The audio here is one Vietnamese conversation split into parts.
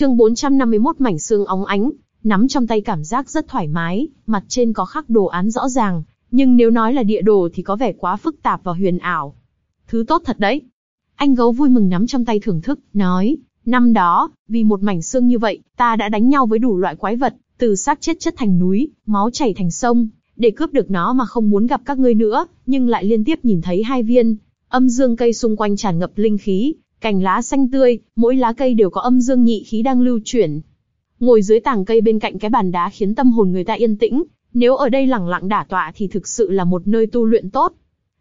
Chương 451 mảnh xương óng ánh, nắm trong tay cảm giác rất thoải mái, mặt trên có khắc đồ án rõ ràng, nhưng nếu nói là địa đồ thì có vẻ quá phức tạp và huyền ảo. Thứ tốt thật đấy. Anh gấu vui mừng nắm trong tay thưởng thức, nói, năm đó, vì một mảnh xương như vậy, ta đã đánh nhau với đủ loại quái vật, từ xác chết chất thành núi, máu chảy thành sông, để cướp được nó mà không muốn gặp các ngươi nữa, nhưng lại liên tiếp nhìn thấy hai viên, âm dương cây xung quanh tràn ngập linh khí, cành lá xanh tươi, mỗi lá cây đều có âm dương nhị khí đang lưu chuyển. Ngồi dưới tàng cây bên cạnh cái bàn đá khiến tâm hồn người ta yên tĩnh, nếu ở đây lẳng lặng đả tọa thì thực sự là một nơi tu luyện tốt.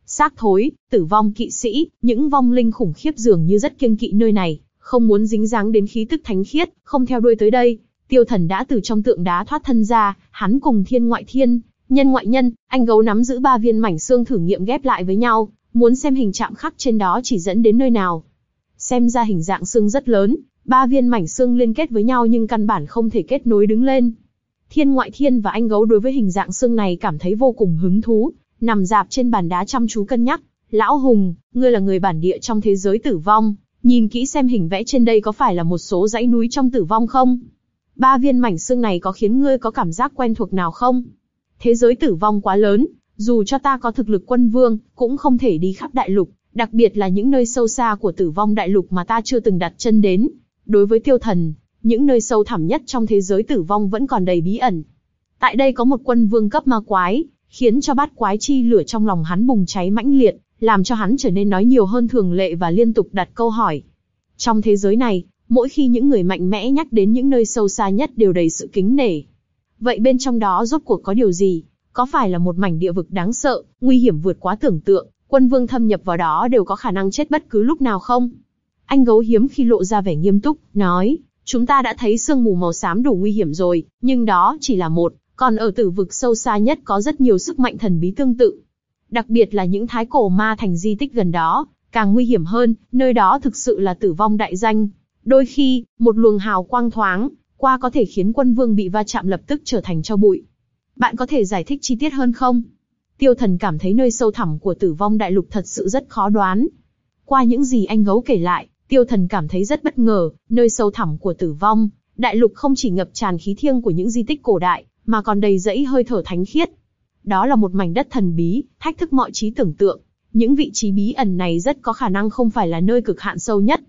Xác thối, tử vong kỵ sĩ, những vong linh khủng khiếp dường như rất kiêng kỵ nơi này, không muốn dính dáng đến khí tức thánh khiết, không theo đuôi tới đây. Tiêu thần đã từ trong tượng đá thoát thân ra, hắn cùng thiên ngoại thiên, nhân ngoại nhân, anh gấu nắm giữ ba viên mảnh xương thử nghiệm ghép lại với nhau, muốn xem hình chạm khắc trên đó chỉ dẫn đến nơi nào. Xem ra hình dạng xương rất lớn, ba viên mảnh xương liên kết với nhau nhưng căn bản không thể kết nối đứng lên. Thiên ngoại thiên và anh gấu đối với hình dạng xương này cảm thấy vô cùng hứng thú, nằm dạp trên bàn đá chăm chú cân nhắc. Lão Hùng, ngươi là người bản địa trong thế giới tử vong, nhìn kỹ xem hình vẽ trên đây có phải là một số dãy núi trong tử vong không? Ba viên mảnh xương này có khiến ngươi có cảm giác quen thuộc nào không? Thế giới tử vong quá lớn, dù cho ta có thực lực quân vương, cũng không thể đi khắp đại lục, đặc biệt là những nơi sâu xa của tử vong đại lục mà ta chưa từng đặt chân đến. Đối với tiêu thần, những nơi sâu thẳm nhất trong thế giới tử vong vẫn còn đầy bí ẩn. Tại đây có một quân vương cấp ma quái, khiến cho bát quái chi lửa trong lòng hắn bùng cháy mãnh liệt, làm cho hắn trở nên nói nhiều hơn thường lệ và liên tục đặt câu hỏi. Trong thế giới này, mỗi khi những người mạnh mẽ nhắc đến những nơi sâu xa nhất đều đầy sự kính nể. Vậy bên trong đó rốt cuộc có điều gì? Có phải là một mảnh địa vực đáng sợ, nguy hiểm vượt quá tưởng tượng, quân vương thâm nhập vào đó đều có khả năng chết bất cứ lúc nào không? Anh gấu hiếm khi lộ ra vẻ nghiêm túc, nói, chúng ta đã thấy sương mù màu xám đủ nguy hiểm rồi, nhưng đó chỉ là một, còn ở tử vực sâu xa nhất có rất nhiều sức mạnh thần bí tương tự. Đặc biệt là những thái cổ ma thành di tích gần đó, càng nguy hiểm hơn, nơi đó thực sự là tử vong đại danh. Đôi khi, một luồng hào quang thoáng, qua có thể khiến quân vương bị va chạm lập tức trở thành cho bụi. Bạn có thể giải thích chi tiết hơn không? Tiêu thần cảm thấy nơi sâu thẳm của tử vong đại lục thật sự rất khó đoán. Qua những gì anh gấu kể lại, tiêu thần cảm thấy rất bất ngờ, nơi sâu thẳm của tử vong, đại lục không chỉ ngập tràn khí thiêng của những di tích cổ đại, mà còn đầy rẫy hơi thở thánh khiết. Đó là một mảnh đất thần bí, thách thức mọi trí tưởng tượng. Những vị trí bí ẩn này rất có khả năng không phải là nơi cực hạn sâu nhất.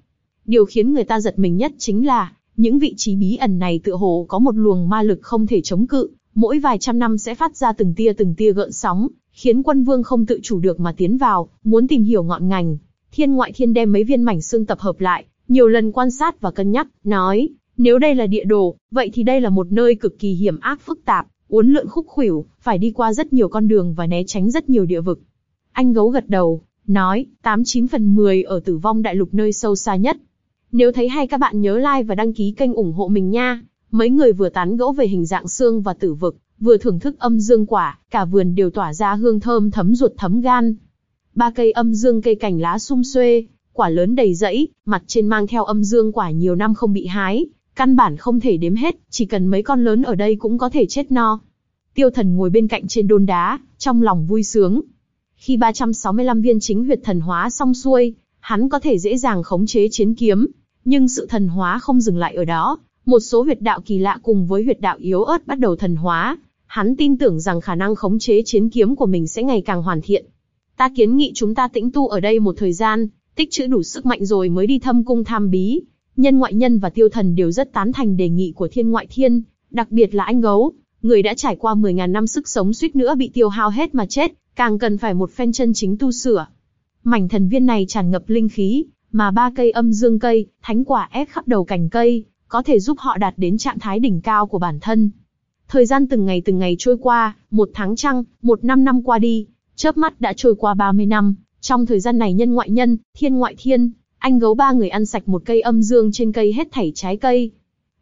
Điều khiến người ta giật mình nhất chính là, những vị trí bí ẩn này tựa hồ có một luồng ma lực không thể chống cự, mỗi vài trăm năm sẽ phát ra từng tia từng tia gợn sóng, khiến quân vương không tự chủ được mà tiến vào, muốn tìm hiểu ngọn ngành. Thiên ngoại thiên đem mấy viên mảnh xương tập hợp lại, nhiều lần quan sát và cân nhắc, nói, nếu đây là địa đồ, vậy thì đây là một nơi cực kỳ hiểm ác phức tạp, uốn lượn khúc khuỷu, phải đi qua rất nhiều con đường và né tránh rất nhiều địa vực. Anh gấu gật đầu, nói, 89 phần 10 ở tử vong đại lục nơi sâu xa nhất. Nếu thấy hay các bạn nhớ like và đăng ký kênh ủng hộ mình nha. Mấy người vừa tán gẫu về hình dạng xương và tử vực, vừa thưởng thức âm dương quả, cả vườn đều tỏa ra hương thơm thấm ruột thấm gan. Ba cây âm dương cây cành lá sum xuê, quả lớn đầy rẫy, mặt trên mang theo âm dương quả nhiều năm không bị hái, căn bản không thể đếm hết, chỉ cần mấy con lớn ở đây cũng có thể chết no. Tiêu thần ngồi bên cạnh trên đôn đá, trong lòng vui sướng. Khi 365 viên chính huyệt thần hóa xong xuôi, hắn có thể dễ dàng khống chế chiến kiếm, nhưng sự thần hóa không dừng lại ở đó, một số huyệt đạo kỳ lạ cùng với huyệt đạo yếu ớt bắt đầu thần hóa, hắn tin tưởng rằng khả năng khống chế chiến kiếm của mình sẽ ngày càng hoàn thiện. Ta kiến nghị chúng ta tĩnh tu ở đây một thời gian, tích trữ đủ sức mạnh rồi mới đi thâm cung tham bí. Nhân ngoại nhân và tiêu thần đều rất tán thành đề nghị của thiên ngoại thiên, đặc biệt là anh gấu, người đã trải qua 10.000 năm sức sống suýt nữa bị tiêu hao hết mà chết, càng cần phải một phen chân chính tu sửa. Mảnh thần viên này tràn ngập linh khí, mà ba cây âm dương cây, thánh quả ép khắp đầu cành cây, có thể giúp họ đạt đến trạng thái đỉnh cao của bản thân. Thời gian từng ngày từng ngày trôi qua, một tháng trăng, một năm năm qua đi, chớp mắt đã trôi qua 30 năm. Trong thời gian này nhân ngoại nhân, thiên ngoại thiên, anh gấu ba người ăn sạch một cây âm dương trên cây hết thảy trái cây.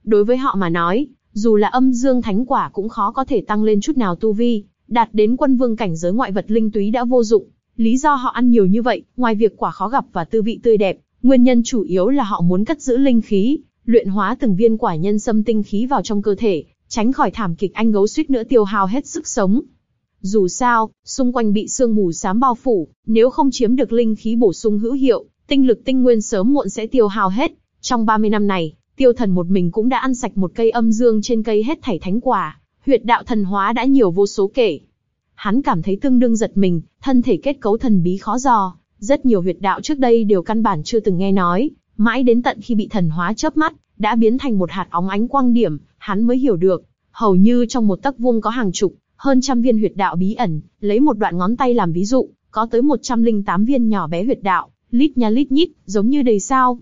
Đối với họ mà nói, dù là âm dương thánh quả cũng khó có thể tăng lên chút nào tu vi, đạt đến quân vương cảnh giới ngoại vật linh túy đã vô dụng. Lý do họ ăn nhiều như vậy, ngoài việc quả khó gặp và tư vị tươi đẹp, nguyên nhân chủ yếu là họ muốn cất giữ linh khí, luyện hóa từng viên quả nhân sâm tinh khí vào trong cơ thể, tránh khỏi thảm kịch anh gấu suýt nữa tiêu hao hết sức sống. Dù sao, xung quanh bị sương mù xám bao phủ, nếu không chiếm được linh khí bổ sung hữu hiệu, tinh lực tinh nguyên sớm muộn sẽ tiêu hao hết. Trong 30 năm này, tiêu thần một mình cũng đã ăn sạch một cây âm dương trên cây hết thảy thánh quả, huyệt đạo thần hóa đã nhiều vô số kể. Hắn cảm thấy tương đương giật mình, thân thể kết cấu thần bí khó dò, rất nhiều huyệt đạo trước đây đều căn bản chưa từng nghe nói, mãi đến tận khi bị thần hóa chớp mắt, đã biến thành một hạt óng ánh quang điểm, hắn mới hiểu được, hầu như trong một tấc vuông có hàng chục, hơn trăm viên huyệt đạo bí ẩn, lấy một đoạn ngón tay làm ví dụ, có tới 108 viên nhỏ bé huyệt đạo, lít nha lít nhít, giống như đầy sao.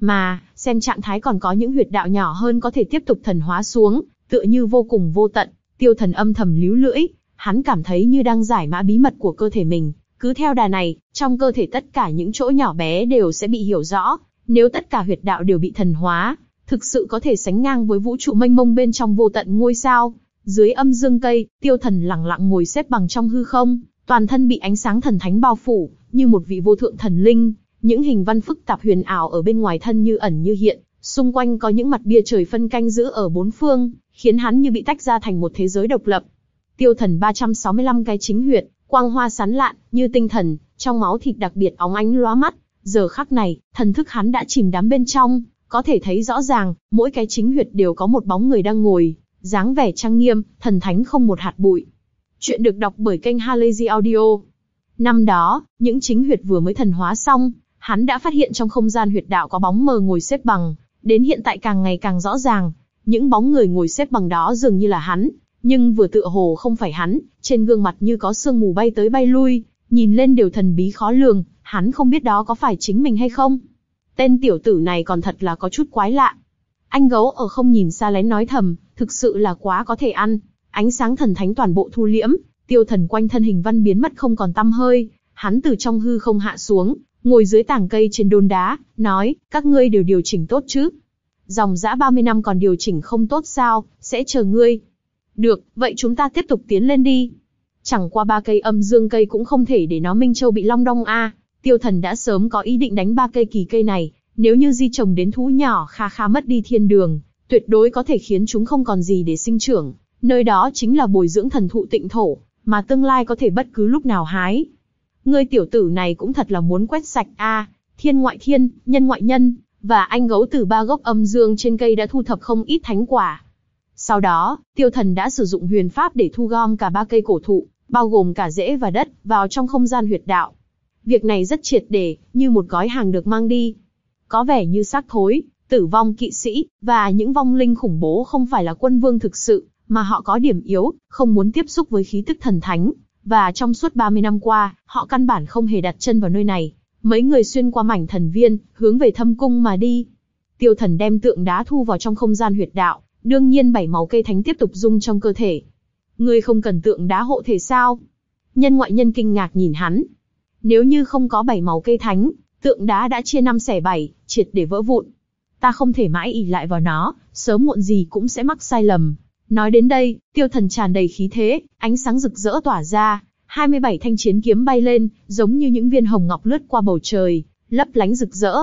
Mà, xem trạng thái còn có những huyệt đạo nhỏ hơn có thể tiếp tục thần hóa xuống, tựa như vô cùng vô tận, tiêu thần âm thầm líu lưỡi, hắn cảm thấy như đang giải mã bí mật của cơ thể mình. Cứ theo đà này, trong cơ thể tất cả những chỗ nhỏ bé đều sẽ bị hiểu rõ, nếu tất cả huyệt đạo đều bị thần hóa, thực sự có thể sánh ngang với vũ trụ mênh mông bên trong vô tận ngôi sao. Dưới âm dương cây, tiêu thần lặng lặng ngồi xếp bằng trong hư không, toàn thân bị ánh sáng thần thánh bao phủ, như một vị vô thượng thần linh. Những hình văn phức tạp huyền ảo ở bên ngoài thân như ẩn như hiện, xung quanh có những mặt bia trời phân canh giữ ở bốn phương, khiến hắn như bị tách ra thành một thế giới độc lập. Tiêu thần 365 cái chính huyệt, quang hoa sán lạn, như tinh thần, trong máu thịt đặc biệt óng ánh lóa mắt. Giờ khắc này, thần thức hắn đã chìm đắm bên trong, có thể thấy rõ ràng, mỗi cái chính huyệt đều có một bóng người đang ngồi, dáng vẻ trang nghiêm, thần thánh không một hạt bụi. Chuyện được đọc bởi kênh Halazy Audio. Năm đó, những chính huyệt vừa mới thần hóa xong, hắn đã phát hiện trong không gian huyệt đạo có bóng mờ ngồi xếp bằng, đến hiện tại càng ngày càng rõ ràng, những bóng người ngồi xếp bằng đó dường như là hắn, nhưng vừa tựa hồ không phải hắn, trên gương mặt như có sương mù bay tới bay lui, nhìn lên đều thần bí khó lường, hắn không biết đó có phải chính mình hay không. Tên tiểu tử này còn thật là có chút quái lạ. Anh gấu ở không nhìn xa lén nói thầm, thực sự là quá có thể ăn. Ánh sáng thần thánh toàn bộ thu liễm, tiêu thần quanh thân hình văn biến mất không còn tăm hơi. Hắn từ trong hư không hạ xuống, ngồi dưới tảng cây trên đôn đá, nói, các ngươi đều điều chỉnh tốt chứ. Dòng dã 30 năm còn điều chỉnh không tốt sao, sẽ chờ ngươi. Được, vậy chúng ta tiếp tục tiến lên đi. Chẳng qua ba cây âm dương cây cũng không thể để nó Minh Châu bị long đong a. Tiêu thần đã sớm có ý định đánh ba cây kỳ cây này, nếu như di trồng đến thú nhỏ kha kha mất đi thiên đường, tuyệt đối có thể khiến chúng không còn gì để sinh trưởng. Nơi đó chính là bồi dưỡng thần thụ tịnh thổ, mà tương lai có thể bất cứ lúc nào hái. Ngươi tiểu tử này cũng thật là muốn quét sạch a, thiên ngoại thiên, nhân ngoại nhân, và anh gấu từ ba gốc âm dương trên cây đã thu thập không ít thánh quả. Sau đó, tiêu thần đã sử dụng huyền pháp để thu gom cả ba cây cổ thụ, bao gồm cả rễ và đất, vào trong không gian huyệt đạo. Việc này rất triệt để, như một gói hàng được mang đi. Có vẻ như xác thối, tử vong kỵ sĩ, và những vong linh khủng bố không phải là quân vương thực sự, mà họ có điểm yếu, không muốn tiếp xúc với khí tức thần thánh. Và trong suốt 30 năm qua, họ căn bản không hề đặt chân vào nơi này. Mấy người xuyên qua mảnh thần viên, hướng về thâm cung mà đi. Tiêu thần đem tượng đá thu vào trong không gian huyệt đạo, đương nhiên bảy máu cây thánh tiếp tục dung trong cơ thể. Ngươi không cần tượng đá hộ thể sao? Nhân ngoại nhân kinh ngạc nhìn hắn, nếu như không có bảy màu cây thánh, tượng đá đã chia năm xẻ bảy, triệt để vỡ vụn. Ta không thể mãi ỉ lại vào nó, sớm muộn gì cũng sẽ mắc sai lầm. Nói đến đây, tiêu thần tràn đầy khí thế, ánh sáng rực rỡ tỏa ra, 27 thanh chiến kiếm bay lên, giống như những viên hồng ngọc lướt qua bầu trời, lấp lánh rực rỡ.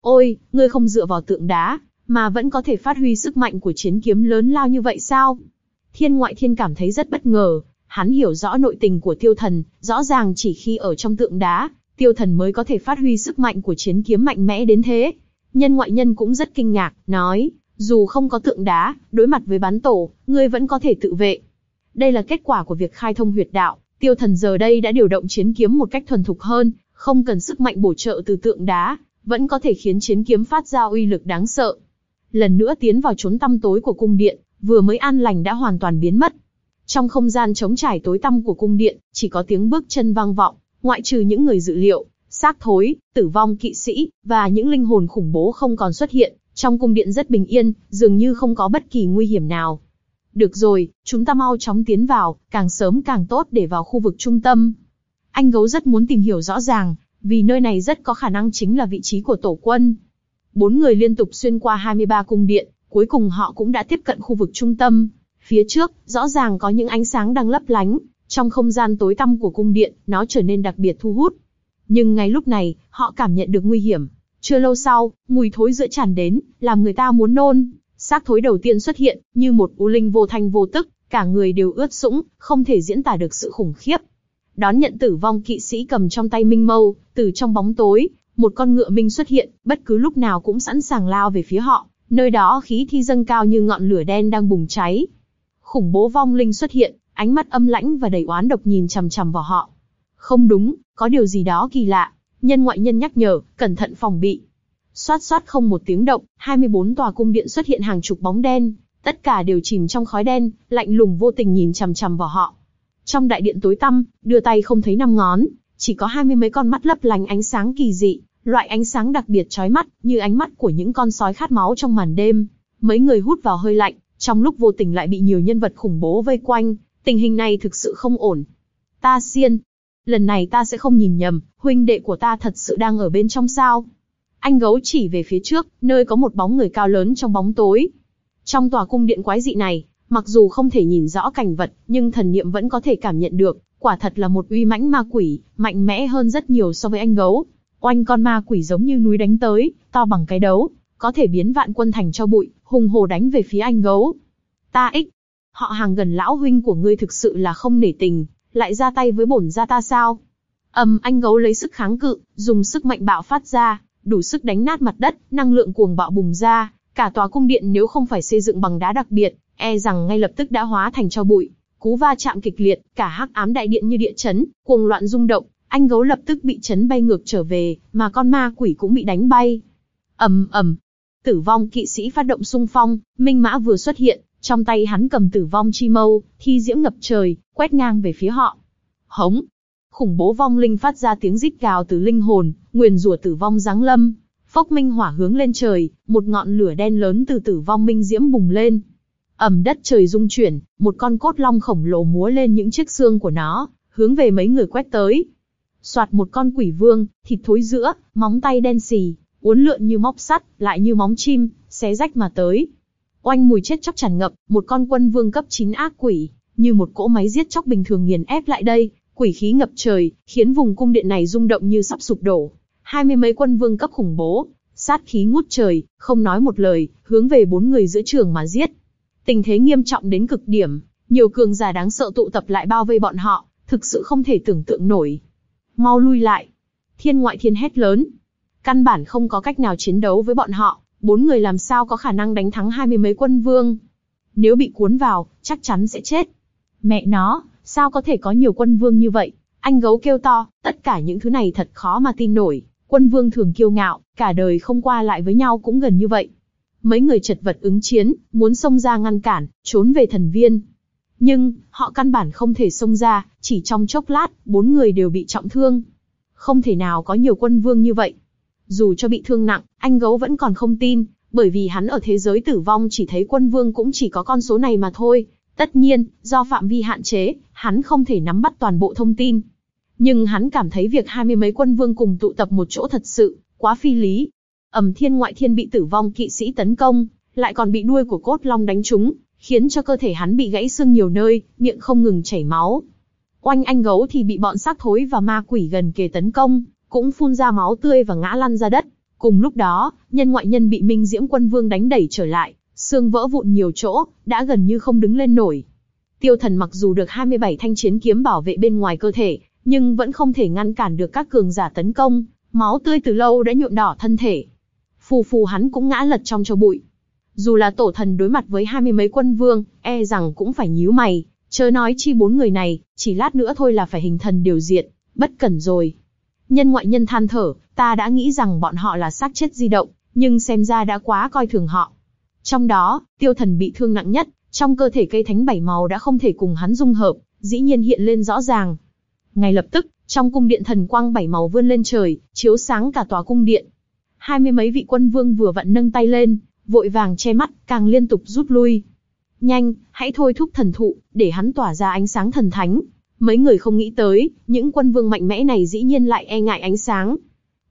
Ôi, ngươi không dựa vào tượng đá, mà vẫn có thể phát huy sức mạnh của chiến kiếm lớn lao như vậy sao? Thiên ngoại thiên cảm thấy rất bất ngờ, Hắn hiểu rõ nội tình của tiêu thần, rõ ràng chỉ khi ở trong tượng đá, tiêu thần mới có thể phát huy sức mạnh của chiến kiếm mạnh mẽ đến thế. Nhân ngoại nhân cũng rất kinh ngạc, nói, dù không có tượng đá, đối mặt với bán tổ, ngươi vẫn có thể tự vệ. Đây là kết quả của việc khai thông huyệt đạo, tiêu thần giờ đây đã điều động chiến kiếm một cách thuần thục hơn, không cần sức mạnh bổ trợ từ tượng đá, vẫn có thể khiến chiến kiếm phát ra uy lực đáng sợ. Lần nữa tiến vào chốn tăm tối của cung điện, vừa mới an lành đã hoàn toàn biến mất, trong không gian trống trải tối tăm của cung điện, chỉ có tiếng bước chân vang vọng, ngoại trừ những người dự liệu, xác thối, tử vong kỵ sĩ, và những linh hồn khủng bố không còn xuất hiện, trong cung điện rất bình yên, dường như không có bất kỳ nguy hiểm nào. Được rồi, chúng ta mau chóng tiến vào, càng sớm càng tốt để vào khu vực trung tâm. Anh gấu rất muốn tìm hiểu rõ ràng, vì nơi này rất có khả năng chính là vị trí của tổ quân. Bốn người liên tục xuyên qua 23 cung điện, cuối cùng họ cũng đã tiếp cận khu vực trung tâm. Phía trước, rõ ràng có những ánh sáng đang lấp lánh, trong không gian tối tăm của cung điện, nó trở nên đặc biệt thu hút. Nhưng ngay lúc này, họ cảm nhận được nguy hiểm. Chưa lâu sau, mùi thối giữa tràn đến, làm người ta muốn nôn. Xác thối đầu tiên xuất hiện, như một u linh vô thanh vô tức, cả người đều ướt sũng, không thể diễn tả được sự khủng khiếp. Đón nhận tử vong kỵ sĩ cầm trong tay minh mâu, từ trong bóng tối, một con ngựa minh xuất hiện, bất cứ lúc nào cũng sẵn sàng lao về phía họ, Nơi đó khí thi dâng cao như ngọn lửa đen đang bùng cháy. Khủng bố vong linh xuất hiện, ánh mắt âm lãnh và đầy oán độc nhìn chằm chằm vào họ. Không đúng, có điều gì đó kỳ lạ. Nhân ngoại nhân nhắc nhở, cẩn thận phòng bị. Xoát xoát không một tiếng động, 24 tòa cung điện xuất hiện hàng chục bóng đen, tất cả đều chìm trong khói đen, lạnh lùng vô tình nhìn chằm chằm vào họ. Trong đại điện tối tăm, đưa tay không thấy năm ngón, chỉ có hai mươi mấy con mắt lấp lánh ánh sáng kỳ dị, loại ánh sáng đặc biệt chói mắt, như ánh mắt của những con sói khát máu trong màn đêm. Mấy người hút vào hơi lạnh, trong lúc vô tình lại bị nhiều nhân vật khủng bố vây quanh, tình hình này thực sự không ổn. Ta xiên, lần này ta sẽ không nhìn nhầm, huynh đệ của ta thật sự đang ở bên trong sao? Anh gấu chỉ về phía trước, nơi có một bóng người cao lớn trong bóng tối. Trong tòa cung điện quái dị này, mặc dù không thể nhìn rõ cảnh vật, nhưng thần niệm vẫn có thể cảm nhận được, quả thật là một uy mãnh ma quỷ, mạnh mẽ hơn rất nhiều so với anh gấu. Oanh con ma quỷ giống như núi đánh tới, to bằng cái đấu, có thể biến vạn quân thành cho bụi, hùng hồ đánh về phía anh gấu. Ta ích, họ hàng gần lão huynh của ngươi thực sự là không nể tình, lại ra tay với bổn gia ta sao? ầm, anh gấu lấy sức kháng cự, dùng sức mạnh bạo phát ra, đủ sức đánh nát mặt đất, năng lượng cuồng bạo bùng ra, cả tòa cung điện nếu không phải xây dựng bằng đá đặc biệt, e rằng ngay lập tức đã hóa thành cho bụi. Cú va chạm kịch liệt, cả hắc ám đại điện như địa chấn, cuồng loạn rung động, anh gấu lập tức bị chấn bay ngược trở về, mà con ma quỷ cũng bị đánh bay. ầm ầm, tử vong kỵ sĩ phát động xung phong, minh mã vừa xuất hiện, trong tay hắn cầm tử vong chi mâu, thi diễm ngập trời, quét ngang về phía họ. Hống, khủng bố vong linh phát ra tiếng rít gào từ linh hồn, nguyền rủa tử vong giáng lâm. Phốc minh hỏa hướng lên trời, một ngọn lửa đen lớn từ tử vong minh diễm bùng lên. ầm đất trời rung chuyển, một con cốt long khổng lồ múa lên những chiếc xương của nó, hướng về mấy người quét tới. Soạt một con quỷ vương, thịt thối giữa, móng tay đen xì, uốn lượn như móc sắt, lại như móng chim, xé rách mà tới. Oanh mùi chết chóc tràn ngập, một con quân vương cấp 9 ác quỷ, như một cỗ máy giết chóc bình thường nghiền ép lại đây, quỷ khí ngập trời, khiến vùng cung điện này rung động như sắp sụp đổ. Hai mươi mấy quân vương cấp khủng bố, sát khí ngút trời, không nói một lời, hướng về bốn người giữa trường mà giết. Tình thế nghiêm trọng đến cực điểm, nhiều cường giả đáng sợ tụ tập lại bao vây bọn họ, thực sự không thể tưởng tượng nổi. Mau lui lại. Thiên ngoại thiên hét lớn. Căn bản không có cách nào chiến đấu với bọn họ, bốn người làm sao có khả năng đánh thắng hai mươi mấy quân vương. Nếu bị cuốn vào, chắc chắn sẽ chết. Mẹ nó, sao có thể có nhiều quân vương như vậy? Anh gấu kêu to, tất cả những thứ này thật khó mà tin nổi. Quân vương thường kiêu ngạo, cả đời không qua lại với nhau cũng gần như vậy. Mấy người chật vật ứng chiến, muốn xông ra ngăn cản, trốn về thần viên. Nhưng, họ căn bản không thể xông ra, chỉ trong chốc lát, bốn người đều bị trọng thương. Không thể nào có nhiều quân vương như vậy. Dù cho bị thương nặng, anh gấu vẫn còn không tin, bởi vì hắn ở thế giới tử vong chỉ thấy quân vương cũng chỉ có con số này mà thôi. Tất nhiên, do phạm vi hạn chế, hắn không thể nắm bắt toàn bộ thông tin. Nhưng hắn cảm thấy việc hai mươi mấy quân vương cùng tụ tập một chỗ thật sự, quá phi lý. Ẩm thiên ngoại thiên bị tử vong kỵ sĩ tấn công, lại còn bị đuôi của cốt long đánh trúng, khiến cho cơ thể hắn bị gãy xương nhiều nơi, miệng không ngừng chảy máu. Oanh anh gấu thì bị bọn xác thối và ma quỷ gần kề tấn công, cũng phun ra máu tươi và ngã lăn ra đất. Cùng lúc đó, nhân ngoại nhân bị Minh Diễm Quân Vương đánh đẩy trở lại, xương vỡ vụn nhiều chỗ, đã gần như không đứng lên nổi. Tiêu thần mặc dù được 27 thanh chiến kiếm bảo vệ bên ngoài cơ thể, nhưng vẫn không thể ngăn cản được các cường giả tấn công, máu tươi từ lâu đã nhuộm đỏ thân thể. Phù phù hắn cũng ngã lật trong cho bụi. Dù là tổ thần đối mặt với hai mươi mấy quân vương, e rằng cũng phải nhíu mày, chớ nói chi bốn người này, chỉ lát nữa thôi là phải hình thần điều diệt, bất cẩn rồi. Nhân ngoại nhân than thở, ta đã nghĩ rằng bọn họ là xác chết di động, nhưng xem ra đã quá coi thường họ. Trong đó, tiêu thần bị thương nặng nhất, trong cơ thể cây thánh bảy màu đã không thể cùng hắn dung hợp, dĩ nhiên hiện lên rõ ràng. Ngay lập tức, trong cung điện thần quang bảy màu vươn lên trời, chiếu sáng cả tòa cung điện. Hai mươi mấy vị quân vương vừa vặn nâng tay lên, vội vàng che mắt, càng liên tục rút lui. Nhanh, hãy thôi thúc thần thụ, để hắn tỏa ra ánh sáng thần thánh. Mấy người không nghĩ tới, những quân vương mạnh mẽ này dĩ nhiên lại e ngại ánh sáng.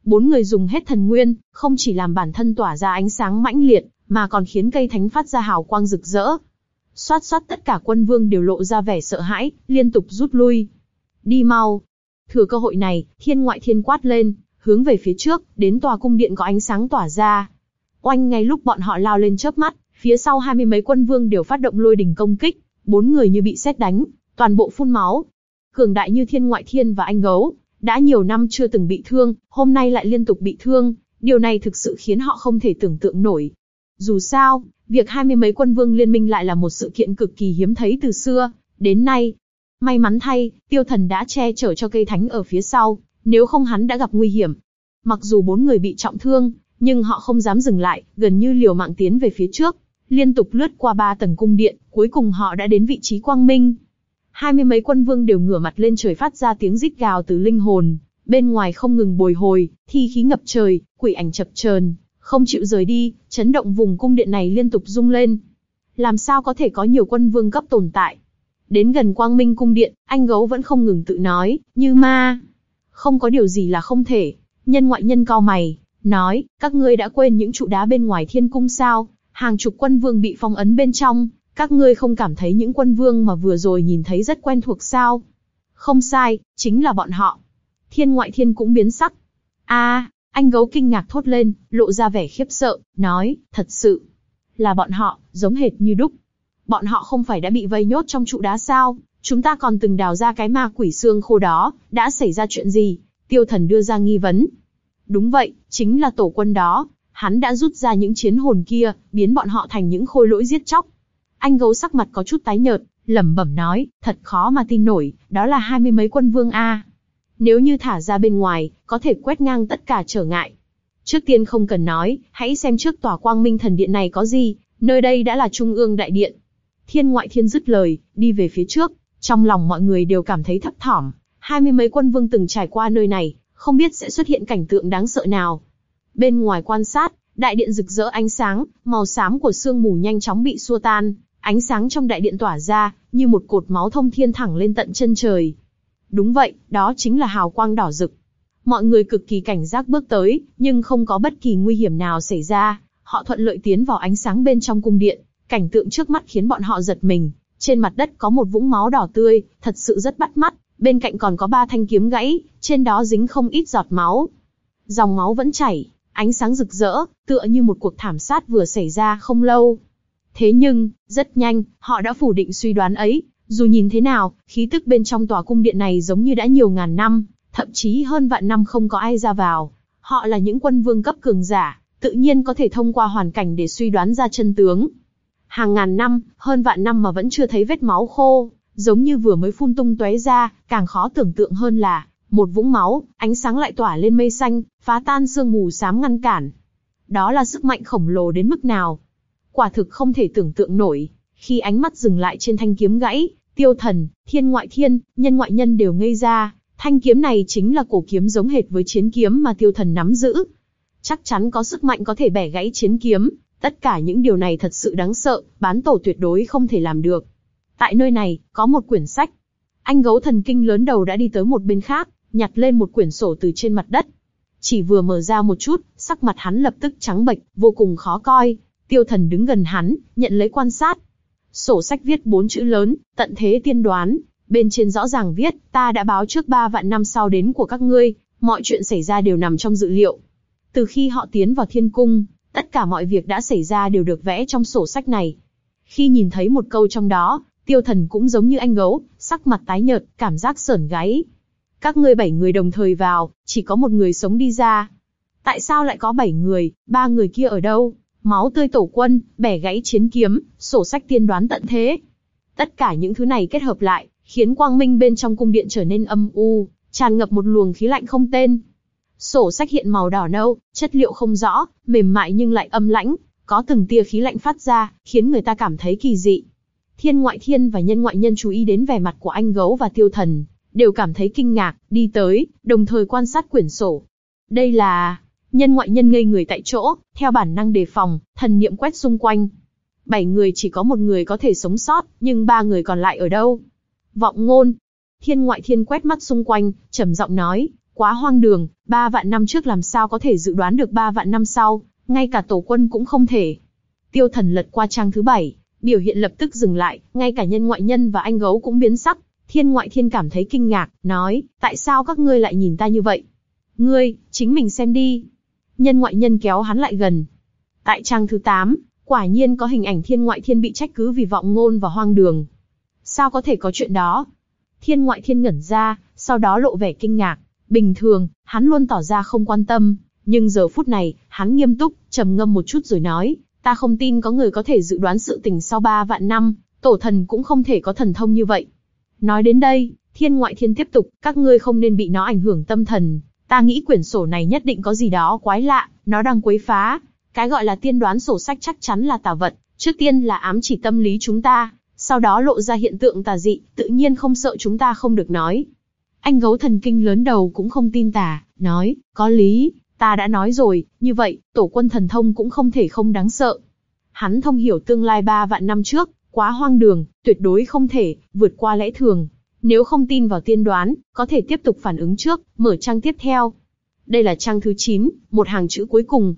Bốn người dùng hết thần nguyên, không chỉ làm bản thân tỏa ra ánh sáng mãnh liệt, mà còn khiến cây thánh phát ra hào quang rực rỡ. Xoát xoát tất cả quân vương đều lộ ra vẻ sợ hãi, liên tục rút lui. Đi mau. Thừa cơ hội này, thiên ngoại thiên quát lên, hướng về phía trước, đến tòa cung điện có ánh sáng tỏa ra. Oanh ngay lúc bọn họ lao lên chớp mắt, phía sau hai mươi mấy quân vương đều phát động lôi đỉnh công kích, bốn người như bị xét đánh, toàn bộ phun máu. Cường đại như thiên ngoại thiên và anh gấu, đã nhiều năm chưa từng bị thương, hôm nay lại liên tục bị thương, điều này thực sự khiến họ không thể tưởng tượng nổi. Dù sao, việc hai mươi mấy quân vương liên minh lại là một sự kiện cực kỳ hiếm thấy từ xưa, đến nay. May mắn thay, tiêu thần đã che chở cho cây thánh ở phía sau, nếu không hắn đã gặp nguy hiểm. Mặc dù bốn người bị trọng thương, nhưng họ không dám dừng lại, gần như liều mạng tiến về phía trước, liên tục lướt qua ba tầng cung điện, cuối cùng họ đã đến vị trí quang minh. Hai mươi mấy quân vương đều ngửa mặt lên trời phát ra tiếng rít gào từ linh hồn, bên ngoài không ngừng bồi hồi, thi khí ngập trời, quỷ ảnh chập chờn, không chịu rời đi, chấn động vùng cung điện này liên tục rung lên. Làm sao có thể có nhiều quân vương cấp tồn tại? Đến gần quang minh cung điện, anh gấu vẫn không ngừng tự nói, như ma. Không có điều gì là không thể. Nhân ngoại nhân cao mày, nói, các ngươi đã quên những trụ đá bên ngoài thiên cung sao? Hàng chục quân vương bị phong ấn bên trong, các ngươi không cảm thấy những quân vương mà vừa rồi nhìn thấy rất quen thuộc sao? Không sai, chính là bọn họ. Thiên ngoại thiên cũng biến sắc. a anh gấu kinh ngạc thốt lên, lộ ra vẻ khiếp sợ, nói, thật sự. Là bọn họ, giống hệt như đúc. Bọn họ không phải đã bị vây nhốt trong trụ đá sao? Chúng ta còn từng đào ra cái ma quỷ xương khô đó, đã xảy ra chuyện gì? Tiêu thần đưa ra nghi vấn. Đúng vậy, chính là tổ quân đó. Hắn đã rút ra những chiến hồn kia, biến bọn họ thành những khôi lỗi giết chóc. Anh gấu sắc mặt có chút tái nhợt, lẩm bẩm nói, thật khó mà tin nổi, đó là hai mươi mấy quân vương A. Nếu như thả ra bên ngoài, có thể quét ngang tất cả trở ngại. Trước tiên không cần nói, hãy xem trước tòa quang minh thần điện này có gì, nơi đây đã là trung ương đại điện. Thiên ngoại thiên dứt lời, đi về phía trước, trong lòng mọi người đều cảm thấy thấp thỏm. Hai mươi mấy quân vương từng trải qua nơi này, không biết sẽ xuất hiện cảnh tượng đáng sợ nào. Bên ngoài quan sát, đại điện rực rỡ ánh sáng, màu xám của sương mù nhanh chóng bị xua tan, ánh sáng trong đại điện tỏa ra, như một cột máu thông thiên thẳng lên tận chân trời. Đúng vậy, đó chính là hào quang đỏ rực. Mọi người cực kỳ cảnh giác bước tới, nhưng không có bất kỳ nguy hiểm nào xảy ra. Họ thuận lợi tiến vào ánh sáng bên trong cung điện. Cảnh tượng trước mắt khiến bọn họ giật mình. Trên mặt đất có một vũng máu đỏ tươi, thật sự rất bắt mắt. Bên cạnh còn có ba thanh kiếm gãy, trên đó dính không ít giọt máu. Dòng máu vẫn chảy, ánh sáng rực rỡ, tựa như một cuộc thảm sát vừa xảy ra không lâu. Thế nhưng, rất nhanh, họ đã phủ định suy đoán ấy, dù nhìn thế nào, khí tức bên trong tòa cung điện này giống như đã nhiều ngàn năm, thậm chí hơn vạn năm không có ai ra vào. Họ là những quân vương cấp cường giả, tự nhiên có thể thông qua hoàn cảnh để suy đoán ra chân tướng. Hàng ngàn năm, hơn vạn năm mà vẫn chưa thấy vết máu khô, giống như vừa mới phun tung tóe ra, càng khó tưởng tượng hơn là, một vũng máu, ánh sáng lại tỏa lên mây xanh, phá tan sương mù xám ngăn cản. Đó là sức mạnh khổng lồ đến mức nào? Quả thực không thể tưởng tượng nổi. Khi ánh mắt dừng lại trên thanh kiếm gãy, tiêu thần, thiên ngoại thiên, nhân ngoại nhân đều ngây ra, thanh kiếm này chính là cổ kiếm giống hệt với chiến kiếm mà tiêu thần nắm giữ. Chắc chắn có sức mạnh có thể bẻ gãy chiến kiếm, tất cả những điều này thật sự đáng sợ, bán tổ tuyệt đối không thể làm được. Tại nơi này, có một quyển sách. Anh gấu thần kinh lớn đầu đã đi tới một bên khác, nhặt lên một quyển sổ từ trên mặt đất. Chỉ vừa mở ra một chút, sắc mặt hắn lập tức trắng bệch, vô cùng khó coi. Tiêu thần đứng gần hắn, nhận lấy quan sát, Sổ sách viết bốn chữ lớn, tận thế tiên đoán, bên trên rõ ràng viết, ta đã báo trước ba vạn năm sau đến của các ngươi, mọi chuyện xảy ra đều nằm trong dự liệu. Từ khi họ tiến vào thiên cung, tất cả mọi việc đã xảy ra đều được vẽ trong sổ sách này. Khi nhìn thấy một câu trong đó, tiêu thần cũng giống như anh gấu, sắc mặt tái nhợt, cảm giác sởn gáy. Các ngươi bảy người đồng thời vào, chỉ có một người sống đi ra. Tại sao lại có bảy người, ba người kia ở đâu? Máu tươi tổ quân, bẻ gãy chiến kiếm, sổ sách tiên đoán tận thế. Tất cả những thứ này kết hợp lại, khiến quang minh bên trong cung điện trở nên âm u, tràn ngập một luồng khí lạnh không tên. Sổ sách hiện màu đỏ nâu, chất liệu không rõ, mềm mại nhưng lại âm lãnh, có từng tia khí lạnh phát ra, khiến người ta cảm thấy kỳ dị. Thiên ngoại thiên và nhân ngoại nhân chú ý đến vẻ mặt của anh gấu và tiêu thần, đều cảm thấy kinh ngạc, đi tới, đồng thời quan sát quyển sổ. Đây là... Nhân ngoại nhân ngây người tại chỗ, theo bản năng đề phòng, thần niệm quét xung quanh. Bảy người chỉ có một người có thể sống sót, nhưng ba người còn lại ở đâu? Vọng ngôn. Thiên ngoại thiên quét mắt xung quanh, trầm giọng nói, quá hoang đường, ba vạn năm trước làm sao có thể dự đoán được ba vạn năm sau, ngay cả tổ quân cũng không thể. Tiêu thần lật qua trang thứ bảy, biểu hiện lập tức dừng lại, ngay cả nhân ngoại nhân và anh gấu cũng biến sắc. Thiên ngoại thiên cảm thấy kinh ngạc, nói, tại sao các ngươi lại nhìn ta như vậy? Ngươi, chính mình xem đi nhân ngoại nhân kéo hắn lại gần. Tại trang thứ 8, quả nhiên có hình ảnh thiên ngoại thiên bị trách cứ vì vọng ngôn và hoang đường. Sao có thể có chuyện đó? Thiên ngoại thiên ngẩn ra, sau đó lộ vẻ kinh ngạc. Bình thường, hắn luôn tỏ ra không quan tâm, nhưng giờ phút này, hắn nghiêm túc, trầm ngâm một chút rồi nói, Ta không tin có người có thể dự đoán sự tình sau ba vạn năm, tổ thần cũng không thể có thần thông như vậy. Nói đến đây, thiên ngoại thiên tiếp tục, các ngươi không nên bị nó ảnh hưởng tâm thần. Ta nghĩ quyển sổ này nhất định có gì đó quái lạ, nó đang quấy phá. Cái gọi là tiên đoán sổ sách chắc chắn là tà vật, trước tiên là ám chỉ tâm lý chúng ta, sau đó lộ ra hiện tượng tà dị, tự nhiên không sợ chúng ta không được nói. Anh gấu thần kinh lớn đầu cũng không tin tà, nói, có lý, ta đã nói rồi, như vậy, tổ quân thần thông cũng không thể không đáng sợ. Hắn thông hiểu tương lai ba vạn năm trước, quá hoang đường, tuyệt đối không thể, vượt qua lẽ thường. Nếu không tin vào tiên đoán, có thể tiếp tục phản ứng trước, mở trang tiếp theo. Đây là trang thứ 9, một hàng chữ cuối cùng.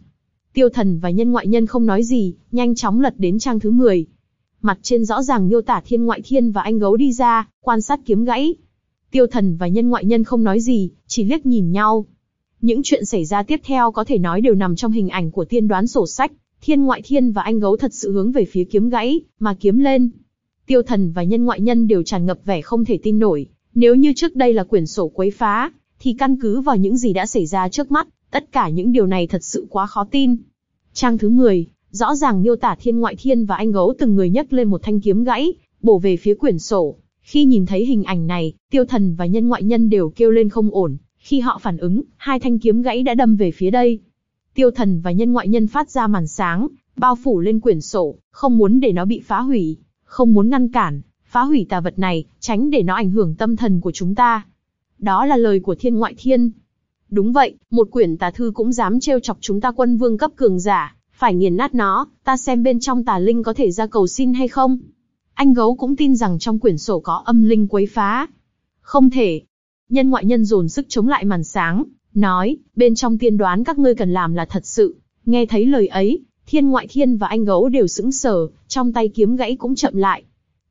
Tiêu thần và nhân ngoại nhân không nói gì, nhanh chóng lật đến trang thứ 10. Mặt trên rõ ràng miêu tả thiên ngoại thiên và anh gấu đi ra, quan sát kiếm gãy. Tiêu thần và nhân ngoại nhân không nói gì, chỉ liếc nhìn nhau. Những chuyện xảy ra tiếp theo có thể nói đều nằm trong hình ảnh của tiên đoán sổ sách. Thiên ngoại thiên và anh gấu thật sự hướng về phía kiếm gãy, mà kiếm lên. Tiêu thần và nhân ngoại nhân đều tràn ngập vẻ không thể tin nổi. Nếu như trước đây là quyển sổ quấy phá, thì căn cứ vào những gì đã xảy ra trước mắt, tất cả những điều này thật sự quá khó tin. Trang thứ 10, rõ ràng miêu tả thiên ngoại thiên và anh gấu từng người nhấc lên một thanh kiếm gãy, bổ về phía quyển sổ. Khi nhìn thấy hình ảnh này, tiêu thần và nhân ngoại nhân đều kêu lên không ổn. Khi họ phản ứng, hai thanh kiếm gãy đã đâm về phía đây. Tiêu thần và nhân ngoại nhân phát ra màn sáng, bao phủ lên quyển sổ, không muốn để nó bị phá hủy, không muốn ngăn cản, phá hủy tà vật này, tránh để nó ảnh hưởng tâm thần của chúng ta. Đó là lời của thiên ngoại thiên. Đúng vậy, một quyển tà thư cũng dám trêu chọc chúng ta quân vương cấp cường giả, phải nghiền nát nó, ta xem bên trong tà linh có thể ra cầu xin hay không. Anh gấu cũng tin rằng trong quyển sổ có âm linh quấy phá. Không thể. Nhân ngoại nhân dồn sức chống lại màn sáng, nói, bên trong tiên đoán các ngươi cần làm là thật sự. Nghe thấy lời ấy, thiên ngoại thiên và anh gấu đều sững sờ, trong tay kiếm gãy cũng chậm lại.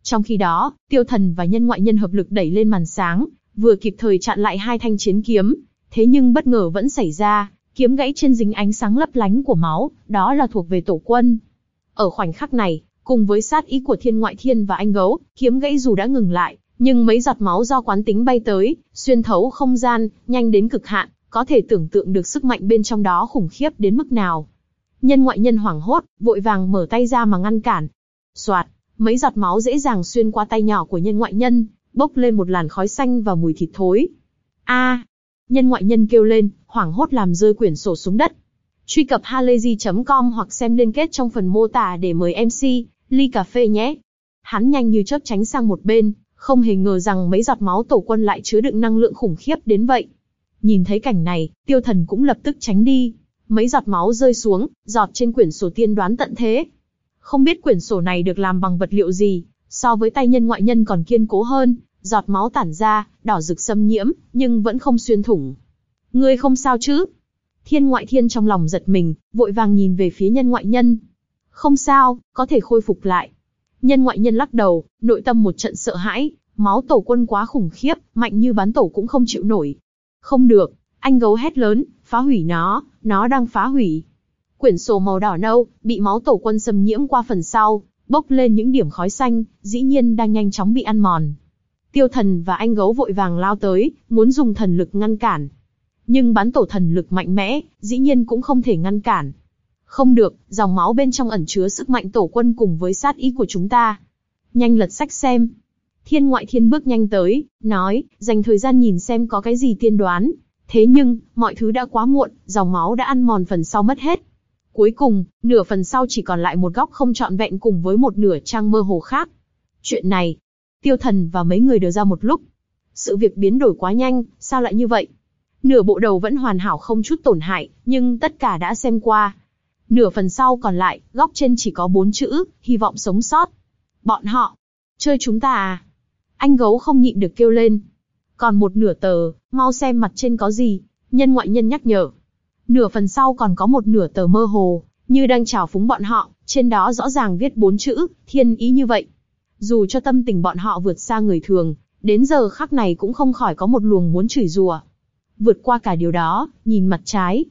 Trong khi đó, tiêu thần và nhân ngoại nhân hợp lực đẩy lên màn sáng, vừa kịp thời chặn lại hai thanh chiến kiếm. Thế nhưng bất ngờ vẫn xảy ra, kiếm gãy trên dính ánh sáng lấp lánh của máu, đó là thuộc về tổ quân. Ở khoảnh khắc này, cùng với sát ý của thiên ngoại thiên và anh gấu, kiếm gãy dù đã ngừng lại, nhưng mấy giọt máu do quán tính bay tới, xuyên thấu không gian, nhanh đến cực hạn, có thể tưởng tượng được sức mạnh bên trong đó khủng khiếp đến mức nào. Nhân ngoại nhân hoảng hốt, vội vàng mở tay ra mà ngăn cản. Soạt, mấy giọt máu dễ dàng xuyên qua tay nhỏ của nhân ngoại nhân, bốc lên một làn khói xanh và mùi thịt thối. A! nhân ngoại nhân kêu lên, hoảng hốt làm rơi quyển sổ xuống đất. Truy cập halayzi.com hoặc xem liên kết trong phần mô tả để mời MC, ly cà phê nhé. Hắn nhanh như chớp tránh sang một bên, không hề ngờ rằng mấy giọt máu tổ quân lại chứa đựng năng lượng khủng khiếp đến vậy. Nhìn thấy cảnh này, tiêu thần cũng lập tức tránh đi. Mấy giọt máu rơi xuống, giọt trên quyển sổ tiên đoán tận thế. Không biết quyển sổ này được làm bằng vật liệu gì, so với tay nhân ngoại nhân còn kiên cố hơn, giọt máu tản ra, đỏ rực xâm nhiễm, nhưng vẫn không xuyên thủng. Ngươi không sao chứ? Thiên ngoại thiên trong lòng giật mình, vội vàng nhìn về phía nhân ngoại nhân. Không sao, có thể khôi phục lại. Nhân ngoại nhân lắc đầu, nội tâm một trận sợ hãi, máu tổ quân quá khủng khiếp, mạnh như bán tổ cũng không chịu nổi. Không được, anh gấu hét lớn, phá hủy nó, nó đang phá hủy. Quyển sổ màu đỏ nâu, bị máu tổ quân xâm nhiễm qua phần sau, bốc lên những điểm khói xanh, dĩ nhiên đang nhanh chóng bị ăn mòn. Tiêu thần và anh gấu vội vàng lao tới, muốn dùng thần lực ngăn cản. Nhưng bán tổ thần lực mạnh mẽ, dĩ nhiên cũng không thể ngăn cản. Không được, dòng máu bên trong ẩn chứa sức mạnh tổ quân cùng với sát ý của chúng ta. Nhanh lật sách xem. Thiên ngoại thiên bước nhanh tới, nói, dành thời gian nhìn xem có cái gì tiên đoán. Thế nhưng, mọi thứ đã quá muộn, dòng máu đã ăn mòn phần sau mất hết. Cuối cùng, nửa phần sau chỉ còn lại một góc không trọn vẹn cùng với một nửa trang mơ hồ khác. Chuyện này, tiêu thần và mấy người đều ra một lúc. Sự việc biến đổi quá nhanh, sao lại như vậy? Nửa bộ đầu vẫn hoàn hảo không chút tổn hại, nhưng tất cả đã xem qua. Nửa phần sau còn lại, góc trên chỉ có bốn chữ, hy vọng sống sót. Bọn họ, chơi chúng ta à? Anh gấu không nhịn được kêu lên. Còn một nửa tờ, mau xem mặt trên có gì, nhân ngoại nhân nhắc nhở. Nửa phần sau còn có một nửa tờ mơ hồ, như đang chào phúng bọn họ, trên đó rõ ràng viết bốn chữ, thiên ý như vậy. Dù cho tâm tình bọn họ vượt xa người thường, đến giờ khắc này cũng không khỏi có một luồng muốn chửi rủa. Vượt qua cả điều đó, nhìn mặt trái.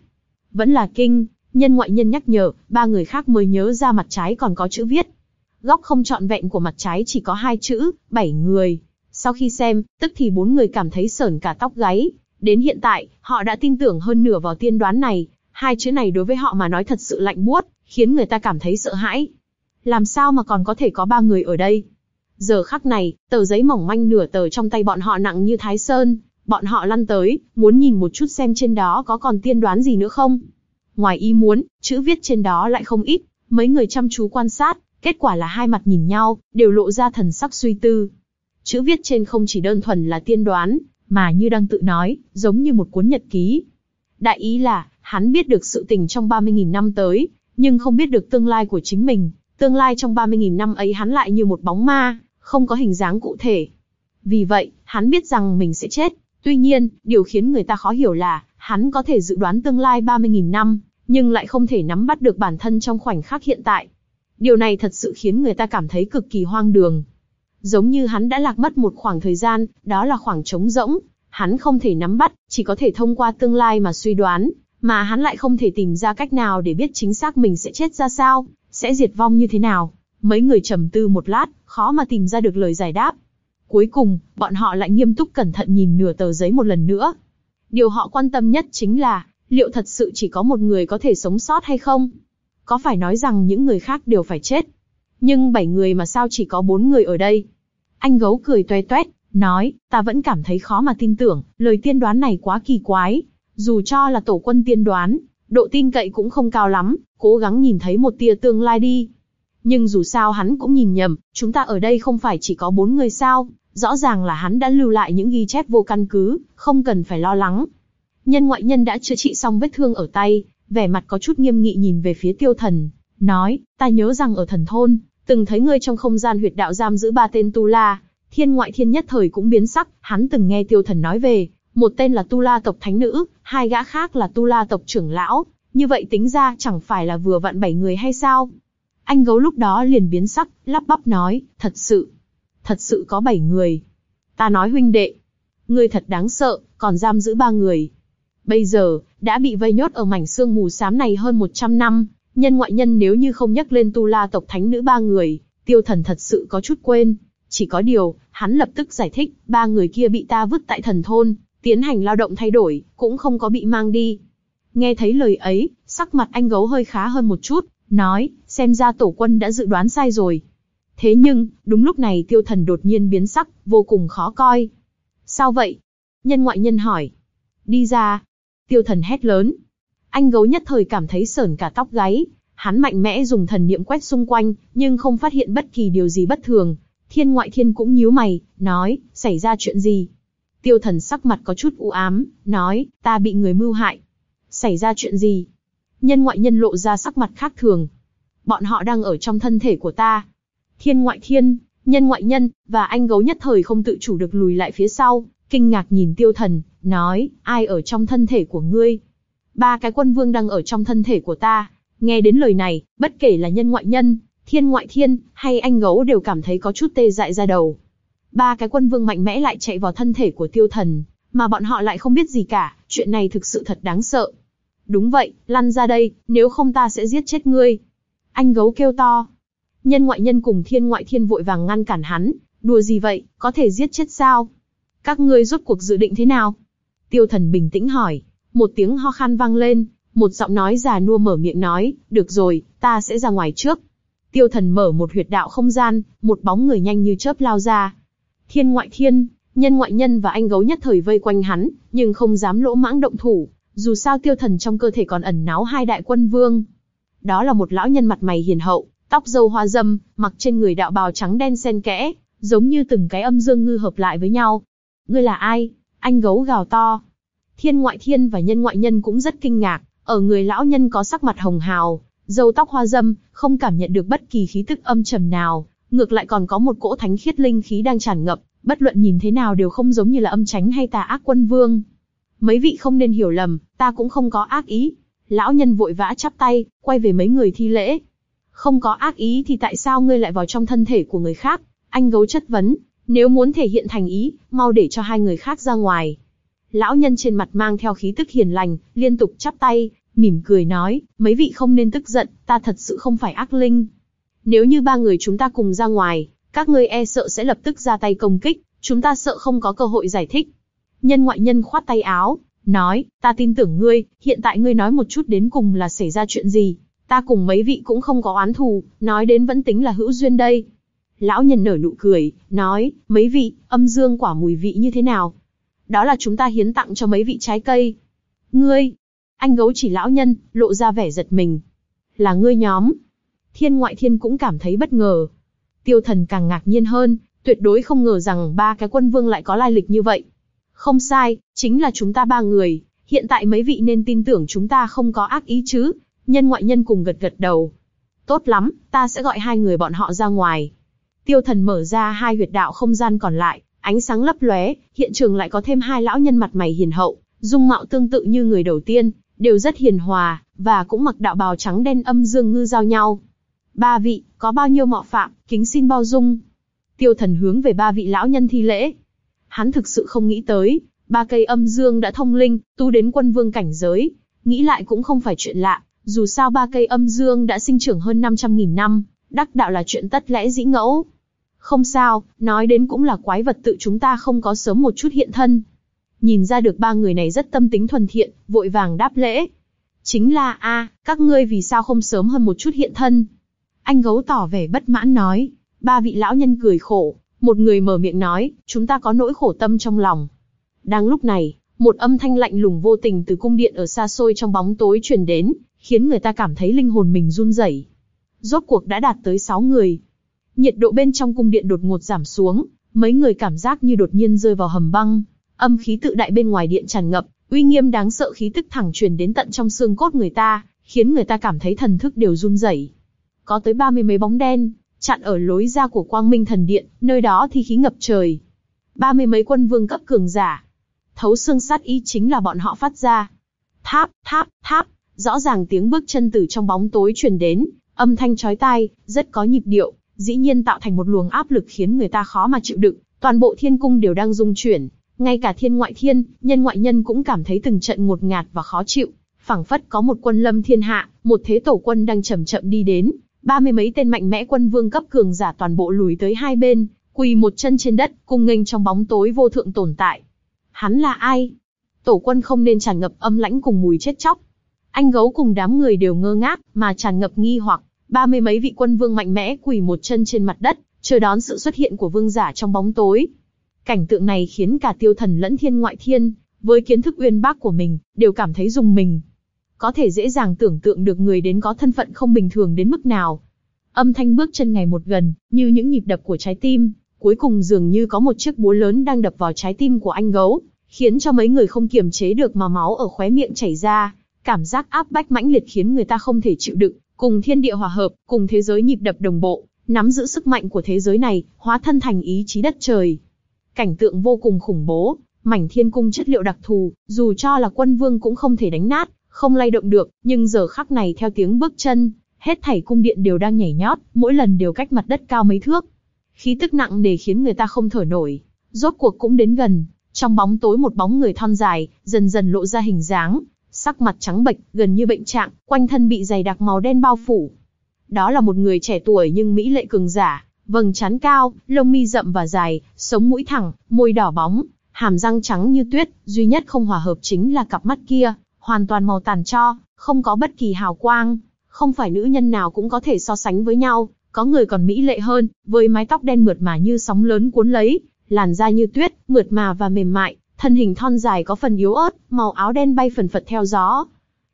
Vẫn là kinh, nhân ngoại nhân nhắc nhở, ba người khác mới nhớ ra mặt trái còn có chữ viết. Góc không trọn vẹn của mặt trái chỉ có hai chữ, bảy người. Sau khi xem, tức thì bốn người cảm thấy sởn cả tóc gáy. Đến hiện tại, họ đã tin tưởng hơn nửa vào tiên đoán này. Hai chữ này đối với họ mà nói thật sự lạnh buốt, khiến người ta cảm thấy sợ hãi. Làm sao mà còn có thể có ba người ở đây? Giờ khắc này, tờ giấy mỏng manh nửa tờ trong tay bọn họ nặng như thái sơn, bọn họ lăn tới, muốn nhìn một chút xem trên đó có còn tiên đoán gì nữa không. Ngoài ý muốn, chữ viết trên đó lại không ít, mấy người chăm chú quan sát, kết quả là hai mặt nhìn nhau, đều lộ ra thần sắc suy tư. Chữ viết trên không chỉ đơn thuần là tiên đoán, mà như đang tự nói, giống như một cuốn nhật ký. Đại ý là, hắn biết được sự tình trong 30.000 năm tới, nhưng không biết được tương lai của chính mình. Tương lai trong 30.000 năm ấy hắn lại như một bóng ma, không có hình dáng cụ thể. Vì vậy, hắn biết rằng mình sẽ chết. Tuy nhiên, điều khiến người ta khó hiểu là, hắn có thể dự đoán tương lai 30.000 năm, nhưng lại không thể nắm bắt được bản thân trong khoảnh khắc hiện tại. Điều này thật sự khiến người ta cảm thấy cực kỳ hoang đường. Giống như hắn đã lạc mất một khoảng thời gian, đó là khoảng trống rỗng, hắn không thể nắm bắt, chỉ có thể thông qua tương lai mà suy đoán, mà hắn lại không thể tìm ra cách nào để biết chính xác mình sẽ chết ra sao, sẽ diệt vong như thế nào. Mấy người trầm tư một lát, khó mà tìm ra được lời giải đáp. Cuối cùng, bọn họ lại nghiêm túc cẩn thận nhìn nửa tờ giấy một lần nữa. Điều họ quan tâm nhất chính là, liệu thật sự chỉ có một người có thể sống sót hay không? Có phải nói rằng những người khác đều phải chết? Nhưng bảy người mà sao chỉ có bốn người ở đây? Anh gấu cười toe toét, nói, ta vẫn cảm thấy khó mà tin tưởng, lời tiên đoán này quá kỳ quái. Dù cho là tổ quân tiên đoán, độ tin cậy cũng không cao lắm, cố gắng nhìn thấy một tia tương lai đi. Nhưng dù sao hắn cũng nhìn nhầm, chúng ta ở đây không phải chỉ có bốn người sao, rõ ràng là hắn đã lưu lại những ghi chép vô căn cứ, không cần phải lo lắng. Nhân ngoại nhân đã chữa trị xong vết thương ở tay, vẻ mặt có chút nghiêm nghị nhìn về phía tiêu thần, nói, ta nhớ rằng ở thần thôn, từng thấy ngươi trong không gian huyệt đạo giam giữ ba tên tu la, thiên ngoại thiên nhất thời cũng biến sắc, hắn từng nghe tiêu thần nói về, một tên là tu la tộc thánh nữ, hai gã khác là tu la tộc trưởng lão, như vậy tính ra chẳng phải là vừa vặn bảy người hay sao? Anh gấu lúc đó liền biến sắc, lắp bắp nói, thật sự, thật sự có bảy người. Ta nói huynh đệ, ngươi thật đáng sợ, còn giam giữ ba người. Bây giờ, đã bị vây nhốt ở mảnh xương mù xám này hơn 100 năm, nhân ngoại nhân nếu như không nhắc lên tu la tộc thánh nữ ba người, tiêu thần thật sự có chút quên. Chỉ có điều, hắn lập tức giải thích, ba người kia bị ta vứt tại thần thôn, tiến hành lao động thay đổi, cũng không có bị mang đi. Nghe thấy lời ấy, sắc mặt anh gấu hơi khá hơn một chút, nói, xem ra tổ quân đã dự đoán sai rồi. Thế nhưng, đúng lúc này tiêu thần đột nhiên biến sắc, vô cùng khó coi. Sao vậy? Nhân ngoại nhân hỏi. Đi ra. Tiêu thần hét lớn. Anh gấu nhất thời cảm thấy sởn cả tóc gáy. Hắn mạnh mẽ dùng thần niệm quét xung quanh, nhưng không phát hiện bất kỳ điều gì bất thường. Thiên ngoại thiên cũng nhíu mày, nói, xảy ra chuyện gì? Tiêu thần sắc mặt có chút u ám, nói, ta bị người mưu hại. Xảy ra chuyện gì? Nhân ngoại nhân lộ ra sắc mặt khác thường. Bọn họ đang ở trong thân thể của ta. Thiên ngoại thiên, nhân ngoại nhân, và anh gấu nhất thời không tự chủ được lùi lại phía sau, kinh ngạc nhìn tiêu thần, nói, ai ở trong thân thể của ngươi? Ba cái quân vương đang ở trong thân thể của ta. Nghe đến lời này, bất kể là nhân ngoại nhân, thiên ngoại thiên, hay anh gấu đều cảm thấy có chút tê dại ra đầu. Ba cái quân vương mạnh mẽ lại chạy vào thân thể của tiêu thần, mà bọn họ lại không biết gì cả, chuyện này thực sự thật đáng sợ. Đúng vậy, lăn ra đây, nếu không ta sẽ giết chết ngươi. Anh gấu kêu to. Nhân ngoại nhân cùng thiên ngoại thiên vội vàng ngăn cản hắn, đùa gì vậy, có thể giết chết sao? Các ngươi rốt cuộc dự định thế nào? Tiêu thần bình tĩnh hỏi, một tiếng ho khan vang lên, một giọng nói già nua mở miệng nói, được rồi, ta sẽ ra ngoài trước. Tiêu thần mở một huyệt đạo không gian, một bóng người nhanh như chớp lao ra. Thiên ngoại thiên, nhân ngoại nhân và anh gấu nhất thời vây quanh hắn, nhưng không dám lỗ mãng động thủ, dù sao tiêu thần trong cơ thể còn ẩn náu hai đại quân vương. Đó là một lão nhân mặt mày hiền hậu, tóc râu hoa dâm, mặc trên người đạo bào trắng đen xen kẽ, giống như từng cái âm dương ngư hợp lại với nhau. Ngươi là ai? Anh gấu gào to. Thiên ngoại thiên và nhân ngoại nhân cũng rất kinh ngạc, ở người lão nhân có sắc mặt hồng hào, râu tóc hoa dâm, không cảm nhận được bất kỳ khí tức âm trầm nào, ngược lại còn có một cỗ thánh khiết linh khí đang tràn ngập, bất luận nhìn thế nào đều không giống như là âm tránh hay tà ác quân vương. Mấy vị không nên hiểu lầm, ta cũng không có ác ý. Lão nhân vội vã chắp tay, quay về mấy người thi lễ. Không có ác ý thì tại sao ngươi lại vào trong thân thể của người khác? Anh gấu chất vấn, nếu muốn thể hiện thành ý, mau để cho hai người khác ra ngoài. Lão nhân trên mặt mang theo khí tức hiền lành, liên tục chắp tay, mỉm cười nói, mấy vị không nên tức giận, ta thật sự không phải ác linh. Nếu như ba người chúng ta cùng ra ngoài, các ngươi e sợ sẽ lập tức ra tay công kích, chúng ta sợ không có cơ hội giải thích. Nhân ngoại nhân khoát tay áo, nói, ta tin tưởng ngươi, hiện tại ngươi nói một chút đến cùng là xảy ra chuyện gì, Ta cùng mấy vị cũng không có oán thù, nói đến vẫn tính là hữu duyên đây. Lão nhân nở nụ cười, nói, mấy vị, âm dương quả mùi vị như thế nào? Đó là chúng ta hiến tặng cho mấy vị trái cây. Ngươi, anh gấu chỉ lão nhân, lộ ra vẻ giật mình. Là ngươi nhóm. Thiên ngoại thiên cũng cảm thấy bất ngờ. Tiêu thần càng ngạc nhiên hơn, tuyệt đối không ngờ rằng ba cái quân vương lại có lai lịch như vậy. Không sai, chính là chúng ta ba người, hiện tại mấy vị nên tin tưởng chúng ta không có ác ý chứ, nhân ngoại nhân cùng gật gật đầu. Tốt lắm, ta sẽ gọi hai người bọn họ ra ngoài. Tiêu thần mở ra hai huyệt đạo không gian còn lại, ánh sáng lấp lóe, hiện trường lại có thêm hai lão nhân mặt mày hiền hậu, dung mạo tương tự như người đầu tiên, đều rất hiền hòa, và cũng mặc đạo bào trắng đen âm dương ngư giao nhau. Ba vị, có bao nhiêu mọ phạm, kính xin bao dung. Tiêu thần hướng về ba vị lão nhân thi lễ. Hắn thực sự không nghĩ tới, ba cây âm dương đã thông linh, tu đến quân vương cảnh giới. Nghĩ lại cũng không phải chuyện lạ, dù sao ba cây âm dương đã sinh trưởng hơn 500.000 năm, đắc đạo là chuyện tất lẽ dĩ ngẫu. Không sao, nói đến cũng là quái vật tự chúng ta không có sớm một chút hiện thân. Nhìn ra được ba người này rất tâm tính thuần thiện, vội vàng đáp lễ. Chính là a, các ngươi vì sao không sớm hơn một chút hiện thân? Anh gấu tỏ vẻ bất mãn nói. Ba vị lão nhân cười khổ, một người mở miệng nói, chúng ta có nỗi khổ tâm trong lòng. Đang lúc này, một âm thanh lạnh lùng vô tình từ cung điện ở xa xôi trong bóng tối truyền đến, khiến người ta cảm thấy linh hồn mình run rẩy. Rốt cuộc đã đạt tới 6 người. Nhiệt độ bên trong cung điện đột ngột giảm xuống, mấy người cảm giác như đột nhiên rơi vào hầm băng. Âm khí tự đại bên ngoài điện tràn ngập, uy nghiêm đáng sợ khí tức thẳng truyền đến tận trong xương cốt người ta, khiến người ta cảm thấy thần thức đều run rẩy. Có tới ba mươi mấy bóng đen, chặn ở lối ra của Quang Minh Thần Điện, nơi đó thi khí ngập trời. Ba mươi mấy quân vương cấp cường giả. Thấu xương sát ý chính là bọn họ phát ra. Tháp, tháp, tháp, rõ ràng tiếng bước chân từ trong bóng tối truyền đến, âm thanh chói tai, rất có nhịp điệu, dĩ nhiên tạo thành một luồng áp lực khiến người ta khó mà chịu đựng, toàn bộ thiên cung đều đang rung chuyển, ngay cả thiên ngoại thiên, nhân ngoại nhân cũng cảm thấy từng trận ngột ngạt và khó chịu, phảng phất có một quân lâm thiên hạ, một thế tổ quân đang chậm chậm đi đến, ba mươi mấy tên mạnh mẽ quân vương cấp cường giả toàn bộ lùi tới hai bên, quỳ một chân trên đất, cung nghênh trong bóng tối vô thượng tồn tại. Hắn là ai? Tổ quân không nên tràn ngập âm lãnh cùng mùi chết chóc. Anh gấu cùng đám người đều ngơ ngác, mà tràn ngập nghi hoặc, ba mươi mấy vị quân vương mạnh mẽ quỳ một chân trên mặt đất, chờ đón sự xuất hiện của vương giả trong bóng tối. Cảnh tượng này khiến cả tiêu thần lẫn thiên ngoại thiên, với kiến thức uyên bác của mình, đều cảm thấy dùng mình. Có thể dễ dàng tưởng tượng được người đến có thân phận không bình thường đến mức nào. Âm thanh bước chân ngày một gần, như những nhịp đập của trái tim, cuối cùng dường như có một chiếc búa lớn đang đập vào trái tim của anh gấu, khiến cho mấy người không kiềm chế được mà máu ở khóe miệng chảy ra. Cảm giác áp bách mãnh liệt khiến người ta không thể chịu đựng, cùng thiên địa hòa hợp, cùng thế giới nhịp đập đồng bộ, nắm giữ sức mạnh của thế giới này, hóa thân thành ý chí đất trời. Cảnh tượng vô cùng khủng bố, mảnh thiên cung chất liệu đặc thù, dù cho là quân vương cũng không thể đánh nát, không lay động được, nhưng giờ khắc này theo tiếng bước chân, hết thảy cung điện đều đang nhảy nhót, mỗi lần đều cách mặt đất cao mấy thước. Khí tức nặng để khiến người ta không thở nổi, rốt cuộc cũng đến gần, trong bóng tối một bóng người thon dài, dần dần lộ ra hình dáng, sắc mặt trắng bệch, gần như bệnh trạng, quanh thân bị dày đặc màu đen bao phủ. Đó là một người trẻ tuổi nhưng mỹ lệ cường giả, vầng trán cao, lông mi rậm và dài, sống mũi thẳng, môi đỏ bóng, hàm răng trắng như tuyết, duy nhất không hòa hợp chính là cặp mắt kia, hoàn toàn màu tàn cho, không có bất kỳ hào quang, không phải nữ nhân nào cũng có thể so sánh với nhau, có người còn mỹ lệ hơn, với mái tóc đen mượt mà như sóng lớn cuốn lấy, làn da như tuyết, mượt mà và mềm mại, thân hình thon dài có phần yếu ớt, màu áo đen bay phần phật theo gió.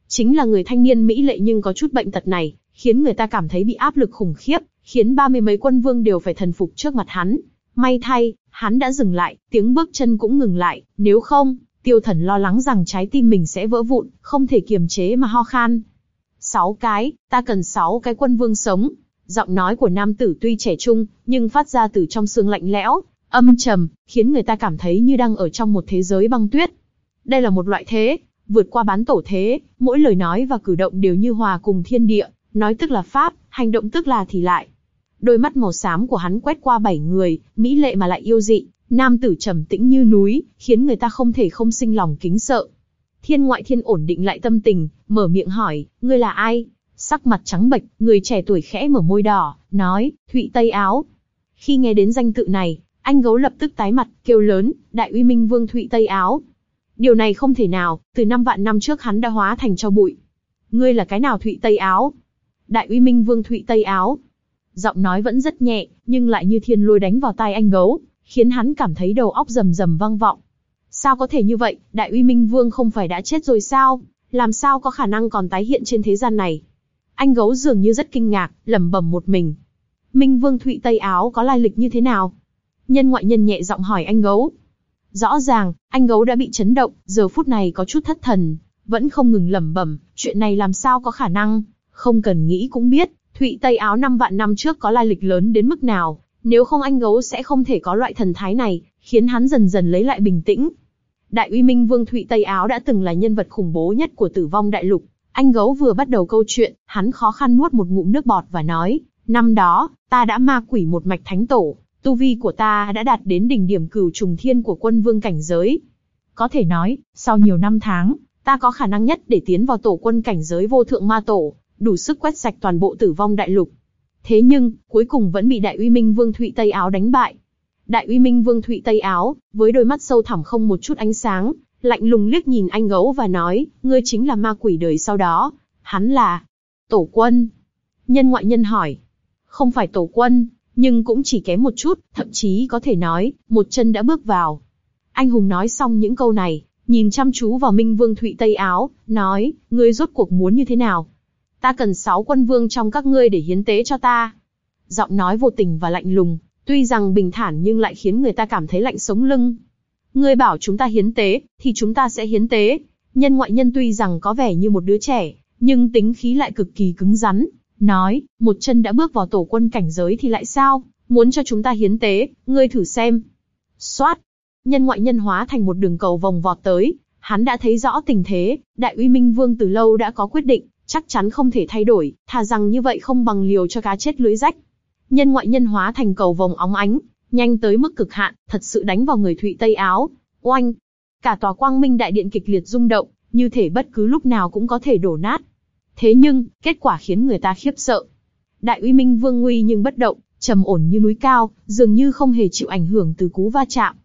Chính là người thanh niên mỹ lệ nhưng có chút bệnh tật này, khiến người ta cảm thấy bị áp lực khủng khiếp, khiến ba mươi mấy quân vương đều phải thần phục trước mặt hắn. May thay, hắn đã dừng lại, tiếng bước chân cũng ngừng lại, nếu không, tiêu thần lo lắng rằng trái tim mình sẽ vỡ vụn, không thể kiềm chế mà ho khan. Sáu cái, ta cần sáu cái quân vương sống. Giọng nói của nam tử tuy trẻ trung, nhưng phát ra từ trong xương lạnh lẽo, âm trầm, khiến người ta cảm thấy như đang ở trong một thế giới băng tuyết. Đây là một loại thế, vượt qua bán tổ thế, mỗi lời nói và cử động đều như hòa cùng thiên địa, nói tức là pháp, hành động tức là thì lại. Đôi mắt màu xám của hắn quét qua bảy người, mỹ lệ mà lại yêu dị, nam tử trầm tĩnh như núi, khiến người ta không thể không sinh lòng kính sợ. Thiên ngoại thiên ổn định lại tâm tình, mở miệng hỏi, ngươi là ai? Sắc mặt trắng bệch, người trẻ tuổi khẽ mở môi đỏ, nói, Thụy Tây Áo. Khi nghe đến danh tự này, anh gấu lập tức tái mặt, kêu lớn, đại uy minh vương Thụy Tây Áo. Điều này không thể nào, từ năm vạn năm trước hắn đã hóa thành cho bụi. Ngươi là cái nào Thụy Tây Áo? Đại uy minh vương Thụy Tây Áo. Giọng nói vẫn rất nhẹ, nhưng lại như thiên lôi đánh vào tai anh gấu, khiến hắn cảm thấy đầu óc rầm rầm vang vọng. Sao có thể như vậy, Đại uy minh vương không phải đã chết rồi sao? Làm sao có khả năng còn tái hiện trên thế gian này? Anh gấu dường như rất kinh ngạc, lẩm bẩm một mình. Minh vương Thụy Tây Áo có lai lịch như thế nào? Nhân ngoại nhân nhẹ giọng hỏi anh gấu. Rõ ràng, anh gấu đã bị chấn động, giờ phút này có chút thất thần, vẫn không ngừng lẩm bẩm, chuyện này làm sao có khả năng, không cần nghĩ cũng biết, Thụy Tây Áo năm vạn năm trước có lai lịch lớn đến mức nào, nếu không anh gấu sẽ không thể có loại thần thái này, khiến hắn dần dần lấy lại bình tĩnh. Đại uy minh vương Thụy Tây Áo đã từng là nhân vật khủng bố nhất của tử vong đại lục. Anh gấu vừa bắt đầu câu chuyện, hắn khó khăn nuốt một ngụm nước bọt và nói, năm đó, ta đã ma quỷ một mạch thánh tổ, tu vi của ta đã đạt đến đỉnh điểm cửu trùng thiên của quân vương cảnh giới. Có thể nói, sau nhiều năm tháng, ta có khả năng nhất để tiến vào tổ quân cảnh giới vô thượng ma tổ, đủ sức quét sạch toàn bộ tử vong đại lục. Thế nhưng, cuối cùng vẫn bị Đại Uy Minh Vương Thụy Tây Áo đánh bại. Đại Uy Minh Vương Thụy Tây Áo, với đôi mắt sâu thẳm không một chút ánh sáng, lạnh lùng liếc nhìn anh gấu và nói, ngươi chính là ma quỷ đời sau đó. Hắn là Tổ Quân. Nhân ngoại nhân hỏi. Không phải Tổ Quân, nhưng cũng chỉ kém một chút, thậm chí có thể nói, một chân đã bước vào. Anh hùng nói xong những câu này, nhìn chăm chú vào Minh Vương Thụy Tây Áo, nói, ngươi rốt cuộc muốn như thế nào? Ta cần sáu quân vương trong các ngươi để hiến tế cho ta. Giọng nói vô tình và lạnh lùng, tuy rằng bình thản nhưng lại khiến người ta cảm thấy lạnh sống lưng. Ngươi bảo chúng ta hiến tế, thì chúng ta sẽ hiến tế. Nhân ngoại nhân tuy rằng có vẻ như một đứa trẻ, nhưng tính khí lại cực kỳ cứng rắn. Nói, một chân đã bước vào tổ quân cảnh giới thì lại sao? Muốn cho chúng ta hiến tế, ngươi thử xem. Xoát, nhân ngoại nhân hóa thành một đường cầu vòng vọt tới, hắn đã thấy rõ tình thế, đại uy minh vương từ lâu đã có quyết định, chắc chắn không thể thay đổi, thà rằng như vậy không bằng liều cho cá chết lưới rách. Nhân ngoại nhân hóa thành cầu vòng óng ánh, nhanh tới mức cực hạn, thật sự đánh vào người Thụy Tây áo. Oanh! Cả tòa quang minh đại điện kịch liệt rung động, như thể bất cứ lúc nào cũng có thể đổ nát. Thế nhưng, kết quả khiến người ta khiếp sợ. Đại uy minh vương nguy nhưng bất động, trầm ổn như núi cao, dường như không hề chịu ảnh hưởng từ cú va chạm.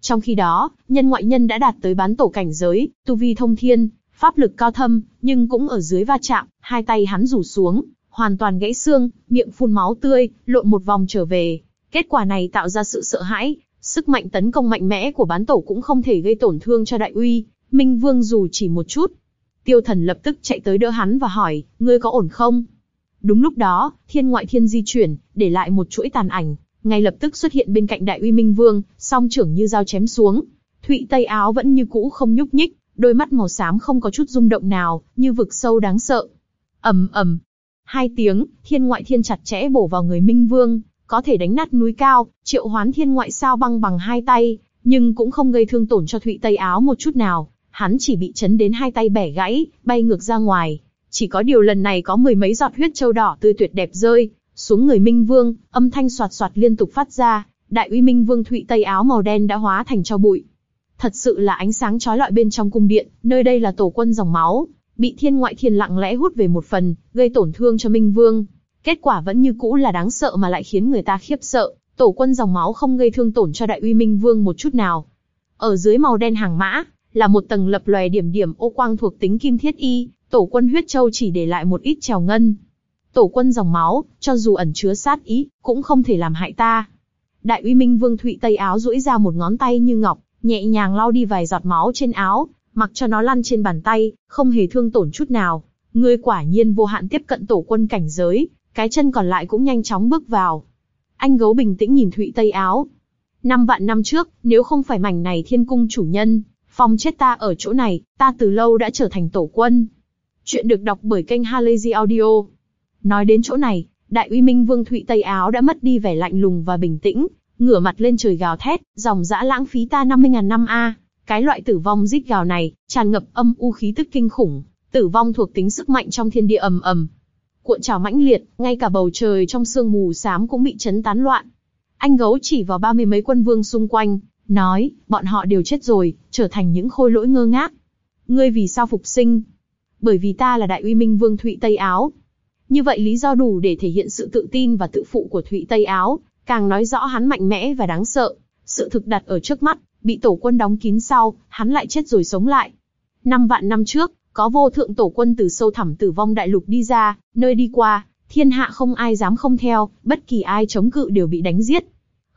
Trong khi đó, nhân ngoại nhân đã đạt tới bán tổ cảnh giới, tu vi thông thiên, pháp lực cao thâm, nhưng cũng ở dưới va chạm, hai tay hắn rủ xuống, hoàn toàn gãy xương, miệng phun máu tươi, lộn một vòng trở về. Kết quả này tạo ra sự sợ hãi, sức mạnh tấn công mạnh mẽ của bán tổ cũng không thể gây tổn thương cho đại uy, Minh Vương dù chỉ một chút. Tiêu thần lập tức chạy tới đỡ hắn và hỏi, ngươi có ổn không? Đúng lúc đó, thiên ngoại thiên di chuyển, để lại một chuỗi tàn ảnh, ngay lập tức xuất hiện bên cạnh đại uy Minh Vương, song trưởng như dao chém xuống. Thụy Tây áo vẫn như cũ không nhúc nhích, đôi mắt màu xám không có chút rung động nào, như vực sâu đáng sợ. ầm ầm, hai tiếng, thiên ngoại thiên chặt chẽ bổ vào người Minh Vương, có thể đánh nát núi cao, triệu hoán thiên ngoại sao băng bằng hai tay, nhưng cũng không gây thương tổn cho Thụy Tây áo một chút nào. Hắn chỉ bị chấn đến hai tay bẻ gãy, bay ngược ra ngoài. Chỉ có điều lần này có mười mấy giọt huyết châu đỏ tươi tuyệt đẹp rơi xuống người Minh Vương, âm thanh soạt soạt liên tục phát ra. Đại uy Minh Vương Thụy Tây áo màu đen đã hóa thành cho bụi, Thật sự là ánh sáng chói lọi bên trong cung điện, nơi đây là tổ quân dòng máu, bị thiên ngoại thiên lặng lẽ hút về một phần, gây tổn thương cho Minh Vương. Kết quả vẫn như cũ là đáng sợ mà lại khiến người ta khiếp sợ, tổ quân dòng máu không gây thương tổn cho đại uy Minh Vương một chút nào. Ở dưới màu đen hàng mã, là một tầng lập lòe điểm điểm ô quang thuộc tính kim thiết y, tổ quân huyết châu chỉ để lại một ít trèo ngân. Tổ quân dòng máu, cho dù ẩn chứa sát ý, cũng không thể làm hại ta. Đại uy Minh Vương Thụy Tây áo duỗi ra một ngón tay như ngọc, nhẹ nhàng lau đi vài giọt máu trên áo, mặc cho nó lăn trên bàn tay, không hề thương tổn chút nào. Ngươi quả nhiên vô hạn tiếp cận tổ quân cảnh giới, cái chân còn lại cũng nhanh chóng bước vào. Anh gấu bình tĩnh nhìn Thụy Tây áo. Năm vạn năm trước, nếu không phải mảnh này thiên cung chủ nhân, phong chết ta ở chỗ này, ta từ lâu đã trở thành tổ quân. Chuyện được đọc bởi kênh Halazy Audio. Nói đến chỗ này, Đại uy Minh Vương Thụy Tây Áo đã mất đi vẻ lạnh lùng và bình tĩnh, ngửa mặt lên trời gào thét, dòng dã lãng phí ta 50.000 năm a. Cái loại tử vong rít gào này, tràn ngập âm u khí tức kinh khủng, tử vong thuộc tính sức mạnh trong thiên địa ầm ầm. Cuộn trào mãnh liệt, ngay cả bầu trời trong sương mù xám cũng bị chấn tán loạn. Anh gấu chỉ vào ba mươi mấy quân vương xung quanh, nói, bọn họ đều chết rồi, trở thành những khôi lỗi ngơ ngác. Ngươi vì sao phục sinh? Bởi vì ta là đại uy minh vương Thụy Tây Áo. Như vậy lý do đủ để thể hiện sự tự tin và tự phụ của Thụy Tây Áo, càng nói rõ hắn mạnh mẽ và đáng sợ. Sự thực đặt ở trước mắt, bị tổ quân đóng kín sau, hắn lại chết rồi sống lại. Năm vạn năm trước, có vô thượng tổ quân từ sâu thẳm tử vong đại lục đi ra, nơi đi qua, Thiên hạ không ai dám không theo, bất kỳ ai chống cự đều bị đánh giết.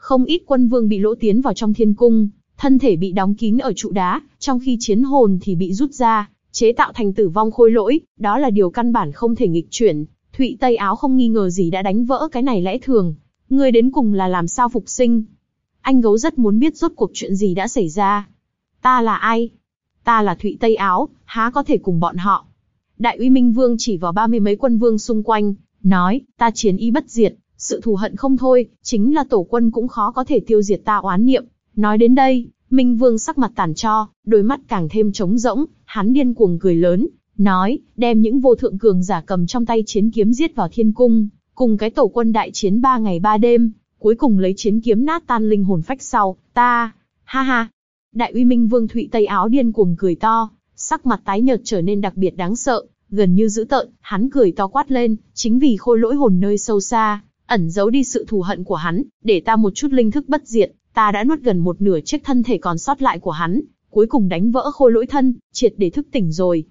Không ít quân vương bị lỗ tiến vào trong thiên cung, thân thể bị đóng kín ở trụ đá, trong khi chiến hồn thì bị rút ra, chế tạo thành tử vong khôi lỗi, đó là điều căn bản không thể nghịch chuyển. Thụy Tây Áo không nghi ngờ gì đã đánh vỡ cái này lẽ thường. Người đến cùng là làm sao phục sinh? Anh gấu rất muốn biết rốt cuộc chuyện gì đã xảy ra. Ta là ai? Ta là Thụy Tây Áo, há có thể cùng bọn họ? Đại uy Minh Vương chỉ vào ba mươi mấy quân vương xung quanh, nói, ta chiến y bất diệt, sự thù hận không thôi, chính là tổ quân cũng khó có thể tiêu diệt ta oán niệm. Nói đến đây, Minh Vương sắc mặt tàn cho, đôi mắt càng thêm trống rỗng, hắn điên cuồng cười lớn, nói, đem những vô thượng cường giả cầm trong tay chiến kiếm giết vào thiên cung, cùng cái tổ quân đại chiến ba ngày ba đêm, cuối cùng lấy chiến kiếm nát tan linh hồn phách sau, ta, ha ha. Đại uy Minh Vương Thụy Tây áo điên cuồng cười to, sắc mặt tái nhợt trở nên đặc biệt đáng sợ, gần như dữ tợn, hắn cười to quát lên, chính vì khôi lỗi hồn nơi sâu xa, ẩn giấu đi sự thù hận của hắn, để ta một chút linh thức bất diệt, ta đã nuốt gần một nửa chiếc thân thể còn sót lại của hắn, cuối cùng đánh vỡ khôi lỗi thân, triệt để thức tỉnh rồi.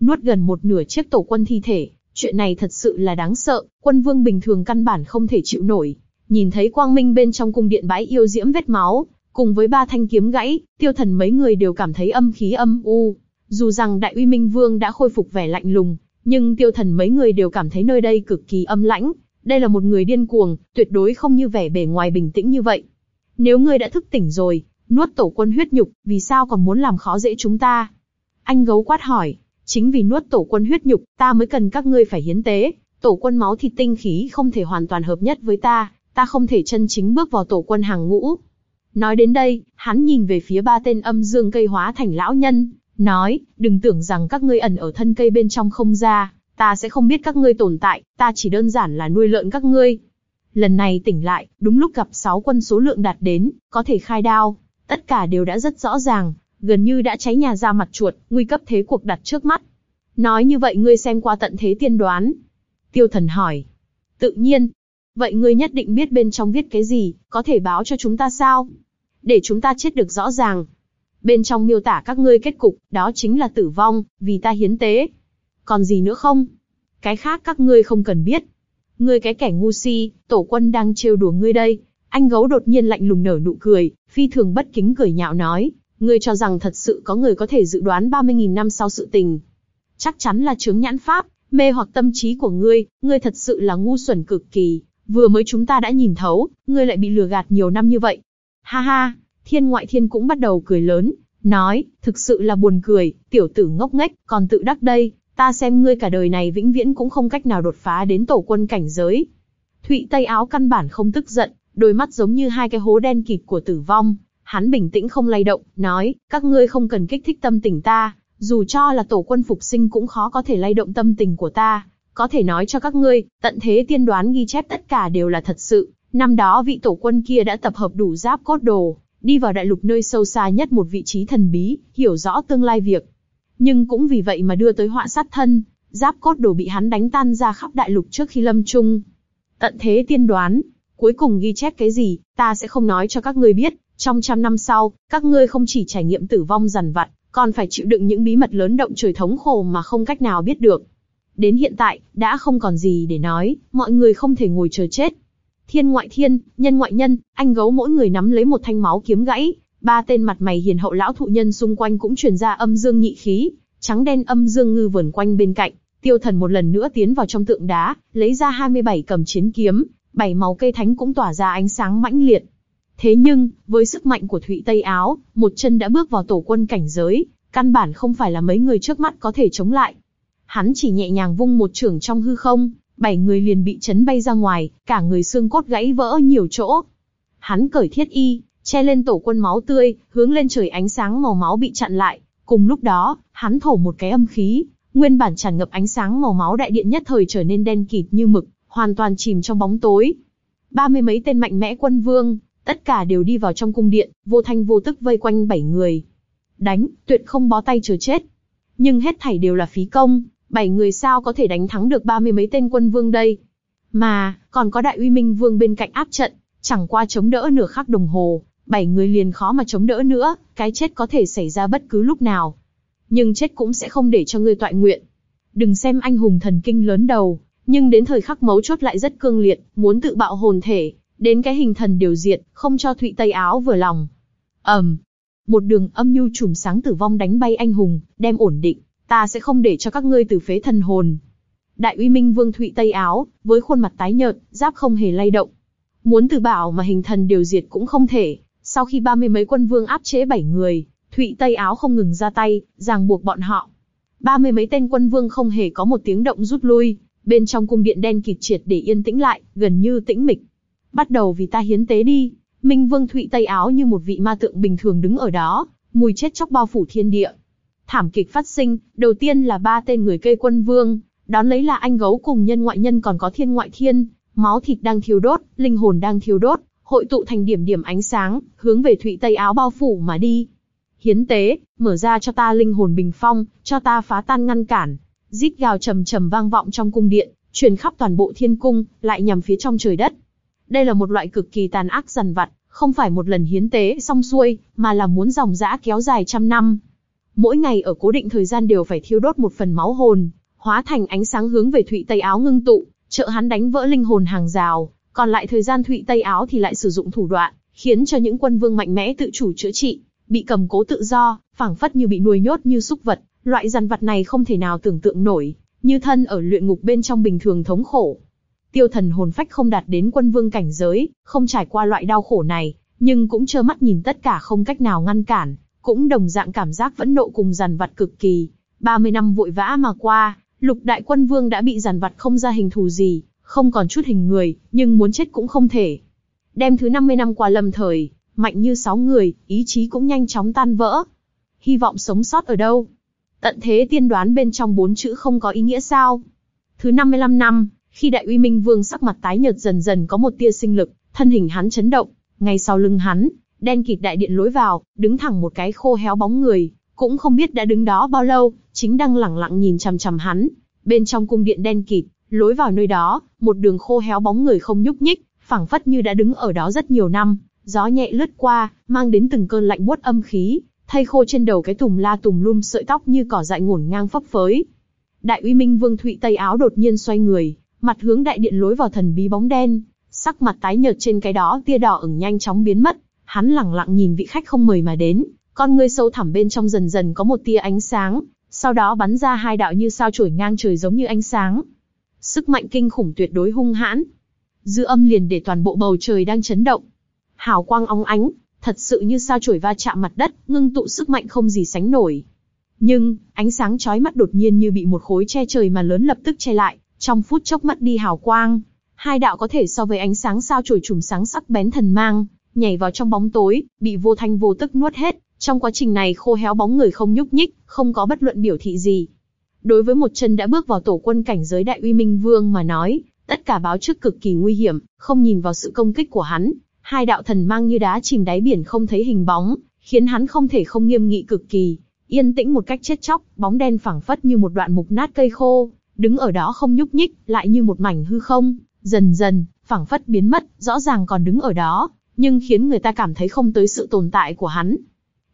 Nuốt gần một nửa chiếc tổ quân thi thể, chuyện này thật sự là đáng sợ, quân vương bình thường căn bản không thể chịu nổi. Nhìn thấy quang minh bên trong cung điện bãi yêu diễm vết máu, cùng với ba thanh kiếm gãy, tiêu thần mấy người đều cảm thấy âm khí âm u. Dù rằng đại uy minh vương đã khôi phục vẻ lạnh lùng, nhưng tiêu thần mấy người đều cảm thấy nơi đây cực kỳ âm lãnh. Đây là một người điên cuồng, tuyệt đối không như vẻ bề ngoài bình tĩnh như vậy. Nếu ngươi đã thức tỉnh rồi, nuốt tổ quân huyết nhục, vì sao còn muốn làm khó dễ chúng ta? Anh gấu quát hỏi, chính vì nuốt tổ quân huyết nhục, ta mới cần các ngươi phải hiến tế. Tổ quân máu thịt tinh khí không thể hoàn toàn hợp nhất với ta, ta không thể chân chính bước vào tổ quân hàng ngũ. Nói đến đây, hắn nhìn về phía ba tên âm dương cây hóa thành lão nhân, nói, đừng tưởng rằng các ngươi ẩn ở thân cây bên trong không ra, ta sẽ không biết các ngươi tồn tại, ta chỉ đơn giản là nuôi lợn các ngươi. Lần này tỉnh lại, đúng lúc gặp sáu quân số lượng đạt đến, có thể khai đao, tất cả đều đã rất rõ ràng, gần như đã cháy nhà ra mặt chuột, nguy cấp thế cuộc đặt trước mắt. Nói như vậy ngươi xem qua tận thế tiên đoán. Tiêu thần hỏi. Tự nhiên. Vậy ngươi nhất định biết bên trong viết cái gì, có thể báo cho chúng ta sao? Để chúng ta chết được rõ ràng. Bên trong miêu tả các ngươi kết cục, đó chính là tử vong, vì ta hiến tế. Còn gì nữa không? Cái khác các ngươi không cần biết. Ngươi cái kẻ ngu si, tổ quân đang trêu đùa ngươi đây. Anh gấu đột nhiên lạnh lùng nở nụ cười, phi thường bất kính cười nhạo nói. Ngươi cho rằng thật sự có người có thể dự đoán 30.000 năm sau sự tình. Chắc chắn là chướng nhãn pháp, mê hoặc tâm trí của ngươi, ngươi thật sự là ngu xuẩn cực kỳ. Vừa mới chúng ta đã nhìn thấu, ngươi lại bị lừa gạt nhiều năm như vậy. Ha ha, thiên ngoại thiên cũng bắt đầu cười lớn, nói, thực sự là buồn cười, tiểu tử ngốc nghếch, còn tự đắc đây, ta xem ngươi cả đời này vĩnh viễn cũng không cách nào đột phá đến tổ quân cảnh giới. Thụy Tây áo căn bản không tức giận, đôi mắt giống như hai cái hố đen kịt của tử vong, hắn bình tĩnh không lay động, nói, các ngươi không cần kích thích tâm tình ta, dù cho là tổ quân phục sinh cũng khó có thể lay động tâm tình của ta. Có thể nói cho các ngươi, tận thế tiên đoán ghi chép tất cả đều là thật sự. Năm đó vị tổ quân kia đã tập hợp đủ giáp cốt đồ, đi vào đại lục nơi sâu xa nhất một vị trí thần bí, hiểu rõ tương lai việc. Nhưng cũng vì vậy mà đưa tới họa sát thân, giáp cốt đồ bị hắn đánh tan ra khắp đại lục trước khi lâm chung. Tận thế tiên đoán, cuối cùng ghi chép cái gì, ta sẽ không nói cho các ngươi biết, trong trăm năm sau, các ngươi không chỉ trải nghiệm tử vong dằn vặt, còn phải chịu đựng những bí mật lớn động trời thống khổ mà không cách nào biết được. Đến hiện tại, đã không còn gì để nói, mọi người không thể ngồi chờ chết. Thiên ngoại thiên, nhân ngoại nhân, anh gấu mỗi người nắm lấy một thanh máu kiếm gãy, ba tên mặt mày hiền hậu lão thụ nhân xung quanh cũng truyền ra âm dương nhị khí, trắng đen âm dương ngư vẩn quanh bên cạnh. Tiêu thần một lần nữa tiến vào trong tượng đá, lấy ra 27 cầm chiến kiếm, bảy màu cây thánh cũng tỏa ra ánh sáng mãnh liệt. Thế nhưng, với sức mạnh của Thụy Tây Áo, một chân đã bước vào tổ quân cảnh giới, căn bản không phải là mấy người trước mắt có thể chống lại. Hắn chỉ nhẹ nhàng vung một trưởng trong hư không, bảy người liền bị chấn bay ra ngoài, cả người xương cốt gãy vỡ nhiều chỗ. Hắn cởi thiết y, che lên tổ quân máu tươi, hướng lên trời ánh sáng màu máu bị chặn lại. Cùng lúc đó, hắn thổ một cái âm khí, nguyên bản tràn ngập ánh sáng màu máu đại điện nhất thời trở nên đen kịt như mực, hoàn toàn chìm trong bóng tối. Ba mươi mấy tên mạnh mẽ quân vương, tất cả đều đi vào trong cung điện, vô thanh vô tức vây quanh bảy người. Đánh, tuyệt không bó tay chờ chết. Nhưng hết thảy đều là phí công, bảy người sao có thể đánh thắng được ba mươi mấy tên quân vương đây? Mà, còn có đại uy minh vương bên cạnh áp trận, chẳng qua chống đỡ nửa khắc đồng hồ, bảy người liền khó mà chống đỡ nữa, cái chết có thể xảy ra bất cứ lúc nào. Nhưng chết cũng sẽ không để cho ngươi tọa nguyện. Đừng xem anh hùng thần kinh lớn đầu, nhưng đến thời khắc mấu chốt lại rất cương liệt, muốn tự bạo hồn thể, đến cái hình thần điều diệt, không cho Thụy Tây áo vừa lòng. ầm, um, một đường âm nhu trùm sáng tử vong đánh bay anh hùng, đem ổn định, ta sẽ không để cho các ngươi tử phế thần hồn. Đại uy minh vương Thụy Tây áo, với khuôn mặt tái nhợt, giáp không hề lay động. Muốn tự bảo mà hình thần điều diệt cũng không thể, sau khi ba mươi mấy quân vương áp chế bảy người, Thụy Tây áo không ngừng ra tay, ràng buộc bọn họ. Ba mươi mấy tên quân vương không hề có một tiếng động rút lui, bên trong cung điện đen kịt triệt để yên tĩnh lại, gần như tĩnh mịch. Bắt đầu vì ta hiến tế đi. Minh Vương Thụy Tây áo như một vị ma tượng bình thường đứng ở đó, mùi chết chóc bao phủ thiên địa. Thảm kịch phát sinh, đầu tiên là ba tên người cây quân vương, đón lấy là anh gấu cùng nhân ngoại nhân còn có thiên ngoại thiên, máu thịt đang thiêu đốt, linh hồn đang thiêu đốt, hội tụ thành điểm điểm ánh sáng, hướng về Thụy Tây áo bao phủ mà đi. Hiến tế, mở ra cho ta linh hồn bình phong, cho ta phá tan ngăn cản. Rít gào trầm trầm vang vọng trong cung điện, truyền khắp toàn bộ thiên cung, lại nhằm phía trong trời đất. Đây là một loại cực kỳ tàn ác dằn vặt, không phải một lần hiến tế xong xuôi, mà là muốn dòng dã kéo dài trăm năm. Mỗi ngày ở cố định thời gian đều phải thiêu đốt một phần máu hồn, hóa thành ánh sáng hướng về Thụy Tây áo ngưng tụ, trợ hắn đánh vỡ linh hồn hàng rào, còn lại thời gian Thụy Tây áo thì lại sử dụng thủ đoạn, khiến cho những quân vương mạnh mẽ tự chủ chữa trị, bị cầm cố tự do, phảng phất như bị nuôi nhốt như súc vật, loại dằn vặt này không thể nào tưởng tượng nổi, như thân ở luyện ngục bên trong bình thường thống khổ. Tiêu thần hồn phách không đạt đến quân vương cảnh giới, không trải qua loại đau khổ này, nhưng cũng trơ mắt nhìn tất cả không cách nào ngăn cản, cũng đồng dạng cảm giác vẫn nộ cùng dằn vặt cực kỳ. 30 năm vội vã mà qua, lục đại quân vương đã bị dằn vặt không ra hình thù gì, không còn chút hình người, nhưng muốn chết cũng không thể. Đem thứ 50 năm qua lâm thời, mạnh như sáu người, ý chí cũng nhanh chóng tan vỡ. Hy vọng sống sót ở đâu? Tận thế tiên đoán bên trong bốn chữ không có ý nghĩa sao? Thứ 55 năm, khi đại uy minh vương sắc mặt tái nhợt dần dần có một tia sinh lực, thân hình hắn chấn động, ngay sau lưng hắn, đen kịt đại điện lối vào, đứng thẳng một cái khô héo bóng người, cũng không biết đã đứng đó bao lâu, chính đang lẳng lặng nhìn chằm chằm hắn. Bên trong cung điện đen kịt, lối vào nơi đó, một đường khô héo bóng người không nhúc nhích, phảng phất như đã đứng ở đó rất nhiều năm, gió nhẹ lướt qua, mang đến từng cơn lạnh buốt âm khí, thay khô trên đầu cái tùm la tùm lum sợi tóc như cỏ dại ngổn ngang phấp phới. Đại uy minh vương thụy tây áo đột nhiên xoay người, mặt hướng đại điện lối vào thần bí bóng đen, sắc mặt tái nhợt trên cái đó tia đỏ ửng nhanh chóng biến mất, hắn lẳng lặng nhìn vị khách không mời mà đến, con ngươi sâu thẳm bên trong dần dần có một tia ánh sáng, sau đó bắn ra hai đạo như sao chổi ngang trời giống như ánh sáng. Sức mạnh kinh khủng tuyệt đối hung hãn. Dư âm liền để toàn bộ bầu trời đang chấn động. Hào quang óng ánh, thật sự như sao chổi va chạm mặt đất, ngưng tụ sức mạnh không gì sánh nổi. Nhưng, ánh sáng chói mắt đột nhiên như bị một khối che trời mà lớn lập tức che lại, trong phút chốc mất đi hào quang. Hai đạo có thể so với ánh sáng sao chổi trùm sáng sắc bén thần mang, nhảy vào trong bóng tối, bị vô thanh vô tức nuốt hết. Trong quá trình này khô héo bóng người không nhúc nhích, không có bất luận biểu thị gì. Đối với một chân đã bước vào tổ quân cảnh giới đại uy minh vương mà nói, tất cả báo trước cực kỳ nguy hiểm, không nhìn vào sự công kích của hắn, hai đạo thần mang như đá chìm đáy biển không thấy hình bóng, khiến hắn không thể không nghiêm nghị cực kỳ, yên tĩnh một cách chết chóc, bóng đen phẳng phất như một đoạn mục nát cây khô, đứng ở đó không nhúc nhích, lại như một mảnh hư không, dần dần, phẳng phất biến mất, rõ ràng còn đứng ở đó, nhưng khiến người ta cảm thấy không tới sự tồn tại của hắn.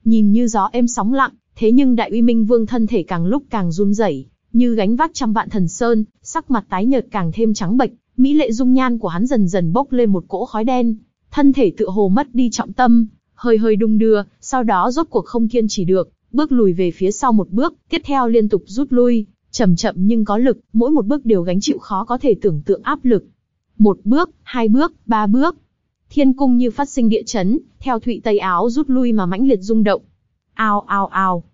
Nhìn như gió êm sóng lặng, thế nhưng đại uy minh vương thân thể càng lúc càng run rẩy, như gánh vác trăm vạn thần sơn, sắc mặt tái nhợt càng thêm trắng bệch, mỹ lệ dung nhan của hắn dần dần bốc lên một cỗ khói đen, thân thể tựa hồ mất đi trọng tâm, hơi hơi đung đưa, sau đó rốt cuộc không kiên trì được, bước lùi về phía sau một bước, tiếp theo liên tục rút lui, chậm chậm nhưng có lực, mỗi một bước đều gánh chịu khó có thể tưởng tượng áp lực. Một bước, hai bước, ba bước. Thiên cung như phát sinh địa chấn, theo thụy tây áo rút lui mà mãnh liệt rung động. Ao ao ao.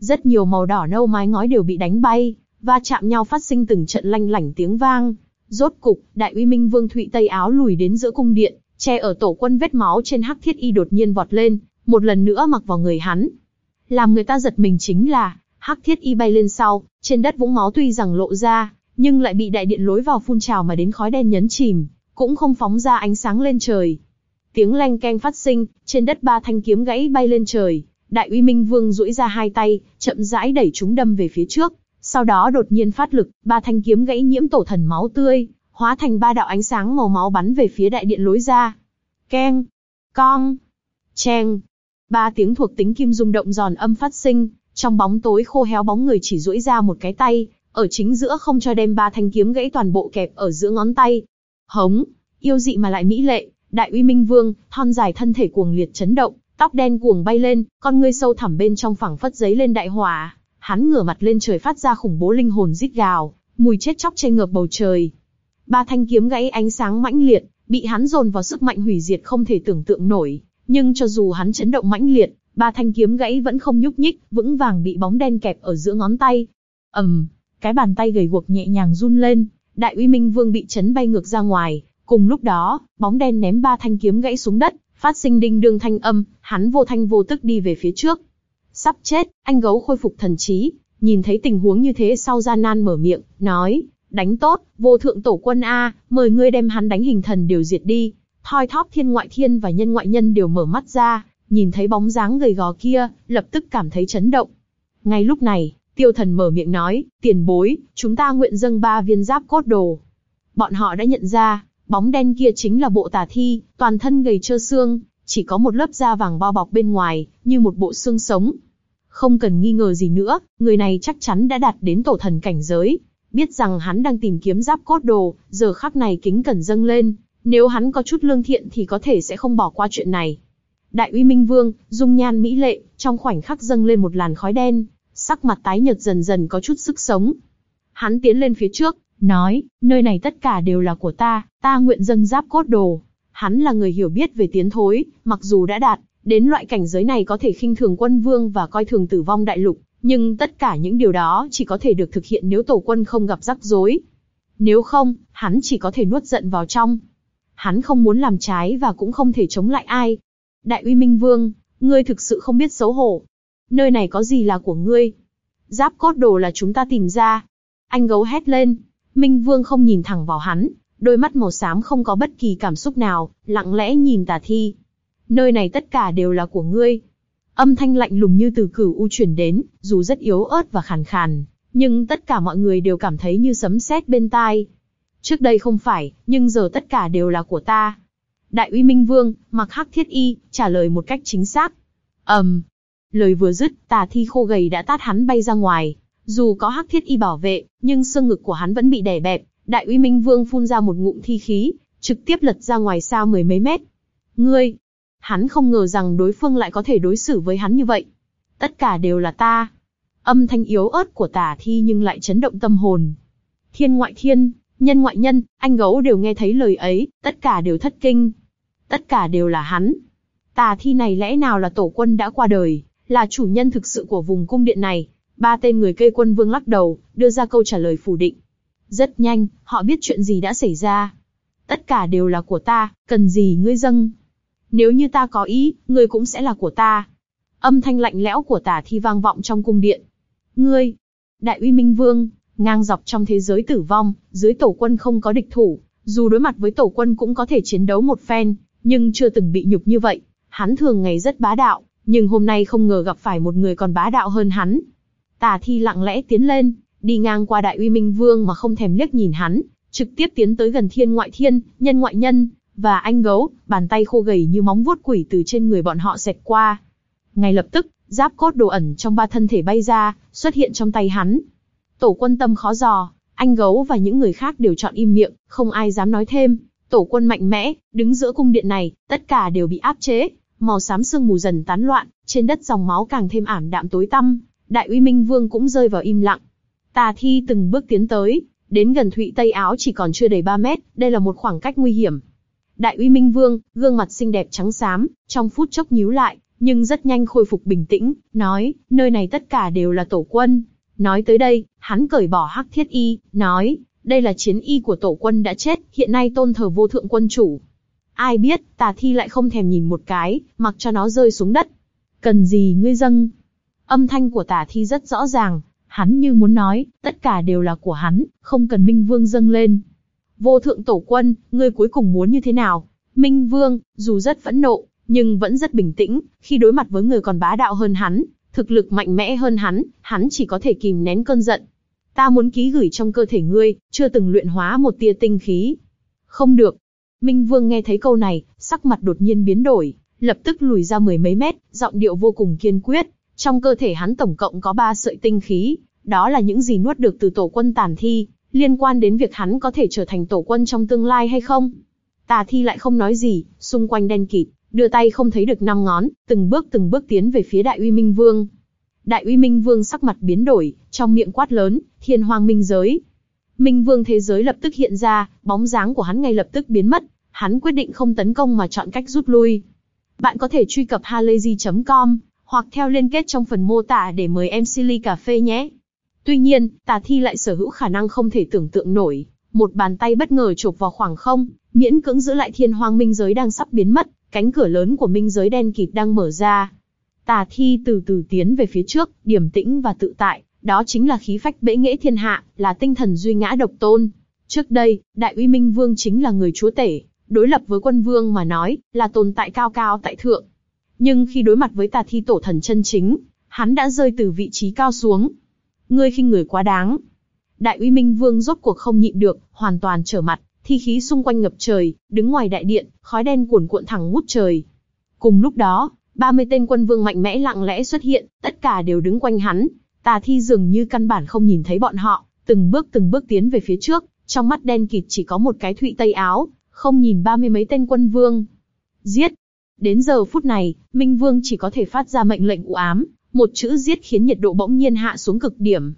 Rất nhiều màu đỏ nâu mái ngói đều bị đánh bay, va chạm nhau phát sinh từng trận lanh lảnh tiếng vang. Rốt cục, đại uy minh vương thụy tây áo lùi đến giữa cung điện, che ở tổ quân vết máu trên hắc thiết y đột nhiên vọt lên, một lần nữa mặc vào người hắn. Làm người ta giật mình chính là, hắc thiết y bay lên sau, trên đất vũng máu tuy rằng lộ ra, nhưng lại bị đại điện lối vào phun trào mà đến khói đen nhấn chìm, cũng không phóng ra ánh sáng lên trời. Tiếng leng keng phát sinh, trên đất ba thanh kiếm gãy bay lên trời, đại uy minh vương duỗi ra hai tay, chậm rãi đẩy chúng đâm về phía trước, sau đó đột nhiên phát lực, ba thanh kiếm gãy nhiễm tổ thần máu tươi, hóa thành ba đạo ánh sáng màu máu bắn về phía đại điện lối ra. Keng, cong, cheng, ba tiếng thuộc tính kim rung động giòn âm phát sinh, trong bóng tối khô héo bóng người chỉ duỗi ra một cái tay, ở chính giữa không cho đem ba thanh kiếm gãy toàn bộ kẹp ở giữa ngón tay. Hống, yêu dị mà lại mỹ lệ, đại uy minh vương, thon dài thân thể cuồng liệt chấn động, tóc đen cuồng bay lên, con ngươi sâu thẳm bên trong phẳng phất giấy lên đại hỏa. Hắn ngửa mặt lên trời phát ra khủng bố linh hồn rít gào, mùi chết chóc che ngợp bầu trời. Ba thanh kiếm gãy ánh sáng mãnh liệt, bị hắn dồn vào sức mạnh hủy diệt không thể tưởng tượng nổi. Nhưng cho dù hắn chấn động mãnh liệt, ba thanh kiếm gãy vẫn không nhúc nhích, vững vàng bị bóng đen kẹp ở giữa ngón tay. ầm, um, cái bàn tay gầy guộc nhẹ nhàng run lên, đại uy minh vương bị chấn bay ngược ra ngoài. Cùng lúc đó, bóng đen ném ba thanh kiếm gãy xuống đất, phát sinh đinh đương thanh âm, hắn vô thanh vô tức đi về phía trước. Sắp chết, anh gấu khôi phục thần trí, nhìn thấy tình huống như thế sau gian nan mở miệng, nói, đánh tốt, vô thượng tổ quân A, mời ngươi đem hắn đánh hình thần đều diệt đi. Thoi thóp thiên ngoại thiên và nhân ngoại nhân đều mở mắt ra, nhìn thấy bóng dáng gầy gò kia, lập tức cảm thấy chấn động. Ngay lúc này, tiêu thần mở miệng nói, tiền bối, chúng ta nguyện dâng ba viên giáp cốt đồ. Bọn họ đã nhận ra, bóng đen kia chính là bộ tà thi, toàn thân gầy trơ xương, chỉ có một lớp da vàng bao bọc bên ngoài, như một bộ xương sống. Không cần nghi ngờ gì nữa, người này chắc chắn đã đạt đến tổ thần cảnh giới. Biết rằng hắn đang tìm kiếm giáp cốt đồ, giờ khắc này kính cẩn dâng lên. Nếu hắn có chút lương thiện thì có thể sẽ không bỏ qua chuyện này. Đại uy minh vương, dung nhan mỹ lệ, trong khoảnh khắc dâng lên một làn khói đen, sắc mặt tái nhợt dần dần có chút sức sống. Hắn tiến lên phía trước, nói, nơi này tất cả đều là của ta, ta nguyện dâng giáp cốt đồ. Hắn là người hiểu biết về tiến thối, mặc dù đã đạt, đến loại cảnh giới này có thể khinh thường quân vương và coi thường tử vong đại lục, nhưng tất cả những điều đó chỉ có thể được thực hiện nếu tổ quân không gặp rắc rối. Nếu không, hắn chỉ có thể nuốt giận vào trong. Hắn không muốn làm trái và cũng không thể chống lại ai. Đại uy minh vương, ngươi thực sự không biết xấu hổ. Nơi này có gì là của ngươi? Giáp cốt đồ là chúng ta tìm ra. Anh gấu hét lên. Minh vương không nhìn thẳng vào hắn, đôi mắt màu xám không có bất kỳ cảm xúc nào, lặng lẽ nhìn Tả thi. Nơi này tất cả đều là của ngươi. Âm thanh lạnh lùng như từ cửu u chuyển đến, dù rất yếu ớt và khàn khàn, nhưng tất cả mọi người đều cảm thấy như sấm sét bên tai. Trước đây không phải, nhưng giờ tất cả đều là của ta. Đại uy minh vương, mặc hắc thiết y, trả lời một cách chính xác. ầm, um, lời vừa dứt, tà thi khô gầy đã tát hắn bay ra ngoài. Dù có hắc thiết y bảo vệ, nhưng xương ngực của hắn vẫn bị đè bẹp. Đại uy minh vương phun ra một ngụm thi khí, trực tiếp lật ra ngoài xa mười mấy mét. Ngươi, Hắn không ngờ rằng đối phương lại có thể đối xử với hắn như vậy. Tất cả đều là ta. Âm thanh yếu ớt của tả thi nhưng lại chấn động tâm hồn. Thiên ngoại thiên, nhân ngoại nhân, anh gấu đều nghe thấy lời ấy, tất cả đều thất kinh. Tất cả đều là hắn. Tà thi này lẽ nào là tổ quân đã qua đời, là chủ nhân thực sự của vùng cung điện này. Ba tên người cây quân vương lắc đầu, đưa ra câu trả lời phủ định. Rất nhanh, họ biết chuyện gì đã xảy ra. Tất cả đều là của ta, cần gì ngươi dâng. Nếu như ta có ý, ngươi cũng sẽ là của ta. Âm thanh lạnh lẽo của tả thi vang vọng trong cung điện. Ngươi, đại uy minh vương, ngang dọc trong thế giới tử vong, dưới tổ quân không có địch thủ, dù đối mặt với tổ quân cũng có thể chiến đấu một phen, nhưng chưa từng bị nhục như vậy. Hắn thường ngày rất bá đạo, nhưng hôm nay không ngờ gặp phải một người còn bá đạo hơn hắn. Tà thi lặng lẽ tiến lên, đi ngang qua đại uy minh vương mà không thèm liếc nhìn hắn, trực tiếp tiến tới gần thiên ngoại thiên, nhân ngoại nhân, và anh gấu, bàn tay khô gầy như móng vuốt quỷ từ trên người bọn họ xẹt qua. Ngay lập tức, giáp cốt đồ ẩn trong ba thân thể bay ra, xuất hiện trong tay hắn. Tổ quân tâm khó dò, anh gấu và những người khác đều chọn im miệng, không ai dám nói thêm. Tổ quân mạnh mẽ, đứng giữa cung điện này, tất cả đều bị áp chế, màu xám sương mù dần tán loạn, trên đất dòng máu càng thêm ảm đạm tối tăm. Đại uy minh vương cũng rơi vào im lặng. Tà thi từng bước tiến tới, đến gần Thụy Tây Áo chỉ còn chưa đầy 3 mét, đây là một khoảng cách nguy hiểm. Đại uy minh vương, gương mặt xinh đẹp trắng xám, trong phút chốc nhíu lại, nhưng rất nhanh khôi phục bình tĩnh, nói, nơi này tất cả đều là tổ quân. Nói tới đây, hắn cởi bỏ hắc thiết y, nói, đây là chiến y của tổ quân đã chết, hiện nay tôn thờ vô thượng quân chủ. Ai biết, tà thi lại không thèm nhìn một cái, mặc cho nó rơi xuống đất. Cần gì ngươi dâng? Âm thanh của tả thi rất rõ ràng, hắn như muốn nói, tất cả đều là của hắn, không cần Minh Vương dâng lên. Vô thượng tổ quân, ngươi cuối cùng muốn như thế nào? Minh Vương, dù rất phẫn nộ, nhưng vẫn rất bình tĩnh, khi đối mặt với người còn bá đạo hơn hắn, thực lực mạnh mẽ hơn hắn, hắn chỉ có thể kìm nén cơn giận. Ta muốn ký gửi trong cơ thể ngươi, chưa từng luyện hóa một tia tinh khí. Không được. Minh Vương nghe thấy câu này, sắc mặt đột nhiên biến đổi, lập tức lùi ra mười mấy mét, giọng điệu vô cùng kiên quyết. Trong cơ thể hắn tổng cộng có ba sợi tinh khí, đó là những gì nuốt được từ tổ quân tàn thi, liên quan đến việc hắn có thể trở thành tổ quân trong tương lai hay không. Tà thi lại không nói gì, xung quanh đen kịt, đưa tay không thấy được năm ngón, từng bước từng bước tiến về phía Đại Uy Minh Vương. Đại Uy Minh Vương sắc mặt biến đổi, trong miệng quát lớn, thiên hoàng minh giới. Minh Vương thế giới lập tức hiện ra, bóng dáng của hắn ngay lập tức biến mất, hắn quyết định không tấn công mà chọn cách rút lui. Bạn có thể truy cập halayzi.com, hoặc theo liên kết trong phần mô tả để mời em Silly Cà Phê nhé. Tuy nhiên, tà thi lại sở hữu khả năng không thể tưởng tượng nổi, một bàn tay bất ngờ chụp vào khoảng không, miễn cưỡng giữ lại thiên hoang minh giới đang sắp biến mất, cánh cửa lớn của minh giới đen kịt đang mở ra. Tà thi từ từ tiến về phía trước, điềm tĩnh và tự tại, đó chính là khí phách bệ nghệ thiên hạ, là tinh thần duy ngã độc tôn. Trước đây, Đại uy Minh Vương chính là người chúa tể, đối lập với quân vương mà nói, là tồn tại cao cao tại thượng. Nhưng khi đối mặt với tà thi tổ thần chân chính, hắn đã rơi từ vị trí cao xuống. Ngươi khinh người quá đáng. Đại uy Minh Vương rốt cuộc không nhịn được, hoàn toàn trở mặt, thi khí xung quanh ngập trời, đứng ngoài đại điện, khói đen cuồn cuộn thẳng ngút trời. Cùng lúc đó, 30 tên quân vương mạnh mẽ lặng lẽ xuất hiện, tất cả đều đứng quanh hắn. Tà thi dường như căn bản không nhìn thấy bọn họ, từng bước từng bước tiến về phía trước, trong mắt đen kịt chỉ có một cái thụy tây áo, không nhìn ba mươi mấy tên quân vương. Giết! Đến giờ phút này, Minh Vương chỉ có thể phát ra mệnh lệnh u ám, một chữ giết khiến nhiệt độ bỗng nhiên hạ xuống cực điểm.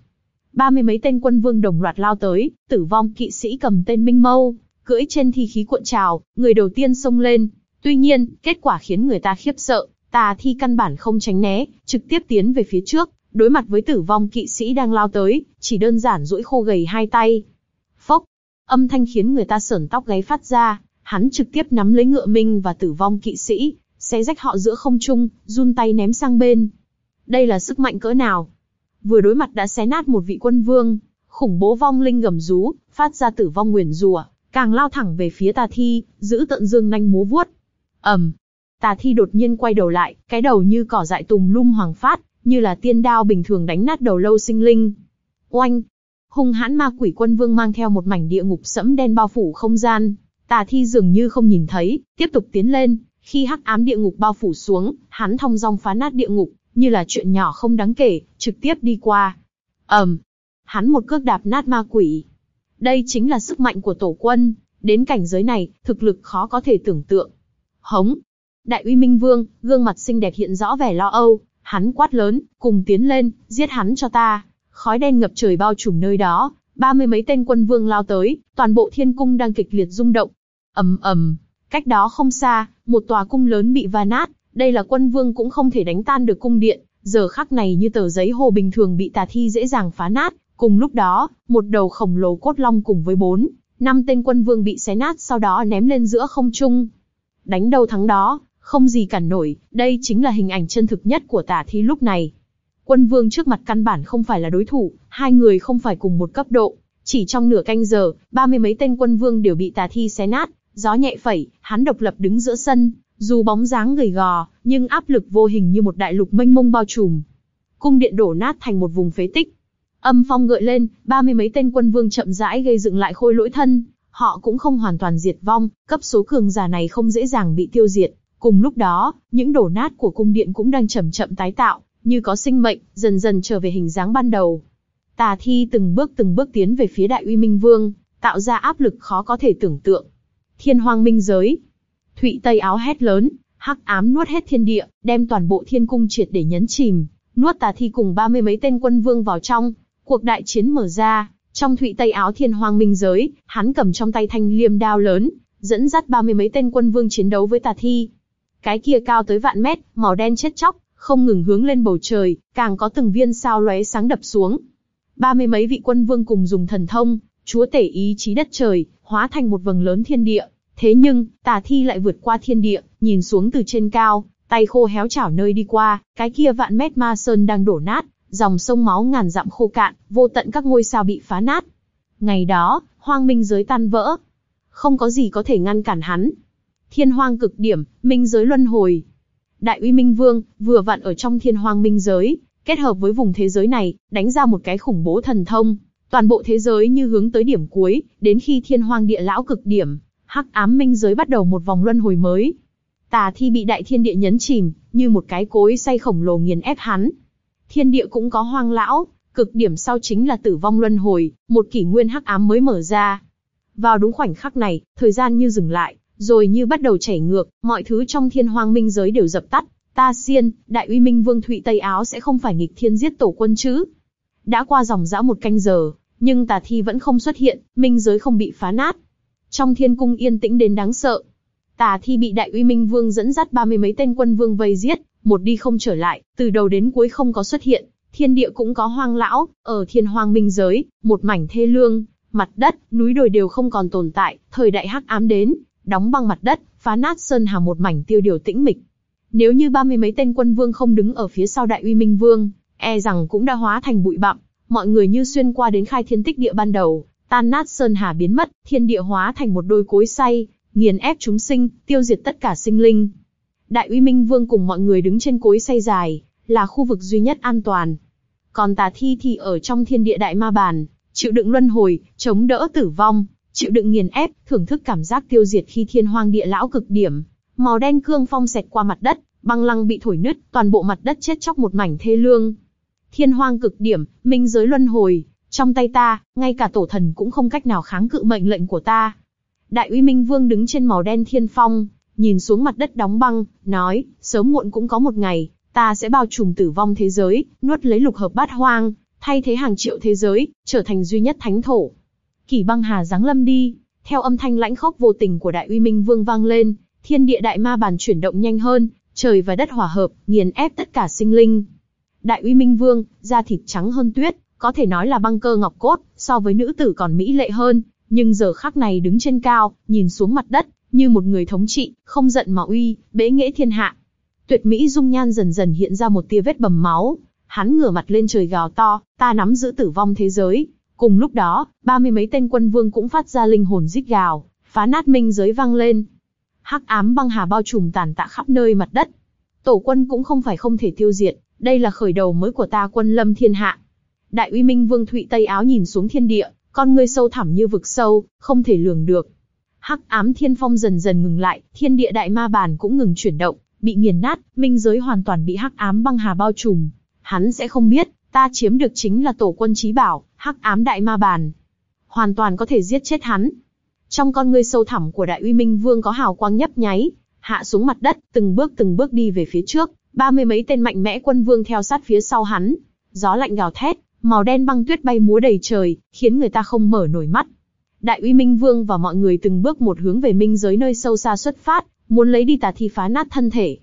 Ba mươi mấy tên quân vương đồng loạt lao tới, tử vong kỵ sĩ cầm tên Minh Mâu, cưỡi trên thi khí cuộn trào, người đầu tiên xông lên. Tuy nhiên, kết quả khiến người ta khiếp sợ, tà thi căn bản không tránh né, trực tiếp tiến về phía trước, đối mặt với tử vong kỵ sĩ đang lao tới, chỉ đơn giản duỗi khô gầy hai tay. Phốc, âm thanh khiến người ta sởn tóc gáy phát ra, hắn trực tiếp nắm lấy ngựa minh và tử vong kỵ sĩ, xé rách họ giữa không trung, run tay ném sang bên. Đây là sức mạnh cỡ nào? Vừa đối mặt đã xé nát một vị quân vương, khủng bố vong linh gầm rú, phát ra tử vong nguyền rủa, càng lao thẳng về phía tà thi, giữ tận dương nanh múa vuốt. ầm, tà thi đột nhiên quay đầu lại, cái đầu như cỏ dại tùm lum hoàng phát, như là tiên đao bình thường đánh nát đầu lâu sinh linh. Oanh, hung hãn ma quỷ quân vương mang theo một mảnh địa ngục sẫm đen bao phủ không gian, tà thi dường như không nhìn thấy, tiếp tục tiến lên. Khi hắc ám địa ngục bao phủ xuống, hắn thong dong phá nát địa ngục, như là chuyện nhỏ không đáng kể, trực tiếp đi qua. ầm, um, hắn một cước đạp nát ma quỷ. Đây chính là sức mạnh của tổ quân, đến cảnh giới này, thực lực khó có thể tưởng tượng. Hống! Đại uy minh vương, gương mặt xinh đẹp hiện rõ vẻ lo âu, hắn quát lớn, cùng tiến lên, giết hắn cho ta. Khói đen ngập trời bao trùm nơi đó, ba mươi mấy tên quân vương lao tới, toàn bộ thiên cung đang kịch liệt rung động ầm ầm, cách đó không xa, một tòa cung lớn bị va nát, đây là quân vương cũng không thể đánh tan được cung điện, giờ khắc này như tờ giấy hồ bình thường bị tà thi dễ dàng phá nát. Cùng lúc đó, một đầu khổng lồ cốt long cùng với bốn, năm tên quân vương bị xé nát sau đó ném lên giữa không trung. Đánh đầu thắng đó, không gì cản nổi, đây chính là hình ảnh chân thực nhất của tà thi lúc này. Quân vương trước mặt căn bản không phải là đối thủ, hai người không phải cùng một cấp độ. Chỉ trong nửa canh giờ, ba mươi mấy tên quân vương đều bị tà thi xé nát, gió nhẹ phẩy, hắn độc lập đứng giữa sân, dù bóng dáng gầy gò, nhưng áp lực vô hình như một đại lục mênh mông bao trùm. Cung điện đổ nát thành một vùng phế tích. Âm phong gợi lên, ba mươi mấy tên quân vương chậm rãi gây dựng lại khôi lỗi thân, họ cũng không hoàn toàn diệt vong, cấp số cường giả này không dễ dàng bị tiêu diệt. Cùng lúc đó, những đổ nát của cung điện cũng đang chậm chậm tái tạo, như có sinh mệnh, dần dần trở về hình dáng ban đầu. Tà thi từng bước từng bước tiến về phía đại uy minh vương, tạo ra áp lực khó có thể tưởng tượng. Thiên hoang minh giới, Thụy Tây áo hét lớn, hắc ám nuốt hết thiên địa, đem toàn bộ thiên cung triệt để nhấn chìm, nuốt tà thi cùng ba mươi mấy tên quân vương vào trong. Cuộc đại chiến mở ra, trong Thụy Tây áo thiên hoang minh giới, hắn cầm trong tay thanh liêm đao lớn, dẫn dắt ba mươi mấy tên quân vương chiến đấu với tà thi. Cái kia cao tới vạn mét, màu đen chết chóc, không ngừng hướng lên bầu trời, càng có từng viên sao lóe sáng đập xuống. Ba mươi mấy vị quân vương cùng dùng thần thông, chúa tể ý chí đất trời, hóa thành một vầng lớn thiên địa, Thế nhưng, tà thi lại vượt qua thiên địa, nhìn xuống từ trên cao, tay khô héo chảo nơi đi qua, cái kia vạn mét ma sơn đang đổ nát, dòng sông máu ngàn dặm khô cạn, vô tận các ngôi sao bị phá nát. Ngày đó, hoang minh giới tan vỡ. Không có gì có thể ngăn cản hắn. Thiên hoang cực điểm, minh giới luân hồi. Đại uy minh vương, vừa vặn ở trong thiên hoang minh giới, kết hợp với vùng thế giới này, đánh ra một cái khủng bố thần thông. Toàn bộ thế giới như hướng tới điểm cuối, đến khi thiên hoang địa lão cực điểm, hắc ám minh giới bắt đầu một vòng luân hồi mới. Tà thi bị đại thiên địa nhấn chìm, như một cái cối xay khổng lồ nghiền ép hắn. Thiên địa cũng có hoang lão, cực điểm sau chính là tử vong luân hồi, một kỷ nguyên hắc ám mới mở ra. Vào đúng khoảnh khắc này, thời gian như dừng lại, rồi như bắt đầu chảy ngược, mọi thứ trong thiên hoang minh giới đều dập tắt. Ta xiên, đại uy minh vương Thụy Tây Áo sẽ không phải nghịch thiên giết tổ quân chứ. Đã qua dòng dã một canh giờ, nhưng tà thi vẫn không xuất hiện, minh giới không bị phá nát. Trong thiên cung yên tĩnh đến đáng sợ. Tà thi bị đại uy minh vương dẫn dắt ba mươi mấy tên quân vương vây giết, một đi không trở lại, từ đầu đến cuối không có xuất hiện. Thiên địa cũng có hoang lão, ở thiên hoang minh giới, một mảnh thê lương, mặt đất, núi đồi đều không còn tồn tại, thời đại hắc ám đến, đóng băng mặt đất, phá nát sơn hà một mảnh tiêu điều tĩnh mịch. Nếu như ba mươi mấy tên quân vương không đứng ở phía sau đại uy minh vương, e rằng cũng đã hóa thành bụi bặm, mọi người như xuyên qua đến khai thiên tích địa ban đầu, tan nát sơn hà biến mất, thiên địa hóa thành một đôi cối say, nghiền ép chúng sinh, tiêu diệt tất cả sinh linh. Đại uy minh vương cùng mọi người đứng trên cối say dài, là khu vực duy nhất an toàn. Còn tà thi thì ở trong thiên địa đại ma bàn, chịu đựng luân hồi, chống đỡ tử vong, chịu đựng nghiền ép, thưởng thức cảm giác tiêu diệt khi thiên hoang địa lão cực điểm. Màu đen cương phong xẹt qua mặt đất, băng lăng bị thổi nứt, toàn bộ mặt đất chết chóc một mảnh thê lương. Thiên hoang cực điểm, minh giới luân hồi, trong tay ta, ngay cả tổ thần cũng không cách nào kháng cự mệnh lệnh của ta. Đại uy minh vương đứng trên màu đen thiên phong, nhìn xuống mặt đất đóng băng, nói, sớm muộn cũng có một ngày, ta sẽ bao trùm tử vong thế giới, nuốt lấy lục hợp bát hoang, thay thế hàng triệu thế giới, trở thành duy nhất thánh thổ. Kỷ băng hà giáng lâm đi, theo âm thanh lãnh khốc vô tình của đại uy minh vương vang lên, thiên địa đại ma bàn chuyển động nhanh hơn, trời và đất hòa hợp, nghiền ép tất cả sinh linh. Đại uy minh vương, da thịt trắng hơn tuyết, có thể nói là băng cơ ngọc cốt, so với nữ tử còn mỹ lệ hơn, nhưng giờ khắc này đứng trên cao, nhìn xuống mặt đất, như một người thống trị, không giận mà uy, bế nghệ thiên hạ. Tuyệt mỹ dung nhan dần dần hiện ra một tia vết bầm máu, hắn ngửa mặt lên trời gào to, ta nắm giữ tử vong thế giới. Cùng lúc đó, ba mươi mấy tên quân vương cũng phát ra linh hồn rít gào, phá nát minh giới vang lên. Hắc ám băng hà bao trùm tàn tạ khắp nơi mặt đất. Tổ quân cũng không phải không thể tiêu diệt, đây là khởi đầu mới của ta quân lâm thiên hạ. Đại uy minh vương thụy tây áo nhìn xuống thiên địa, con ngươi sâu thẳm như vực sâu, không thể lường được. Hắc ám thiên phong dần dần ngừng lại, thiên địa đại ma bàn cũng ngừng chuyển động, bị nghiền nát, minh giới hoàn toàn bị hắc ám băng hà bao trùm. Hắn sẽ không biết, ta chiếm được chính là tổ quân trí bảo, hắc ám đại ma bàn. Hoàn toàn có thể giết chết hắn. Trong con ngươi sâu thẳm của đại uy minh vương có hào quang nhấp nháy, hạ xuống mặt đất, từng bước từng bước đi về phía trước, ba mươi mấy tên mạnh mẽ quân vương theo sát phía sau hắn. Gió lạnh gào thét, màu đen băng tuyết bay múa đầy trời, khiến người ta không mở nổi mắt. Đại uy minh vương và mọi người từng bước một hướng về minh giới nơi sâu xa xuất phát, muốn lấy đi tà thi phá nát thân thể.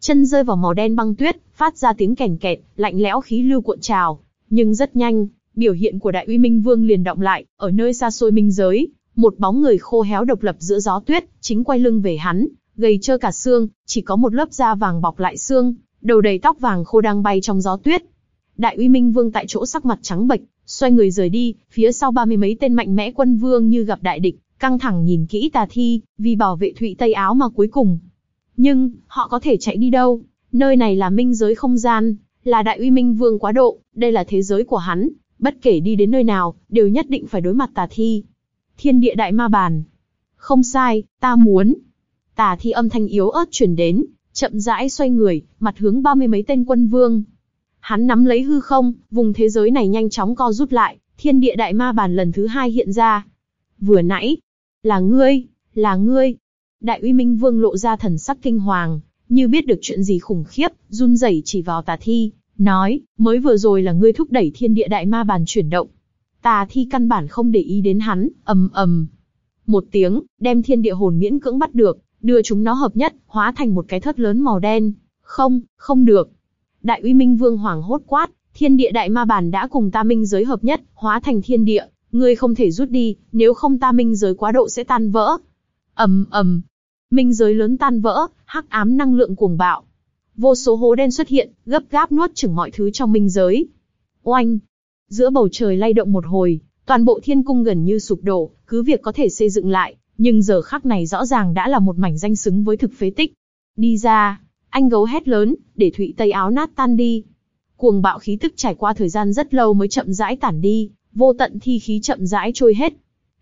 Chân rơi vào màu đen băng tuyết, phát ra tiếng kèn kẹt, lạnh lẽo khí lưu cuộn trào. Nhưng rất nhanh, biểu hiện của đại uy minh vương liền động lại, ở nơi xa xôi minh giới, một bóng người khô héo độc lập giữa gió tuyết, chính quay lưng về hắn, gầy trơ cả xương, chỉ có một lớp da vàng bọc lại xương, đầu đầy tóc vàng khô đang bay trong gió tuyết. Đại uy minh vương tại chỗ sắc mặt trắng bệch, xoay người rời đi, phía sau ba mươi mấy tên mạnh mẽ quân vương như gặp đại địch, căng thẳng nhìn kỹ tà thi, vì bảo vệ thụy tây áo mà cuối cùng. Nhưng, họ có thể chạy đi đâu? Nơi này là minh giới không gian, là đại uy minh vương quá độ, đây là thế giới của hắn, bất kể đi đến nơi nào, đều nhất định phải đối mặt tà thi. Thiên địa đại ma bàn. Không sai, ta muốn. Tà thi âm thanh yếu ớt truyền đến, chậm rãi xoay người, mặt hướng ba mươi mấy tên quân vương. Hắn nắm lấy hư không, vùng thế giới này nhanh chóng co rút lại, thiên địa đại ma bàn lần thứ hai hiện ra. Vừa nãy, là ngươi, là ngươi. Đại uy minh vương lộ ra thần sắc kinh hoàng, như biết được chuyện gì khủng khiếp, run rẩy chỉ vào tà thi, nói, mới vừa rồi là ngươi thúc đẩy thiên địa đại ma bàn chuyển động. Tà thi căn bản không để ý đến hắn, ầm ầm. Một tiếng, đem thiên địa hồn miễn cưỡng bắt được, đưa chúng nó hợp nhất, hóa thành một cái thất lớn màu đen. Không, không được. Đại uy minh vương hoàng hốt quát, thiên địa đại ma bàn đã cùng ta minh giới hợp nhất, hóa thành thiên địa, ngươi không thể rút đi, nếu không ta minh giới quá độ sẽ tan vỡ. ầm ầm, minh giới lớn tan vỡ, hắc ám năng lượng cuồng bạo. Vô số hố đen xuất hiện, gấp gáp nuốt chửng mọi thứ trong minh giới. Oanh! Giữa bầu trời lay động một hồi, toàn bộ thiên cung gần như sụp đổ, cứ việc có thể xây dựng lại, nhưng giờ khắc này rõ ràng đã là một mảnh danh xứng với thực phế tích. Đi ra, anh gấu hét lớn, để thụy tây áo nát tan đi. Cuồng bạo khí tức trải qua thời gian rất lâu mới chậm rãi tản đi, vô tận thi khí chậm rãi trôi hết.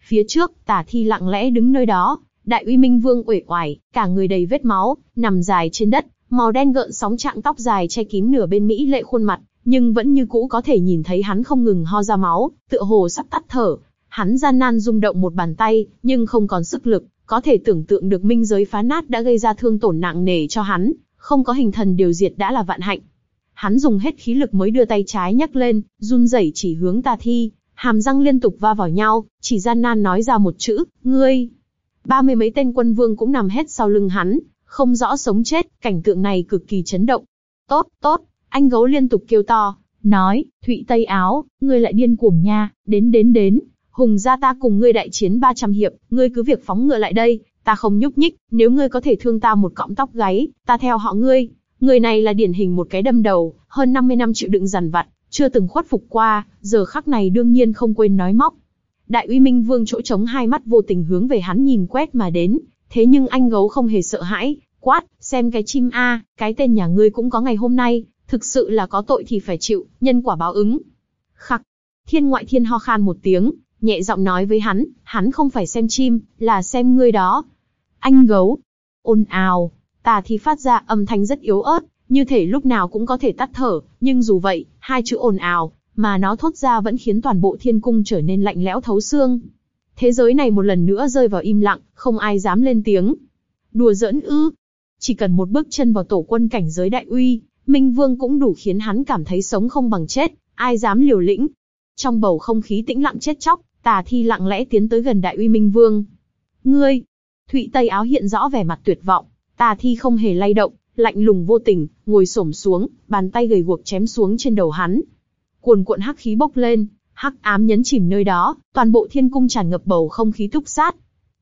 Phía trước, tả thi lặng lẽ đứng nơi đó, đại uy minh vương uể oải, cả người đầy vết máu, nằm dài trên đất, màu đen gợn sóng trạng tóc dài che kín nửa bên mỹ lệ khuôn mặt, nhưng vẫn như cũ có thể nhìn thấy hắn không ngừng ho ra máu, tựa hồ sắp tắt thở. Hắn gian nan rung động một bàn tay, nhưng không còn sức lực, có thể tưởng tượng được minh giới phá nát đã gây ra thương tổn nặng nề cho hắn, không có hình thần điều diệt đã là vạn hạnh. Hắn dùng hết khí lực mới đưa tay trái nhấc lên, run rẩy chỉ hướng tà thi, hàm răng liên tục va vào nhau, chỉ gian nan nói ra một chữ, ngươi. Ba mươi mấy tên quân vương cũng nằm hết sau lưng hắn, không rõ sống chết, cảnh tượng này cực kỳ chấn động. Tốt, tốt, anh gấu liên tục kêu to, nói, Thụy Tây Áo, ngươi lại điên cuồng nha, đến đến đến, hùng gia ta cùng ngươi đại chiến 300 hiệp, ngươi cứ việc phóng ngựa lại đây, ta không nhúc nhích, nếu ngươi có thể thương ta một cọng tóc gáy, ta theo họ ngươi. Người này là điển hình một cái đâm đầu, hơn 50 năm chịu đựng dằn vặt, chưa từng khuất phục qua, giờ khắc này đương nhiên không quên nói móc. Đại uy minh vương chỗ trống hai mắt vô tình hướng về hắn nhìn quét mà đến, thế nhưng anh gấu không hề sợ hãi, quát, xem cái chim a, cái tên nhà ngươi cũng có ngày hôm nay, thực sự là có tội thì phải chịu, nhân quả báo ứng. Khắc, thiên ngoại thiên ho khan một tiếng, nhẹ giọng nói với hắn, hắn không phải xem chim, là xem ngươi đó. Anh gấu, ồn ào, tà thì phát ra âm thanh rất yếu ớt, như thể lúc nào cũng có thể tắt thở, nhưng dù vậy, hai chữ ồn ào, mà nó thốt ra vẫn khiến toàn bộ thiên cung trở nên lạnh lẽo thấu xương. Thế giới này một lần nữa rơi vào im lặng, không ai dám lên tiếng. Đùa giỡn ư. Chỉ cần một bước chân vào tổ quân cảnh giới đại uy, Minh Vương cũng đủ khiến hắn cảm thấy sống không bằng chết, ai dám liều lĩnh. Trong bầu không khí tĩnh lặng chết chóc, tà thi lặng lẽ tiến tới gần đại uy Minh Vương. Ngươi! Thụy Tây áo hiện rõ vẻ mặt tuyệt vọng, tà thi không hề lay động, lạnh lùng vô tình, ngồi xổm xuống, bàn tay gầy guộc chém xuống trên đầu hắn. Cuồn cuộn hắc khí bốc lên, hắc ám nhấn chìm nơi đó, toàn bộ thiên cung tràn ngập bầu không khí túc sát.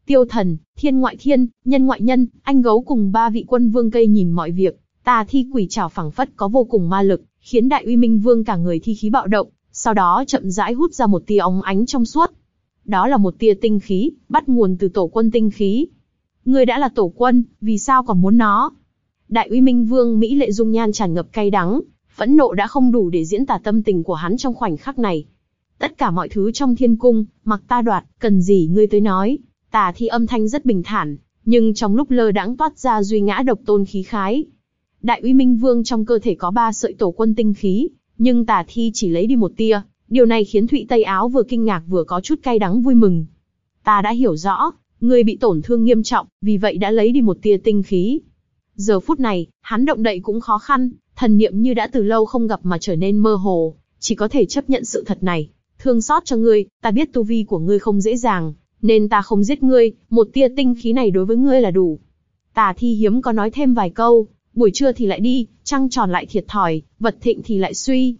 Tiêu thần, thiên ngoại thiên, nhân ngoại nhân, anh gấu cùng ba vị quân vương cây nhìn mọi việc, tà thi quỷ trảo phẳng phất có vô cùng ma lực, khiến đại uy minh vương cả người thi khí bạo động, sau đó chậm rãi hút ra một tia óng ánh trong suốt. Đó là một tia tinh khí, bắt nguồn từ tổ quân tinh khí. Ngươi đã là tổ quân, vì sao còn muốn nó? Đại uy minh vương Mỹ lệ dung nhan tràn ngập cay đắng, phẫn nộ đã không đủ để diễn tả tâm tình của hắn trong khoảnh khắc này. Tất cả mọi thứ trong thiên cung, mặc ta đoạt, cần gì ngươi tới nói. Tà thi âm thanh rất bình thản, nhưng trong lúc lơ đãng toát ra duy ngã độc tôn khí khái. Đại uy minh vương trong cơ thể có ba sợi tổ quân tinh khí, nhưng tà thi chỉ lấy đi một tia, điều này khiến Thụy Tây Áo vừa kinh ngạc vừa có chút cay đắng vui mừng. Ta đã hiểu rõ, người bị tổn thương nghiêm trọng, vì vậy đã lấy đi một tia tinh khí. Giờ phút này, hắn động đậy cũng khó khăn, thần niệm như đã từ lâu không gặp mà trở nên mơ hồ, chỉ có thể chấp nhận sự thật này. Thương xót cho ngươi, ta biết tu vi của ngươi không dễ dàng, nên ta không giết ngươi, một tia tinh khí này đối với ngươi là đủ. Tà thi hiếm có nói thêm vài câu, buổi trưa thì lại đi, trăng tròn lại thiệt thòi, vật thịnh thì lại suy.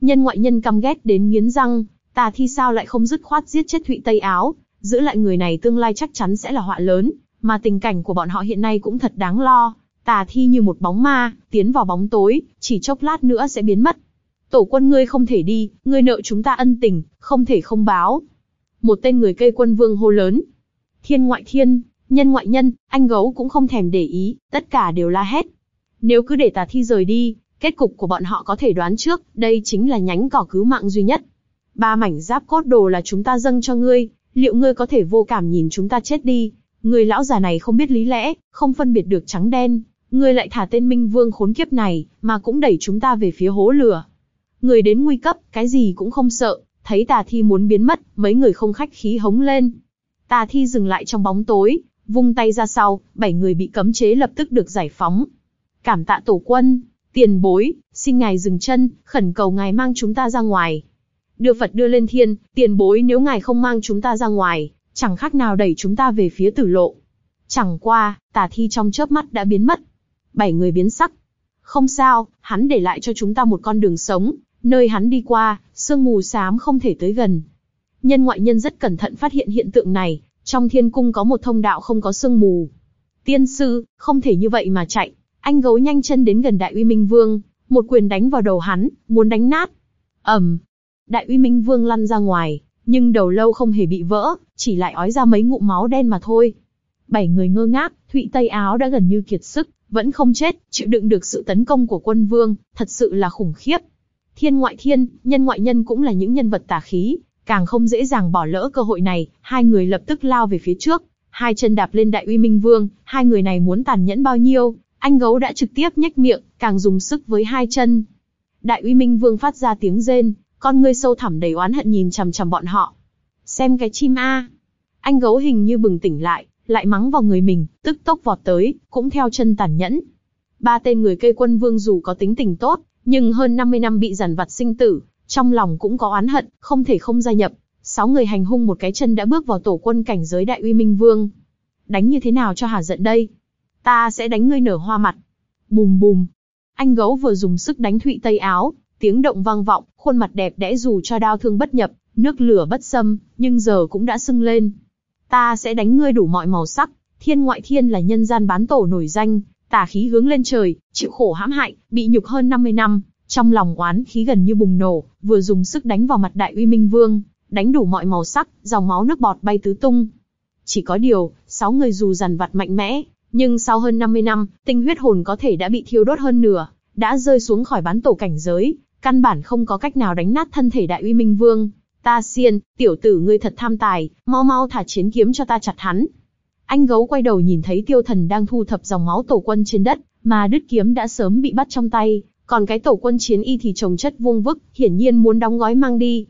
Nhân ngoại nhân căm ghét đến nghiến răng, tà thi sao lại không dứt khoát giết chết Thụy Tây Áo, giữ lại người này tương lai chắc chắn sẽ là họa lớn, mà tình cảnh của bọn họ hiện nay cũng thật đáng lo. Tà thi như một bóng ma, tiến vào bóng tối, chỉ chốc lát nữa sẽ biến mất. Tổ quân ngươi không thể đi, ngươi nợ chúng ta ân tình, không thể không báo. Một tên người cây quân vương hô lớn. Thiên ngoại thiên, nhân ngoại nhân, anh gấu cũng không thèm để ý, tất cả đều la hét. Nếu cứ để tà thi rời đi, kết cục của bọn họ có thể đoán trước, đây chính là nhánh cỏ cứu mạng duy nhất. Ba mảnh giáp cốt đồ là chúng ta dâng cho ngươi, liệu ngươi có thể vô cảm nhìn chúng ta chết đi? Người lão già này không biết lý lẽ, không phân biệt được trắng đen, ngươi lại thả tên Minh Vương khốn kiếp này, mà cũng đẩy chúng ta về phía hố lửa. Người đến nguy cấp, cái gì cũng không sợ, thấy tà thi muốn biến mất, mấy người không khách khí hống lên. Tà thi dừng lại trong bóng tối, vung tay ra sau, bảy người bị cấm chế lập tức được giải phóng. Cảm tạ tổ quân, tiền bối, xin ngài dừng chân, khẩn cầu ngài mang chúng ta ra ngoài. Đưa Phật đưa lên thiên, tiền bối nếu ngài không mang chúng ta ra ngoài, chẳng khác nào đẩy chúng ta về phía tử lộ. Chẳng qua, tà thi trong chớp mắt đã biến mất. Bảy người biến sắc. Không sao, hắn để lại cho chúng ta một con đường sống, nơi hắn đi qua, sương mù xám không thể tới gần. Nhân ngoại nhân rất cẩn thận phát hiện hiện tượng này, trong thiên cung có một thông đạo không có sương mù. Tiên sư, không thể như vậy mà chạy, anh gấu nhanh chân đến gần Đại Uy Minh Vương, một quyền đánh vào đầu hắn, muốn đánh nát. ầm, Đại Uy Minh Vương lăn ra ngoài, nhưng đầu lâu không hề bị vỡ, chỉ lại ói ra mấy ngụm máu đen mà thôi. Bảy người ngơ ngác, Thụy Tây Áo đã gần như kiệt sức, vẫn không chết, chịu đựng được sự tấn công của quân vương, thật sự là khủng khiếp. Thiên ngoại thiên, nhân ngoại nhân cũng là những nhân vật tà khí, càng không dễ dàng bỏ lỡ cơ hội này, hai người lập tức lao về phía trước, hai chân đạp lên đại uy minh vương, hai người này muốn tàn nhẫn bao nhiêu, anh gấu đã trực tiếp nhếch miệng, càng dùng sức với hai chân. Đại uy minh vương phát ra tiếng rên, con ngươi sâu thẳm đầy oán hận nhìn chằm chằm bọn họ. Xem cái chim a. Anh gấu hình như bừng tỉnh lại, lại mắng vào người mình, tức tốc vọt tới, cũng theo chân tàn nhẫn. Ba tên người cây quân vương dù có tính tình tốt, nhưng hơn 50 năm bị giàn vặt sinh tử, trong lòng cũng có oán hận, không thể không gia nhập. Sáu người hành hung một cái chân đã bước vào tổ quân cảnh giới đại uy minh vương. Đánh như thế nào cho hà giận đây? Ta sẽ đánh ngươi nở hoa mặt. Bùm bùm. Anh gấu vừa dùng sức đánh thụy tây áo, tiếng động vang vọng, khuôn mặt đẹp đẽ dù cho đau thương bất nhập, nước lửa bất xâm, nhưng giờ cũng đã sưng lên. Ta sẽ đánh ngươi đủ mọi màu sắc, thiên ngoại thiên là nhân gian bán tổ nổi danh, tà khí hướng lên trời, chịu khổ hãm hại, bị nhục hơn 50 năm, trong lòng oán khí gần như bùng nổ, vừa dùng sức đánh vào mặt đại uy minh vương, đánh đủ mọi màu sắc, dòng máu nước bọt bay tứ tung. Chỉ có điều, sáu người dù dằn vặt mạnh mẽ, nhưng sau hơn 50 năm, tinh huyết hồn có thể đã bị thiêu đốt hơn nửa, đã rơi xuống khỏi bán tổ cảnh giới, căn bản không có cách nào đánh nát thân thể đại uy minh vương. Ta xiên, tiểu tử ngươi thật tham tài, mau mau thả chiến kiếm cho ta chặt hắn. Anh gấu quay đầu nhìn thấy tiêu thần đang thu thập dòng máu tổ quân trên đất, mà đứt kiếm đã sớm bị bắt trong tay, còn cái tổ quân chiến y thì trồng chất vuông vức, hiển nhiên muốn đóng gói mang đi.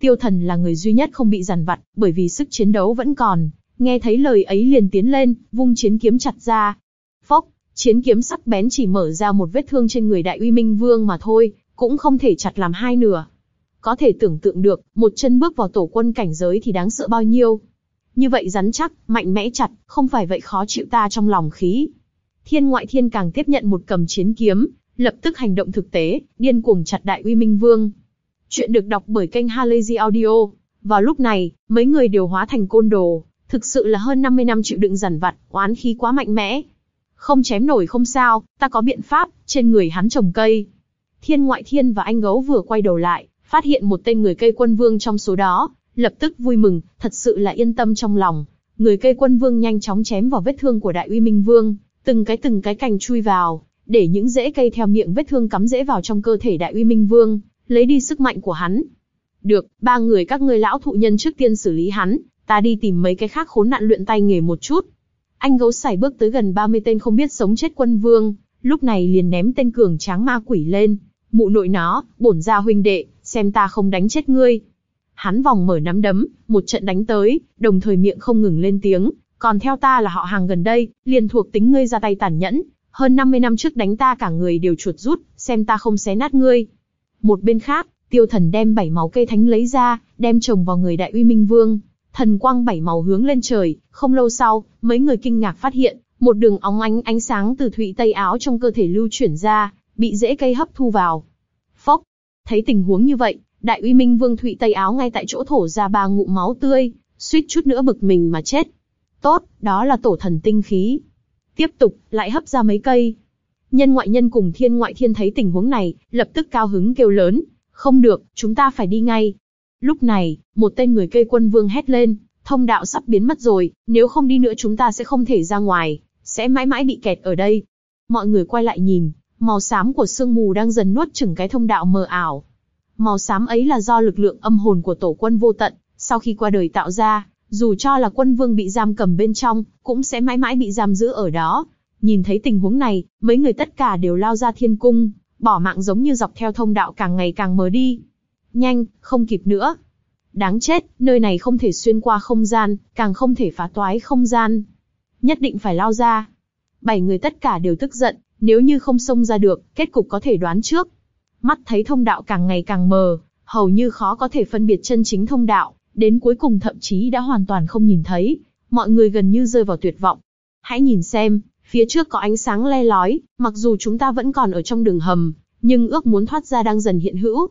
Tiêu thần là người duy nhất không bị giàn vặt, bởi vì sức chiến đấu vẫn còn, nghe thấy lời ấy liền tiến lên, vung chiến kiếm chặt ra. Phốc, chiến kiếm sắc bén chỉ mở ra một vết thương trên người đại uy minh vương mà thôi, cũng không thể chặt làm hai nửa. Có thể tưởng tượng được, một chân bước vào tổ quân cảnh giới thì đáng sợ bao nhiêu. Như vậy rắn chắc, mạnh mẽ chặt, không phải vậy khó chịu ta trong lòng khí. Thiên ngoại thiên càng tiếp nhận một cầm chiến kiếm, lập tức hành động thực tế, điên cuồng chặt đại uy minh vương. Chuyện được đọc bởi kênh Halazy Audio. Vào lúc này, mấy người đều hóa thành côn đồ, thực sự là hơn 50 năm chịu đựng giản vặt, oán khí quá mạnh mẽ. Không chém nổi không sao, ta có biện pháp, trên người hắn trồng cây. Thiên ngoại thiên và anh gấu vừa quay đầu lại, phát hiện một tên người cây quân vương trong số đó, lập tức vui mừng, thật sự là yên tâm trong lòng. Người cây quân vương nhanh chóng chém vào vết thương của đại uy minh vương, từng cái từng cái cành chui vào, để những rễ cây theo miệng vết thương cắm rễ vào trong cơ thể đại uy minh vương, lấy đi sức mạnh của hắn. Được, ba người các ngươi lão thụ nhân trước tiên xử lý hắn, ta đi tìm mấy cái khác khốn nạn luyện tay nghề một chút. Anh gấu sải bước tới gần 30 tên không biết sống chết quân vương, lúc này liền ném tên cường tráng ma quỷ lên. Mụ nội nó, bổn gia huynh đệ, xem ta không đánh chết ngươi. Hắn vòng mở nắm đấm, một trận đánh tới, đồng thời miệng không ngừng lên tiếng, còn theo ta là họ hàng gần đây, liền thuộc tính ngươi ra tay tàn nhẫn, hơn 50 năm trước đánh ta cả người đều chuột rút, xem ta không xé nát ngươi. Một bên khác, tiêu thần đem bảy máu cây thánh lấy ra, đem trồng vào người đại uy minh vương. Thần quang bảy màu hướng lên trời, không lâu sau, mấy người kinh ngạc phát hiện, một đường óng ánh ánh sáng từ thụy tây áo trong cơ thể lưu chuyển ra, bị rễ cây hấp thu vào. Phốc, thấy tình huống như vậy, đại uy minh vương thụy tây áo ngay tại chỗ thổ ra ba ngụm máu tươi, suýt chút nữa bực mình mà chết. Tốt, đó là tổ thần tinh khí. Tiếp tục, lại hấp ra mấy cây. Nhân ngoại nhân cùng thiên ngoại thiên thấy tình huống này, lập tức cao hứng kêu lớn. Không được, chúng ta phải đi ngay. Lúc này, một tên người cây quân vương hét lên, thông đạo sắp biến mất rồi, nếu không đi nữa chúng ta sẽ không thể ra ngoài, sẽ mãi mãi bị kẹt ở đây. Mọi người quay lại nhìn, màu xám của sương mù đang dần nuốt chửng cái thông đạo mờ ảo. Màu xám ấy là do lực lượng âm hồn của tổ quân vô tận, sau khi qua đời tạo ra, dù cho là quân vương bị giam cầm bên trong, cũng sẽ mãi mãi bị giam giữ ở đó. Nhìn thấy tình huống này, mấy người tất cả đều lao ra thiên cung, bỏ mạng giống như dọc theo thông đạo càng ngày càng mờ đi. Nhanh, không kịp nữa. Đáng chết, nơi này không thể xuyên qua không gian, càng không thể phá toái không gian. Nhất định phải lao ra. Bảy người tất cả đều tức giận, nếu như không xông ra được, kết cục có thể đoán trước. Mắt thấy thông đạo càng ngày càng mờ, hầu như khó có thể phân biệt chân chính thông đạo, đến cuối cùng thậm chí đã hoàn toàn không nhìn thấy, mọi người gần như rơi vào tuyệt vọng. Hãy nhìn xem, phía trước có ánh sáng le lói, mặc dù chúng ta vẫn còn ở trong đường hầm, nhưng ước muốn thoát ra đang dần hiện hữu.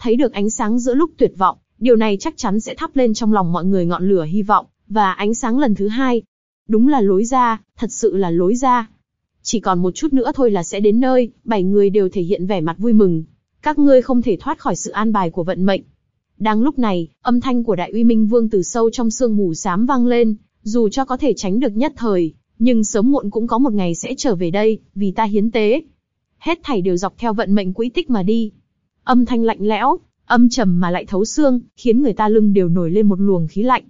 Thấy được ánh sáng giữa lúc tuyệt vọng, điều này chắc chắn sẽ thắp lên trong lòng mọi người ngọn lửa hy vọng, và ánh sáng lần thứ hai. Đúng là lối ra, thật sự là lối ra. Chỉ còn một chút nữa thôi là sẽ đến nơi, bảy người đều thể hiện vẻ mặt vui mừng. Các ngươi không thể thoát khỏi sự an bài của vận mệnh. Đang lúc này, âm thanh của Đại Uy Minh Vương từ sâu trong sương mù xám vang lên, dù cho có thể tránh được nhất thời, nhưng sớm muộn cũng có một ngày sẽ trở về đây, vì ta hiến tế. Hết thảy đều dọc theo vận mệnh quỹ tích mà đi. Âm thanh lạnh lẽo, âm trầm mà lại thấu xương, khiến người ta lưng đều nổi lên một luồng khí lạnh.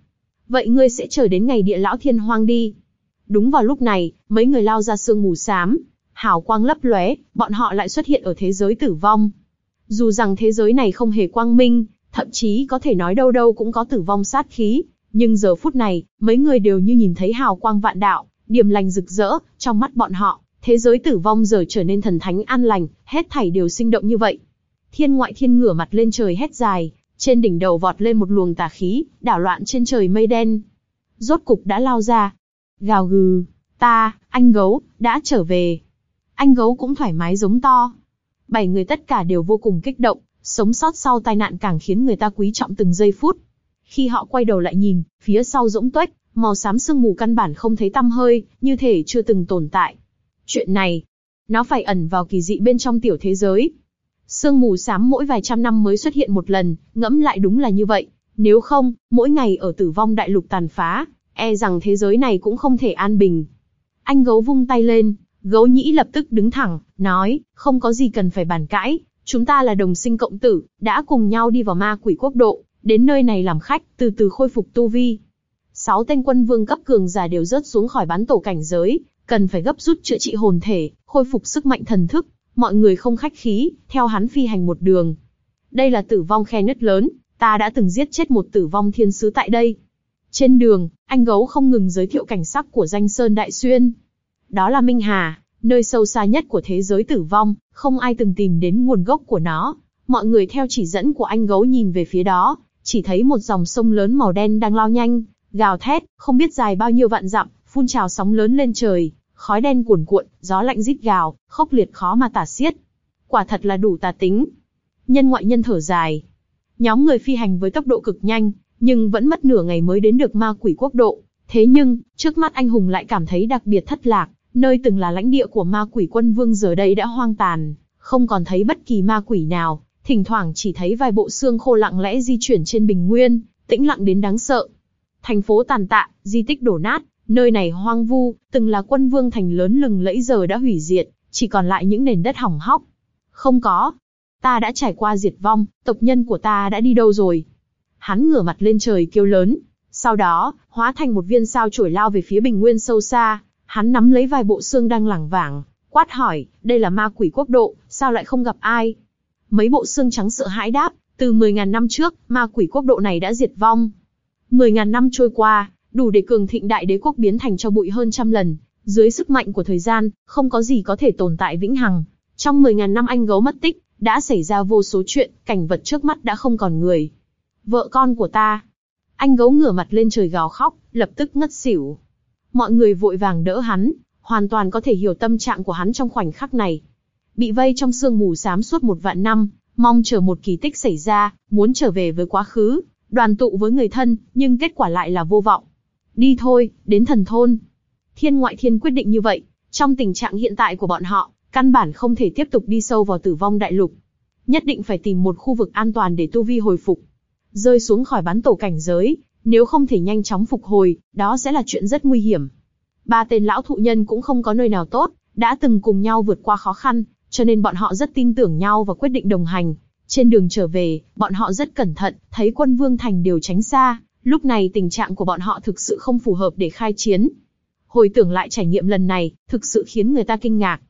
Vậy ngươi sẽ chờ đến ngày địa lão thiên hoang đi. Đúng vào lúc này, mấy người lao ra sương mù xám, hào quang lấp lóe, bọn họ lại xuất hiện ở thế giới tử vong. Dù rằng thế giới này không hề quang minh, thậm chí có thể nói đâu đâu cũng có tử vong sát khí, nhưng giờ phút này, mấy người đều như nhìn thấy hào quang vạn đạo, điềm lành rực rỡ, trong mắt bọn họ, thế giới tử vong giờ trở nên thần thánh an lành, hết thảy đều sinh động như vậy. Thiên ngoại thiên ngửa mặt lên trời hét dài, trên đỉnh đầu vọt lên một luồng tà khí, đảo loạn trên trời mây đen. Rốt cục đã lao ra. Gào gừ, ta, anh gấu, đã trở về. Anh gấu cũng thoải mái giống to. Bảy người tất cả đều vô cùng kích động, sống sót sau tai nạn càng khiến người ta quý trọng từng giây phút. Khi họ quay đầu lại nhìn, phía sau rỗng tuếch, màu xám sương mù căn bản không thấy tăm hơi, như thể chưa từng tồn tại. Chuyện này, nó phải ẩn vào kỳ dị bên trong tiểu thế giới. Sương mù xám mỗi vài trăm năm mới xuất hiện một lần, ngẫm lại đúng là như vậy. Nếu không, mỗi ngày ở tử vong đại lục tàn phá, e rằng thế giới này cũng không thể an bình. Anh gấu vung tay lên, gấu nhĩ lập tức đứng thẳng, nói, không có gì cần phải bàn cãi, chúng ta là đồng sinh cộng tử, đã cùng nhau đi vào ma quỷ quốc độ, đến nơi này làm khách, từ từ khôi phục tu vi. Sáu tên quân vương cấp cường giả đều rớt xuống khỏi bán tổ cảnh giới, cần phải gấp rút chữa trị hồn thể, khôi phục sức mạnh thần thức, mọi người không khách khí, theo hắn phi hành một đường. Đây là tử vong khe nứt lớn, ta đã từng giết chết một tử vong thiên sứ tại đây. Trên đường, anh gấu không ngừng giới thiệu cảnh sắc của danh sơn đại xuyên. Đó là Minh Hà, nơi sâu xa nhất của thế giới tử vong, không ai từng tìm đến nguồn gốc của nó. Mọi người theo chỉ dẫn của anh gấu nhìn về phía đó, chỉ thấy một dòng sông lớn màu đen đang lao nhanh, gào thét, không biết dài bao nhiêu vạn dặm, phun trào sóng lớn lên trời, khói đen cuồn cuộn, gió lạnh rít gào, khốc liệt khó mà tả xiết. Quả thật là đủ tà tính. Nhân ngoại nhân thở dài. Nhóm người phi hành với tốc độ cực nhanh, nhưng vẫn mất nửa ngày mới đến được ma quỷ quốc độ. Thế nhưng, trước mắt anh hùng lại cảm thấy đặc biệt thất lạc, nơi từng là lãnh địa của ma quỷ quân vương giờ đây đã hoang tàn, không còn thấy bất kỳ ma quỷ nào, thỉnh thoảng chỉ thấy vài bộ xương khô lặng lẽ di chuyển trên bình nguyên, tĩnh lặng đến đáng sợ. Thành phố tàn tạ, di tích đổ nát, nơi này hoang vu, từng là quân vương thành lớn lừng lẫy giờ đã hủy diệt, chỉ còn lại những nền đất hỏng hóc. Không có. Ta đã trải qua diệt vong, tộc nhân của ta đã đi đâu rồi? Hắn ngửa mặt lên trời kêu lớn. Sau đó, hóa thành một viên sao chổi lao về phía bình nguyên sâu xa. Hắn nắm lấy vài bộ xương đang lẳng vảng, quát hỏi, đây là ma quỷ quốc độ, sao lại không gặp ai? Mấy bộ xương trắng sợ hãi đáp, từ 10.000 năm trước, ma quỷ quốc độ này đã diệt vong. 10.000 năm trôi qua, đủ để cường thịnh đại đế quốc biến thành cho bụi hơn trăm lần. Dưới sức mạnh của thời gian, không có gì có thể tồn tại vĩnh hằng. Trong 10.000 năm anh gấu mất tích, đã xảy ra vô số chuyện, cảnh vật trước mắt đã không còn người. Vợ con của ta. Anh gấu ngửa mặt lên trời gào khóc, lập tức ngất xỉu. Mọi người vội vàng đỡ hắn, hoàn toàn có thể hiểu tâm trạng của hắn trong khoảnh khắc này. Bị vây trong sương mù xám suốt một vạn năm, mong chờ một kỳ tích xảy ra, muốn trở về với quá khứ, đoàn tụ với người thân, nhưng kết quả lại là vô vọng. Đi thôi, đến thần thôn. Thiên ngoại thiên quyết định như vậy, trong tình trạng hiện tại của bọn họ, căn bản không thể tiếp tục đi sâu vào tử vong đại lục. Nhất định phải tìm một khu vực an toàn để tu vi hồi phục. Rơi xuống khỏi bán tổ cảnh giới, nếu không thể nhanh chóng phục hồi, đó sẽ là chuyện rất nguy hiểm. Ba tên lão thụ nhân cũng không có nơi nào tốt, đã từng cùng nhau vượt qua khó khăn, cho nên bọn họ rất tin tưởng nhau và quyết định đồng hành. Trên đường trở về, bọn họ rất cẩn thận, thấy quân vương thành đều tránh xa, lúc này tình trạng của bọn họ thực sự không phù hợp để khai chiến. Hồi tưởng lại trải nghiệm lần này, thực sự khiến người ta kinh ngạc.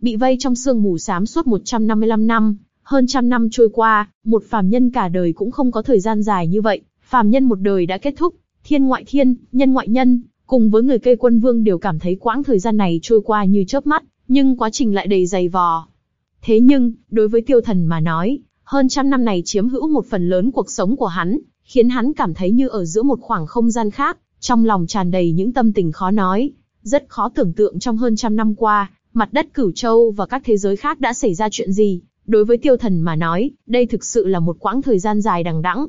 Bị vây trong sương mù xám suốt 155 năm, hơn trăm năm trôi qua, một phàm nhân cả đời cũng không có thời gian dài như vậy, phàm nhân một đời đã kết thúc, thiên ngoại thiên, nhân ngoại nhân, cùng với người cây quân vương đều cảm thấy quãng thời gian này trôi qua như chớp mắt, nhưng quá trình lại đầy dày vò. Thế nhưng, đối với tiêu thần mà nói, hơn trăm năm này chiếm hữu một phần lớn cuộc sống của hắn, khiến hắn cảm thấy như ở giữa một khoảng không gian khác, trong lòng tràn đầy những tâm tình khó nói. Rất khó tưởng tượng trong hơn trăm năm qua, mặt đất cửu châu và các thế giới khác đã xảy ra chuyện gì. Đối với tiêu thần mà nói, đây thực sự là một quãng thời gian dài đằng đẵng.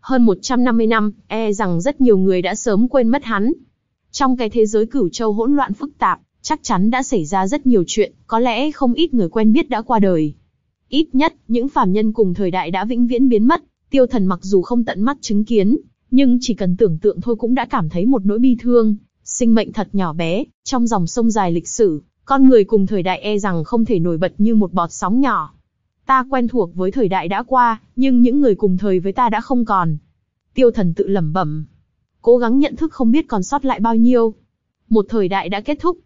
Hơn 150 năm, e rằng rất nhiều người đã sớm quên mất hắn. Trong cái thế giới cửu châu hỗn loạn phức tạp, chắc chắn đã xảy ra rất nhiều chuyện, có lẽ không ít người quen biết đã qua đời. Ít nhất, những phàm nhân cùng thời đại đã vĩnh viễn biến mất, tiêu thần mặc dù không tận mắt chứng kiến, nhưng chỉ cần tưởng tượng thôi cũng đã cảm thấy một nỗi bi thương. Sinh mệnh thật nhỏ bé, trong dòng sông dài lịch sử, con người cùng thời đại e rằng không thể nổi bật như một bọt sóng nhỏ. Ta quen thuộc với thời đại đã qua, nhưng những người cùng thời với ta đã không còn. Tiêu thần tự lẩm bẩm. Cố gắng nhận thức không biết còn sót lại bao nhiêu. Một thời đại đã kết thúc,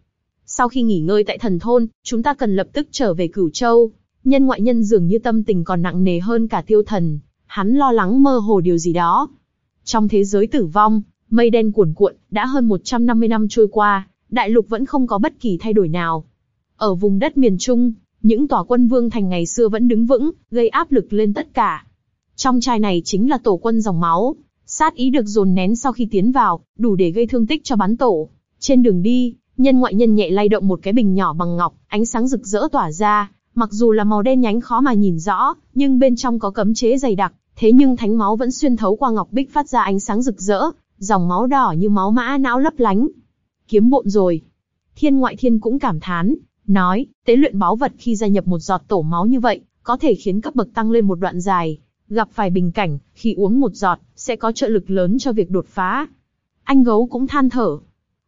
sau khi nghỉ ngơi tại thần thôn, chúng ta cần lập tức trở về Cửu Châu. Nhân ngoại nhân dường như tâm tình còn nặng nề hơn cả tiêu thần, hắn lo lắng mơ hồ điều gì đó. Trong thế giới tử vong, mây đen cuồn cuộn, đã hơn 150 năm trôi qua, đại lục vẫn không có bất kỳ thay đổi nào. Ở vùng đất miền Trung, những tòa quân vương thành ngày xưa vẫn đứng vững, gây áp lực lên tất cả. Trong trai này chính là tổ quân dòng máu, sát ý được dồn nén sau khi tiến vào, đủ để gây thương tích cho bán tổ. Trên đường đi, nhân ngoại nhân nhẹ lay động một cái bình nhỏ bằng ngọc, ánh sáng rực rỡ tỏa ra, mặc dù là màu đen nhánh khó mà nhìn rõ, nhưng bên trong có cấm chế dày đặc, thế nhưng thánh máu vẫn xuyên thấu qua ngọc bích phát ra ánh sáng rực rỡ, dòng máu đỏ như máu mã não lấp lánh. Kiếm bộn rồi. Thiên ngoại thiên cũng cảm thán, nói, tế luyện báu vật khi gia nhập một giọt tổ máu như vậy, có thể khiến cấp bậc tăng lên một đoạn dài. Gặp phải bình cảnh, khi uống một giọt, sẽ có trợ lực lớn cho việc đột phá. Anh gấu cũng than thở.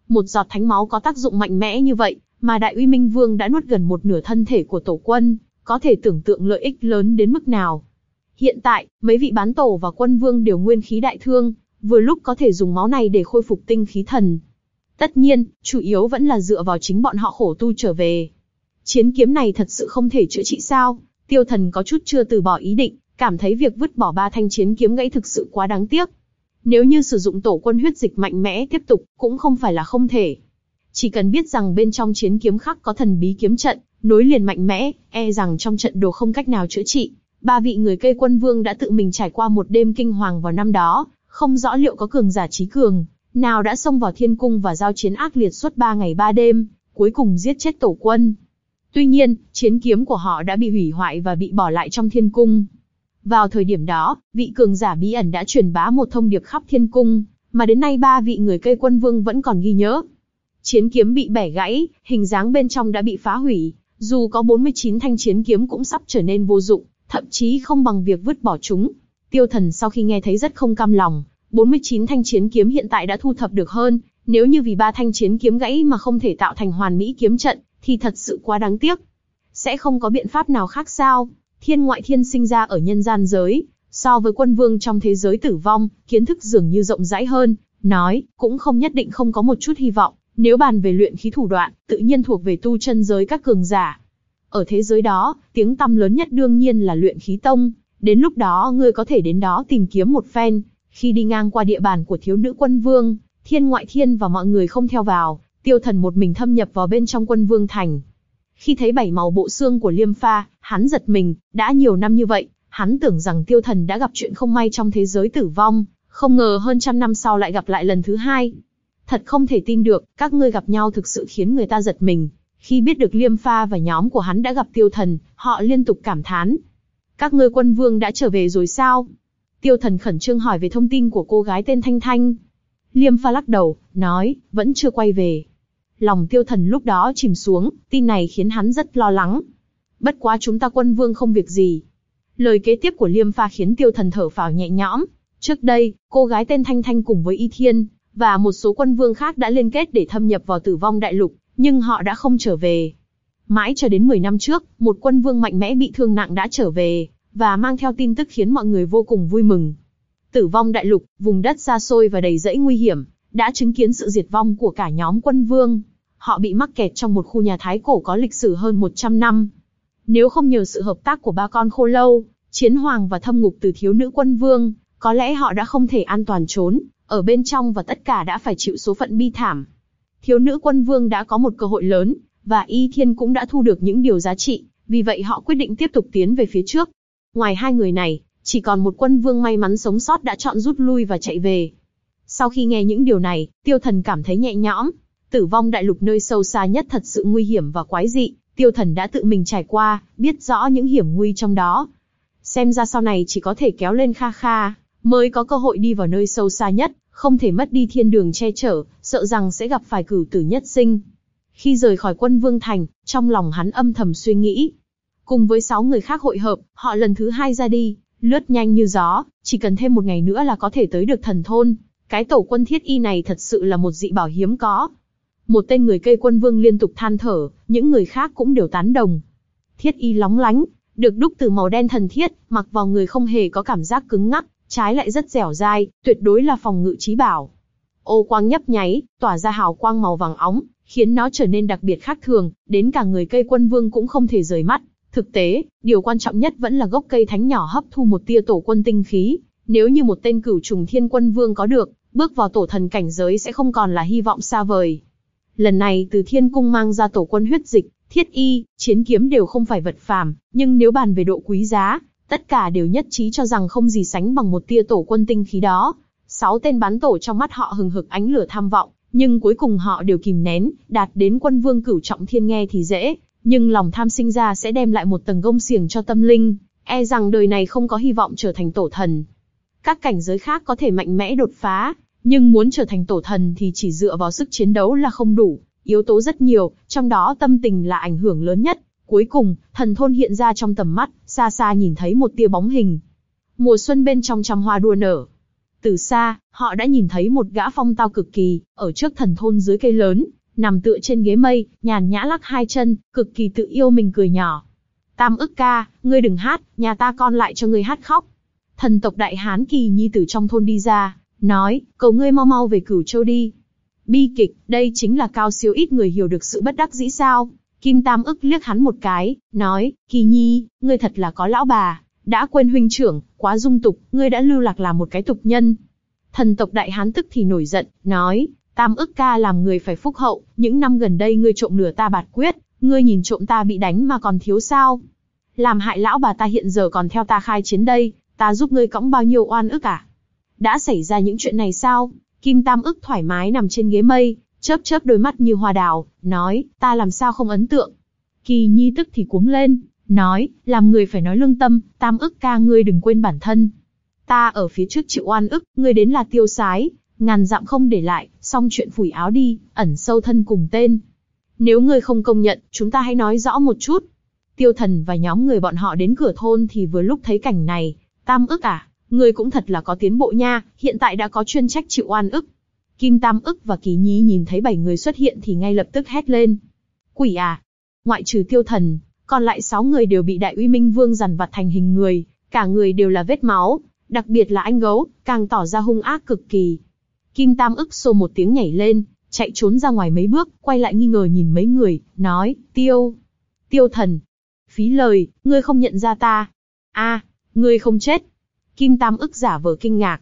Một giọt thánh máu có tác dụng mạnh mẽ như vậy, mà Đại uy Minh Vương đã nuốt gần một nửa thân thể của tổ quân, có thể tưởng tượng lợi ích lớn đến mức nào. Hiện tại, mấy vị bán tổ và quân vương đều nguyên khí đại thương, vừa lúc có thể dùng máu này để khôi phục tinh khí thần. Tất nhiên, chủ yếu vẫn là dựa vào chính bọn họ khổ tu trở về. Chiến kiếm này thật sự không thể chữa trị sao? Tiêu thần có chút chưa từ bỏ ý định, cảm thấy việc vứt bỏ ba thanh chiến kiếm gãy thực sự quá đáng tiếc. Nếu như sử dụng tổ quân huyết dịch mạnh mẽ tiếp tục, cũng không phải là không thể. Chỉ cần biết rằng bên trong chiến kiếm khắc có thần bí kiếm trận, nối liền mạnh mẽ, e rằng trong trận đồ không cách nào chữa trị. Ba vị người cây quân vương đã tự mình trải qua một đêm kinh hoàng vào năm đó, không rõ liệu có cường giả trí cường, nào đã xông vào thiên cung và giao chiến ác liệt suốt ba ngày ba đêm, cuối cùng giết chết tổ quân. Tuy nhiên, chiến kiếm của họ đã bị hủy hoại và bị bỏ lại trong thiên cung. Vào thời điểm đó, vị cường giả bí ẩn đã truyền bá một thông điệp khắp thiên cung, mà đến nay ba vị người cây quân vương vẫn còn ghi nhớ. Chiến kiếm bị bẻ gãy, hình dáng bên trong đã bị phá hủy, dù có 49 thanh chiến kiếm cũng sắp trở nên vô dụng, thậm chí không bằng việc vứt bỏ chúng. Tiêu thần sau khi nghe thấy rất không cam lòng, 49 thanh chiến kiếm hiện tại đã thu thập được hơn, nếu như vì ba thanh chiến kiếm gãy mà không thể tạo thành hoàn mỹ kiếm trận, thì thật sự quá đáng tiếc. Sẽ không có biện pháp nào khác sao? Thiên ngoại thiên sinh ra ở nhân gian giới, so với quân vương trong thế giới tử vong, kiến thức dường như rộng rãi hơn, nói, cũng không nhất định không có một chút hy vọng, nếu bàn về luyện khí thủ đoạn, tự nhiên thuộc về tu chân giới các cường giả. Ở thế giới đó, tiếng tăm lớn nhất đương nhiên là luyện khí tông, đến lúc đó ngươi có thể đến đó tìm kiếm một phen, khi đi ngang qua địa bàn của thiếu nữ quân vương, thiên ngoại thiên và mọi người không theo vào, tiêu thần một mình thâm nhập vào bên trong quân vương thành. Khi thấy bảy màu bộ xương của liêm pha, hắn giật mình, đã nhiều năm như vậy, hắn tưởng rằng tiêu thần đã gặp chuyện không may trong thế giới tử vong, không ngờ hơn trăm năm sau lại gặp lại lần thứ hai. Thật không thể tin được, các ngươi gặp nhau thực sự khiến người ta giật mình. Khi biết được Liêm Pha và nhóm của hắn đã gặp tiêu thần, họ liên tục cảm thán. Các ngươi quân vương đã trở về rồi sao? Tiêu thần khẩn trương hỏi về thông tin của cô gái tên Thanh Thanh. Liêm Pha lắc đầu, nói, vẫn chưa quay về. Lòng tiêu thần lúc đó chìm xuống, tin này khiến hắn rất lo lắng. Bất quá chúng ta quân vương không việc gì. Lời kế tiếp của Liêm Pha khiến tiêu thần thở phào nhẹ nhõm. Trước đây, cô gái tên Thanh Thanh cùng với Y Thiên, và một số quân vương khác đã liên kết để thâm nhập vào tử vong đại lục, nhưng họ đã không trở về. Mãi cho đến 10 năm trước, một quân vương mạnh mẽ bị thương nặng đã trở về, và mang theo tin tức khiến mọi người vô cùng vui mừng. Tử vong đại lục, vùng đất xa xôi và đầy rẫy nguy hiểm, đã chứng kiến sự diệt vong của cả nhóm quân vương. Họ bị mắc kẹt trong một khu nhà thái cổ có lịch sử hơn 100 năm. Nếu không nhờ sự hợp tác của ba con khô lâu, chiến hoàng và thâm ngục từ thiếu nữ quân vương, có lẽ họ đã không thể an toàn trốn, ở bên trong và tất cả đã phải chịu số phận bi thảm. Thiếu nữ quân vương đã có một cơ hội lớn, và Y Thiên cũng đã thu được những điều giá trị, vì vậy họ quyết định tiếp tục tiến về phía trước. Ngoài hai người này, chỉ còn một quân vương may mắn sống sót đã chọn rút lui và chạy về. Sau khi nghe những điều này, tiêu thần cảm thấy nhẹ nhõm. Tử vong đại lục nơi sâu xa nhất thật sự nguy hiểm và quái dị, tiêu thần đã tự mình trải qua, biết rõ những hiểm nguy trong đó. Xem ra sau này chỉ có thể kéo lên kha kha, mới có cơ hội đi vào nơi sâu xa nhất, không thể mất đi thiên đường che chở, sợ rằng sẽ gặp phải cửu tử nhất sinh. Khi rời khỏi quân vương thành, trong lòng hắn âm thầm suy nghĩ. Cùng với sáu người khác hội hợp, họ lần thứ hai ra đi, lướt nhanh như gió, chỉ cần thêm một ngày nữa là có thể tới được thần thôn. Cái tổ quân thiết y này thật sự là một dị bảo hiếm có. Một tên người cây quân vương liên tục than thở, những người khác cũng đều tán đồng. Thiết y lóng lánh, được đúc từ màu đen thần thiết, mặc vào người không hề có cảm giác cứng ngắc, trái lại rất dẻo dai, tuyệt đối là phòng ngự trí bảo. Ô quang nhấp nháy, tỏa ra hào quang màu vàng óng, khiến nó trở nên đặc biệt khác thường, đến cả người cây quân vương cũng không thể rời mắt, Thực tế, điều quan trọng nhất vẫn là gốc cây thánh nhỏ hấp thu một tia tổ quân tinh khí. Nếu như một tên cửu trùng thiên quân vương có được, bước vào tổ thần cảnh giới sẽ không còn là hy vọng xa vời. Lần này từ thiên cung mang ra tổ quân huyết dịch, thiết y, chiến kiếm đều không phải vật phàm, nhưng nếu bàn về độ quý giá, tất cả đều nhất trí cho rằng không gì sánh bằng một tia tổ quân tinh khí đó. Sáu tên bắn tổ trong mắt họ hừng hực ánh lửa tham vọng, nhưng cuối cùng họ đều kìm nén, đạt đến quân vương cửu trọng thiên nghe thì dễ, nhưng lòng tham sinh ra sẽ đem lại một tầng gông xiềng cho tâm linh, e rằng đời này không có hy vọng trở thành tổ thần. Các cảnh giới khác có thể mạnh mẽ đột phá, nhưng muốn trở thành tổ thần thì chỉ dựa vào sức chiến đấu là không đủ, yếu tố rất nhiều, trong đó tâm tình là ảnh hưởng lớn nhất. Cuối cùng, thần thôn hiện ra trong tầm mắt, xa xa nhìn thấy một tia bóng hình. Mùa xuân bên trong trăm hoa đua nở. Từ xa, họ đã nhìn thấy một gã phong tao cực kỳ, ở trước thần thôn dưới cây lớn, nằm tựa trên ghế mây, nhàn nhã lắc hai chân, cực kỳ tự yêu mình cười nhỏ. Tam ức ca, ngươi đừng hát, nhà ta con lại cho ngươi hát khóc. Thần tộc đại hán kỳ nhi từ trong thôn đi ra, nói, cầu ngươi mau mau về cửu châu đi. Bi kịch, đây chính là cao siêu ít người hiểu được sự bất đắc dĩ sao. Kim Tam ức liếc hắn một cái, nói, kỳ nhi, ngươi thật là có lão bà, đã quên huynh trưởng, quá dung tục, ngươi đã lưu lạc làm một cái tục nhân. Thần tộc đại hán tức thì nổi giận, nói, Tam ức ca làm người phải phúc hậu, những năm gần đây ngươi trộm lửa ta bạt quyết, ngươi nhìn trộm ta bị đánh mà còn thiếu sao? Làm hại lão bà ta hiện giờ còn theo ta khai chiến đây, ta giúp ngươi cõng bao nhiêu oan ức à? Đã xảy ra những chuyện này sao? Kim Tam ức thoải mái nằm trên ghế mây, chớp chớp đôi mắt như hoa đào, nói, ta làm sao không ấn tượng. Kỳ nhi tức thì cuống lên, nói, làm người phải nói lương tâm, Tam ức ca ngươi đừng quên bản thân. Ta ở phía trước chịu oan ức, ngươi đến là tiêu sái, ngàn dặm không để lại, xong chuyện phủi áo đi, ẩn sâu thân cùng tên. Nếu ngươi không công nhận, chúng ta hãy nói rõ một chút. Tiêu thần và nhóm người bọn họ đến cửa thôn thì vừa lúc thấy cảnh này, tam ức à, ngươi cũng thật là có tiến bộ nha, hiện tại đã có chuyên trách chịu oan ức. Kim Tam ức và Kỳ Nhi nhìn thấy bảy người xuất hiện thì ngay lập tức hét lên. Quỷ à! Ngoại trừ tiêu thần, còn lại sáu người đều bị đại uy minh vương dằn vặt thành hình người, cả người đều là vết máu, đặc biệt là anh gấu, càng tỏ ra hung ác cực kỳ. Kim Tam ức xô một tiếng nhảy lên, chạy trốn ra ngoài mấy bước, quay lại nghi ngờ nhìn mấy người, nói, tiêu, tiêu thần. Phí lời, ngươi không nhận ra ta. a ngươi không chết. Kim Tam ức giả vờ kinh ngạc.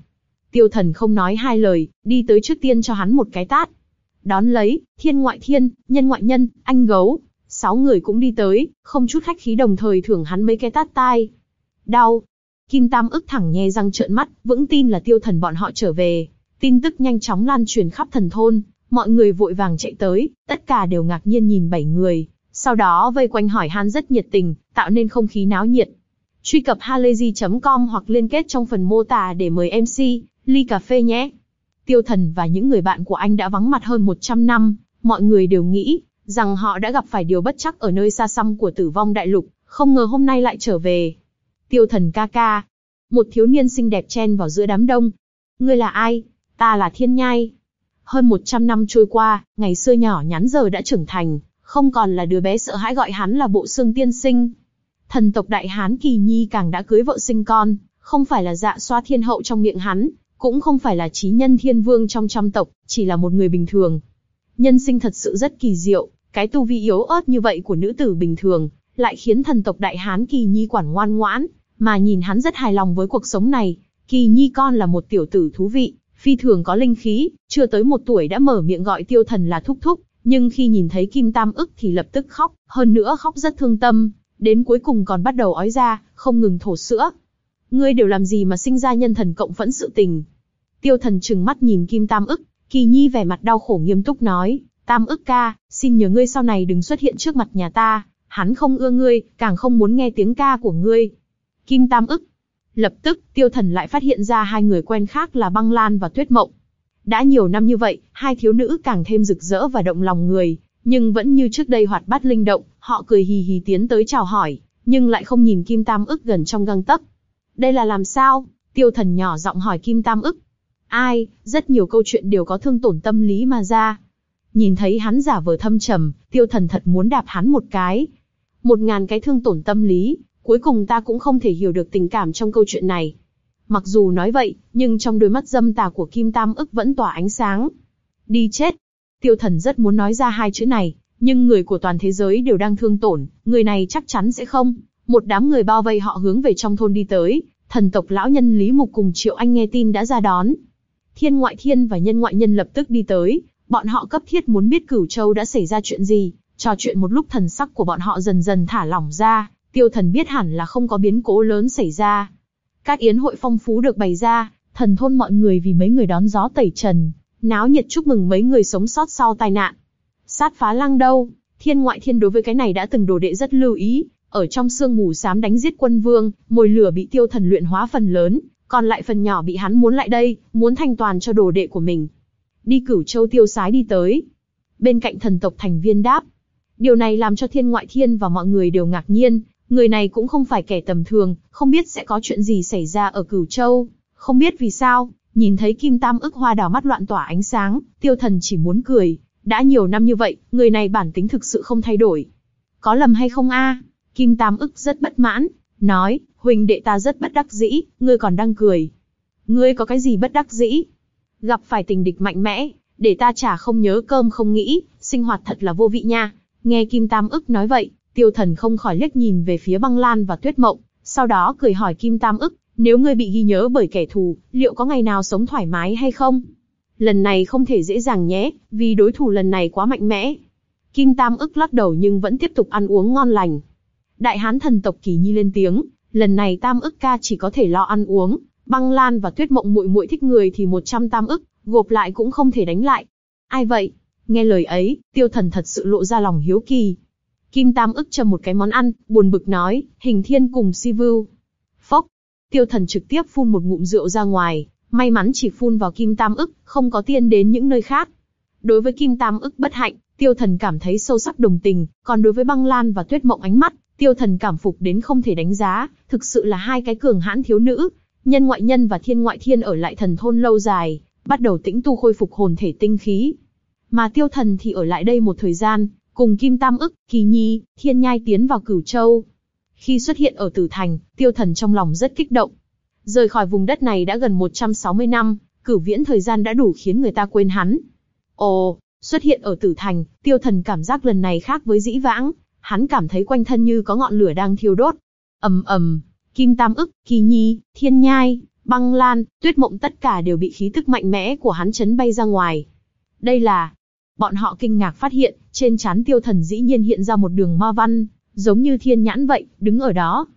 Tiêu thần không nói hai lời, đi tới trước tiên cho hắn một cái tát. Đón lấy, thiên ngoại thiên, nhân ngoại nhân, anh gấu. Sáu người cũng đi tới, không chút khách khí đồng thời thưởng hắn mấy cái tát tai. Đau. Kim Tam ức thẳng nhe răng trợn mắt, vững tin là tiêu thần bọn họ trở về. Tin tức nhanh chóng lan truyền khắp thần thôn, mọi người vội vàng chạy tới, tất cả đều ngạc nhiên nhìn bảy người, sau đó vây quanh hỏi han rất nhiệt tình, tạo nên không khí náo nhiệt. Truy cập halayzi.com hoặc liên kết trong phần mô tả để mời MC, ly cà phê nhé. Tiêu thần và những người bạn của anh đã vắng mặt hơn 100 năm, mọi người đều nghĩ rằng họ đã gặp phải điều bất chắc ở nơi xa xăm của tử vong đại lục, không ngờ hôm nay lại trở về. Tiêu thần ca ca. Một thiếu niên xinh đẹp chen vào giữa đám đông. Ngươi là ai? Ta là Thiên Nhai. Hơn 100 năm trôi qua, ngày xưa nhỏ nhắn giờ đã trưởng thành, không còn là đứa bé sợ hãi gọi hắn là bộ xương tiên sinh. Thần tộc Đại Hán Kỳ Nhi càng đã cưới vợ sinh con, không phải là dạ xoa thiên hậu trong miệng hắn, cũng không phải là trí nhân thiên vương trong trăm tộc, chỉ là một người bình thường. Nhân sinh thật sự rất kỳ diệu, cái tu vi yếu ớt như vậy của nữ tử bình thường, lại khiến thần tộc Đại Hán Kỳ Nhi quản ngoan ngoãn, mà nhìn hắn rất hài lòng với cuộc sống này. Kỳ Nhi con là một tiểu tử thú vị, phi thường có linh khí, chưa tới một tuổi đã mở miệng gọi tiêu thần là thúc thúc, nhưng khi nhìn thấy Kim Tam ức thì lập tức khóc, hơn nữa khóc rất thương tâm, đến cuối cùng còn bắt đầu ói ra, không ngừng thổ sữa. Ngươi đều làm gì mà sinh ra nhân thần cộng phẫn sự tình? Tiêu thần trừng mắt nhìn Kim Tam ức, Kỳ Nhi vẻ mặt đau khổ nghiêm túc nói, Tam ức ca, xin nhờ ngươi sau này đừng xuất hiện trước mặt nhà ta, hắn không ưa ngươi, càng không muốn nghe tiếng ca của ngươi. Kim Tam ức, Lập tức, tiêu thần lại phát hiện ra hai người quen khác là băng lan và tuyết mộng. Đã nhiều năm như vậy, hai thiếu nữ càng thêm rực rỡ và động lòng người, nhưng vẫn như trước đây hoạt bát linh động, họ cười hì hì tiến tới chào hỏi, nhưng lại không nhìn Kim Tam ức gần trong găng tấc. Đây là làm sao? Tiêu thần nhỏ giọng hỏi Kim Tam ức. Ai, rất nhiều câu chuyện đều có thương tổn tâm lý mà ra. Nhìn thấy hắn giả vờ thâm trầm, tiêu thần thật muốn đạp hắn một cái. Một ngàn cái thương tổn tâm lý, Cuối cùng ta cũng không thể hiểu được tình cảm trong câu chuyện này. Mặc dù nói vậy, nhưng trong đôi mắt dâm tà của Kim Tam ức vẫn tỏa ánh sáng. Đi chết. Tiêu thần rất muốn nói ra hai chữ này, Nhưng người của toàn thế giới đều đang thương tổn, người này chắc chắn sẽ không. Một đám người bao vây họ hướng về trong thôn đi tới, thần tộc lão nhân Lý Mục cùng Triệu Anh nghe tin đã ra đón. Thiên ngoại thiên và nhân ngoại nhân lập tức đi tới, bọn họ cấp thiết muốn biết Cửu Châu đã xảy ra chuyện gì, trò chuyện một lúc thần sắc của bọn họ dần dần thả lỏng ra, tiêu thần biết hẳn là không có biến cố lớn xảy ra. Các yến hội phong phú được bày ra, thần thôn mọi người vì mấy người đón gió tẩy trần, náo nhiệt chúc mừng mấy người sống sót sau tai nạn. Sát phá lăng đâu, thiên ngoại thiên đối với cái này đã từng đồ đệ rất lưu ý, ở trong sương mù xám đánh giết quân vương, mồi lửa bị tiêu thần luyện hóa phần lớn, còn lại phần nhỏ bị hắn muốn lại đây, muốn thanh toàn cho đồ đệ của mình. Đi cửu châu tiêu sái đi tới. Bên cạnh thần tộc thành viên đáp. Điều này làm cho thiên ngoại thiên và mọi người đều ngạc nhiên, người này cũng không phải kẻ tầm thường, không biết sẽ có chuyện gì xảy ra ở cửu châu. Không biết vì sao, nhìn thấy kim tam ức hoa đào mắt loạn tỏa ánh sáng, tiêu thần chỉ muốn cười. Đã nhiều năm như vậy, người này bản tính thực sự không thay đổi. Có lầm hay không a? Kim tam ức rất bất mãn, nói, huynh đệ ta rất bất đắc dĩ, ngươi còn đang cười. Ngươi có cái gì bất đắc dĩ? Gặp phải tình địch mạnh mẽ, để ta chả không nhớ cơm không nghĩ, sinh hoạt thật là vô vị nha. Nghe Kim Tam ức nói vậy, tiêu thần không khỏi liếc nhìn về phía băng lan và tuyết mộng, sau đó cười hỏi Kim Tam ức, nếu ngươi bị ghi nhớ bởi kẻ thù, liệu có ngày nào sống thoải mái hay không? Lần này không thể dễ dàng nhé, vì đối thủ lần này quá mạnh mẽ. Kim Tam ức lắc đầu nhưng vẫn tiếp tục ăn uống ngon lành. Đại hán thần tộc Kỳ Nhi lên tiếng, lần này Tam ức ca chỉ có thể lo ăn uống, băng lan và tuyết mộng muội muội thích người thì 100 tam ức, gộp lại cũng không thể đánh lại. Ai vậy? Nghe lời ấy, tiêu thần thật sự lộ ra lòng hiếu kỳ. Kim Tam ức châm một cái món ăn, buồn bực nói, hình thiên cùng si vưu. Tiêu thần trực tiếp phun một ngụm rượu ra ngoài, may mắn chỉ phun vào Kim Tam ức, không có tiên đến những nơi khác. Đối với Kim Tam ức bất hạnh, tiêu thần cảm thấy sâu sắc đồng tình, còn đối với băng lan và tuyết mộng ánh mắt, tiêu thần cảm phục đến không thể đánh giá, thực sự là hai cái cường hãn thiếu nữ, nhân ngoại nhân và thiên ngoại thiên ở lại thần thôn lâu dài, bắt đầu tĩnh tu khôi phục hồn thể tinh khí. Mà tiêu thần thì ở lại đây một thời gian, cùng Kim Tam ức, Kỳ Nhi, Thiên Nhai tiến vào Cửu Châu. Khi xuất hiện ở Tử Thành, tiêu thần trong lòng rất kích động. Rời khỏi vùng đất này đã gần 160 năm, cửu viễn thời gian đã đủ khiến người ta quên hắn. Ồ, xuất hiện ở Tử Thành, tiêu thần cảm giác lần này khác với dĩ vãng, hắn cảm thấy quanh thân như có ngọn lửa đang thiêu đốt. ầm ầm, Kim Tam ức, Kỳ Nhi, Thiên Nhai, Băng Lan, Tuyết Mộng tất cả đều bị khí tức mạnh mẽ của hắn chấn bay ra ngoài. Đây là... Bọn họ kinh ngạc phát hiện, trên trán tiêu thần dĩ nhiên hiện ra một đường ma văn, giống như thiên nhãn vậy, đứng ở đó.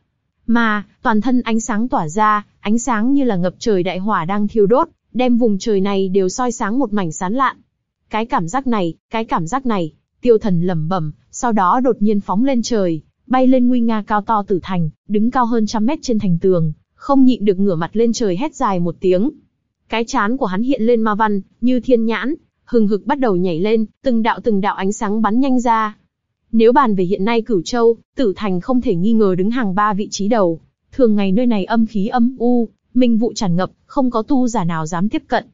Mà, toàn thân ánh sáng tỏa ra, ánh sáng như là ngập trời đại hỏa đang thiêu đốt, đem vùng trời này đều soi sáng một mảnh sán lạn. Cái cảm giác này, cái cảm giác này, tiêu thần lẩm bẩm, sau đó đột nhiên phóng lên trời, bay lên nguy nga cao to tử thành, đứng cao hơn trăm mét trên thành tường, không nhịn được ngửa mặt lên trời hét dài một tiếng. Cái chán của hắn hiện lên ma văn, như thiên nhãn, hừng hực bắt đầu nhảy lên, từng đạo từng đạo ánh sáng bắn nhanh ra. Nếu bàn về hiện nay Cửu Châu, Tử Thành không thể nghi ngờ đứng hàng ba vị trí đầu. Thường ngày nơi này âm khí âm u, minh vụ tràn ngập, không có tu giả nào dám tiếp cận.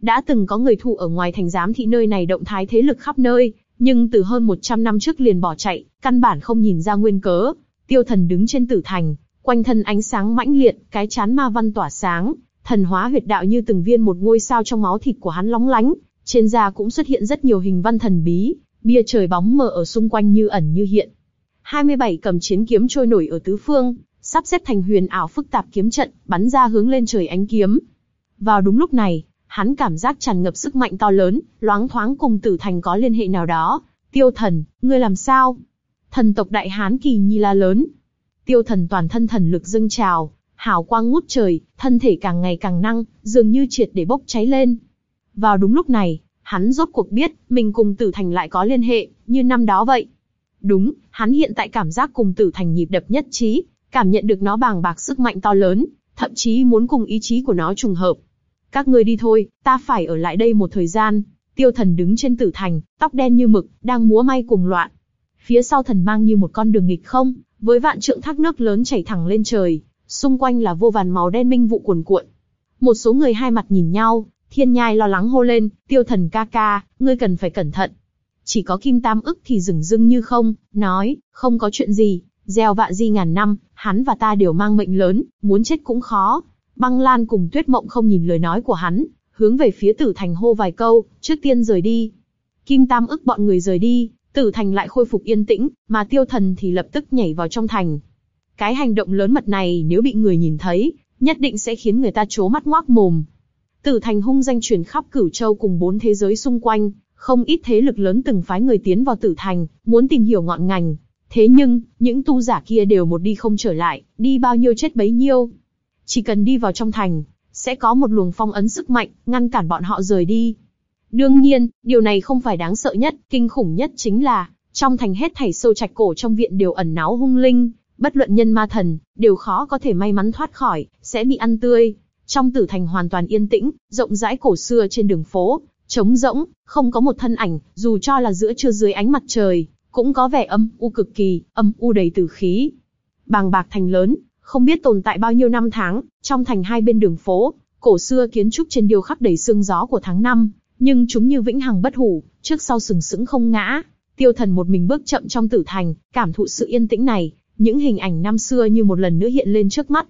Đã từng có người thủ ở ngoài thành giám thị nơi này động thái thế lực khắp nơi, nhưng từ hơn 100 năm trước liền bỏ chạy, căn bản không nhìn ra nguyên cớ. Tiêu thần đứng trên tử thành, quanh thân ánh sáng mãnh liệt, cái chán ma văn tỏa sáng, thần hóa huyệt đạo như từng viên một ngôi sao trong máu thịt của hắn lóng lánh, trên da cũng xuất hiện rất nhiều hình văn thần bí, bia trời bóng mờ ở xung quanh như ẩn như hiện. 27 cầm chiến kiếm trôi nổi ở tứ phương, sắp xếp thành huyền ảo phức tạp kiếm trận, bắn ra hướng lên trời ánh kiếm. Vào đúng lúc này, hắn cảm giác tràn ngập sức mạnh to lớn, loáng thoáng cùng tử thành có liên hệ nào đó. Tiêu thần, ngươi làm sao? Thần tộc đại hán kỳ nhi la lớn. Tiêu thần toàn thân thần lực dâng trào, hào quang ngút trời, thân thể càng ngày càng năng, dường như triệt để bốc cháy lên. Vào đúng lúc này, hắn rốt cuộc biết, mình cùng tử thành lại có liên hệ, như năm đó vậy. Đúng, hắn hiện tại cảm giác cùng tử thành nhịp đập nhất trí, cảm nhận được nó bàng bạc sức mạnh to lớn, thậm chí muốn cùng ý chí của nó trùng hợp. Các ngươi đi thôi, ta phải ở lại đây một thời gian. Tiêu thần đứng trên tử thành, tóc đen như mực, đang múa may cùng loạn. Phía sau thần mang như một con đường nghịch không, với vạn trượng thác nước lớn chảy thẳng lên trời, xung quanh là vô vàn màu đen minh vụ cuồn cuộn. Một số người hai mặt nhìn nhau, thiên nhai lo lắng hô lên, tiêu thần ca ca, ngươi cần phải cẩn thận. Chỉ có kim tam ức thì dừng dưng như không, nói, không có chuyện gì, gieo vạ di ngàn năm, hắn và ta đều mang mệnh lớn, muốn chết cũng khó. Băng Lan cùng Tuyết Mộng không nhìn lời nói của hắn, hướng về phía Tử Thành hô vài câu, trước tiên rời đi. Kim Tam ức bọn người rời đi, Tử thành lại khôi phục yên tĩnh, mà tiêu thần thì lập tức nhảy vào trong thành. Cái hành động lớn mật này nếu bị người nhìn thấy, nhất định sẽ khiến người ta chố mắt ngoác mồm. Tử thành hung danh truyền khắp cửu châu cùng bốn thế giới xung quanh, không ít thế lực lớn từng phái người tiến vào tử thành, muốn tìm hiểu ngọn ngành. Thế nhưng, những tu giả kia đều một đi không trở lại, đi bao nhiêu chết bấy nhiêu. Chỉ cần đi vào trong thành, sẽ có một luồng phong ấn sức mạnh, ngăn cản bọn họ rời đi. Đương nhiên, điều này không phải đáng sợ nhất, kinh khủng nhất chính là, trong thành hết thảy sâu trạch cổ trong viện đều ẩn náu hung linh, bất luận nhân ma thần, đều khó có thể may mắn thoát khỏi, sẽ bị ăn tươi. Trong tử thành hoàn toàn yên tĩnh, rộng rãi cổ xưa trên đường phố, trống rỗng, không có một thân ảnh, dù cho là giữa trưa dưới ánh mặt trời, cũng có vẻ âm u cực kỳ, âm u đầy tử khí. Bàng bạc thành lớn, không biết tồn tại bao nhiêu năm tháng, trong thành hai bên đường phố, cổ xưa kiến trúc trên điêu khắc đầy sương gió của tháng năm, nhưng chúng như vĩnh hằng bất hủ, trước sau sừng sững không ngã. Tiêu thần một mình bước chậm trong tử thành, cảm thụ sự yên tĩnh này, những hình ảnh năm xưa như một lần nữa hiện lên trước mắt.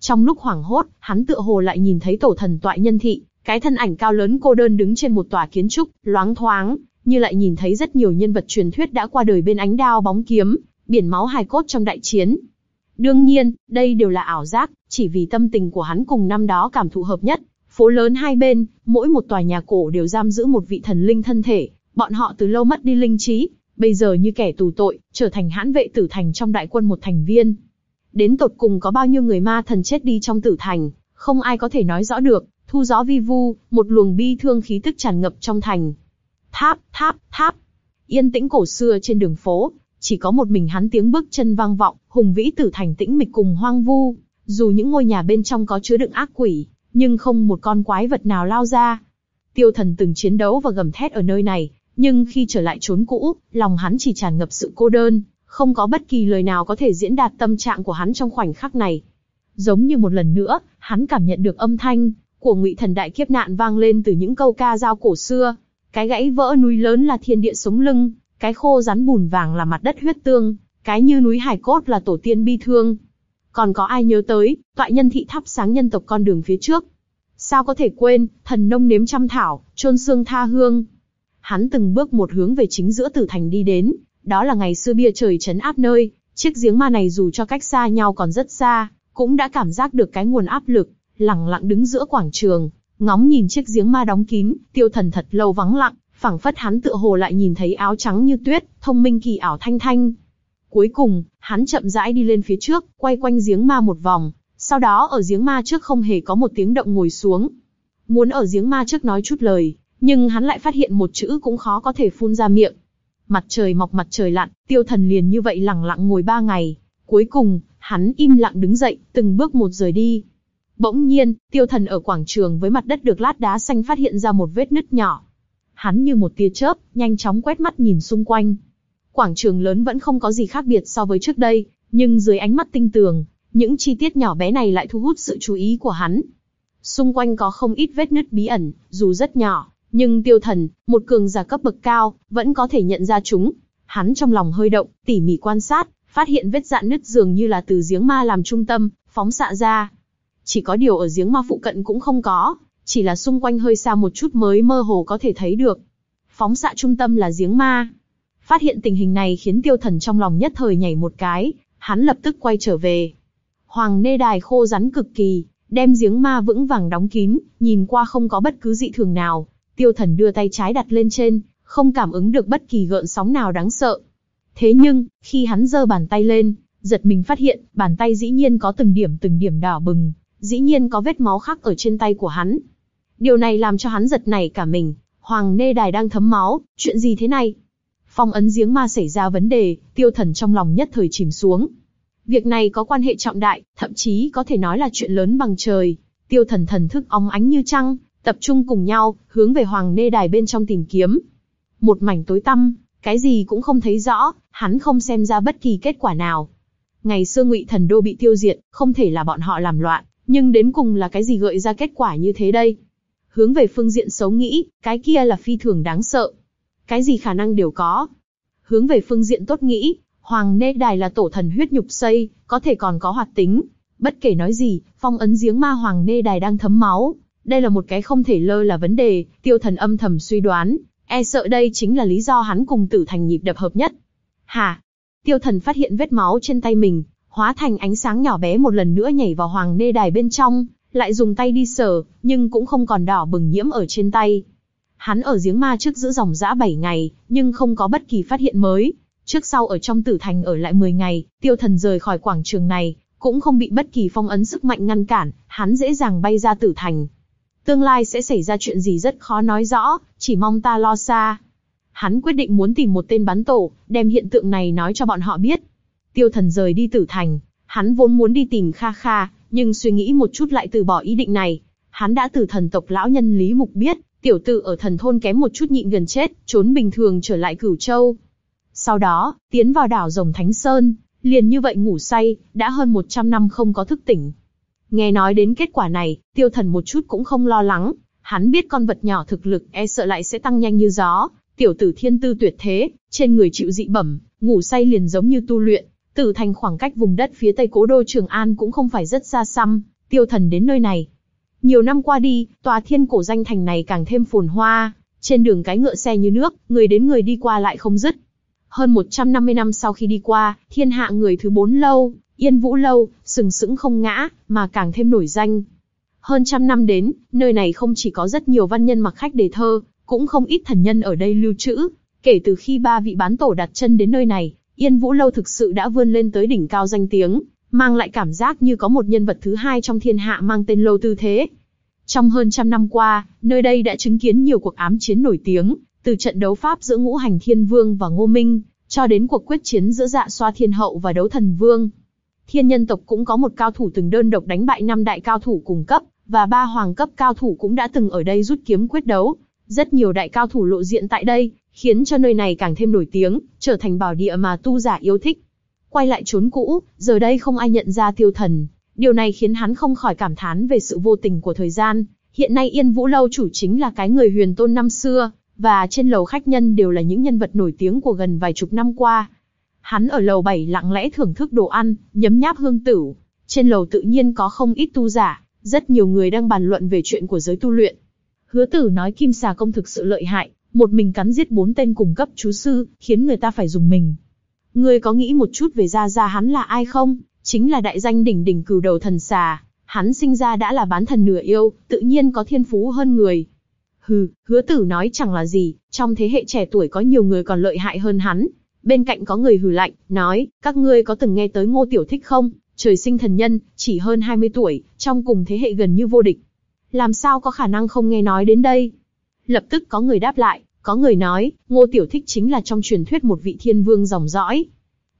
Trong lúc hoảng hốt, hắn tựa hồ lại nhìn thấy tổ thần tọa nhân thị, cái thân ảnh cao lớn cô đơn đứng trên một tòa kiến trúc, loáng thoáng, như lại nhìn thấy rất nhiều nhân vật truyền thuyết đã qua đời bên ánh đao bóng kiếm, biển máu hài cốt trong đại chiến. Đương nhiên, đây đều là ảo giác, chỉ vì tâm tình của hắn cùng năm đó cảm thụ hợp nhất. Phố lớn hai bên, mỗi một tòa nhà cổ đều giam giữ một vị thần linh thân thể, bọn họ từ lâu mất đi linh trí, bây giờ như kẻ tù tội, trở thành hãn vệ tử thành trong đại quân một thành viên. Đến tột cùng có bao nhiêu người ma thần chết đi trong tử thành, không ai có thể nói rõ được, thu gió vi vu, một luồng bi thương khí tức tràn ngập trong thành. Tháp, tháp, tháp. Yên tĩnh cổ xưa trên đường phố, chỉ có một mình hắn tiếng bước chân vang vọng, hùng vĩ tử thành tĩnh mịch cùng hoang vu. Dù những ngôi nhà bên trong có chứa đựng ác quỷ, nhưng không một con quái vật nào lao ra. Tiêu thần từng chiến đấu và gầm thét ở nơi này, nhưng khi trở lại chốn cũ, lòng hắn chỉ tràn ngập sự cô đơn, không có bất kỳ lời nào có thể diễn đạt tâm trạng của hắn trong khoảnh khắc này. Giống như một lần nữa, hắn cảm nhận được âm thanh của ngụy thần đại kiếp nạn vang lên từ những câu ca dao cổ xưa. Cái gãy vỡ núi lớn là thiên địa sống lưng, cái khô rắn bùn vàng là mặt đất huyết tương, cái như núi hải cốt là tổ tiên bi thương. Còn có ai nhớ tới, toại nhân thị thắp sáng nhân tộc con đường phía trước. Sao có thể quên, thần nông nếm trăm thảo, trôn xương tha hương. Hắn từng bước một hướng về chính giữa tử thành đi đến, đó là ngày xưa bia trời chấn áp nơi, chiếc giếng ma này dù cho cách xa nhau còn rất xa, cũng đã cảm giác được cái nguồn áp lực, lặng lặng đứng giữa quảng trường, ngóng nhìn chiếc giếng ma đóng kín, tiêu thần thật lâu vắng lặng, phảng phất hắn tựa hồ lại nhìn thấy áo trắng như tuyết, thông minh kỳ ảo thanh thanh. Cuối cùng, hắn chậm rãi đi lên phía trước, quay quanh giếng ma một vòng, sau đó ở giếng ma trước không hề có một tiếng động ngồi xuống. Muốn ở giếng ma trước nói chút lời, nhưng hắn lại phát hiện một chữ cũng khó có thể phun ra miệng. Mặt trời mọc mặt trời lặn, tiêu thần liền như vậy lặng lặng ngồi ba ngày. Cuối cùng, hắn im lặng đứng dậy, từng bước một rời đi. Bỗng nhiên, tiêu thần ở quảng trường với mặt đất được lát đá xanh phát hiện ra một vết nứt nhỏ. Hắn như một tia chớp, nhanh chóng quét mắt nhìn xung quanh. Quảng trường lớn vẫn không có gì khác biệt so với trước đây, nhưng dưới ánh mắt tinh tường, những chi tiết nhỏ bé này lại thu hút sự chú ý của hắn. Xung quanh có không ít vết nứt bí ẩn, dù rất nhỏ, nhưng tiêu thần, một cường giả cấp bậc cao, vẫn có thể nhận ra chúng. Hắn trong lòng hơi động, tỉ mỉ quan sát, phát hiện vết dạn nứt dường như là từ giếng ma làm trung tâm, phóng xạ ra. Chỉ có điều ở giếng ma phụ cận cũng không có, chỉ là xung quanh hơi xa một chút mới mơ hồ có thể thấy được. Phóng xạ trung tâm là giếng ma. Phát hiện tình hình này khiến tiêu thần trong lòng nhất thời nhảy một cái, hắn lập tức quay trở về. Hoàng nê đài khô rắn cực kỳ, đem giếng ma vững vàng đóng kín, nhìn qua không có bất cứ dị thường nào. Tiêu thần đưa tay trái đặt lên trên, không cảm ứng được bất kỳ gợn sóng nào đáng sợ. Thế nhưng, khi hắn giơ bàn tay lên, giật mình phát hiện, bàn tay dĩ nhiên có từng điểm từng điểm đỏ bừng, dĩ nhiên có vết máu khác ở trên tay của hắn. Điều này làm cho hắn giật nảy cả mình, Hoàng Nê Đài đang thấm máu, chuyện gì thế này? Phong ấn giếng ma xảy ra vấn đề, tiêu thần trong lòng nhất thời chìm xuống. Việc này có quan hệ trọng đại, thậm chí có thể nói là chuyện lớn bằng trời. Tiêu thần thần thức óng ánh như trăng, tập trung cùng nhau, hướng về Hoàng Nê Đài bên trong tìm kiếm. Một mảnh tối tăm, cái gì cũng không thấy rõ, hắn không xem ra bất kỳ kết quả nào. Ngày xưa Ngụy Thần Đô bị tiêu diệt, không thể là bọn họ làm loạn, nhưng đến cùng là cái gì gợi ra kết quả như thế đây? Hướng về phương diện xấu nghĩ, cái kia là phi thường đáng sợ. Cái gì khả năng đều có. Hướng về phương diện tốt nghĩ, Hoàng Nê Đài là tổ thần huyết nhục xây, có thể còn có hoạt tính. Bất kể nói gì, phong ấn giếng ma Hoàng Nê Đài đang thấm máu. Đây là một cái không thể lơ là vấn đề, tiêu thần âm thầm suy đoán. E sợ đây chính là lý do hắn cùng tử thành nhịp đập hợp nhất. Hả? Tiêu thần phát hiện vết máu trên tay mình, hóa thành ánh sáng nhỏ bé một lần nữa nhảy vào hoàng nê đài bên trong, lại dùng tay đi sờ, nhưng cũng không còn đỏ bừng nhiễm ở trên tay. Hắn ở giếng ma trước giữ dòng dã 7 ngày, nhưng không có bất kỳ phát hiện mới. Trước sau ở trong tử thành ở lại 10 ngày, tiêu thần rời khỏi quảng trường này, cũng không bị bất kỳ phong ấn sức mạnh ngăn cản, hắn dễ dàng bay ra tử thành. Tương lai sẽ xảy ra chuyện gì rất khó nói rõ, chỉ mong ta lo xa. Hắn quyết định muốn tìm một tên bắn tổ, đem hiện tượng này nói cho bọn họ biết. Tiêu thần rời đi tử thành, hắn vốn muốn đi tìm Kha Kha, nhưng suy nghĩ một chút lại từ bỏ ý định này. Hắn đã từ thần tộc lão nhân Lý Mục biết, tiểu tử ở thần thôn kém một chút nhịn gần chết, trốn bình thường trở lại cửu châu. Sau đó, tiến vào đảo rồng Thánh Sơn, liền như vậy ngủ say, đã hơn 100 năm không có thức tỉnh. Nghe nói đến kết quả này, tiêu thần một chút cũng không lo lắng, hắn biết con vật nhỏ thực lực e sợ lại sẽ tăng nhanh như gió, tiểu tử thiên tư tuyệt thế, trên người chịu dị bẩm, ngủ say liền giống như tu luyện, tử thành khoảng cách vùng đất phía tây cố đô Trường An cũng không phải rất xa xăm, tiêu thần đến nơi này. Nhiều năm qua đi, tòa thiên cổ danh thành này càng thêm phồn hoa, trên đường cái ngựa xe như nước, người đến người đi qua lại không dứt. Hơn 150 năm sau khi đi qua, thiên hạ người thứ bốn lâu, Yên Vũ Lâu, sừng sững không ngã, mà càng thêm nổi danh. Hơn trăm năm đến, nơi này không chỉ có rất nhiều văn nhân mặc khách đề thơ, cũng không ít thần nhân ở đây lưu trữ. Kể từ khi ba vị bán tổ đặt chân đến nơi này, Yên Vũ Lâu thực sự đã vươn lên tới đỉnh cao danh tiếng, mang lại cảm giác như có một nhân vật thứ hai trong thiên hạ mang tên Lâu Tư Thế. Trong hơn trăm năm qua, nơi đây đã chứng kiến nhiều cuộc ám chiến nổi tiếng, từ trận đấu Pháp giữa ngũ hành thiên vương và ngô minh, cho đến cuộc quyết chiến giữa dạ xoa thiên hậu và đấu thần vương. Thiên nhân tộc cũng có một cao thủ từng đơn độc đánh bại năm đại cao thủ cùng cấp, và ba hoàng cấp cao thủ cũng đã từng ở đây rút kiếm quyết đấu. Rất nhiều đại cao thủ lộ diện tại đây, khiến cho nơi này càng thêm nổi tiếng, trở thành bảo địa mà tu giả yêu thích. Quay lại chốn cũ, giờ đây không ai nhận ra tiêu thần. Điều này khiến hắn không khỏi cảm thán về sự vô tình của thời gian. Hiện nay Yên Vũ Lâu chủ chính là cái người huyền tôn năm xưa, và trên lầu khách nhân đều là những nhân vật nổi tiếng của gần vài chục năm qua. Hắn ở lầu 7 lặng lẽ thưởng thức đồ ăn, nhấm nháp hương tửu. Trên lầu tự nhiên có không ít tu giả, rất nhiều người đang bàn luận về chuyện của giới tu luyện. Hứa tử nói kim xà công thực sự lợi hại, một mình cắn giết bốn tên cùng cấp chú sư, khiến người ta phải dùng mình. Ngươi có nghĩ một chút về gia gia hắn là ai không? Chính là đại danh đỉnh đỉnh cửu đầu thần xà. Hắn sinh ra đã là bán thần nửa yêu, tự nhiên có thiên phú hơn người. Hừ, hứa tử nói chẳng là gì, trong thế hệ trẻ tuổi có nhiều người còn lợi hại hơn hắn. Bên cạnh có người hừ lạnh, nói, các ngươi có từng nghe tới ngô tiểu thích không? Trời sinh thần nhân, chỉ hơn 20 tuổi, trong cùng thế hệ gần như vô địch. Làm sao có khả năng không nghe nói đến đây? Lập tức có người đáp lại, có người nói, ngô tiểu thích chính là trong truyền thuyết một vị thiên vương dòng dõi.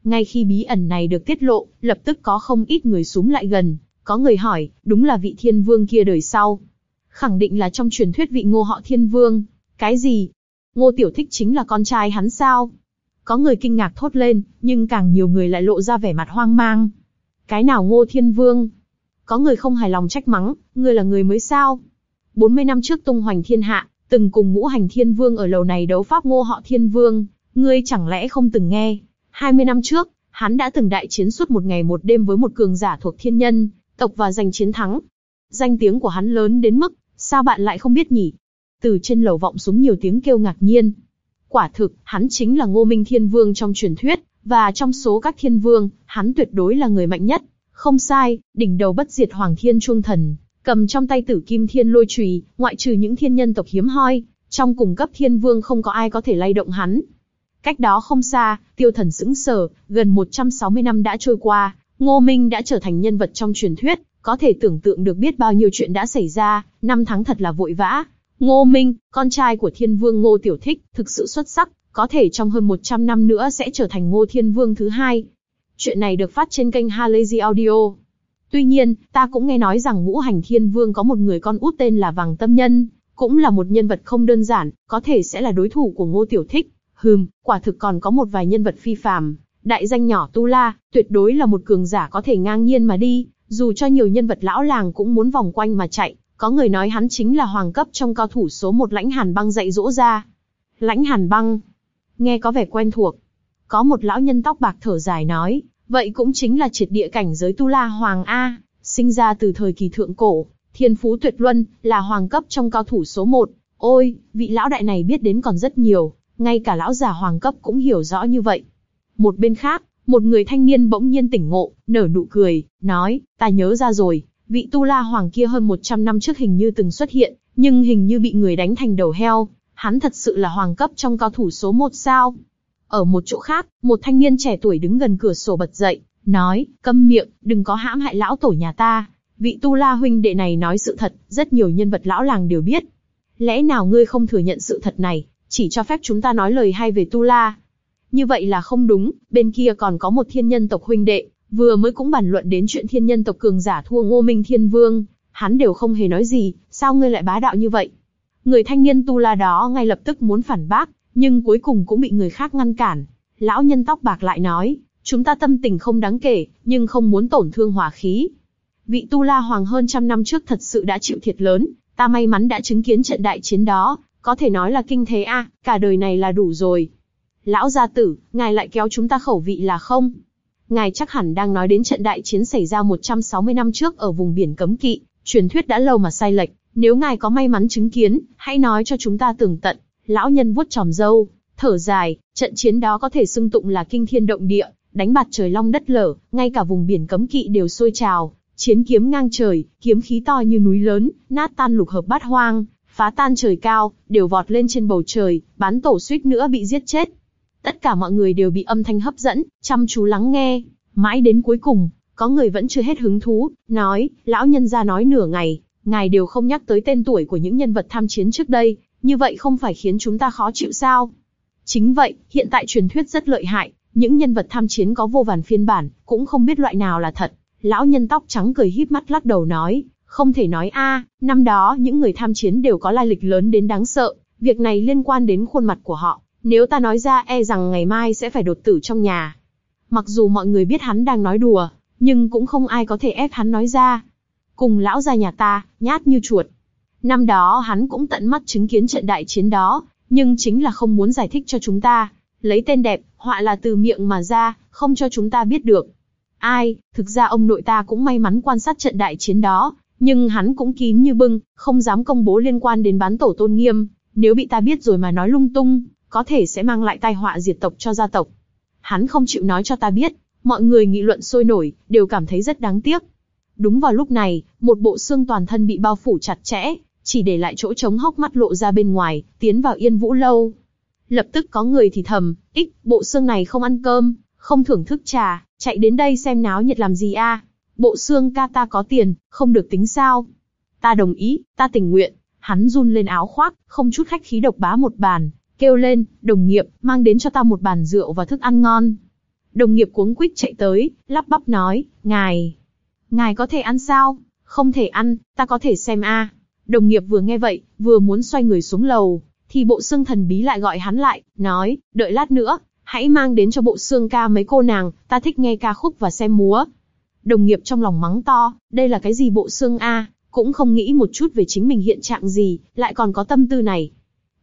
Ngay khi bí ẩn này được tiết lộ, lập tức có không ít người súng lại gần, có người hỏi, đúng là vị thiên vương kia đời sau. Khẳng định là trong truyền thuyết vị ngô họ thiên vương. Cái gì? Ngô tiểu thích chính là con trai hắn sao? Có người kinh ngạc thốt lên, nhưng càng nhiều người lại lộ ra vẻ mặt hoang mang. Cái nào ngô thiên vương? Có người không hài lòng trách mắng, ngươi là người mới sao? 40 năm trước tung hoành thiên hạ, từng cùng ngũ hành thiên vương ở lầu này đấu pháp ngô họ thiên vương, ngươi chẳng lẽ không từng nghe? 20 năm trước, hắn đã từng đại chiến suốt một ngày một đêm với một cường giả thuộc thiên nhân, tộc và giành chiến thắng. Danh tiếng của hắn lớn đến mức, sao bạn lại không biết nhỉ? Từ trên lầu vọng xuống nhiều tiếng kêu ngạc nhiên. Quả thực, hắn chính là ngô minh thiên vương trong truyền thuyết, và trong số các thiên vương, hắn tuyệt đối là người mạnh nhất. Không sai, đỉnh đầu bất diệt hoàng thiên Trung thần, cầm trong tay tử kim thiên lôi chùy, ngoại trừ những thiên nhân tộc hiếm hoi, trong cùng cấp thiên vương không có ai có thể lay động hắn. Cách đó không xa, tiêu thần sững sờ, gần 160 năm đã trôi qua, Ngô Minh đã trở thành nhân vật trong truyền thuyết, có thể tưởng tượng được biết bao nhiêu chuyện đã xảy ra, năm tháng thật là vội vã. Ngô Minh, con trai của thiên vương Ngô Tiểu Thích, thực sự xuất sắc, có thể trong hơn 100 năm nữa sẽ trở thành Ngô Thiên Vương thứ hai. Chuyện này được phát trên kênh Halazy Audio. Tuy nhiên, ta cũng nghe nói rằng ngũ hành thiên vương có một người con út tên là Vàng Tâm Nhân, cũng là một nhân vật không đơn giản, có thể sẽ là đối thủ của Ngô Tiểu Thích. Hừm, quả thực còn có một vài nhân vật phi phàm, đại danh nhỏ Tu La, tuyệt đối là một cường giả có thể ngang nhiên mà đi, dù cho nhiều nhân vật lão làng cũng muốn vòng quanh mà chạy, có người nói hắn chính là hoàng cấp trong cao thủ số một lãnh hàn băng dạy dỗ ra. Lãnh hàn băng, nghe có vẻ quen thuộc. Có một lão nhân tóc bạc thở dài nói, vậy cũng chính là triệt địa cảnh giới Tu La Hoàng A, sinh ra từ thời kỳ thượng cổ, thiên phú tuyệt luân, là hoàng cấp trong cao thủ số một, Ôi, vị lão đại này biết đến còn rất nhiều, ngay cả lão già hoàng cấp cũng hiểu rõ như vậy. Một bên khác, một người thanh niên bỗng nhiên tỉnh ngộ, nở nụ cười, nói, ta nhớ ra rồi, vị tu la hoàng kia hơn 100 năm trước hình như từng xuất hiện, nhưng hình như bị người đánh thành đầu heo, hắn thật sự là hoàng cấp trong cao thủ số một sao. Ở một chỗ khác, một thanh niên trẻ tuổi đứng gần cửa sổ bật dậy, nói, câm miệng, đừng có hãm hại lão tổ nhà ta. Vị tu la huynh đệ này nói sự thật, rất nhiều nhân vật lão làng đều biết. Lẽ nào ngươi không thừa nhận sự thật này, chỉ cho phép chúng ta nói lời hay về tu la? Như vậy là không đúng, bên kia còn có một thiên nhân tộc huynh đệ, vừa mới cũng bàn luận đến chuyện thiên nhân tộc cường giả thua ngô minh thiên vương, hắn đều không hề nói gì, sao ngươi lại bá đạo như vậy? Người thanh niên tu la đó ngay lập tức muốn phản bác, nhưng cuối cùng cũng bị người khác ngăn cản. Lão nhân tóc bạc lại nói, chúng ta tâm tình không đáng kể, nhưng không muốn tổn thương hòa khí. Vị tu la hoàng hơn trăm năm trước thật sự đã chịu thiệt lớn, ta may mắn đã chứng kiến trận đại chiến đó, có thể nói là kinh thế a, cả đời này là đủ rồi. Lão gia tử, ngài lại kéo chúng ta khẩu vị là không? Ngài chắc hẳn đang nói đến trận đại chiến xảy ra 160 năm trước ở vùng biển cấm kỵ, truyền thuyết đã lâu mà sai lệch, nếu ngài có may mắn chứng kiến, hãy nói cho chúng ta tường tận. Lão nhân vuốt tròm râu, thở dài, trận chiến đó có thể xưng tụng là kinh thiên động địa, đánh bạt trời long đất lở, ngay cả vùng biển cấm kỵ đều sôi trào, chiến kiếm ngang trời, kiếm khí to như núi lớn, nát tan lục hợp bát hoang, phá tan trời cao, đều vọt lên trên bầu trời, bán tổ suýt nữa bị giết chết. Tất cả mọi người đều bị âm thanh hấp dẫn, chăm chú lắng nghe, mãi đến cuối cùng, có người vẫn chưa hết hứng thú, nói, lão nhân ra nói nửa ngày, ngài đều không nhắc tới tên tuổi của những nhân vật tham chiến trước đây, như vậy không phải khiến chúng ta khó chịu sao? Chính vậy, hiện tại truyền thuyết rất lợi hại, những nhân vật tham chiến có vô vàn phiên bản, cũng không biết loại nào là thật. Lão nhân tóc trắng cười híp mắt lắc đầu nói, không thể nói a, năm đó những người tham chiến đều có lai lịch lớn đến đáng sợ, việc này liên quan đến khuôn mặt của họ, nếu ta nói ra e rằng ngày mai sẽ phải đột tử trong nhà. Mặc dù mọi người biết hắn đang nói đùa, nhưng cũng không ai có thể ép hắn nói ra. Cùng lão gia nhà ta, nhát như chuột. Năm đó hắn cũng tận mắt chứng kiến trận đại chiến đó, nhưng chính là không muốn giải thích cho chúng ta. Lấy tên đẹp, họa là từ miệng mà ra, không cho chúng ta biết được. Ai, thực ra ông nội ta cũng may mắn quan sát trận đại chiến đó, nhưng hắn cũng kín như bưng, không dám công bố liên quan đến bán tổ tôn nghiêm, nếu bị ta biết rồi mà nói lung tung, có thể sẽ mang lại tai họa diệt tộc cho gia tộc. Hắn không chịu nói cho ta biết, mọi người nghị luận sôi nổi, đều cảm thấy rất đáng tiếc. Đúng vào lúc này, một bộ xương toàn thân bị bao phủ chặt chẽ, chỉ để lại chỗ trống hốc mắt lộ ra bên ngoài, tiến vào yên vũ lâu. Lập tức có người thì thầm, ích, bộ xương này không ăn cơm, không thưởng thức trà, chạy đến đây xem náo nhiệt làm gì a? Bộ xương ca ta có tiền, không được tính sao? Ta đồng ý, ta tình nguyện. Hắn run lên áo khoác, không chút khách khí độc bá một bàn, kêu lên, đồng nghiệp, mang đến cho ta một bàn rượu và thức ăn ngon. Đồng nghiệp cuống quýt chạy tới, lắp bắp nói, ngài, ngài có thể ăn sao? Không thể ăn, ta có thể xem a. Đồng nghiệp vừa nghe vậy, vừa muốn xoay người xuống lầu, thì bộ xương thần bí lại gọi hắn lại, nói, đợi lát nữa, hãy mang đến cho bộ xương ca mấy cô nàng, ta thích nghe ca khúc và xem múa. Đồng nghiệp trong lòng mắng to, đây là cái gì bộ xương a, cũng không nghĩ một chút về chính mình hiện trạng gì, lại còn có tâm tư này.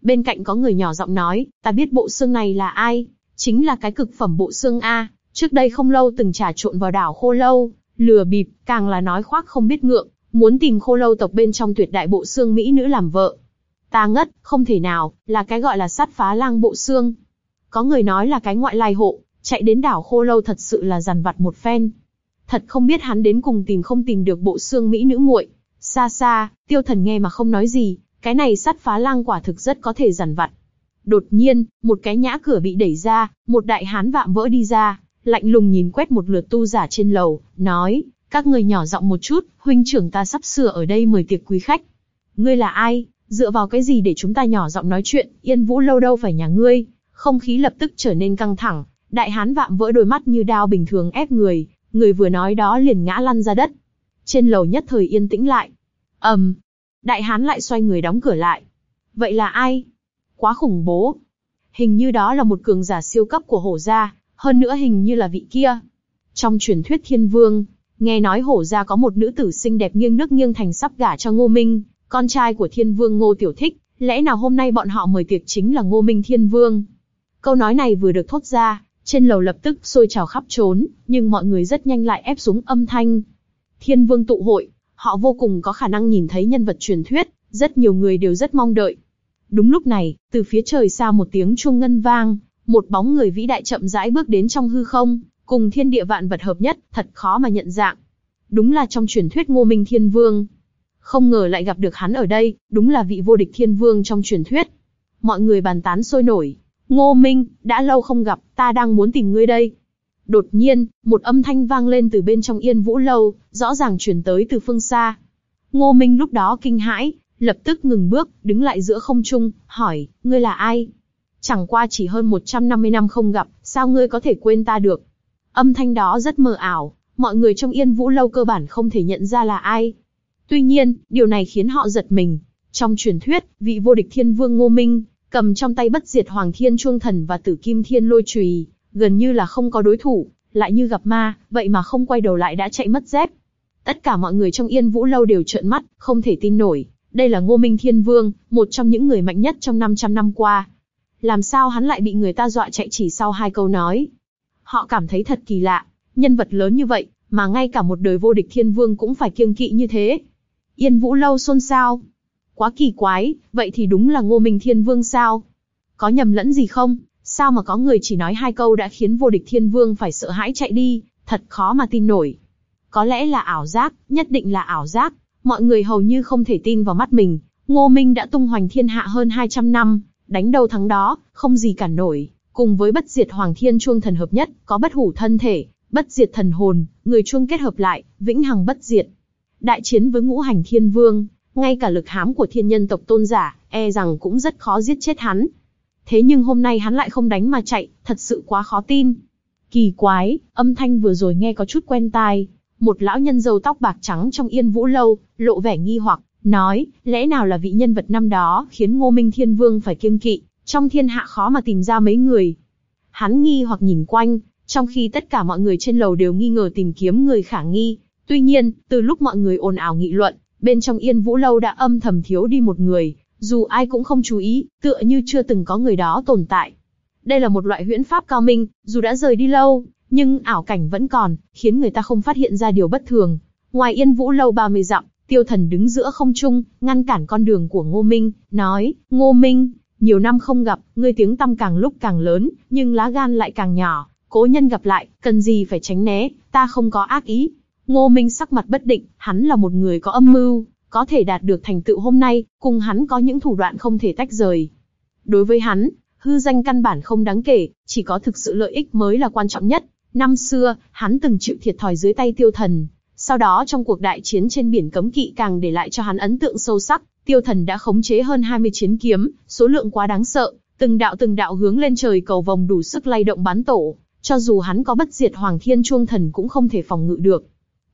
Bên cạnh có người nhỏ giọng nói, ta biết bộ xương này là ai, chính là cái cực phẩm bộ xương a, trước đây không lâu từng trà trộn vào đảo khô lâu, lừa bịp, càng là nói khoác không biết ngượng, muốn tìm khô lâu tộc bên trong tuyệt đại bộ xương mỹ nữ làm vợ. Ta ngất, không thể nào, là cái gọi là sát phá lang bộ xương. Có người nói là cái ngoại lai hộ, chạy đến đảo khô lâu thật sự là dằn vặt một phen. Thật không biết hắn đến cùng tìm không tìm được bộ xương mỹ nữ muội. Xa xa, tiêu thần nghe mà không nói gì, cái này sát phá lang quả thực rất có thể dằn vặt. Đột nhiên, một cái nhã cửa bị đẩy ra, một đại hán vạm vỡ đi ra, lạnh lùng nhìn quét một lượt tu giả trên lầu, nói, các người nhỏ giọng một chút, huynh trưởng ta sắp sửa ở đây mời tiệc quý khách. Ngươi là ai? Dựa vào cái gì để chúng ta nhỏ giọng nói chuyện, yên vũ lâu đâu phải nhà ngươi. Không khí lập tức trở nên căng thẳng, đại hán vạm vỡ đôi mắt như đao bình thường ép người, người vừa nói đó liền ngã lăn ra đất. Trên lầu nhất thời yên tĩnh lại. ầm, um, đại hán lại xoay người đóng cửa lại. Vậy là ai? Quá khủng bố. Hình như đó là một cường giả siêu cấp của hổ gia, hơn nữa hình như là vị kia. Trong truyền thuyết thiên vương, nghe nói hổ gia có một nữ tử xinh đẹp nghiêng nước nghiêng thành sắp gả cho Ngô Minh, con trai của thiên vương Ngô Tiểu Thích, lẽ nào hôm nay bọn họ mời tiệc chính là Ngô Minh thiên vương? Câu nói này vừa được thốt ra, trên lầu lập tức sôi trào khắp trốn, nhưng mọi người rất nhanh lại ép xuống âm thanh. Thiên vương tụ hội, họ vô cùng có khả năng nhìn thấy nhân vật truyền thuyết, rất nhiều người đều rất mong đợi. Đúng lúc này, từ phía trời xa một tiếng chuông ngân vang, một bóng người vĩ đại chậm rãi bước đến trong hư không, cùng thiên địa vạn vật hợp nhất, thật khó mà nhận dạng. Đúng là trong truyền thuyết Ngô Minh Thiên Vương. Không ngờ lại gặp được hắn ở đây, đúng là vị vô địch Thiên Vương trong truyền thuyết. Mọi người bàn tán sôi nổi. Ngô Minh, đã lâu không gặp, ta đang muốn tìm ngươi đây. Đột nhiên, một âm thanh vang lên từ bên trong yên vũ lâu, rõ ràng truyền tới từ phương xa. Ngô Minh lúc đó kinh hãi, lập tức ngừng bước, đứng lại giữa không trung, hỏi, ngươi là ai? Chẳng qua chỉ hơn 150 năm không gặp, sao ngươi có thể quên ta được? Âm thanh đó rất mờ ảo, mọi người trong yên vũ lâu cơ bản không thể nhận ra là ai. Tuy nhiên, điều này khiến họ giật mình. Trong truyền thuyết, vị vô địch thiên vương Ngô Minh, cầm trong tay bất diệt hoàng thiên chuông thần và tử kim thiên lôi trùy, gần như là không có đối thủ, lại như gặp ma, vậy mà không quay đầu lại đã chạy mất dép. Tất cả mọi người trong yên vũ lâu đều trợn mắt, không thể tin nổi. Đây là Ngô Minh Thiên Vương, một trong những người mạnh nhất trong 500 năm qua. Làm sao hắn lại bị người ta dọa chạy chỉ sau hai câu nói? Họ cảm thấy thật kỳ lạ, nhân vật lớn như vậy, mà ngay cả một đời vô địch thiên vương cũng phải kiêng kỵ như thế. Yên Vũ Lâu xôn xao. Quá kỳ quái, vậy thì đúng là Ngô Minh Thiên Vương sao? Có nhầm lẫn gì không? Sao mà có người chỉ nói hai câu đã khiến vô địch thiên vương phải sợ hãi chạy đi, thật khó mà tin nổi. Có lẽ là ảo giác, nhất định là ảo giác, mọi người hầu như không thể tin vào mắt mình. Ngô Minh đã tung hoành thiên hạ hơn 200 năm, đánh đầu thắng đó, không gì cản nổi. Cùng với bất diệt hoàng thiên chuông thần hợp nhất, có bất hủ thân thể, bất diệt thần hồn, người chuông kết hợp lại, vĩnh hằng bất diệt. Đại chiến với ngũ hành thiên vương, ngay cả lực hám của thiên nhân tộc tôn giả, e rằng cũng rất khó giết chết hắn. Thế nhưng hôm nay hắn lại không đánh mà chạy, thật sự quá khó tin. Kỳ quái, âm thanh vừa rồi nghe có chút quen tai. Một lão nhân râu tóc bạc trắng trong yên vũ lâu, lộ vẻ nghi hoặc, nói, lẽ nào là vị nhân vật năm đó khiến Ngô Minh Thiên Vương phải kiêng kỵ, trong thiên hạ khó mà tìm ra mấy người. Hắn nghi hoặc nhìn quanh, trong khi tất cả mọi người trên lầu đều nghi ngờ tìm kiếm người khả nghi. Tuy nhiên, từ lúc mọi người ồn ào nghị luận, bên trong yên vũ lâu đã âm thầm thiếu đi một người, dù ai cũng không chú ý, tựa như chưa từng có người đó tồn tại. Đây là một loại huyễn pháp cao minh, dù đã rời đi lâu, nhưng ảo cảnh vẫn còn, khiến người ta không phát hiện ra điều bất thường. Ngoài yên vũ lâu 30 dặm, tiêu thần đứng giữa không trung, ngăn cản con đường của Ngô Minh, nói, Ngô Minh, nhiều năm không gặp, ngươi tiếng tăm càng lúc càng lớn, nhưng lá gan lại càng nhỏ, cố nhân gặp lại, cần gì phải tránh né, ta không có ác ý. Ngô Minh sắc mặt bất định, hắn là một người có âm mưu, có thể đạt được thành tựu hôm nay, cùng hắn có những thủ đoạn không thể tách rời. Đối với hắn, hư danh căn bản không đáng kể, chỉ có thực sự lợi ích mới là quan trọng nhất. Năm xưa, hắn từng chịu thiệt thòi dưới tay tiêu thần. Sau đó trong cuộc đại chiến trên biển cấm kỵ càng để lại cho hắn ấn tượng sâu sắc, tiêu thần đã khống chế hơn 20 chiến kiếm, số lượng quá đáng sợ, từng đạo từng đạo hướng lên trời cầu vòng đủ sức lay động bán tổ, cho dù hắn có bất diệt hoàng thiên chuông thần cũng không thể phòng ngự được.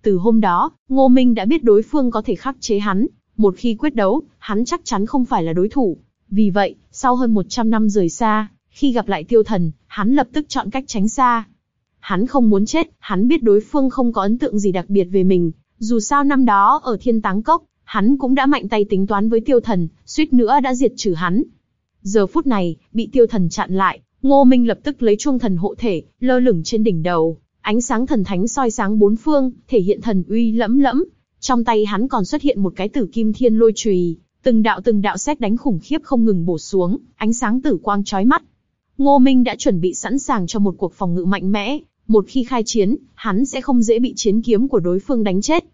Từ hôm đó, Ngô Minh đã biết đối phương có thể khắc chế hắn, một khi quyết đấu, hắn chắc chắn không phải là đối thủ. Vì vậy, sau hơn 100 năm rời xa, khi gặp lại tiêu thần, hắn lập tức chọn cách tránh xa. Hắn không muốn chết, hắn biết đối phương không có ấn tượng gì đặc biệt về mình, dù sao năm đó ở thiên táng cốc, hắn cũng đã mạnh tay tính toán với tiêu thần, suýt nữa đã diệt trừ hắn. Giờ phút này, bị tiêu thần chặn lại, Ngô Minh lập tức lấy chuông thần hộ thể, lơ lửng trên đỉnh đầu, Ánh sáng thần thánh soi sáng bốn phương, thể hiện thần uy lẫm lẫm. Trong tay hắn còn xuất hiện một cái tử kim thiên lôi chùy, từng đạo từng đạo xét đánh khủng khiếp không ngừng bổ xuống, ánh sáng tử quang chói mắt. Ngô Minh đã chuẩn bị sẵn sàng cho một cuộc phòng ngự mạnh mẽ, một khi khai chiến, hắn sẽ không dễ bị chiến kiếm của đối phương đánh chết.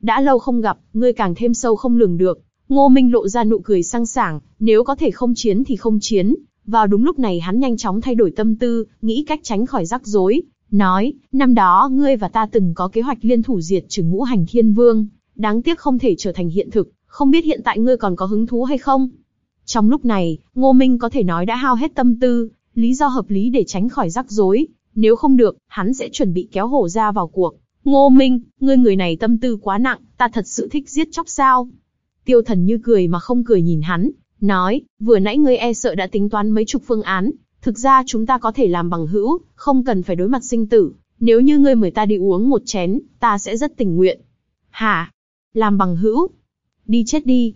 Đã lâu không gặp, ngươi càng thêm sâu không lường được. Ngô Minh lộ ra nụ cười sang sảng, nếu có thể không chiến thì không chiến. Vào đúng lúc này hắn nhanh chóng thay đổi tâm tư, nghĩ cách tránh khỏi rắc rối, nói, năm đó ngươi và ta từng có kế hoạch liên thủ diệt trừ ngũ hành thiên vương, đáng tiếc không thể trở thành hiện thực, không biết hiện tại ngươi còn có hứng thú hay không? Trong lúc này, Ngô Minh có thể nói đã hao hết tâm tư, lý do hợp lý để tránh khỏi rắc rối, nếu không được, hắn sẽ chuẩn bị kéo hổ ra vào cuộc. Ngô Minh, ngươi người này tâm tư quá nặng, ta thật sự thích giết chóc sao? Tiêu thần như cười mà không cười nhìn hắn, nói, vừa nãy ngươi e sợ đã tính toán mấy chục phương án, Thực ra chúng ta có thể làm bằng hữu, không cần phải đối mặt sinh tử. Nếu như ngươi mời ta đi uống một chén, ta sẽ rất tình nguyện. Hả? Làm bằng hữu? Đi chết đi.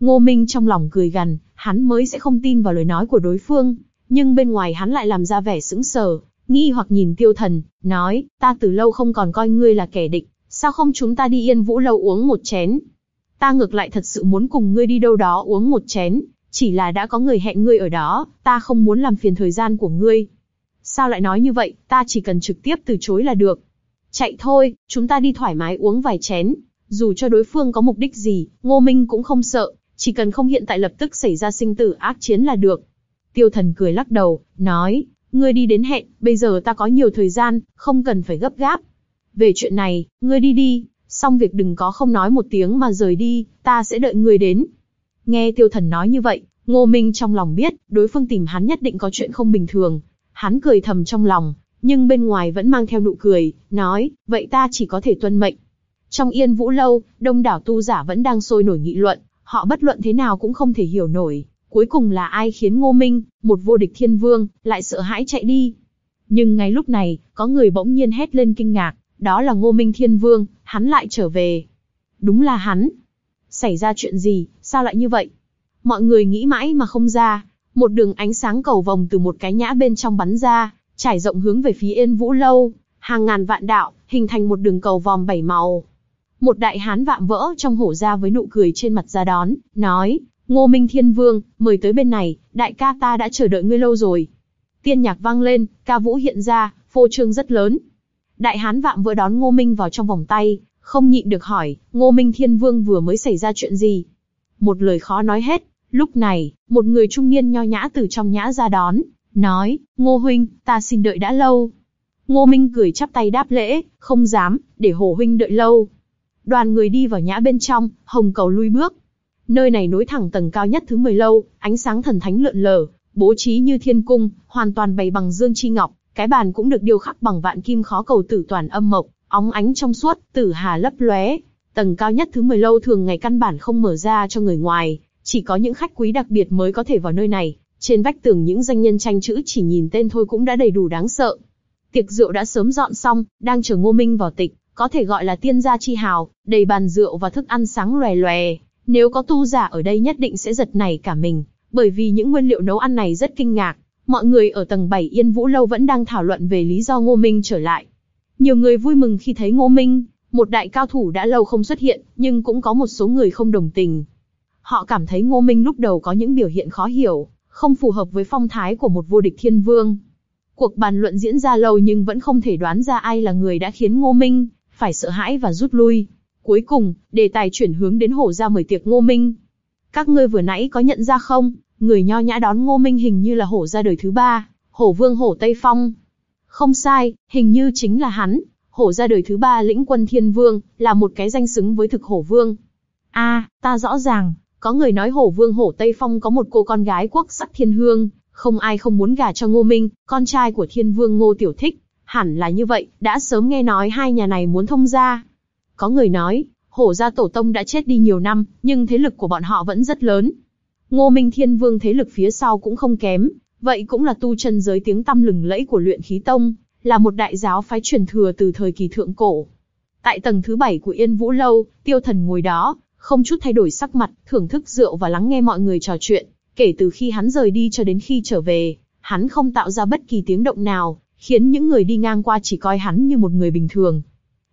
Ngô Minh trong lòng cười gằn, hắn mới sẽ không tin vào lời nói của đối phương. Nhưng bên ngoài hắn lại làm ra vẻ sững sờ, nghi hoặc nhìn tiêu thần, nói, ta từ lâu không còn coi ngươi là kẻ địch, sao không chúng ta đi yên vũ lâu uống một chén? Ta ngược lại thật sự muốn cùng ngươi đi đâu đó uống một chén, chỉ là đã có người hẹn ngươi ở đó, ta không muốn làm phiền thời gian của ngươi. Sao lại nói như vậy, ta chỉ cần trực tiếp từ chối là được. Chạy thôi, chúng ta đi thoải mái uống vài chén. Dù cho đối phương có mục đích gì, Ngô Minh cũng không sợ, chỉ cần không hiện tại lập tức xảy ra sinh tử ác chiến là được. Tiêu thần cười lắc đầu, nói, ngươi đi đến hẹn, bây giờ ta có nhiều thời gian, không cần phải gấp gáp. Về chuyện này, ngươi đi đi, xong việc đừng có không nói một tiếng mà rời đi, ta sẽ đợi ngươi đến. Nghe tiêu thần nói như vậy, Ngô Minh trong lòng biết, đối phương tìm hắn nhất định có chuyện không bình thường. Hắn cười thầm trong lòng, nhưng bên ngoài vẫn mang theo nụ cười, nói, vậy ta chỉ có thể tuân mệnh. Trong yên vũ lâu, đông đảo tu giả vẫn đang sôi nổi nghị luận, họ bất luận thế nào cũng không thể hiểu nổi, cuối cùng là ai khiến Ngô Minh, một vô địch thiên vương, lại sợ hãi chạy đi. Nhưng ngay lúc này, có người bỗng nhiên hét lên kinh ngạc, đó là Ngô Minh thiên vương, hắn lại trở về. Đúng là hắn. Xảy ra chuyện gì, sao lại như vậy? Mọi người nghĩ mãi mà không ra, một đường ánh sáng cầu vòng từ một cái nhã bên trong bắn ra, trải rộng hướng về phía Yên Vũ Lâu, hàng ngàn vạn đạo, hình thành một đường cầu vòng bảy màu. Một đại hán vạm vỡ trong hổ ra với nụ cười trên mặt ra đón, nói, Ngô Minh Thiên Vương, mời tới bên này, đại ca ta đã chờ đợi ngươi lâu rồi. Tiên nhạc vang lên, ca vũ hiện ra, phô trương rất lớn. Đại hán vạm vỡ đón Ngô Minh vào trong vòng tay, không nhịn được hỏi, Ngô Minh Thiên Vương vừa mới xảy ra chuyện gì? Một lời khó nói hết, lúc này, một người trung niên nho nhã từ trong nhã ra đón, nói, Ngô Huynh, ta xin đợi đã lâu. Ngô Minh cười chắp tay đáp lễ, không dám, để Hồ Huynh đợi lâu. Đoàn người đi vào nhã bên trong, hồng cầu lui bước. Nơi này nối thẳng tầng cao nhất thứ 10 lâu, ánh sáng thần thánh lượn lờ, bố trí như thiên cung, hoàn toàn bày bằng dương chi ngọc, cái bàn cũng được điêu khắc bằng vạn kim khó cầu tử toàn âm mộc, óng ánh trong suốt, tử hà lấp lóe. Tầng cao nhất thứ 10 lâu thường ngày căn bản không mở ra cho người ngoài, chỉ có những khách quý đặc biệt mới có thể vào nơi này. Trên vách tường những danh nhân tranh chữ chỉ nhìn tên thôi cũng đã đầy đủ đáng sợ. Tiệc rượu đã sớm dọn xong, đang chờ Ngô Minh vào tịch, có thể gọi là tiên gia chi hào, đầy bàn rượu và thức ăn sáng lòe lòe. Nếu có tu giả ở đây nhất định sẽ giật nảy cả mình, bởi vì những nguyên liệu nấu ăn này rất kinh ngạc. Mọi người ở tầng 7 Yên Vũ Lâu vẫn đang thảo luận về lý do Ngô Minh trở lại. Nhiều người vui mừng khi thấy Ngô Minh, một đại cao thủ đã lâu không xuất hiện, nhưng cũng có một số người không đồng tình. Họ cảm thấy Ngô Minh lúc đầu có những biểu hiện khó hiểu, không phù hợp với phong thái của một vô địch thiên vương. Cuộc bàn luận diễn ra lâu nhưng vẫn không thể đoán ra ai là người đã khiến Ngô Minh phải sợ hãi và rút lui. Cuối cùng, đề tài chuyển hướng đến hổ ra mời tiệc Ngô Minh. Các ngươi vừa nãy có nhận ra không, người nho nhã đón Ngô Minh hình như là hổ ra đời thứ ba, hổ vương hổ Tây Phong. Không sai, hình như chính là hắn, hổ ra đời thứ ba lĩnh quân thiên vương, là một cái danh xứng với thực hổ vương. a ta rõ ràng, có người nói hổ vương hổ Tây Phong có một cô con gái quốc sắc thiên hương, không ai không muốn gả cho Ngô Minh, con trai của thiên vương Ngô Tiểu Thích. Hẳn là như vậy, đã sớm nghe nói hai nhà này muốn thông gia. Có người nói, hổ gia tổ tông đã chết đi nhiều năm, nhưng thế lực của bọn họ vẫn rất lớn. Ngô Minh Thiên Vương thế lực phía sau cũng không kém, vậy cũng là tu chân giới tiếng tăm lừng lẫy của luyện khí tông, là một đại giáo phái truyền thừa từ thời kỳ thượng cổ. Tại tầng thứ bảy của Yên Vũ Lâu, tiêu thần ngồi đó, không chút thay đổi sắc mặt, thưởng thức rượu và lắng nghe mọi người trò chuyện. Kể từ khi hắn rời đi cho đến khi trở về, hắn không tạo ra bất kỳ tiếng động nào, khiến những người đi ngang qua chỉ coi hắn như một người bình thường.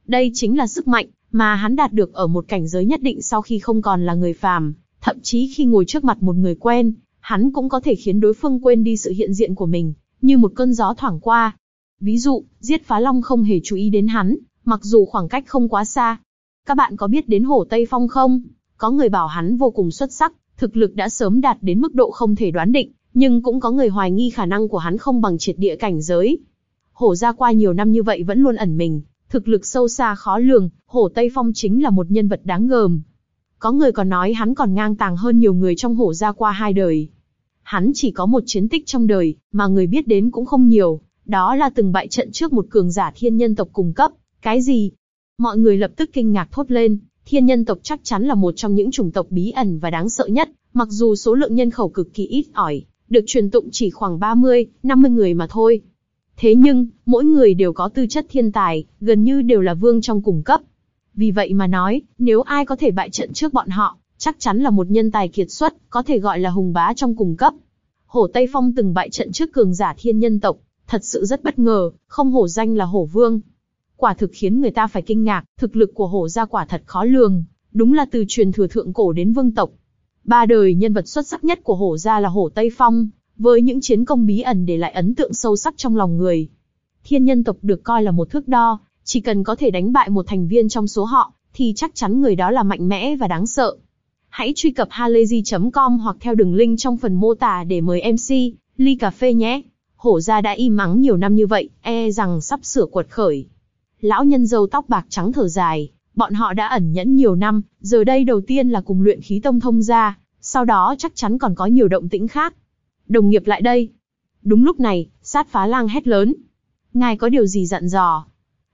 Đây chính là sức mạnh mà hắn đạt được ở một cảnh giới nhất định sau khi không còn là người phàm, thậm chí khi ngồi trước mặt một người quen, hắn cũng có thể khiến đối phương quên đi sự hiện diện của mình, như một cơn gió thoảng qua. Ví dụ, giết phá long không hề chú ý đến hắn, mặc dù khoảng cách không quá xa. Các bạn có biết đến Hổ Tây Phong không? Có người bảo hắn vô cùng xuất sắc, thực lực đã sớm đạt đến mức độ không thể đoán định, nhưng cũng có người hoài nghi khả năng của hắn không bằng triệt địa cảnh giới. Hổ ra qua nhiều năm như vậy vẫn luôn ẩn mình, thực lực sâu xa khó lường, Hổ Tây Phong chính là một nhân vật đáng gờm. Có người còn nói hắn còn ngang tàng hơn nhiều người trong hổ ra qua hai đời. Hắn chỉ có một chiến tích trong đời, mà người biết đến cũng không nhiều, đó là từng bại trận trước một cường giả thiên nhân tộc cùng cấp. Cái gì? Mọi người lập tức kinh ngạc thốt lên, thiên nhân tộc chắc chắn là một trong những chủng tộc bí ẩn và đáng sợ nhất, mặc dù số lượng nhân khẩu cực kỳ ít ỏi, được truyền tụng chỉ khoảng 30, 50 người mà thôi. Thế nhưng, mỗi người đều có tư chất thiên tài, gần như đều là vương trong cùng cấp. Vì vậy mà nói, nếu ai có thể bại trận trước bọn họ, chắc chắn là một nhân tài kiệt xuất, có thể gọi là hùng bá trong cùng cấp. Hổ Tây Phong từng bại trận trước cường giả thiên nhân tộc, thật sự rất bất ngờ, không hổ danh là hổ vương. Quả thực khiến người ta phải kinh ngạc, thực lực của hổ gia quả thật khó lường, đúng là từ truyền thừa thượng cổ đến vương tộc. Ba đời nhân vật xuất sắc nhất của hổ gia là hổ Tây Phong, với những chiến công bí ẩn để lại ấn tượng sâu sắc trong lòng người. Thiên nhân tộc được coi là một thước đo, chỉ cần có thể đánh bại một thành viên trong số họ, thì chắc chắn người đó là mạnh mẽ và đáng sợ. Hãy truy cập halayzi.com hoặc theo đường link trong phần mô tả để mời MC, ly cà phê nhé. Hổ gia đã im mắng nhiều năm như vậy, e rằng sắp sửa quật khởi. Lão nhân dâu tóc bạc trắng thở dài, bọn họ đã ẩn nhẫn nhiều năm, giờ đây đầu tiên là cùng luyện khí tông thông ra, sau đó chắc chắn còn có nhiều động tĩnh khác. Đồng nghiệp lại đây. Đúng lúc này, sát phá lang hét lớn. Ngài có điều gì dặn dò?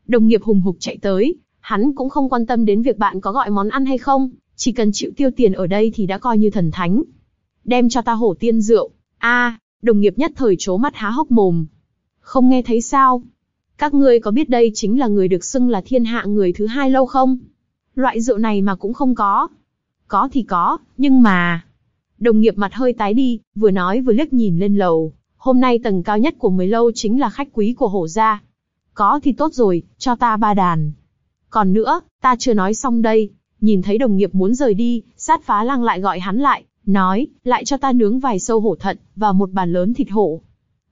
Đồng nghiệp hùng hục chạy tới, hắn cũng không quan tâm đến việc bạn có gọi món ăn hay không, chỉ cần chịu tiêu tiền ở đây thì đã coi như thần thánh. Đem cho ta hổ tiên rượu. A, đồng nghiệp nhất thời chố mắt há hốc mồm. Không nghe thấy sao? Các ngươi có biết đây chính là người được xưng là thiên hạ người thứ hai lâu không? Loại rượu này mà cũng không có. Có thì có, nhưng mà... Đồng nghiệp mặt hơi tái đi, vừa nói vừa liếc nhìn lên lầu. Hôm nay tầng cao nhất của mấy lâu chính là khách quý của hổ gia. Có thì tốt rồi, cho ta ba đàn. Còn nữa, ta chưa nói xong đây. Nhìn thấy đồng nghiệp muốn rời đi, sát phá lăng lại gọi hắn lại, nói, lại cho ta nướng vài sâu hổ thận, và một bàn lớn thịt hổ.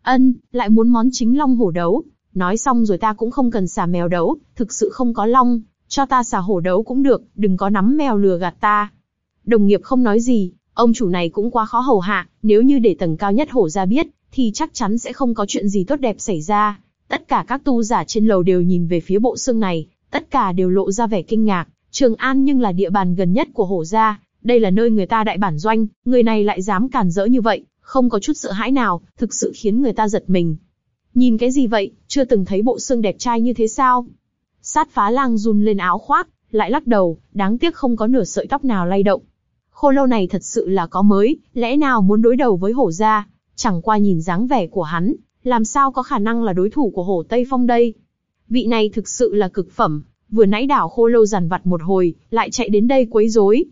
Ân, lại muốn món chính long hổ đấu. Nói xong rồi ta cũng không cần xả mèo đấu, thực sự không có long, cho ta xả hổ đấu cũng được, đừng có nắm mèo lừa gạt ta. Đồng nghiệp không nói gì, ông chủ này cũng quá khó hầu hạ, nếu như để tầng cao nhất hổ ra biết, thì chắc chắn sẽ không có chuyện gì tốt đẹp xảy ra. Tất cả các tu giả trên lầu đều nhìn về phía bộ xương này, tất cả đều lộ ra vẻ kinh ngạc. Trường An nhưng là địa bàn gần nhất của hổ gia, đây là nơi người ta đại bản doanh, người này lại dám càn rỡ như vậy, không có chút sợ hãi nào, thực sự khiến người ta giật mình. Nhìn cái gì vậy, chưa từng thấy bộ xương đẹp trai như thế sao? Sát phá lang run lên áo khoác, lại lắc đầu, đáng tiếc không có nửa sợi tóc nào lay động. Khô lâu này thật sự là có mới, lẽ nào muốn đối đầu với hổ gia? Chẳng qua nhìn dáng vẻ của hắn, làm sao có khả năng là đối thủ của hổ Tây Phong đây? Vị này thực sự là cực phẩm, vừa nãy đảo khô lâu giàn vặt một hồi, lại chạy đến đây quấy rối.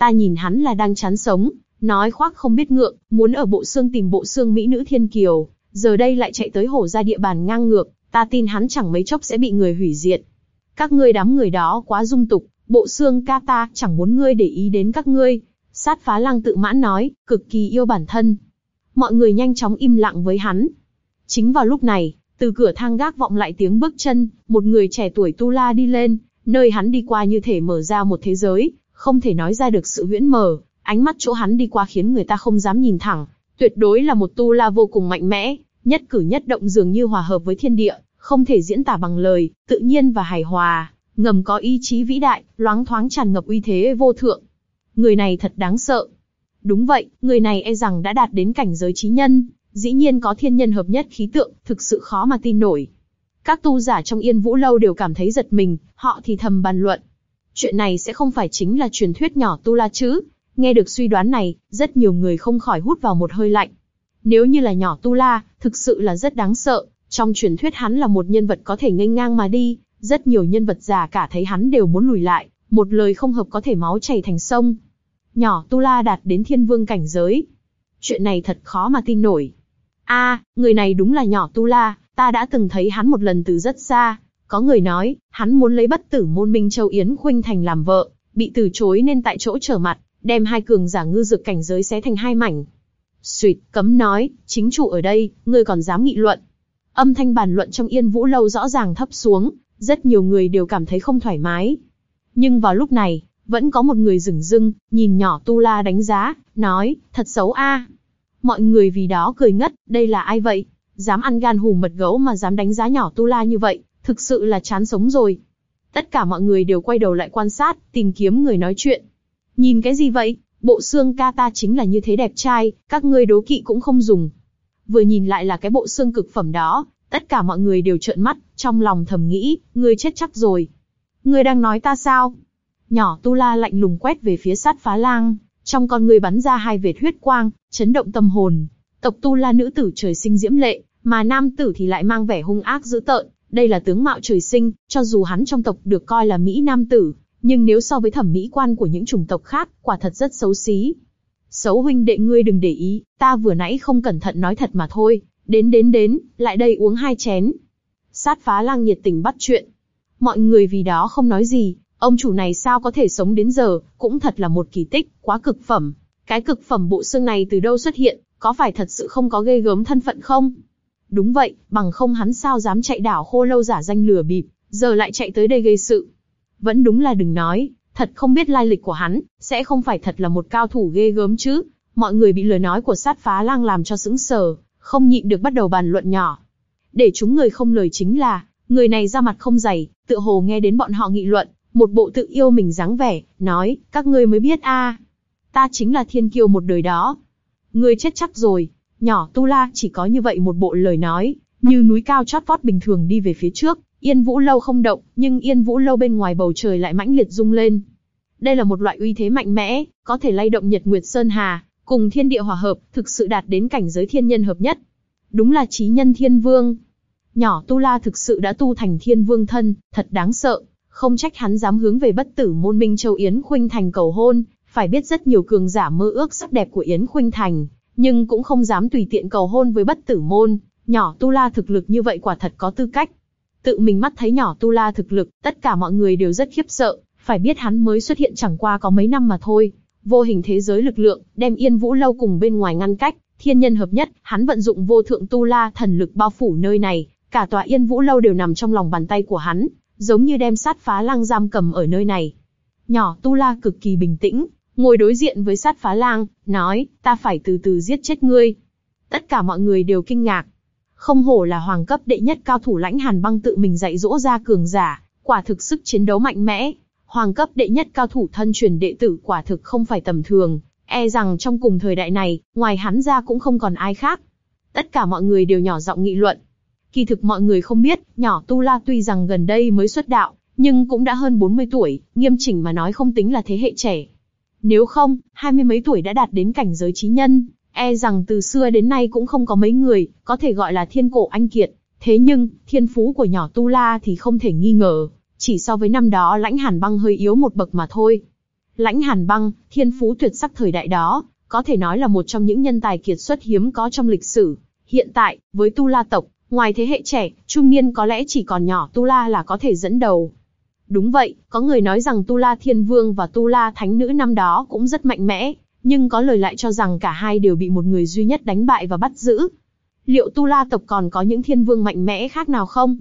Ta nhìn hắn là đang chán sống, nói khoác không biết ngượng, muốn ở bộ xương tìm bộ xương mỹ nữ thiên kiều, giờ đây lại chạy tới hổ ra địa bàn ngang ngược, ta tin hắn chẳng mấy chốc sẽ bị người hủy diệt. Các ngươi đám người đó quá dung tục, bộ xương ca ta chẳng muốn ngươi để ý đến các ngươi. Sát phá lăng tự mãn nói, cực kỳ yêu bản thân. Mọi người nhanh chóng im lặng với hắn. Chính vào lúc này, từ cửa thang gác vọng lại tiếng bước chân, một người trẻ tuổi tu la đi lên, nơi hắn đi qua như thể mở ra một thế giới, không thể nói ra được sự huyễn mờ, ánh mắt chỗ hắn đi qua khiến người ta không dám nhìn thẳng, tuyệt đối là một tu la vô cùng mạnh mẽ, nhất cử nhất động dường như hòa hợp với thiên địa, không thể diễn tả bằng lời, tự nhiên và hài hòa, ngầm có ý chí vĩ đại, loáng thoáng tràn ngập uy thế vô thượng. Người này thật đáng sợ. Đúng vậy, người này e rằng đã đạt đến cảnh giới trí nhân, dĩ nhiên có thiên nhân hợp nhất khí tượng, thực sự khó mà tin nổi. Các tu giả trong Yên Vũ Lâu đều cảm thấy giật mình, họ thì thầm bàn luận. Chuyện này sẽ không phải chính là truyền thuyết nhỏ tu la chứ? Nghe được suy đoán này, rất nhiều người không khỏi hút vào một hơi lạnh. Nếu như là nhỏ tu la, thực sự là rất đáng sợ. Trong truyền thuyết hắn là một nhân vật có thể nghênh ngang mà đi, rất nhiều nhân vật già cả thấy hắn đều muốn lùi lại, một lời không hợp có thể máu chảy thành sông. Nhỏ tu la đạt đến thiên vương cảnh giới. Chuyện này thật khó mà tin nổi. A, người này đúng là nhỏ tu la, ta đã từng thấy hắn một lần từ rất xa. Có người nói, hắn muốn lấy bất tử môn Minh Châu Yến Khuynh Thành làm vợ, bị từ chối nên tại chỗ trở mặt, đem hai cường giả ngư dược cảnh giới xé thành hai mảnh. Suyệt, cấm nói, chính chủ ở đây, ngươi còn dám nghị luận. Âm thanh bàn luận trong yên vũ lâu rõ ràng thấp xuống, rất nhiều người đều cảm thấy không thoải mái. Nhưng vào lúc này, vẫn có một người dừng dưng, nhìn nhỏ Tu La đánh giá, nói, thật xấu a. Mọi người vì đó cười ngất, đây là ai vậy? Dám ăn gan hùm mật gấu mà dám đánh giá nhỏ Tu La như vậy, thực sự là chán sống rồi. Tất cả mọi người đều quay đầu lại quan sát, tìm kiếm người nói chuyện. Nhìn cái gì vậy? Bộ xương ca ta chính là như thế đẹp trai, các ngươi đố kỵ cũng không dùng. Vừa nhìn lại là cái bộ xương cực phẩm đó, tất cả mọi người đều trợn mắt, trong lòng thầm nghĩ, ngươi chết chắc rồi. Ngươi đang nói ta sao? Nhỏ Tu La lạnh lùng quét về phía sát phá lang, trong con ngươi bắn ra hai vệt huyết quang, chấn động tâm hồn. Tộc Tu La nữ tử trời sinh diễm lệ, mà nam tử thì lại mang vẻ hung ác dữ tợn. Đây là tướng mạo trời sinh, cho dù hắn trong tộc được coi là mỹ nam tử, nhưng nếu so với thẩm mỹ quan của những chủng tộc khác, quả thật rất xấu xí. Xấu huynh đệ ngươi đừng để ý, ta vừa nãy không cẩn thận nói thật mà thôi. Đến đến đến, lại đây uống hai chén. Sát phá lang nhiệt tình bắt chuyện. Mọi người vì đó không nói gì, ông chủ này sao có thể sống đến giờ, cũng thật là một kỳ tích, quá cực phẩm. Cái cực phẩm bộ xương này từ đâu xuất hiện, có phải thật sự không có ghê gớm thân phận không? Đúng vậy, bằng không hắn sao dám chạy đảo khô lâu giả danh lừa bịp, giờ lại chạy tới đây gây sự. Vẫn đúng là đừng nói, thật không biết lai lịch của hắn, sẽ không phải thật là một cao thủ ghê gớm chứ. Mọi người bị lời nói của sát phá lang làm cho sững sờ, không nhịn được bắt đầu bàn luận nhỏ. Để chúng người không lời chính là, người này ra mặt không dày, tựa hồ nghe đến bọn họ nghị luận, một bộ tự yêu mình dáng vẻ, nói, các ngươi mới biết a, ta chính là thiên kiêu một đời đó. Ngươi chết chắc rồi, nhỏ tu la chỉ có như vậy một bộ lời nói, như núi cao chót vót bình thường đi về phía trước, yên vũ lâu không động, nhưng yên vũ lâu bên ngoài bầu trời lại mãnh liệt rung lên. Đây là một loại uy thế mạnh mẽ, có thể lay động nhật nguyệt sơn hà, cùng thiên địa hòa hợp, thực sự đạt đến cảnh giới thiên nhân hợp nhất. Đúng là trí nhân thiên vương. Nhỏ tu la thực sự đã tu thành thiên vương thân, thật đáng sợ, không trách hắn dám hướng về bất tử môn minh châu Yến Khuynh Thành cầu hôn, phải biết rất nhiều cường giả mơ ước sắc đẹp của Yến Khuynh Thành, nhưng cũng không dám tùy tiện cầu hôn với bất tử môn, nhỏ tu la thực lực như vậy quả thật có tư cách. Tự mình mắt thấy nhỏ tu la thực lực, tất cả mọi người đều rất khiếp sợ, phải biết hắn mới xuất hiện chẳng qua có mấy năm mà thôi. Vô hình thế giới lực lượng, đem yên vũ lâu cùng bên ngoài ngăn cách, thiên nhân hợp nhất, hắn vận dụng vô thượng tu la thần lực bao phủ nơi này, cả tòa yên vũ lâu đều nằm trong lòng bàn tay của hắn, giống như đem sát phá lăng giam cầm ở nơi này. Nhỏ tu la cực kỳ bình tĩnh, ngồi đối diện với sát phá lang, nói, ta phải từ từ giết chết ngươi. Tất cả mọi người đều kinh ngạc. Không hổ là hoàng cấp đệ nhất cao thủ lãnh hàn băng tự mình dạy dỗ ra cường giả, quả thực sức chiến đấu mạnh mẽ. Hoàng cấp đệ nhất cao thủ thân truyền đệ tử quả thực không phải tầm thường, e rằng trong cùng thời đại này, ngoài hắn ra cũng không còn ai khác. Tất cả mọi người đều nhỏ giọng nghị luận. Kỳ thực mọi người không biết, nhỏ Tu La tuy rằng gần đây mới xuất đạo, nhưng cũng đã hơn 40 tuổi, nghiêm chỉnh mà nói không tính là thế hệ trẻ. Nếu không, hai mươi mấy tuổi đã đạt đến cảnh giới trí nhân, e rằng từ xưa đến nay cũng không có mấy người, có thể gọi là thiên cổ anh kiệt. Thế nhưng, thiên phú của nhỏ Tu La thì không thể nghi ngờ, chỉ so với năm đó lãnh hàn băng hơi yếu một bậc mà thôi. Lãnh hàn băng, thiên phú tuyệt sắc thời đại đó, có thể nói là một trong những nhân tài kiệt xuất hiếm có trong lịch sử. Hiện tại, với Tu La tộc, ngoài thế hệ trẻ, trung niên có lẽ chỉ còn nhỏ Tu La là có thể dẫn đầu. Đúng vậy, có người nói rằng Tu La Thiên Vương và Tu La Thánh Nữ năm đó cũng rất mạnh mẽ, nhưng có lời lại cho rằng cả hai đều bị một người duy nhất đánh bại và bắt giữ. Liệu Tu La tộc còn có những thiên vương mạnh mẽ khác nào không?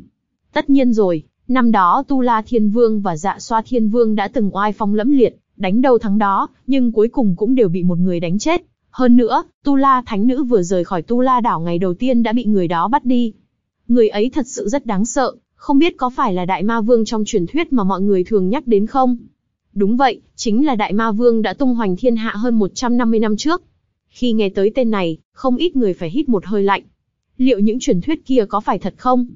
Tất nhiên rồi, năm đó Tu La Thiên Vương và Dạ Xoa Thiên Vương đã từng oai phong lẫm liệt, đánh đầu thắng đó, nhưng cuối cùng cũng đều bị một người đánh chết. Hơn nữa, Tu La Thánh Nữ vừa rời khỏi Tu La đảo ngày đầu tiên đã bị người đó bắt đi. Người ấy thật sự rất đáng sợ, không biết có phải là Đại Ma Vương trong truyền thuyết mà mọi người thường nhắc đến không? Đúng vậy, chính là Đại Ma Vương đã tung hoành thiên hạ hơn 150 năm trước. Khi nghe tới tên này, không ít người phải hít một hơi lạnh. Liệu những truyền thuyết kia có phải thật không?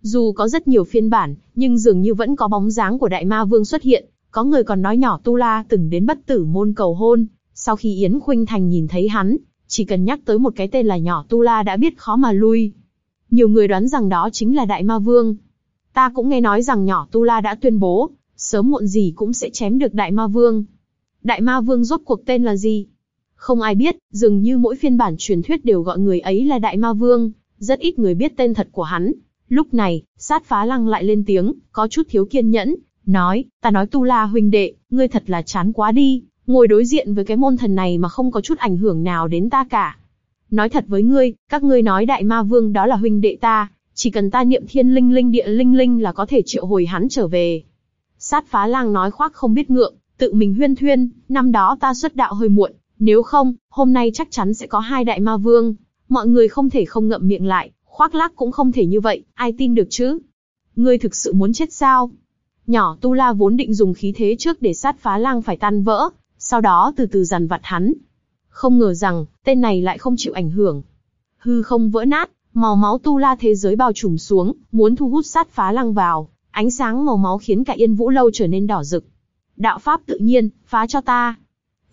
Dù có rất nhiều phiên bản, nhưng dường như vẫn có bóng dáng của Đại Ma Vương xuất hiện. Có người còn nói nhỏ Tu La từng đến bất tử môn cầu hôn. Sau khi Yến Khuynh Thành nhìn thấy hắn, chỉ cần nhắc tới một cái tên là nhỏ Tu La đã biết khó mà lui. Nhiều người đoán rằng đó chính là Đại Ma Vương. Ta cũng nghe nói rằng nhỏ Tu La đã tuyên bố, sớm muộn gì cũng sẽ chém được Đại Ma Vương. Đại Ma Vương rốt cuộc tên là gì? Không ai biết, dường như mỗi phiên bản truyền thuyết đều gọi người ấy là Đại Ma Vương, rất ít người biết tên thật của hắn. Lúc này, sát phá lăng lại lên tiếng, có chút thiếu kiên nhẫn, nói, ta nói Tu La huynh đệ, ngươi thật là chán quá đi, ngồi đối diện với cái môn thần này mà không có chút ảnh hưởng nào đến ta cả. Nói thật với ngươi, các ngươi nói Đại Ma Vương đó là huynh đệ ta, chỉ cần ta niệm thiên linh linh địa linh linh là có thể triệu hồi hắn trở về. Sát phá lang nói khoác không biết ngượng, tự mình huyên thuyên, năm đó ta xuất đạo hơi muộn, nếu không, hôm nay chắc chắn sẽ có hai đại ma vương. Mọi người không thể không ngậm miệng lại, khoác lác cũng không thể như vậy, ai tin được chứ? Ngươi thực sự muốn chết sao? Nhỏ Tu La vốn định dùng khí thế trước để sát phá lang phải tan vỡ, sau đó từ từ dằn vặt hắn. Không ngờ rằng, tên này lại không chịu ảnh hưởng. Hư không vỡ nát, Màu máu tu la thế giới bao trùm xuống, muốn thu hút sát phá lăng vào, ánh sáng màu máu khiến cả yên vũ lâu trở nên đỏ rực. Đạo pháp tự nhiên, phá cho ta.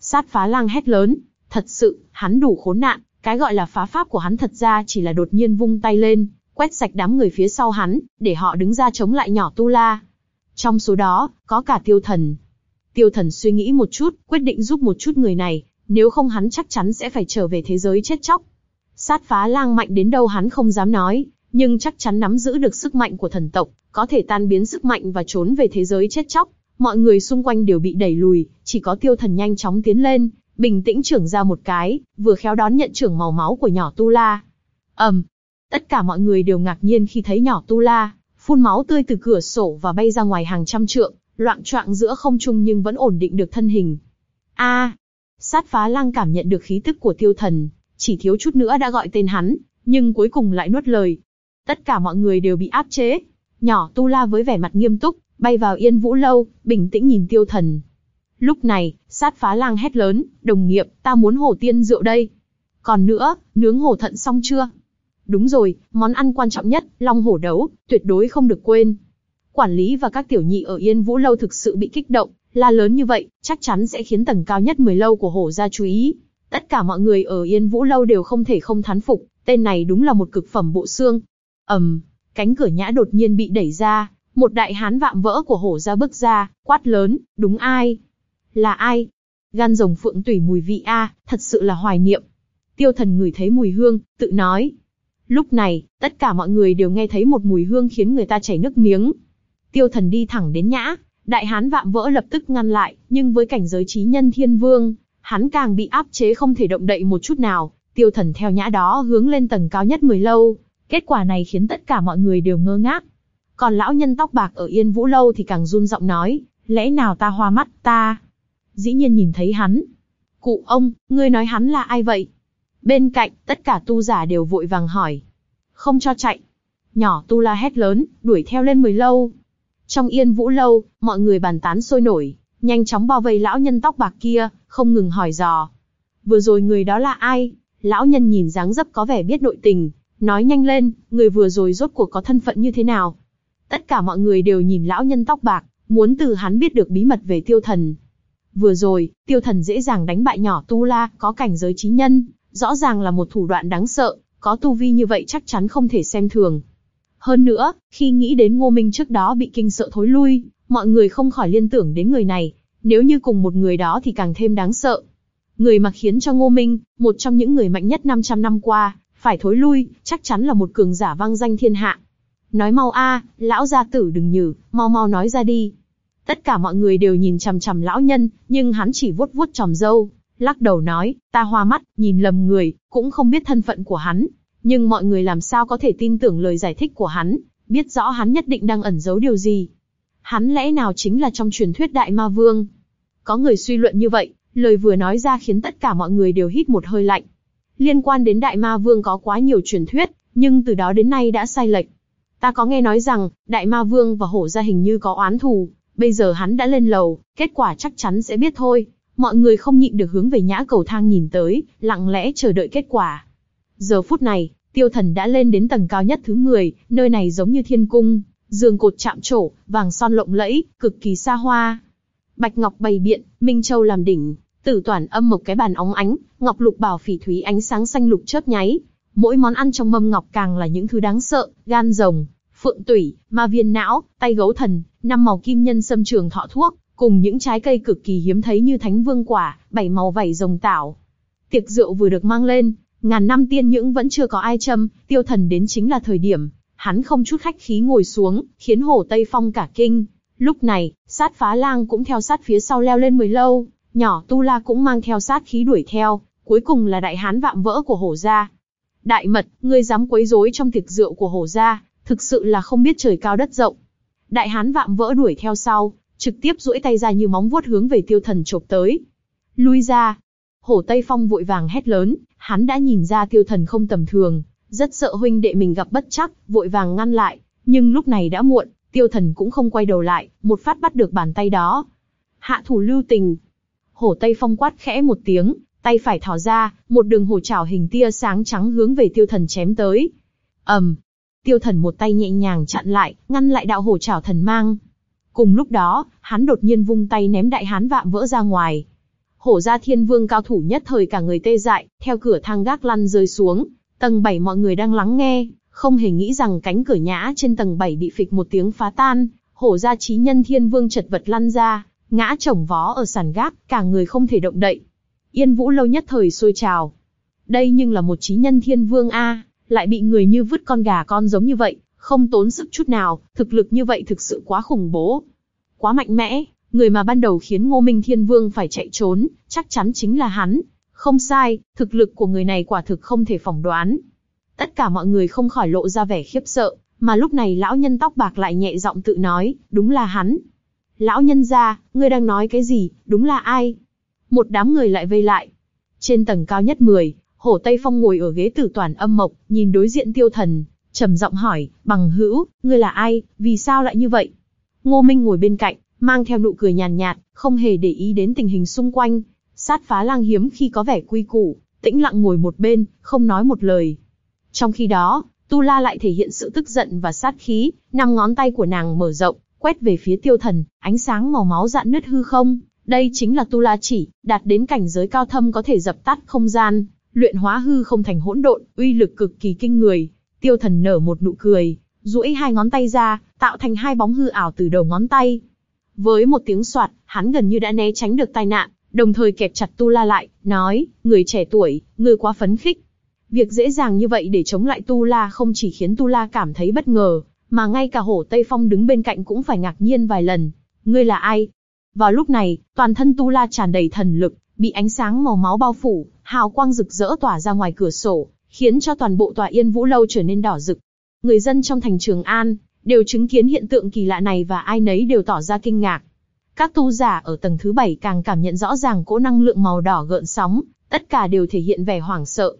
Sát phá lăng hét lớn, thật sự, hắn đủ khốn nạn, cái gọi là phá pháp của hắn thật ra chỉ là đột nhiên vung tay lên, quét sạch đám người phía sau hắn, để họ đứng ra chống lại nhỏ tu la. Trong số đó, có cả tiêu thần. Tiêu thần suy nghĩ một chút, quyết định giúp một chút người này, nếu không hắn chắc chắn sẽ phải trở về thế giới chết chóc. Sát phá lang mạnh đến đâu hắn không dám nói, nhưng chắc chắn nắm giữ được sức mạnh của thần tộc, có thể tan biến sức mạnh và trốn về thế giới chết chóc. Mọi người xung quanh đều bị đẩy lùi, chỉ có tiêu thần nhanh chóng tiến lên, bình tĩnh trưởng ra một cái, vừa khéo đón nhận trưởng màu máu của nhỏ Tu La. ầm, tất cả mọi người đều ngạc nhiên khi thấy nhỏ Tu La phun máu tươi từ cửa sổ và bay ra ngoài hàng trăm trượng, loạn choạng giữa không trung nhưng vẫn ổn định được thân hình. A, sát phá lang cảm nhận được khí tức của tiêu thần, chỉ thiếu chút nữa đã gọi tên hắn, nhưng cuối cùng lại nuốt lời. Tất cả mọi người đều bị áp chế. Nhỏ Tu La với vẻ mặt nghiêm túc, bay vào yên vũ lâu, bình tĩnh nhìn tiêu thần. Lúc này, sát phá lang hét lớn, đồng nghiệp, ta muốn hổ tiên rượu đây. Còn nữa, nướng hổ thận xong chưa? Đúng rồi, món ăn quan trọng nhất, long hổ đấu, tuyệt đối không được quên. Quản lý và các tiểu nhị ở Yên Vũ Lâu thực sự bị kích động, la lớn như vậy, chắc chắn sẽ khiến tầng cao nhất 10 lâu của hổ gia chú ý. Tất cả mọi người ở Yên Vũ Lâu đều không thể không thán phục, tên này đúng là một cực phẩm bộ xương. ầm, um, cánh cửa nhã đột nhiên bị đẩy ra, một đại hán vạm vỡ của hổ ra bước ra, quát lớn, đúng ai? Là ai? Gan rồng phượng tủy mùi vị a, thật sự là hoài niệm. Tiêu thần ngửi thấy mùi hương, tự nói. Lúc này, tất cả mọi người đều nghe thấy một mùi hương khiến người ta chảy nước miếng. Tiêu thần đi thẳng đến nhã, đại hán vạm vỡ lập tức ngăn lại, nhưng với cảnh giới trí nhân thiên vương, hắn càng bị áp chế không thể động đậy một chút nào. Tiêu thần theo nhã đó hướng lên tầng cao nhất mười lâu. Kết quả này khiến tất cả mọi người đều ngơ ngác. Còn lão nhân tóc bạc ở Yên Vũ Lâu thì càng run giọng nói, lẽ nào ta hoa mắt ta? Dĩ nhiên nhìn thấy hắn. Cụ ông, ngươi nói hắn là ai vậy? Bên cạnh, tất cả tu giả đều vội vàng hỏi. Không cho chạy. Nhỏ tu la hét lớn, đuổi theo lên mười lâu. Trong yên vũ lâu, mọi người bàn tán sôi nổi, nhanh chóng bao vây lão nhân tóc bạc kia, không ngừng hỏi dò. Vừa rồi người đó là ai? Lão nhân nhìn dáng dấp có vẻ biết nội tình, nói nhanh lên, người vừa rồi rốt cuộc có thân phận như thế nào? Tất cả mọi người đều nhìn lão nhân tóc bạc, muốn từ hắn biết được bí mật về tiêu thần. Vừa rồi, tiêu thần dễ dàng đánh bại nhỏ tu la, có cảnh giới trí nhân, rõ ràng là một thủ đoạn đáng sợ, có tu vi như vậy chắc chắn không thể xem thường. Hơn nữa, khi nghĩ đến Ngô Minh trước đó bị kinh sợ thối lui, mọi người không khỏi liên tưởng đến người này, nếu như cùng một người đó thì càng thêm đáng sợ. Người mà khiến cho Ngô Minh, một trong những người mạnh nhất 500 năm qua, phải thối lui, chắc chắn là một cường giả vang danh thiên hạ. Nói mau a, lão gia tử đừng nhử, mau mau nói ra đi. Tất cả mọi người đều nhìn chằm chằm lão nhân, nhưng hắn chỉ vuốt vuốt tròm râu, lắc đầu nói, ta hoa mắt, nhìn lầm người, cũng không biết thân phận của hắn. Nhưng mọi người làm sao có thể tin tưởng lời giải thích của hắn, biết rõ hắn nhất định đang ẩn giấu điều gì. Hắn lẽ nào chính là trong truyền thuyết Đại Ma Vương? Có người suy luận như vậy, lời vừa nói ra khiến tất cả mọi người đều hít một hơi lạnh. Liên quan đến Đại Ma Vương có quá nhiều truyền thuyết, nhưng từ đó đến nay đã sai lệch. Ta có nghe nói rằng, Đại Ma Vương và Hổ gia hình như có oán thù, bây giờ hắn đã lên lầu, kết quả chắc chắn sẽ biết thôi. Mọi người không nhịn được hướng về nhã cầu thang nhìn tới, lặng lẽ chờ đợi kết quả. Giờ phút này, tiêu thần đã lên đến tầng cao nhất thứ 10, nơi này giống như thiên cung, giường cột chạm trổ, vàng son lộng lẫy, cực kỳ xa hoa. Bạch ngọc bày biện, minh châu làm đỉnh, tử toàn âm một cái bàn óng ánh, ngọc lục bảo phỉ thúy ánh sáng xanh lục chớp nháy. Mỗi món ăn trong mâm ngọc càng là những thứ đáng sợ, gan rồng, phượng tủy, ma viên não, tay gấu thần, năm màu kim nhân sâm trường thọ thuốc, cùng những trái cây cực kỳ hiếm thấy như thánh vương quả, bảy màu vảy rồng tảo. Tiệc rượu vừa được mang lên, ngàn năm tiên những vẫn chưa có ai châm, tiêu thần đến chính là thời điểm. Hắn không chút khách khí ngồi xuống, khiến hồ Tây Phong cả kinh. Lúc này, sát phá lang cũng theo sát phía sau leo lên mười lâu, nhỏ tu la cũng mang theo sát khí đuổi theo, cuối cùng là đại hán vạm vỡ của hổ gia. Đại mật, ngươi dám quấy rối trong tiệc rượu của hổ gia, thực sự là không biết trời cao đất rộng. Đại hán vạm vỡ đuổi theo sau, trực tiếp duỗi tay ra như móng vuốt hướng về tiêu thần chộp tới. Lui ra! Hổ Tây Phong vội vàng hét lớn, hắn đã nhìn ra tiêu thần không tầm thường, rất sợ huynh đệ mình gặp bất chắc, vội vàng ngăn lại, nhưng lúc này đã muộn, tiêu thần cũng không quay đầu lại, một phát bắt được bàn tay đó. Hạ thủ lưu tình. Hổ Tây Phong quát khẽ một tiếng, tay phải thò ra, một đường hổ chảo hình tia sáng trắng hướng về tiêu thần chém tới. ầm, um, tiêu thần một tay nhẹ nhàng chặn lại, ngăn lại đạo hổ chảo thần mang. Cùng lúc đó, hắn đột nhiên vung tay ném đại hán vạm vỡ ra ngoài. Hổ gia thiên vương cao thủ nhất thời cả người tê dại, theo cửa thang gác lăn rơi xuống. Tầng 7 mọi người đang lắng nghe, không hề nghĩ rằng cánh cửa nhã trên tầng 7 bị phịch một tiếng phá tan. Hổ gia trí nhân thiên vương chật vật lăn ra, ngã chồng vó ở sàn gác, cả người không thể động đậy. Yên vũ lâu nhất thời sôi trào. Đây nhưng là một trí nhân thiên vương A, lại bị người như vứt con gà con giống như vậy, không tốn sức chút nào, thực lực như vậy thực sự quá khủng bố. Quá mạnh mẽ, Người mà ban đầu khiến Ngô Minh Thiên Vương phải chạy trốn, chắc chắn chính là hắn. Không sai, thực lực của người này quả thực không thể phỏng đoán. Tất cả mọi người không khỏi lộ ra vẻ khiếp sợ, mà lúc này lão nhân tóc bạc lại nhẹ giọng tự nói, đúng là hắn. Lão nhân ra, ngươi đang nói cái gì, đúng là ai? Một đám người lại vây lại. Trên tầng cao nhất 10, Hổ Tây Phong ngồi ở ghế tử toàn âm mộc, nhìn đối diện tiêu thần, trầm giọng hỏi, bằng hữu, ngươi là ai, vì sao lại như vậy? Ngô Minh ngồi bên cạnh, mang theo nụ cười nhàn nhạt, không hề để ý đến tình hình xung quanh. Sát phá lang hiếm khi có vẻ quy củ, tĩnh lặng ngồi một bên, không nói một lời. Trong khi đó, Tu La lại thể hiện sự tức giận và sát khí, năm ngón tay của nàng mở rộng, quét về phía tiêu thần, ánh sáng màu máu dạn nứt hư không. Đây chính là Tu La chỉ, đạt đến cảnh giới cao thâm có thể dập tắt không gian, luyện hóa hư không thành hỗn độn, uy lực cực kỳ kinh người. Tiêu thần nở một nụ cười, duỗi hai ngón tay ra, tạo thành hai bóng hư ảo từ đầu ngón tay. Với một tiếng soạt, hắn gần như đã né tránh được tai nạn, đồng thời kẹp chặt Tu La lại, nói, người trẻ tuổi, người quá phấn khích. Việc dễ dàng như vậy để chống lại Tu La không chỉ khiến Tu La cảm thấy bất ngờ, mà ngay cả hổ Tây Phong đứng bên cạnh cũng phải ngạc nhiên vài lần. Ngươi là ai? Vào lúc này, toàn thân Tu La tràn đầy thần lực, bị ánh sáng màu máu bao phủ, hào quang rực rỡ tỏa ra ngoài cửa sổ, khiến cho toàn bộ tòa Yên Vũ lâu trở nên đỏ rực. Người dân trong thành Trường An đều chứng kiến hiện tượng kỳ lạ này và ai nấy đều tỏ ra kinh ngạc. Các tu giả ở tầng thứ bảy càng cảm nhận rõ ràng cỗ năng lượng màu đỏ gợn sóng, tất cả đều thể hiện vẻ hoảng sợ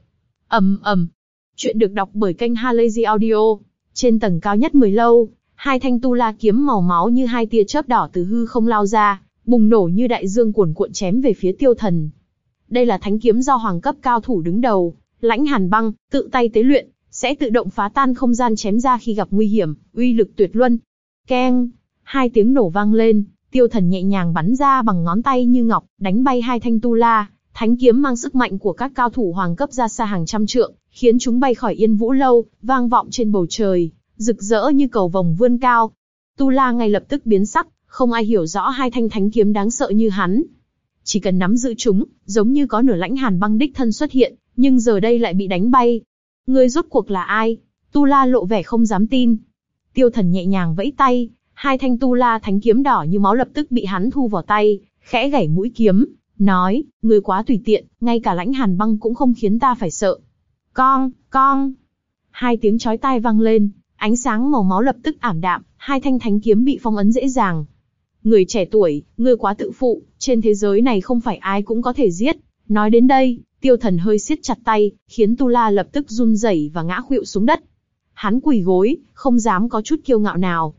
ầm ầm. Chuyện được đọc bởi kênh Halazy Audio. Trên tầng cao nhất 10 lâu, hai thanh tu la kiếm màu máu như hai tia chớp đỏ từ hư không lao ra, bùng nổ như đại dương cuồn cuộn chém về phía tiêu thần. Đây là thánh kiếm do hoàng cấp cao thủ đứng đầu, lãnh hàn băng, tự tay tế luyện, sẽ tự động phá tan không gian chém ra khi gặp nguy hiểm, uy lực tuyệt luân. Keng, hai tiếng nổ vang lên, tiêu thần nhẹ nhàng bắn ra bằng ngón tay như ngọc, đánh bay hai thanh tu la, thánh kiếm mang sức mạnh của các cao thủ hoàng cấp ra xa hàng trăm trượng, khiến chúng bay khỏi yên vũ lâu, vang vọng trên bầu trời, rực rỡ như cầu vồng vươn cao. Tu la ngay lập tức biến sắc, không ai hiểu rõ hai thanh thánh kiếm đáng sợ như hắn. Chỉ cần nắm giữ chúng, giống như có nửa lãnh hàn băng đích thân xuất hiện, nhưng giờ đây lại bị đánh bay. Ngươi rốt cuộc là ai? Tu La lộ vẻ không dám tin. Tiêu thần nhẹ nhàng vẫy tay, hai thanh Tu La thánh kiếm đỏ như máu lập tức bị hắn thu vào tay, khẽ gảy mũi kiếm, nói, người quá tùy tiện, ngay cả lãnh hàn băng cũng không khiến ta phải sợ. Con, con. Hai tiếng chói tai vang lên, ánh sáng màu máu lập tức ảm đạm, hai thanh thánh kiếm bị phong ấn dễ dàng, Người trẻ tuổi, người quá tự phụ, trên thế giới này không phải ai cũng có thể giết. Nói đến đây, tiêu thần hơi siết chặt tay, khiến Tu La lập tức run rẩy và ngã khuỵu xuống đất. Hắn quỳ gối, không dám có chút kiêu ngạo nào.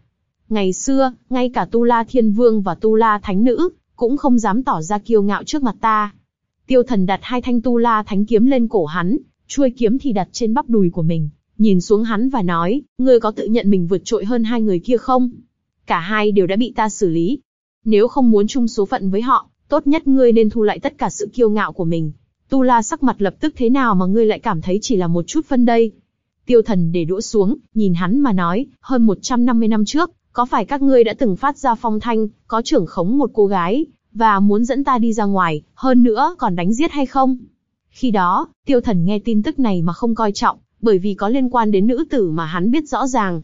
Ngày xưa, ngay cả Tu La Thiên Vương và Tu La Thánh Nữ, cũng không dám tỏ ra kiêu ngạo trước mặt ta. Tiêu thần đặt hai thanh Tu La Thánh kiếm lên cổ hắn, chuôi kiếm thì đặt trên bắp đùi của mình, nhìn xuống hắn và nói, ngươi có tự nhận mình vượt trội hơn hai người kia không? cả hai đều đã bị ta xử lý. Nếu không muốn chung số phận với họ, tốt nhất ngươi nên thu lại tất cả sự kiêu ngạo của mình. Tu La sắc mặt lập tức thế nào mà ngươi lại cảm thấy chỉ là một chút phân đây? Tiêu thần để đũa xuống, nhìn hắn mà nói, hơn 150 năm trước, có phải các ngươi đã từng phát ra phong thanh, có trưởng khống một cô gái, và muốn dẫn ta đi ra ngoài, hơn nữa còn đánh giết hay không? Khi đó, tiêu thần nghe tin tức này mà không coi trọng, bởi vì có liên quan đến nữ tử mà hắn biết rõ ràng,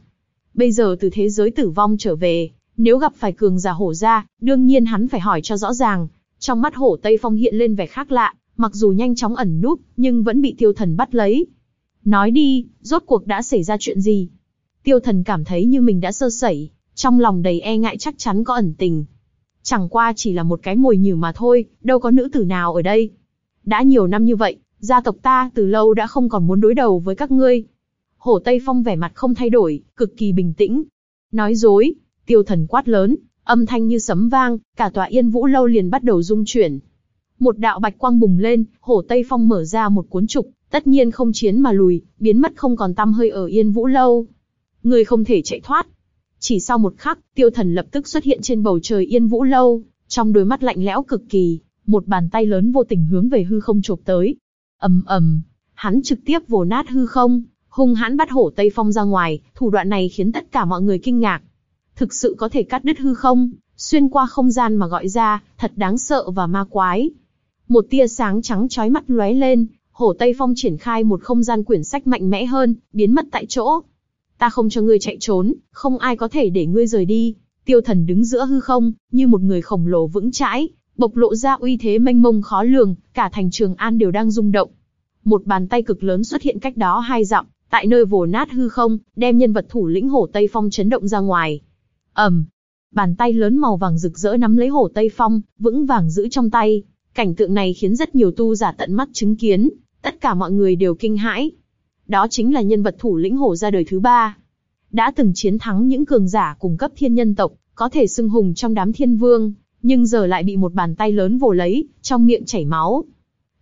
Bây giờ từ thế giới tử vong trở về, nếu gặp phải cường giả hổ ra, đương nhiên hắn phải hỏi cho rõ ràng. Trong mắt hổ Tây Phong hiện lên vẻ khác lạ, mặc dù nhanh chóng ẩn núp, nhưng vẫn bị tiêu thần bắt lấy. Nói đi, rốt cuộc đã xảy ra chuyện gì? Tiêu thần cảm thấy như mình đã sơ sẩy, trong lòng đầy e ngại chắc chắn có ẩn tình. Chẳng qua chỉ là một cái mồi nhử mà thôi, đâu có nữ tử nào ở đây. Đã nhiều năm như vậy, gia tộc ta từ lâu đã không còn muốn đối đầu với các ngươi. Hổ Tây Phong vẻ mặt không thay đổi, cực kỳ bình tĩnh. Nói dối, tiêu thần quát lớn, âm thanh như sấm vang, cả tòa yên vũ lâu liền bắt đầu rung chuyển. Một đạo bạch quang bùng lên, hổ Tây Phong mở ra một cuốn trục, tất nhiên không chiến mà lùi, biến mất không còn tăm hơi ở yên vũ lâu. Người không thể chạy thoát. Chỉ sau một khắc, tiêu thần lập tức xuất hiện trên bầu trời yên vũ lâu, trong đôi mắt lạnh lẽo cực kỳ, một bàn tay lớn vô tình hướng về hư không chộp tới. ầm ầm, hắn trực tiếp vồ nát hư không, hung hãn bắt hổ Tây Phong ra ngoài, thủ đoạn này khiến tất cả mọi người kinh ngạc. Thực sự có thể cắt đứt hư không, xuyên qua không gian mà gọi ra, thật đáng sợ và ma quái. Một tia sáng trắng chói mắt lóe lên, hổ Tây Phong triển khai một không gian quyển sách mạnh mẽ hơn, biến mất tại chỗ. Ta không cho ngươi chạy trốn, không ai có thể để ngươi rời đi. Tiêu thần đứng giữa hư không, như một người khổng lồ vững chãi, bộc lộ ra uy thế mênh mông khó lường, cả thành Trường An đều đang rung động. Một bàn tay cực lớn xuất hiện cách đó hai dặm, tại nơi vồ nát hư không, đem nhân vật thủ lĩnh hổ Tây Phong chấn động ra ngoài. ầm, bàn tay lớn màu vàng rực rỡ nắm lấy hổ Tây Phong, vững vàng giữ trong tay. Cảnh tượng này khiến rất nhiều tu giả tận mắt chứng kiến, tất cả mọi người đều kinh hãi. Đó chính là nhân vật thủ lĩnh hổ ra đời thứ ba. Đã từng chiến thắng những cường giả cùng cấp thiên nhân tộc, có thể xưng hùng trong đám thiên vương, nhưng giờ lại bị một bàn tay lớn vồ lấy, trong miệng chảy máu.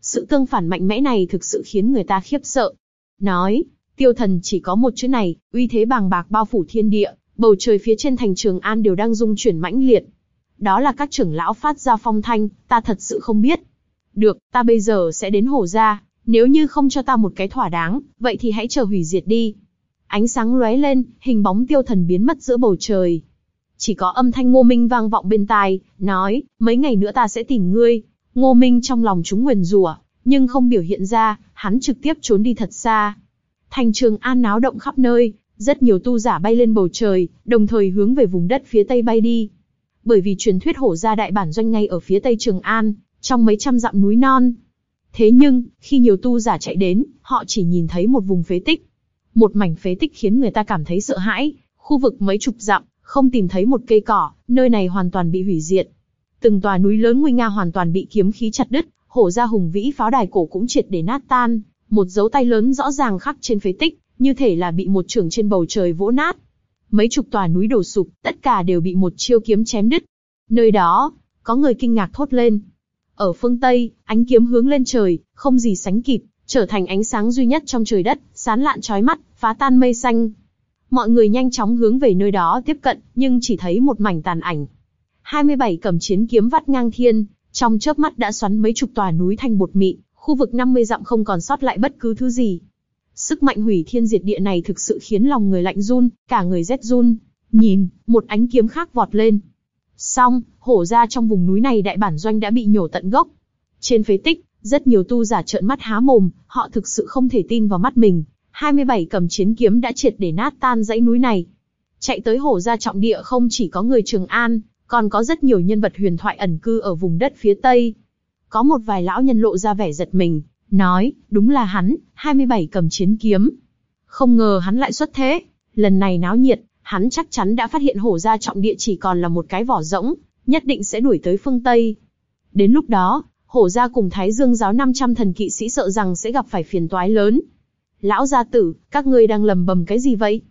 Sự tương phản mạnh mẽ này thực sự khiến người ta khiếp sợ. Nói, tiêu thần chỉ có một chữ này, uy thế bàng bạc bao phủ thiên địa, bầu trời phía trên thành Trường An đều đang rung chuyển mãnh liệt. Đó là các trưởng lão phát ra phong thanh, ta thật sự không biết. Được, ta bây giờ sẽ đến hổ gia, nếu như không cho ta một cái thỏa đáng, vậy thì hãy chờ hủy diệt đi. Ánh sáng lóe lên, hình bóng tiêu thần biến mất giữa bầu trời. Chỉ có âm thanh ngô minh vang vọng bên tai, nói, mấy ngày nữa ta sẽ tìm ngươi. Ngô minh trong lòng chúng nguyền rủa, nhưng không biểu hiện ra, hắn trực tiếp trốn đi thật xa. Thành trường an náo động khắp nơi, rất nhiều tu giả bay lên bầu trời, đồng thời hướng về vùng đất phía tây bay đi. Bởi vì truyền thuyết hổ gia đại bản doanh ngay ở phía tây Trường An, trong mấy trăm dặm núi non. Thế nhưng, khi nhiều tu giả chạy đến, họ chỉ nhìn thấy một vùng phế tích. Một mảnh phế tích khiến người ta cảm thấy sợ hãi, khu vực mấy chục dặm, không tìm thấy một cây cỏ, nơi này hoàn toàn bị hủy diệt. Từng tòa núi lớn nguy nga hoàn toàn bị kiếm khí chặt đứt, hổ ra hùng vĩ pháo đài cổ cũng triệt để nát tan, một dấu tay lớn rõ ràng khắc trên phế tích, như thể là bị một trường trên bầu trời vỗ nát. Mấy chục tòa núi đổ sụp, tất cả đều bị một chiêu kiếm chém đứt. Nơi đó, có người kinh ngạc thốt lên. Ở phương Tây, ánh kiếm hướng lên trời, không gì sánh kịp, trở thành ánh sáng duy nhất trong trời đất, sán lạn chói mắt, phá tan mây xanh. Mọi người nhanh chóng hướng về nơi đó tiếp cận, nhưng chỉ thấy một mảnh tàn ảnh. 27 cầm chiến kiếm vắt ngang thiên, trong chớp mắt đã xoắn mấy chục tòa núi thành bột mịn, khu vực 50 dặm không còn sót lại bất cứ thứ gì. Sức mạnh hủy thiên diệt địa này thực sự khiến lòng người lạnh run, cả người rét run. Nhìn, một ánh kiếm khác vọt lên. Xong, hổ ra trong vùng núi này đại bản doanh đã bị nhổ tận gốc. Trên phế tích, rất nhiều tu giả trợn mắt há mồm, họ thực sự không thể tin vào mắt mình. 27 cầm chiến kiếm đã triệt để nát tan dãy núi này. Chạy tới hổ ra trọng địa không chỉ có người Trường An, còn có rất nhiều nhân vật huyền thoại ẩn cư ở vùng đất phía Tây. Có một vài lão nhân lộ ra vẻ giật mình, nói, đúng là hắn, 27 cầm chiến kiếm. Không ngờ hắn lại xuất thế, lần này náo nhiệt, hắn chắc chắn đã phát hiện hổ Gia trọng địa chỉ còn là một cái vỏ rỗng, nhất định sẽ đuổi tới phương Tây. Đến lúc đó, hổ Gia cùng Thái Dương giáo 500 thần kỵ sĩ sợ rằng sẽ gặp phải phiền toái lớn. Lão gia tử, các ngươi đang lầm bầm cái gì vậy?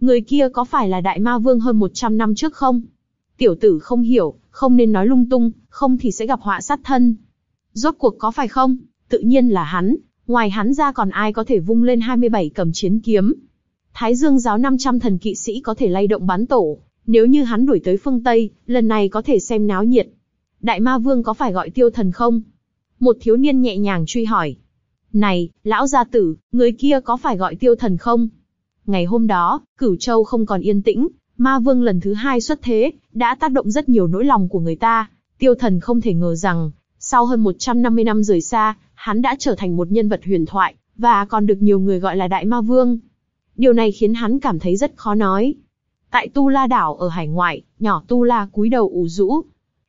Người kia có phải là đại ma vương hơn 100 năm trước không? Tiểu tử không hiểu, không nên nói lung tung, không thì sẽ gặp họa sát thân. Rốt cuộc có phải không? Tự nhiên là hắn, ngoài hắn ra còn ai có thể vung lên 27 cầm chiến kiếm. Thái Dương giáo 500 thần kỵ sĩ có thể lay động bán tổ, nếu như hắn đuổi tới phương Tây, lần này có thể xem náo nhiệt. Đại ma vương có phải gọi tiêu thần không? Một thiếu niên nhẹ nhàng truy hỏi. Này, lão gia tử, người kia có phải gọi tiêu thần không? Ngày hôm đó, cửu châu không còn yên tĩnh, ma vương lần thứ hai xuất thế, đã tác động rất nhiều nỗi lòng của người ta. Tiêu thần không thể ngờ rằng, sau hơn 150 năm rời xa, hắn đã trở thành một nhân vật huyền thoại, và còn được nhiều người gọi là Đại Ma Vương. Điều này khiến hắn cảm thấy rất khó nói. Tại Tu La Đảo ở hải ngoại, nhỏ Tu La cúi đầu ủ rũ.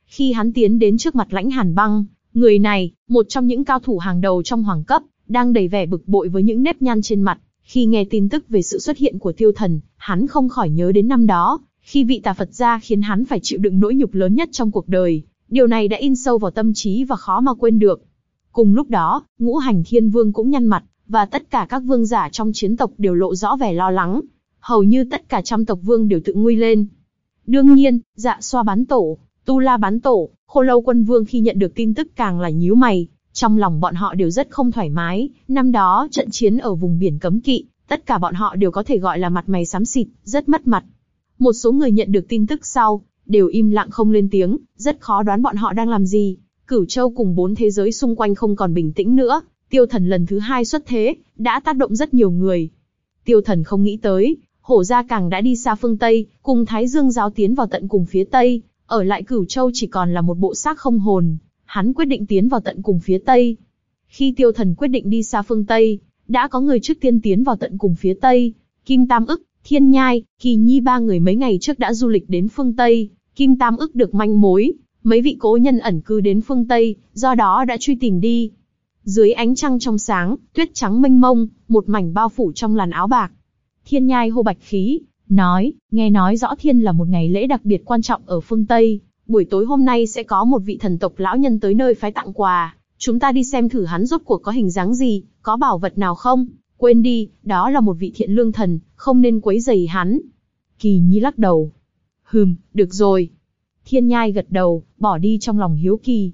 Khi hắn tiến đến trước mặt lãnh hàn băng, người này, một trong những cao thủ hàng đầu trong hoàng cấp, đang đầy vẻ bực bội với những nếp nhăn trên mặt. Khi nghe tin tức về sự xuất hiện của tiêu thần, hắn không khỏi nhớ đến năm đó, khi vị tà Phật gia khiến hắn phải chịu đựng nỗi nhục lớn nhất trong cuộc đời. Điều này đã in sâu vào tâm trí và khó mà quên được. Cùng lúc đó, ngũ hành thiên vương cũng nhăn mặt, và tất cả các vương giả trong chiến tộc đều lộ rõ vẻ lo lắng. Hầu như tất cả trăm tộc vương đều tự nguy lên. Đương nhiên, dạ xoa bán tổ, tu la bán tổ, khô lâu quân vương khi nhận được tin tức càng là nhíu mày. Trong lòng bọn họ đều rất không thoải mái, năm đó trận chiến ở vùng biển cấm kỵ, tất cả bọn họ đều có thể gọi là mặt mày xám xịt, rất mất mặt. Một số người nhận được tin tức sau, đều im lặng không lên tiếng, rất khó đoán bọn họ đang làm gì. Cửu Châu cùng bốn thế giới xung quanh không còn bình tĩnh nữa, tiêu thần lần thứ hai xuất thế, đã tác động rất nhiều người. Tiêu thần không nghĩ tới, hổ gia càng đã đi xa phương Tây, cùng Thái Dương giáo tiến vào tận cùng phía Tây, ở lại Cửu Châu chỉ còn là một bộ xác không hồn, hắn quyết định tiến vào tận cùng phía Tây. Khi tiêu thần quyết định đi xa phương Tây, đã có người trước tiên tiến vào tận cùng phía Tây, Kim Tam ức, Thiên Nhai, Kỳ Nhi ba người mấy ngày trước đã du lịch đến phương Tây, Kim Tam ức được manh mối, mấy vị cố nhân ẩn cư đến phương Tây, do đó đã truy tìm đi. Dưới ánh trăng trong sáng, tuyết trắng mênh mông, một mảnh bao phủ trong làn áo bạc. Thiên Nhai hô bạch khí, nói, nghe nói rõ thiên là một ngày lễ đặc biệt quan trọng ở phương Tây, buổi tối hôm nay sẽ có một vị thần tộc lão nhân tới nơi phái tặng quà, chúng ta đi xem thử hắn rốt cuộc có hình dáng gì, có bảo vật nào không, quên đi, đó là một vị thiện lương thần, không nên quấy rầy hắn. Kỳ Nhi lắc đầu. Hừm, được rồi. Thiên Nhai gật đầu, bỏ đi trong lòng hiếu kỳ.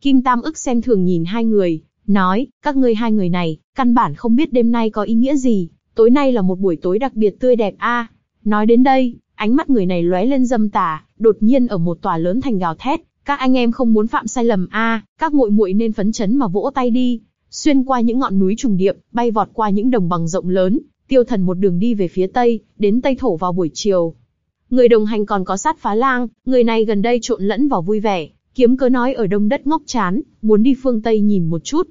Kim Tam ức xem thường nhìn hai người, nói, các ngươi hai người này, căn bản không biết đêm nay có ý nghĩa gì, tối nay là một buổi tối đặc biệt tươi đẹp a. Nói đến đây, ánh mắt người này lóe lên dâm tà, đột nhiên ở một tòa lớn thành gào thét, các anh em không muốn phạm sai lầm a, các muội muội nên phấn chấn mà vỗ tay đi. Xuyên qua những ngọn núi trùng điệp, bay vọt qua những đồng bằng rộng lớn, tiêu thần một đường đi về phía tây, đến tây thổ vào buổi chiều. Người đồng hành còn có sát phá lang, người này gần đây trộn lẫn vào vui vẻ, kiếm cớ nói ở đông đất ngốc chán, muốn đi phương tây nhìn một chút.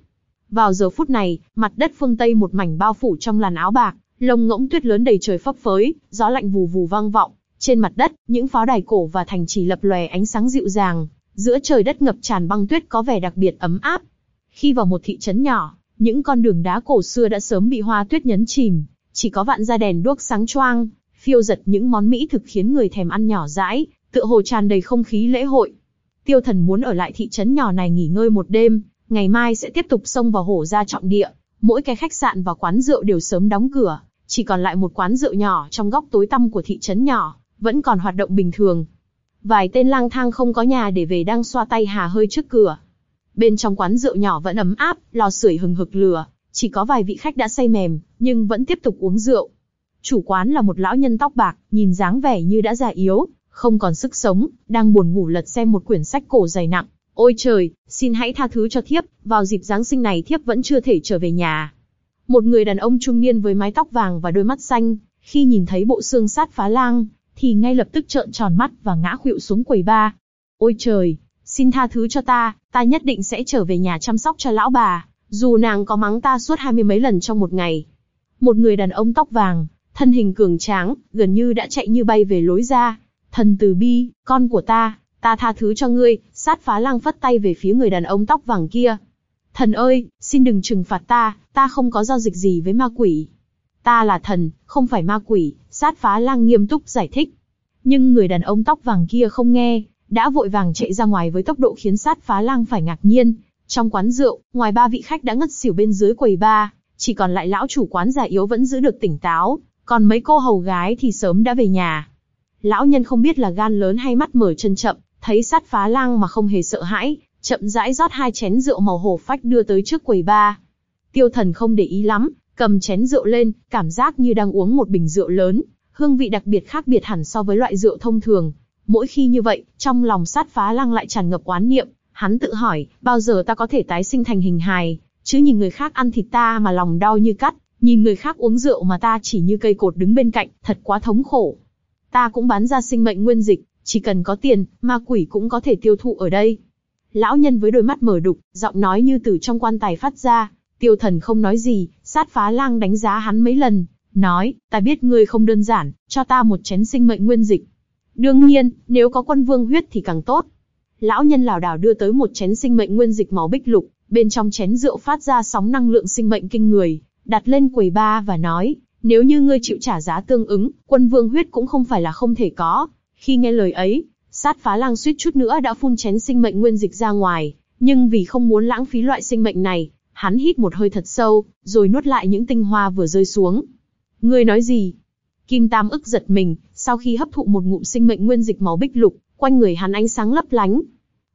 Vào giờ phút này, mặt đất phương tây một mảnh bao phủ trong làn áo bạc, lông ngỗng tuyết lớn đầy trời phấp phới, gió lạnh vù vù vang vọng. Trên mặt đất, những pháo đài cổ và thành trì lập lòe ánh sáng dịu dàng, giữa trời đất ngập tràn băng tuyết có vẻ đặc biệt ấm áp. Khi vào một thị trấn nhỏ, những con đường đá cổ xưa đã sớm bị hoa tuyết nhấn chìm, chỉ có vạn gia đèn đuốc sáng choang, phiêu giật những món mỹ thực khiến người thèm ăn nhỏ dãi, tựa hồ tràn đầy không khí lễ hội. Tiêu Thần muốn ở lại thị trấn nhỏ này nghỉ ngơi một đêm, ngày mai sẽ tiếp tục xông vào hổ ra trọng địa. Mỗi cái khách sạn và quán rượu đều sớm đóng cửa, chỉ còn lại một quán rượu nhỏ trong góc tối tăm của thị trấn nhỏ, vẫn còn hoạt động bình thường. Vài tên lang thang không có nhà để về đang xoa tay hà hơi trước cửa. Bên trong quán rượu nhỏ vẫn ấm áp, lò sưởi hừng hực lửa, chỉ có vài vị khách đã say mềm, nhưng vẫn tiếp tục uống rượu. Chủ quán là một lão nhân tóc bạc, nhìn dáng vẻ như đã già yếu, không còn sức sống, đang buồn ngủ lật xem một quyển sách cổ dày nặng. Ôi trời, xin hãy tha thứ cho thiếp, vào dịp Giáng sinh này thiếp vẫn chưa thể trở về nhà. Một người đàn ông trung niên với mái tóc vàng và đôi mắt xanh, khi nhìn thấy bộ xương sát phá lang, thì ngay lập tức trợn tròn mắt và ngã khuỵu xuống quầy ba. Ôi trời, xin tha thứ cho ta, ta nhất định sẽ trở về nhà chăm sóc cho lão bà, dù nàng có mắng ta suốt hai mươi mấy lần trong một ngày. Một người đàn ông tóc vàng, thân hình cường tráng, gần như đã chạy như bay về lối ra. Thần từ bi, con của ta, ta tha thứ cho ngươi, sát phá lang phất tay về phía người đàn ông tóc vàng kia. Thần ơi, xin đừng trừng phạt ta, ta không có giao dịch gì với ma quỷ. Ta là thần, không phải ma quỷ, sát phá lang nghiêm túc giải thích. Nhưng người đàn ông tóc vàng kia không nghe, đã vội vàng chạy ra ngoài với tốc độ khiến sát phá lang phải ngạc nhiên. Trong quán rượu, ngoài ba vị khách đã ngất xỉu bên dưới quầy ba, chỉ còn lại lão chủ quán già yếu vẫn giữ được tỉnh táo, còn mấy cô hầu gái thì sớm đã về nhà. Lão nhân không biết là gan lớn hay mắt mở chân chậm, thấy sát phá lang mà không hề sợ hãi, chậm rãi rót hai chén rượu màu hổ phách đưa tới trước quầy ba. Tiêu thần không để ý lắm, cầm chén rượu lên, cảm giác như đang uống một bình rượu lớn, hương vị đặc biệt khác biệt hẳn so với loại rượu thông thường. Mỗi khi như vậy, trong lòng sát phá lang lại tràn ngập oán niệm, hắn tự hỏi, bao giờ ta có thể tái sinh thành hình hài, chứ nhìn người khác ăn thịt ta mà lòng đau như cắt, nhìn người khác uống rượu mà ta chỉ như cây cột đứng bên cạnh, thật quá thống khổ. Ta cũng bán ra sinh mệnh nguyên dịch, chỉ cần có tiền, ma quỷ cũng có thể tiêu thụ ở đây. Lão nhân với đôi mắt mở đục, giọng nói như từ trong quan tài phát ra, tiêu thần không nói gì, sát phá lang đánh giá hắn mấy lần, nói, ta biết ngươi không đơn giản, cho ta một chén sinh mệnh nguyên dịch. Đương nhiên, nếu có quân vương huyết thì càng tốt. Lão nhân lảo đảo đưa tới một chén sinh mệnh nguyên dịch màu bích lục, bên trong chén rượu phát ra sóng năng lượng sinh mệnh kinh người, đặt lên quầy ba và nói, nếu như ngươi chịu trả giá tương ứng, quân vương huyết cũng không phải là không thể có. Khi nghe lời ấy, sát phá lang suýt chút nữa đã phun chén sinh mệnh nguyên dịch ra ngoài, nhưng vì không muốn lãng phí loại sinh mệnh này, hắn hít một hơi thật sâu, rồi nuốt lại những tinh hoa vừa rơi xuống. Ngươi nói gì? Kim Tam ức giật mình, sau khi hấp thụ một ngụm sinh mệnh nguyên dịch máu bích lục, quanh người hắn ánh sáng lấp lánh.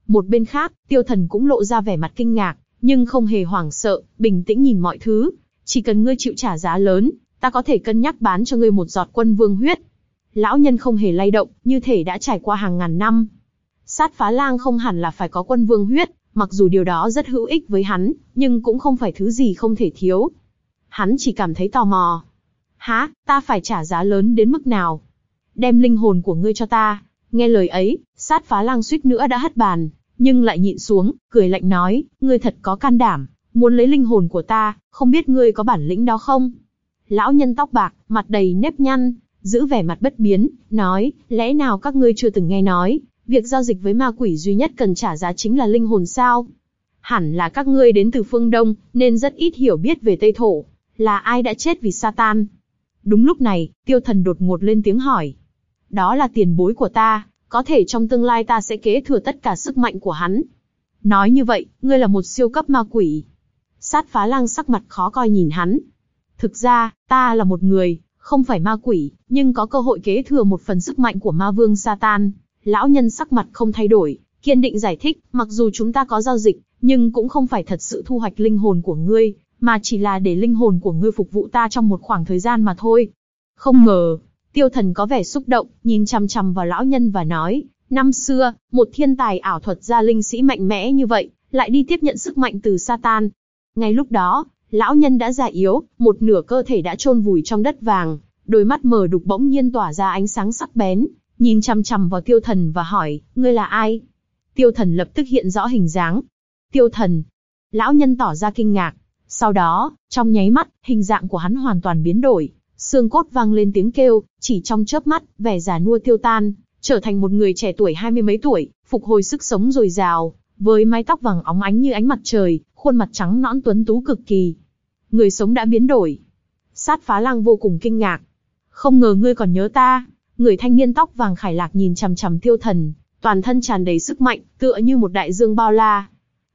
Một bên khác, tiêu thần cũng lộ ra vẻ mặt kinh ngạc, nhưng không hề hoảng sợ, bình tĩnh nhìn mọi thứ. Chỉ cần ngươi chịu trả giá lớn, ta có thể cân nhắc bán cho ngươi một giọt quân vương huyết. Lão nhân không hề lay động, như thể đã trải qua hàng ngàn năm. Sát phá lang không hẳn là phải có quân vương huyết, mặc dù điều đó rất hữu ích với hắn, nhưng cũng không phải thứ gì không thể thiếu. Hắn chỉ cảm thấy tò mò. Hả, ta phải trả giá lớn đến mức nào? Đem linh hồn của ngươi cho ta. Nghe lời ấy, sát phá lang suýt nữa đã hất bàn, nhưng lại nhịn xuống, cười lạnh nói, ngươi thật có can đảm, muốn lấy linh hồn của ta, không biết ngươi có bản lĩnh đó không? Lão nhân tóc bạc, mặt đầy nếp nhăn, giữ vẻ mặt bất biến, nói, lẽ nào các ngươi chưa từng nghe nói, việc giao dịch với ma quỷ duy nhất cần trả giá chính là linh hồn sao? Hẳn là các ngươi đến từ phương Đông, nên rất ít hiểu biết về Tây Thổ. Là ai đã chết vì Satan? Đúng lúc này, tiêu thần đột ngột lên tiếng hỏi. Đó là tiền bối của ta, có thể trong tương lai ta sẽ kế thừa tất cả sức mạnh của hắn. Nói như vậy, ngươi là một siêu cấp ma quỷ. Sát phá lang sắc mặt khó coi nhìn hắn. Thực ra, ta là một người, không phải ma quỷ, nhưng có cơ hội kế thừa một phần sức mạnh của ma vương Satan. Lão nhân sắc mặt không thay đổi, kiên định giải thích, mặc dù chúng ta có giao dịch, nhưng cũng không phải thật sự thu hoạch linh hồn của ngươi, mà chỉ là để linh hồn của ngươi phục vụ ta trong một khoảng thời gian mà thôi. Không ngờ, tiêu thần có vẻ xúc động, nhìn chằm chằm vào lão nhân và nói, năm xưa, một thiên tài ảo thuật gia linh sĩ mạnh mẽ như vậy, lại đi tiếp nhận sức mạnh từ Satan. Ngay lúc đó, lão nhân đã già yếu, một nửa cơ thể đã chôn vùi trong đất vàng, đôi mắt mờ đục bỗng nhiên tỏa ra ánh sáng sắc bén, nhìn chằm chằm vào tiêu thần và hỏi, ngươi là ai? Tiêu thần lập tức hiện rõ hình dáng. Tiêu thần. Lão nhân tỏ ra kinh ngạc. Sau đó, trong nháy mắt, hình dạng của hắn hoàn toàn biến đổi. Xương cốt vang lên tiếng kêu, chỉ trong chớp mắt, vẻ già nua tiêu tan, trở thành một người trẻ tuổi hai mươi mấy tuổi, phục hồi sức sống dồi dào, với mái tóc vàng óng ánh như ánh mặt trời, khuôn mặt trắng nõn tuấn tú cực kỳ. Người sống đã biến đổi. Sát phá lang vô cùng kinh ngạc. Không ngờ ngươi còn nhớ ta. Người thanh niên tóc vàng khải lạc nhìn chằm chằm tiêu thần, toàn thân tràn đầy sức mạnh, tựa như một đại dương bao la.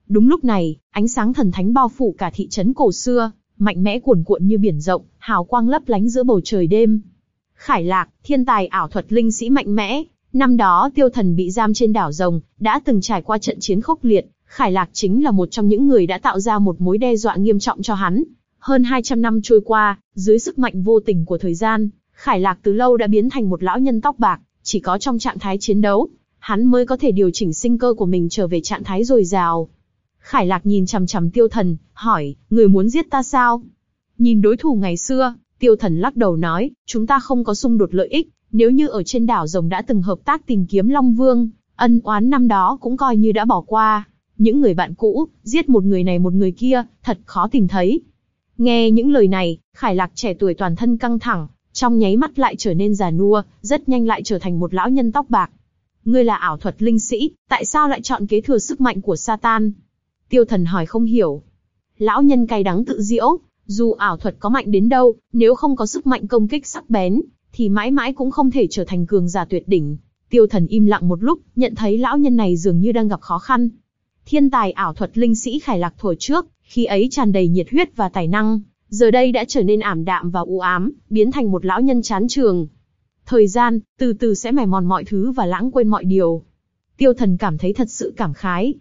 Đúng lúc này, ánh sáng thần thánh bao phủ cả thị trấn cổ xưa, mạnh mẽ cuồn cuộn như biển rộng, hào quang lấp lánh giữa bầu trời đêm. Khải Lạc, thiên tài ảo thuật linh sĩ mạnh mẽ, năm đó tiêu thần bị giam trên đảo rồng, đã từng trải qua trận chiến khốc liệt, Khải Lạc chính là một trong những người đã tạo ra một mối đe dọa nghiêm trọng cho hắn. Hơn 200 năm trôi qua, dưới sức mạnh vô tình của thời gian, Khải Lạc từ lâu đã biến thành một lão nhân tóc bạc, chỉ có trong trạng thái chiến đấu, hắn mới có thể điều chỉnh sinh cơ của mình trở về trạng thái dồi dào. Khải Lạc nhìn chằm chằm Tiêu Thần, hỏi, người muốn giết ta sao? Nhìn đối thủ ngày xưa, Tiêu Thần lắc đầu nói, chúng ta không có xung đột lợi ích, nếu như ở trên đảo rồng đã từng hợp tác tìm kiếm Long Vương, ân oán năm đó cũng coi như đã bỏ qua. Những người bạn cũ, giết một người này một người kia, thật khó tìm thấy. Nghe những lời này, Khải Lạc trẻ tuổi toàn thân căng thẳng, trong nháy mắt lại trở nên già nua, rất nhanh lại trở thành một lão nhân tóc bạc. Ngươi là ảo thuật linh sĩ, tại sao lại chọn kế thừa sức mạnh của Satan? Tiêu thần hỏi không hiểu. Lão nhân cay đắng tự diễu, dù ảo thuật có mạnh đến đâu, nếu không có sức mạnh công kích sắc bén, thì mãi mãi cũng không thể trở thành cường giả tuyệt đỉnh. Tiêu thần im lặng một lúc, nhận thấy lão nhân này dường như đang gặp khó khăn. Thiên tài ảo thuật linh sĩ Khải Lạc thổi trước, khi ấy tràn đầy nhiệt huyết và tài năng, giờ đây đã trở nên ảm đạm và u ám, biến thành một lão nhân chán trường. Thời gian, từ từ sẽ mài mòn mọi thứ và lãng quên mọi điều. Tiêu thần cảm thấy thật sự cảm khái.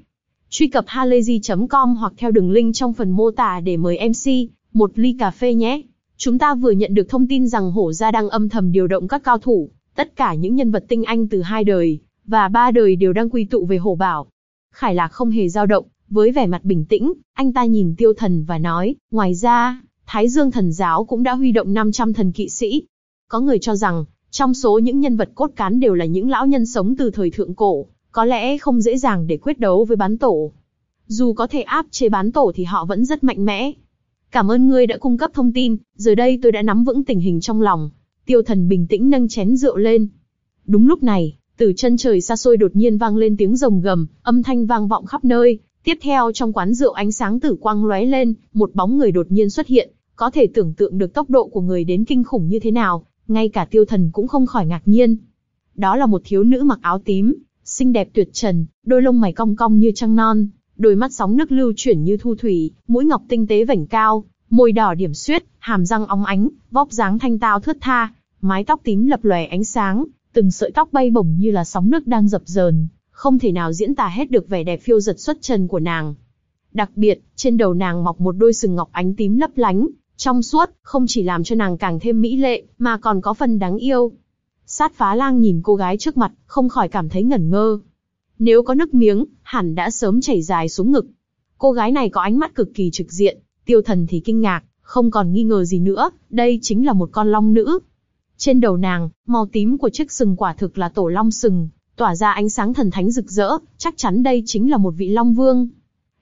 Truy cập halayzi.com hoặc theo đường link trong phần mô tả để mời MC, một ly cà phê nhé. Chúng ta vừa nhận được thông tin rằng hổ gia đang âm thầm điều động các cao thủ, tất cả những nhân vật tinh anh từ hai đời, và ba đời đều đang quy tụ về hổ bảo. Khải Lạc không hề dao động, với vẻ mặt bình tĩnh, anh ta nhìn tiêu thần và nói, ngoài ra, Thái Dương thần giáo cũng đã huy động 500 thần kỵ sĩ. Có người cho rằng, trong số những nhân vật cốt cán đều là những lão nhân sống từ thời thượng cổ, có lẽ không dễ dàng để quyết đấu với bán tổ. Dù có thể áp chế bán tổ thì họ vẫn rất mạnh mẽ. Cảm ơn ngươi đã cung cấp thông tin, giờ đây tôi đã nắm vững tình hình trong lòng. Tiêu thần bình tĩnh nâng chén rượu lên. Đúng lúc này, từ chân trời xa xôi đột nhiên vang lên tiếng rồng gầm, âm thanh vang vọng khắp nơi. Tiếp theo trong quán rượu ánh sáng tử quang lóe lên, một bóng người đột nhiên xuất hiện, có thể tưởng tượng được tốc độ của người đến kinh khủng như thế nào, ngay cả tiêu thần cũng không khỏi ngạc nhiên. Đó là một thiếu nữ mặc áo tím, xinh đẹp tuyệt trần, đôi lông mày cong cong như trăng non, đôi mắt sóng nước lưu chuyển như thu thủy, mũi ngọc tinh tế vảnh cao, môi đỏ điểm xuyết, hàm răng óng ánh, vóc dáng thanh tao thướt tha, mái tóc tím lập lòe ánh sáng, từng sợi tóc bay bổng như là sóng nước đang dập dờn, không thể nào diễn tả hết được vẻ đẹp phiêu giật xuất trần của nàng. Đặc biệt, trên đầu nàng mọc một đôi sừng ngọc ánh tím lấp lánh, trong suốt, không chỉ làm cho nàng càng thêm mỹ lệ, mà còn có phần đáng yêu. Sát phá lang nhìn cô gái trước mặt, không khỏi cảm thấy ngẩn ngơ. Nếu có nước miếng, hẳn đã sớm chảy dài xuống ngực. Cô gái này có ánh mắt cực kỳ trực diện, tiêu thần thì kinh ngạc, không còn nghi ngờ gì nữa, đây chính là một con long nữ. Trên đầu nàng, màu tím của chiếc sừng quả thực là tổ long sừng, tỏa ra ánh sáng thần thánh rực rỡ, chắc chắn đây chính là một vị long vương.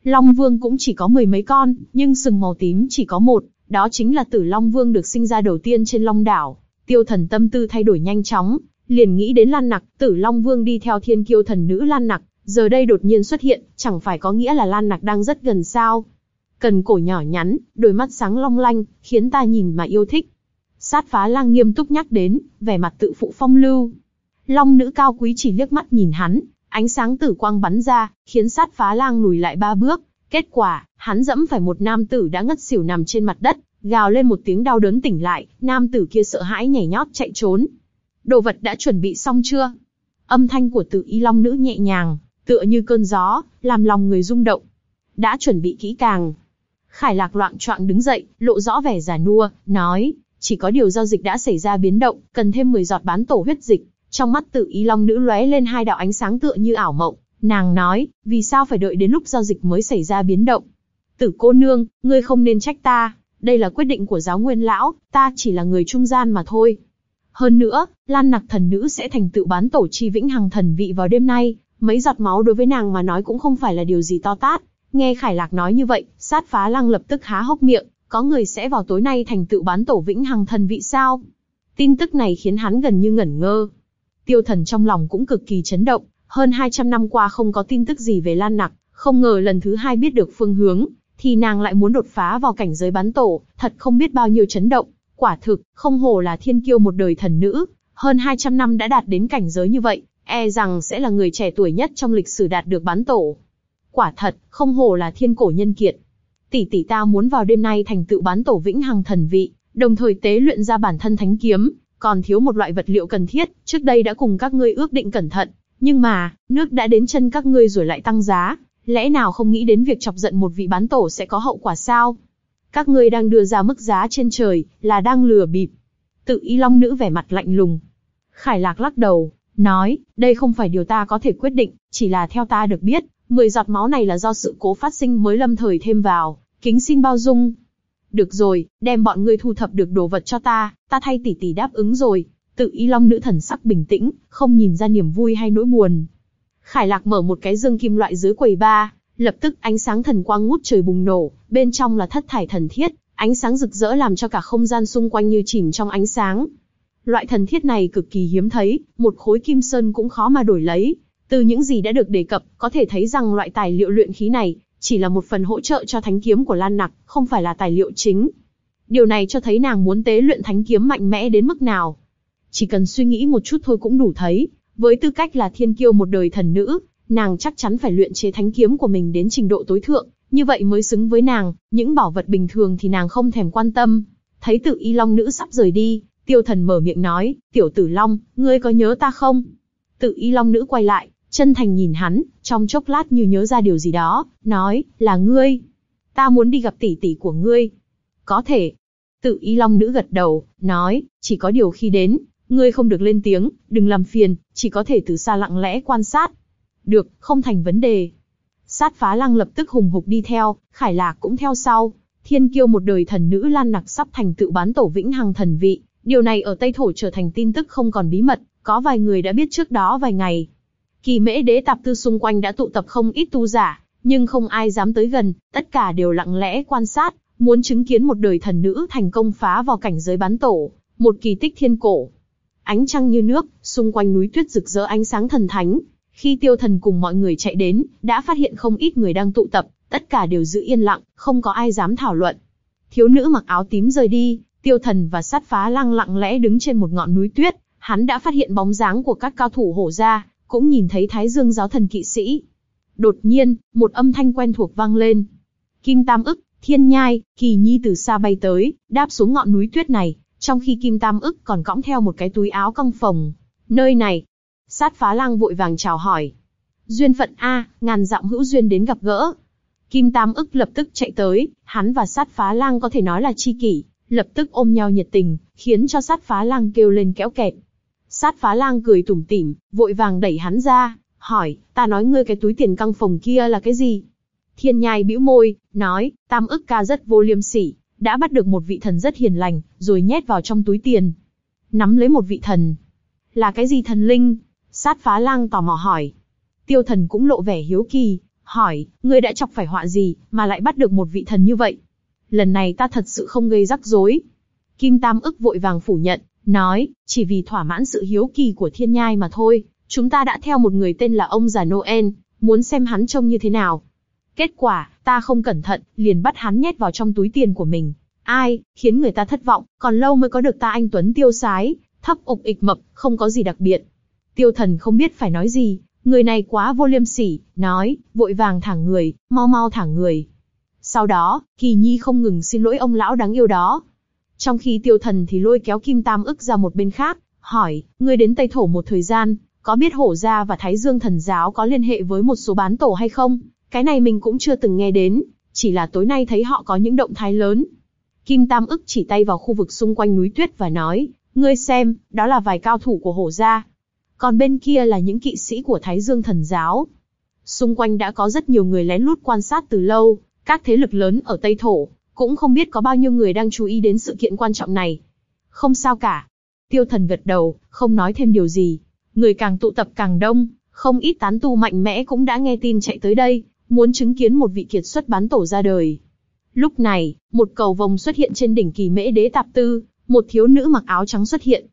Long vương cũng chỉ có mười mấy con, nhưng sừng màu tím chỉ có một, đó chính là Tử Long Vương được sinh ra đầu tiên trên Long đảo. Tiêu thần tâm tư thay đổi nhanh chóng, liền nghĩ đến Lan Nặc, Tử Long Vương đi theo thiên kiêu thần nữ Lan Nặc, giờ đây đột nhiên xuất hiện, chẳng phải có nghĩa là Lan Nặc đang rất gần sao. Cần cổ nhỏ nhắn, đôi mắt sáng long lanh, khiến ta nhìn mà yêu thích. Sát phá lang nghiêm túc nhắc đến, vẻ mặt tự phụ phong lưu. Long nữ cao quý chỉ liếc mắt nhìn hắn, ánh sáng tử quang bắn ra, khiến sát phá lang lùi lại ba bước. Kết quả, hắn dẫm phải một nam tử đã ngất xỉu nằm trên mặt đất, gào lên một tiếng đau đớn tỉnh lại, nam tử kia sợ hãi nhảy nhót chạy trốn. Đồ vật đã chuẩn bị xong chưa? Âm thanh của tử y long nữ nhẹ nhàng, tựa như cơn gió, làm lòng người rung động. Đã chuẩn bị kỹ càng. Khải lạc loạn choạng đứng dậy, lộ rõ vẻ giả nua, nói, chỉ có điều giao dịch đã xảy ra biến động, cần thêm 10 giọt bán tổ huyết dịch. Trong mắt tự y long nữ lóe lên hai đạo ánh sáng tựa như ảo mộng, nàng nói, vì sao phải đợi đến lúc giao dịch mới xảy ra biến động? Tử cô nương, ngươi không nên trách ta, đây là quyết định của giáo nguyên lão, ta chỉ là người trung gian mà thôi. Hơn nữa, Lan Nặc thần nữ sẽ thành tựu bán tổ chi vĩnh hằng thần vị vào đêm nay, mấy giọt máu đối với nàng mà nói cũng không phải là điều gì to tát. Nghe Khải Lạc nói như vậy, sát phá lăng lập tức há hốc miệng, có người sẽ vào tối nay thành tựu bán tổ vĩnh hằng thần vị sao? Tin tức này khiến hắn gần như ngẩn ngơ. Tiêu thần trong lòng cũng cực kỳ chấn động, hơn 200 năm qua không có tin tức gì về Lan Nặc, không ngờ lần thứ hai biết được phương hướng, thì nàng lại muốn đột phá vào cảnh giới bán tổ, thật không biết bao nhiêu chấn động. Quả thực, không hổ là thiên kiêu một đời thần nữ, hơn 200 năm đã đạt đến cảnh giới như vậy, e rằng sẽ là người trẻ tuổi nhất trong lịch sử đạt được bán tổ. Quả thật, không hổ là thiên cổ nhân kiệt. Tỷ tỷ ta muốn vào đêm nay thành tựu bán tổ vĩnh hằng thần vị, đồng thời tế luyện ra bản thân thánh kiếm, còn thiếu một loại vật liệu cần thiết, trước đây đã cùng các ngươi ước định cẩn thận, nhưng mà, nước đã đến chân các ngươi rồi lại tăng giá, lẽ nào không nghĩ đến việc chọc giận một vị bán tổ sẽ có hậu quả sao? Các ngươi đang đưa ra mức giá trên trời, là đang lừa bịp. Tự y long nữ vẻ mặt lạnh lùng. Khải lạc lắc đầu, nói, đây không phải điều ta có thể quyết định, chỉ là theo ta được biết, 10 giọt máu này là do sự cố phát sinh mới lâm thời thêm vào, kính xin bao dung. Được rồi, đem bọn ngươi thu thập được đồ vật cho ta, ta thay tỷ tỷ đáp ứng rồi. Tự y long nữ thần sắc bình tĩnh, không nhìn ra niềm vui hay nỗi buồn. Khải lạc mở một cái dương kim loại dưới quầy ba, lập tức ánh sáng thần quang ngút trời bùng nổ, bên trong là thất thải thần thiết, ánh sáng rực rỡ làm cho cả không gian xung quanh như chìm trong ánh sáng. Loại thần thiết này cực kỳ hiếm thấy, một khối kim sơn cũng khó mà đổi lấy. Từ những gì đã được đề cập, có thể thấy rằng loại tài liệu luyện khí này chỉ là một phần hỗ trợ cho thánh kiếm của Lan Nặc, không phải là tài liệu chính. Điều này cho thấy nàng muốn tế luyện thánh kiếm mạnh mẽ đến mức nào. Chỉ cần suy nghĩ một chút thôi cũng đủ thấy, với tư cách là thiên kiêu một đời thần nữ, nàng chắc chắn phải luyện chế thánh kiếm của mình đến trình độ tối thượng, như vậy mới xứng với nàng, những bảo vật bình thường thì nàng không thèm quan tâm. Thấy tự y long nữ sắp rời đi, tiêu thần mở miệng nói, tiểu tử long, ngươi có nhớ ta không? Tự y long nữ quay lại, chân thành nhìn hắn, trong chốc lát như nhớ ra điều gì đó, nói, là ngươi. Ta muốn đi gặp tỷ tỷ của ngươi. Có thể. Tự y long nữ gật đầu, nói, chỉ có điều khi đến, ngươi không được lên tiếng, đừng làm phiền, chỉ có thể từ xa lặng lẽ quan sát. Được, không thành vấn đề. Sát phá lăng lập tức hùng hục đi theo, khải lạc cũng theo sau. Thiên kiêu một đời thần nữ lan nặc sắp thành tựu bán tổ vĩnh hằng thần vị. Điều này ở Tây Thổ trở thành tin tức không còn bí mật, có vài người đã biết trước đó vài ngày. Kỳ mễ đế tạp tư xung quanh đã tụ tập không ít tu giả, nhưng không ai dám tới gần, tất cả đều lặng lẽ quan sát, muốn chứng kiến một đời thần nữ thành công phá vào cảnh giới bán tổ, một kỳ tích thiên cổ. Ánh trăng như nước, xung quanh núi tuyết rực rỡ ánh sáng thần thánh, khi tiêu thần cùng mọi người chạy đến, đã phát hiện không ít người đang tụ tập, tất cả đều giữ yên lặng, không có ai dám thảo luận. Thiếu nữ mặc áo tím rời đi, tiêu thần và sát phá lăng lặng lẽ đứng trên một ngọn núi tuyết, hắn đã phát hiện bóng dáng của các cao thủ hổ ra cũng nhìn thấy thái dương giáo thần kỵ sĩ. Đột nhiên, một âm thanh quen thuộc vang lên. Kim Tam ức, thiên nhai, kỳ nhi từ xa bay tới, đáp xuống ngọn núi tuyết này, trong khi Kim Tam ức còn cõng theo một cái túi áo căng phồng. Nơi này, Sát phá lang vội vàng chào hỏi. Duyên phận A, ngàn dặm hữu duyên đến gặp gỡ. Kim Tam ức lập tức chạy tới, hắn và sát phá lang có thể nói là chi kỷ, lập tức ôm nhau nhiệt tình, khiến cho sát phá lang kêu lên kéo kẹt. Sát phá lang cười tủm tỉm, vội vàng đẩy hắn ra, hỏi, ta nói ngươi cái túi tiền căng phòng kia là cái gì? Thiên nhai bĩu môi, nói, tam ức ca rất vô liêm sỉ, đã bắt được một vị thần rất hiền lành, rồi nhét vào trong túi tiền. Nắm lấy một vị thần. Là cái gì thần linh? Sát phá lang tò mò hỏi. Tiêu thần cũng lộ vẻ hiếu kỳ, hỏi, ngươi đã chọc phải họa gì, mà lại bắt được một vị thần như vậy? Lần này ta thật sự không gây rắc rối. Kim Tam ức vội vàng phủ nhận, nói, chỉ vì thỏa mãn sự hiếu kỳ của thiên nhai mà thôi, chúng ta đã theo một người tên là ông già Noel, muốn xem hắn trông như thế nào. Kết quả, ta không cẩn thận, liền bắt hắn nhét vào trong túi tiền của mình. Ai, khiến người ta thất vọng, còn lâu mới có được ta anh Tuấn tiêu sái, thấp ục ịch mập, không có gì đặc biệt. Tiêu thần không biết phải nói gì, người này quá vô liêm sỉ, nói, vội vàng thẳng người, mau mau thẳng người. Sau đó, Kỳ Nhi không ngừng xin lỗi ông lão đáng yêu đó. Trong khi tiêu thần thì lôi kéo Kim Tam ức ra một bên khác, hỏi, ngươi đến Tây Thổ một thời gian, có biết hổ gia và Thái Dương thần giáo có liên hệ với một số bán tổ hay không? Cái này mình cũng chưa từng nghe đến, chỉ là tối nay thấy họ có những động thái lớn. Kim Tam ức chỉ tay vào khu vực xung quanh núi tuyết và nói, ngươi xem, đó là vài cao thủ của hổ gia. Còn bên kia là những kỵ sĩ của Thái Dương thần giáo. Xung quanh đã có rất nhiều người lén lút quan sát từ lâu, các thế lực lớn ở Tây Thổ, cũng không biết có bao nhiêu người đang chú ý đến sự kiện quan trọng này. Không sao cả. Tiêu thần gật đầu, không nói thêm điều gì. Người càng tụ tập càng đông, không ít tán tu mạnh mẽ cũng đã nghe tin chạy tới đây, muốn chứng kiến một vị kiệt xuất bán tổ ra đời. Lúc này, một cầu vồng xuất hiện trên đỉnh kỳ mễ đế tạp tư, một thiếu nữ mặc áo trắng xuất hiện.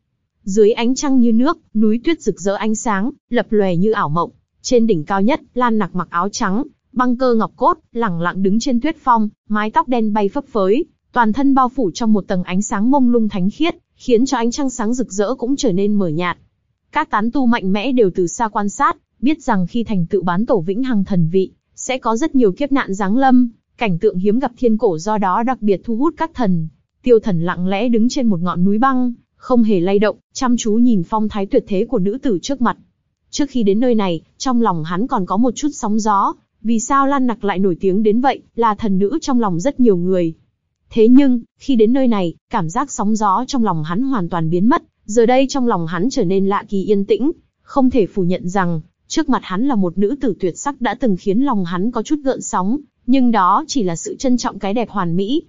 Dưới ánh trăng như nước, núi tuyết rực rỡ ánh sáng, lập lòe như ảo mộng. Trên đỉnh cao nhất, Lan Nặc mặc áo trắng, băng cơ ngọc cốt, lẳng lặng đứng trên tuyết phong, mái tóc đen bay phấp phới, toàn thân bao phủ trong một tầng ánh sáng mông lung thánh khiết, khiến cho ánh trăng sáng rực rỡ cũng trở nên mờ nhạt. Các tán tu mạnh mẽ đều từ xa quan sát, biết rằng khi thành tựu bán tổ vĩnh hằng thần vị, sẽ có rất nhiều kiếp nạn giáng lâm, cảnh tượng hiếm gặp thiên cổ do đó đặc biệt thu hút các thần. Tiêu thần lặng lẽ đứng trên một ngọn núi băng, không hề lay động, chăm chú nhìn phong thái tuyệt thế của nữ tử trước mặt. Trước khi đến nơi này, trong lòng hắn còn có một chút sóng gió, vì sao Lan Nặc lại nổi tiếng đến vậy, là thần nữ trong lòng rất nhiều người. Thế nhưng, khi đến nơi này, cảm giác sóng gió trong lòng hắn hoàn toàn biến mất, giờ đây trong lòng hắn trở nên lạ kỳ yên tĩnh, không thể phủ nhận rằng, trước mặt hắn là một nữ tử tuyệt sắc đã từng khiến lòng hắn có chút gợn sóng, nhưng đó chỉ là sự trân trọng cái đẹp hoàn mỹ.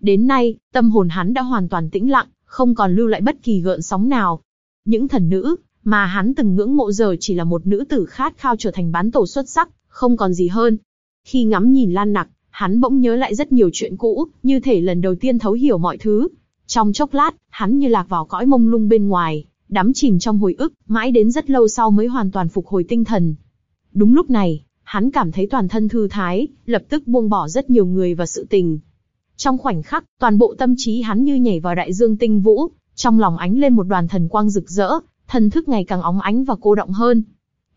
Đến nay, tâm hồn hắn đã hoàn toàn tĩnh lặng, không còn lưu lại bất kỳ gợn sóng nào. Những thần nữ, mà hắn từng ngưỡng mộ giờ chỉ là một nữ tử khát khao trở thành bán tổ xuất sắc, không còn gì hơn. Khi ngắm nhìn Lan Nặc, hắn bỗng nhớ lại rất nhiều chuyện cũ, như thể lần đầu tiên thấu hiểu mọi thứ. Trong chốc lát, hắn như lạc vào cõi mông lung bên ngoài, đắm chìm trong hồi ức, mãi đến rất lâu sau mới hoàn toàn phục hồi tinh thần. Đúng lúc này, hắn cảm thấy toàn thân thư thái, lập tức buông bỏ rất nhiều người và sự tình. Trong khoảnh khắc, toàn bộ tâm trí hắn như nhảy vào đại dương tinh vũ, trong lòng ánh lên một đoàn thần quang rực rỡ, thần thức ngày càng óng ánh và cô động hơn.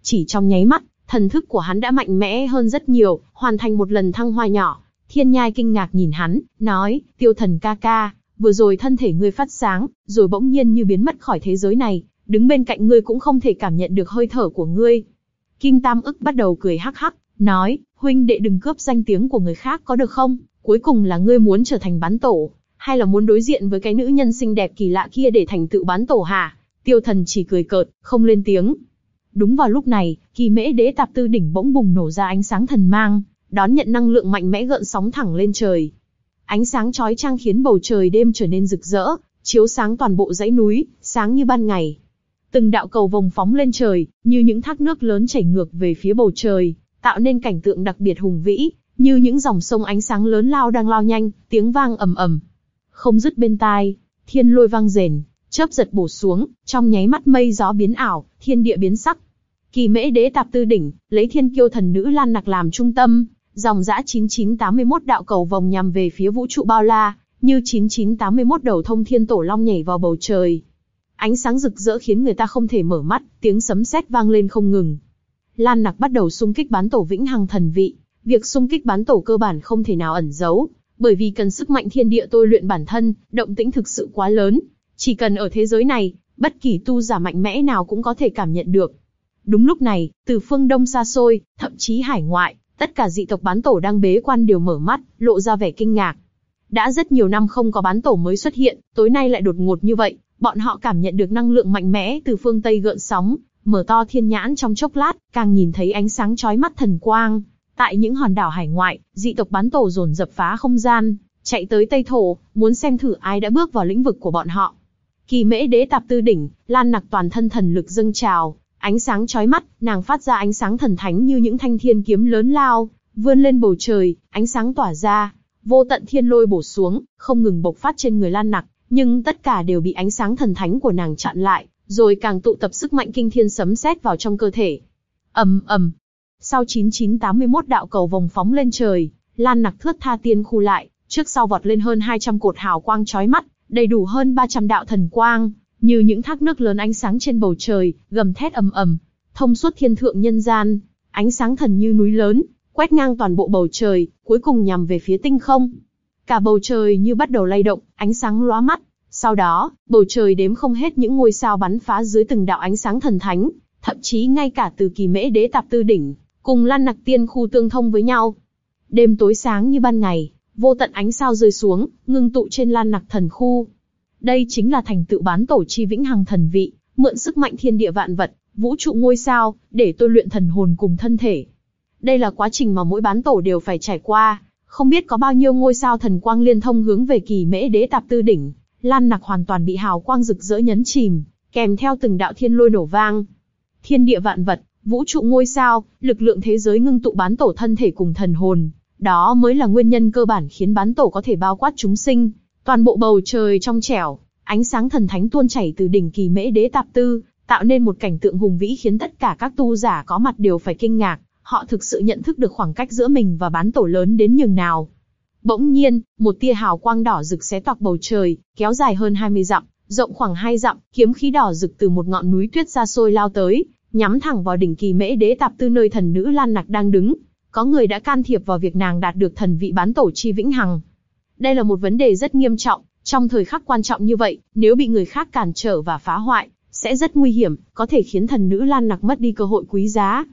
Chỉ trong nháy mắt, thần thức của hắn đã mạnh mẽ hơn rất nhiều, hoàn thành một lần thăng hoa nhỏ. Thiên nhai kinh ngạc nhìn hắn, nói, tiêu thần ca ca, vừa rồi thân thể ngươi phát sáng, rồi bỗng nhiên như biến mất khỏi thế giới này, đứng bên cạnh ngươi cũng không thể cảm nhận được hơi thở của ngươi. Kim Tam ức bắt đầu cười hắc hắc, nói, huynh đệ đừng cướp danh tiếng của người khác có được không? Cuối cùng là ngươi muốn trở thành bán tổ, hay là muốn đối diện với cái nữ nhân xinh đẹp kỳ lạ kia để thành tựu bán tổ hả? Tiêu thần chỉ cười cợt, không lên tiếng. Đúng vào lúc này, kỳ mễ đế tạp tư đỉnh bỗng bùng nổ ra ánh sáng thần mang, đón nhận năng lượng mạnh mẽ gợn sóng thẳng lên trời. Ánh sáng chói chang khiến bầu trời đêm trở nên rực rỡ, chiếu sáng toàn bộ dãy núi, sáng như ban ngày. Từng đạo cầu vồng phóng lên trời, như những thác nước lớn chảy ngược về phía bầu trời, tạo nên cảnh tượng đặc biệt hùng vĩ, như những dòng sông ánh sáng lớn lao đang lao nhanh, tiếng vang ầm ầm. Không dứt bên tai, thiên lôi vang rền, chớp giật bổ xuống, trong nháy mắt mây gió biến ảo, thiên địa biến sắc. Kỳ mễ đế tạp tư đỉnh, lấy thiên kiêu thần nữ Lan Nặc làm trung tâm, dòng dã 9981 đạo cầu vòng nhằm về phía vũ trụ bao la, như 9981 đầu thông thiên tổ long nhảy vào bầu trời. Ánh sáng rực rỡ khiến người ta không thể mở mắt, tiếng sấm sét vang lên không ngừng. Lan Nặc bắt đầu xung kích bán tổ vĩnh hằng thần vị, việc xung kích bán tổ cơ bản không thể nào ẩn giấu, bởi vì cần sức mạnh thiên địa tôi luyện bản thân, động tĩnh thực sự quá lớn, chỉ cần ở thế giới này, bất kỳ tu giả mạnh mẽ nào cũng có thể cảm nhận được. Đúng lúc này, từ phương đông xa xôi, thậm chí hải ngoại, tất cả dị tộc bán tổ đang bế quan đều mở mắt, lộ ra vẻ kinh ngạc. Đã rất nhiều năm không có bán tổ mới xuất hiện, tối nay lại đột ngột như vậy, bọn họ cảm nhận được năng lượng mạnh mẽ từ phương Tây gợn sóng, mở to thiên nhãn trong chốc lát, càng nhìn thấy ánh sáng chói mắt thần quang. Tại những hòn đảo hải ngoại, dị tộc bán tổ dồn dập phá không gian, chạy tới Tây Thổ, muốn xem thử ai đã bước vào lĩnh vực của bọn họ. Kỳ mễ đế tạp tư đỉnh, lan nặc toàn thân thần lực dâng trào, ánh sáng chói mắt, nàng phát ra ánh sáng thần thánh như những thanh thiên kiếm lớn lao, vươn lên bầu trời, ánh sáng tỏa ra, vô tận thiên lôi bổ xuống, không ngừng bộc phát trên người lan nặc, nhưng tất cả đều bị ánh sáng thần thánh của nàng chặn lại, rồi càng tụ tập sức mạnh kinh thiên sấm sét vào trong cơ thể. ầm ầm. Sau 9981 đạo cầu vòng phóng lên trời, Lan Nặc thướt tha tiên khu lại, trước sau vọt lên hơn 200 cột hào quang chói mắt, đầy đủ hơn 300 đạo thần quang, như những thác nước lớn ánh sáng trên bầu trời, gầm thét ầm ầm, thông suốt thiên thượng nhân gian, ánh sáng thần như núi lớn, quét ngang toàn bộ bầu trời, cuối cùng nhằm về phía tinh không. Cả bầu trời như bắt đầu lay động, ánh sáng lóa mắt. Sau đó, bầu trời đếm không hết những ngôi sao bắn phá dưới từng đạo ánh sáng thần thánh, thậm chí ngay cả từ kỳ mễ đế tạp tư đỉnh, cùng lan nặc tiên khu tương thông với nhau. Đêm tối sáng như ban ngày, vô tận ánh sao rơi xuống, ngưng tụ trên lan nặc thần khu. Đây chính là thành tựu bán tổ chi vĩnh hằng thần vị, mượn sức mạnh thiên địa vạn vật, vũ trụ ngôi sao, để tôi luyện thần hồn cùng thân thể. Đây là quá trình mà mỗi bán tổ đều phải trải qua, không biết có bao nhiêu ngôi sao thần quang liên thông hướng về kỳ mễ đế tạp tư đỉnh, Lan Nặc hoàn toàn bị hào quang rực rỡ nhấn chìm, kèm theo từng đạo thiên lôi nổ vang. Thiên địa vạn vật, vũ trụ ngôi sao, lực lượng thế giới ngưng tụ bán tổ thân thể cùng thần hồn, đó mới là nguyên nhân cơ bản khiến bán tổ có thể bao quát chúng sinh. Toàn bộ bầu trời trong trẻo, ánh sáng thần thánh tuôn chảy từ đỉnh kỳ mễ đế tạp tư, tạo nên một cảnh tượng hùng vĩ khiến tất cả các tu giả có mặt đều phải kinh ngạc, họ thực sự nhận thức được khoảng cách giữa mình và bán tổ lớn đến nhường nào. Bỗng nhiên, một tia hào quang đỏ rực xé toạc bầu trời, kéo dài hơn 20 dặm, rộng khoảng 2 dặm, kiếm khí đỏ rực từ một ngọn núi tuyết xa xôi lao tới, nhắm thẳng vào đỉnh kỳ mễ đế tạp tư nơi thần nữ Lan Nặc đang đứng. Có người đã can thiệp vào việc nàng đạt được thần vị bán tổ chi vĩnh hằng. Đây là một vấn đề rất nghiêm trọng, trong thời khắc quan trọng như vậy, nếu bị người khác cản trở và phá hoại, sẽ rất nguy hiểm, có thể khiến thần nữ Lan Nặc mất đi cơ hội quý giá.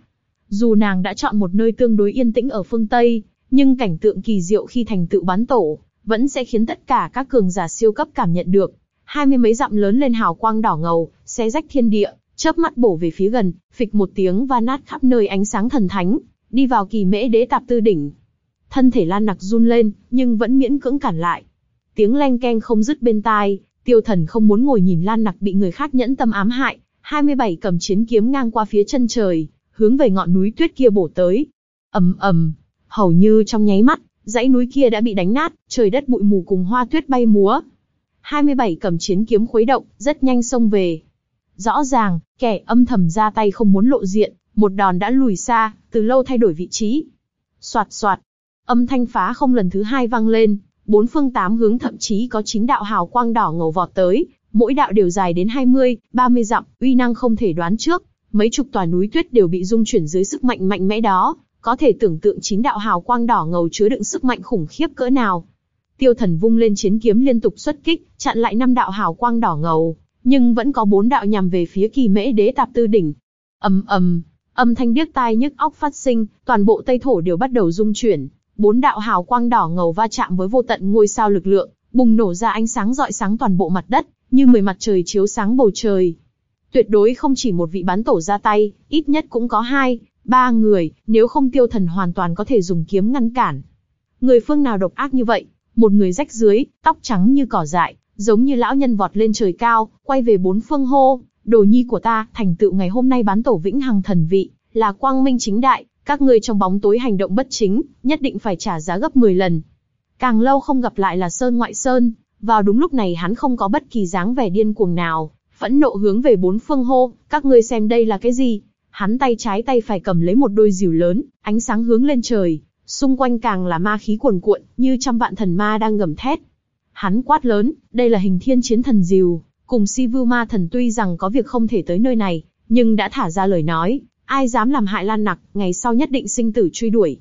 Dù nàng đã chọn một nơi tương đối yên tĩnh ở phương Tây, nhưng cảnh tượng kỳ diệu khi thành tựu bán tổ, vẫn sẽ khiến tất cả các cường giả siêu cấp cảm nhận được. Hai mươi mấy dặm lớn lên hào quang đỏ ngầu, xé rách thiên địa, chớp mắt bổ về phía gần, phịch một tiếng và nát khắp nơi ánh sáng thần thánh, đi vào kỳ mễ đế tạp tư đỉnh. Thân thể Lan Nặc run lên, nhưng vẫn miễn cưỡng cản lại. Tiếng leng keng không dứt bên tai, tiêu thần không muốn ngồi nhìn Lan Nặc bị người khác nhẫn tâm ám hại, 27 cầm chiến kiếm ngang qua phía chân trời, hướng về ngọn núi tuyết kia bổ tới. ầm ầm, hầu như trong nháy mắt, dãy núi kia đã bị đánh nát, trời đất bụi mù cùng hoa tuyết bay múa. 27 cầm chiến kiếm khuấy động, rất nhanh xông về. Rõ ràng, kẻ âm thầm ra tay không muốn lộ diện, một đòn đã lùi xa, từ lâu thay đổi vị trí. Soạt soạt, âm thanh phá không lần thứ hai vang lên, bốn phương tám hướng thậm chí có chín đạo hào quang đỏ ngầu vọt tới, mỗi đạo đều dài đến 20, 30 dặm, uy năng không thể đoán trước, mấy chục tòa núi tuyết đều bị rung chuyển dưới sức mạnh mạnh mẽ đó, có thể tưởng tượng chín đạo hào quang đỏ ngầu chứa đựng sức mạnh khủng khiếp cỡ nào. Tiêu Thần vung lên chiến kiếm liên tục xuất kích, chặn lại năm đạo hào quang đỏ ngầu, nhưng vẫn có bốn đạo nhằm về phía Kỳ Mễ Đế Tạp Tư đỉnh. Ầm ầm, âm thanh điếc tai nhức óc phát sinh, toàn bộ Tây thổ đều bắt đầu rung chuyển, bốn đạo hào quang đỏ ngầu va chạm với vô tận ngôi sao lực lượng, bùng nổ ra ánh sáng rọi sáng toàn bộ mặt đất, như mười mặt trời chiếu sáng bầu trời. Tuyệt đối không chỉ một vị bán tổ ra tay, ít nhất cũng có hai, ba người, nếu không tiêu thần hoàn toàn có thể dùng kiếm ngăn cản. Người phương nào độc ác như vậy, một người rách dưới, tóc trắng như cỏ dại, giống như lão nhân vọt lên trời cao, quay về bốn phương hô, đồ nhi của ta, thành tựu ngày hôm nay bán tổ vĩnh hằng thần vị, là quang minh chính đại, các ngươi trong bóng tối hành động bất chính, nhất định phải trả giá gấp 10 lần. Càng lâu không gặp lại là Sơn ngoại Sơn, vào đúng lúc này hắn không có bất kỳ dáng vẻ điên cuồng nào, phẫn nộ hướng về bốn phương hô, các ngươi xem đây là cái gì? Hắn tay trái tay phải cầm lấy một đôi rìu lớn, ánh sáng hướng lên trời, xung quanh càng là ma khí cuồn cuộn, như trăm vạn thần ma đang gầm thét. Hắn quát lớn, đây là hình thiên chiến thần rìu, cùng si vưu ma thần tuy rằng có việc không thể tới nơi này, nhưng đã thả ra lời nói, ai dám làm hại Lan Nặc, ngày sau nhất định sinh tử truy đuổi.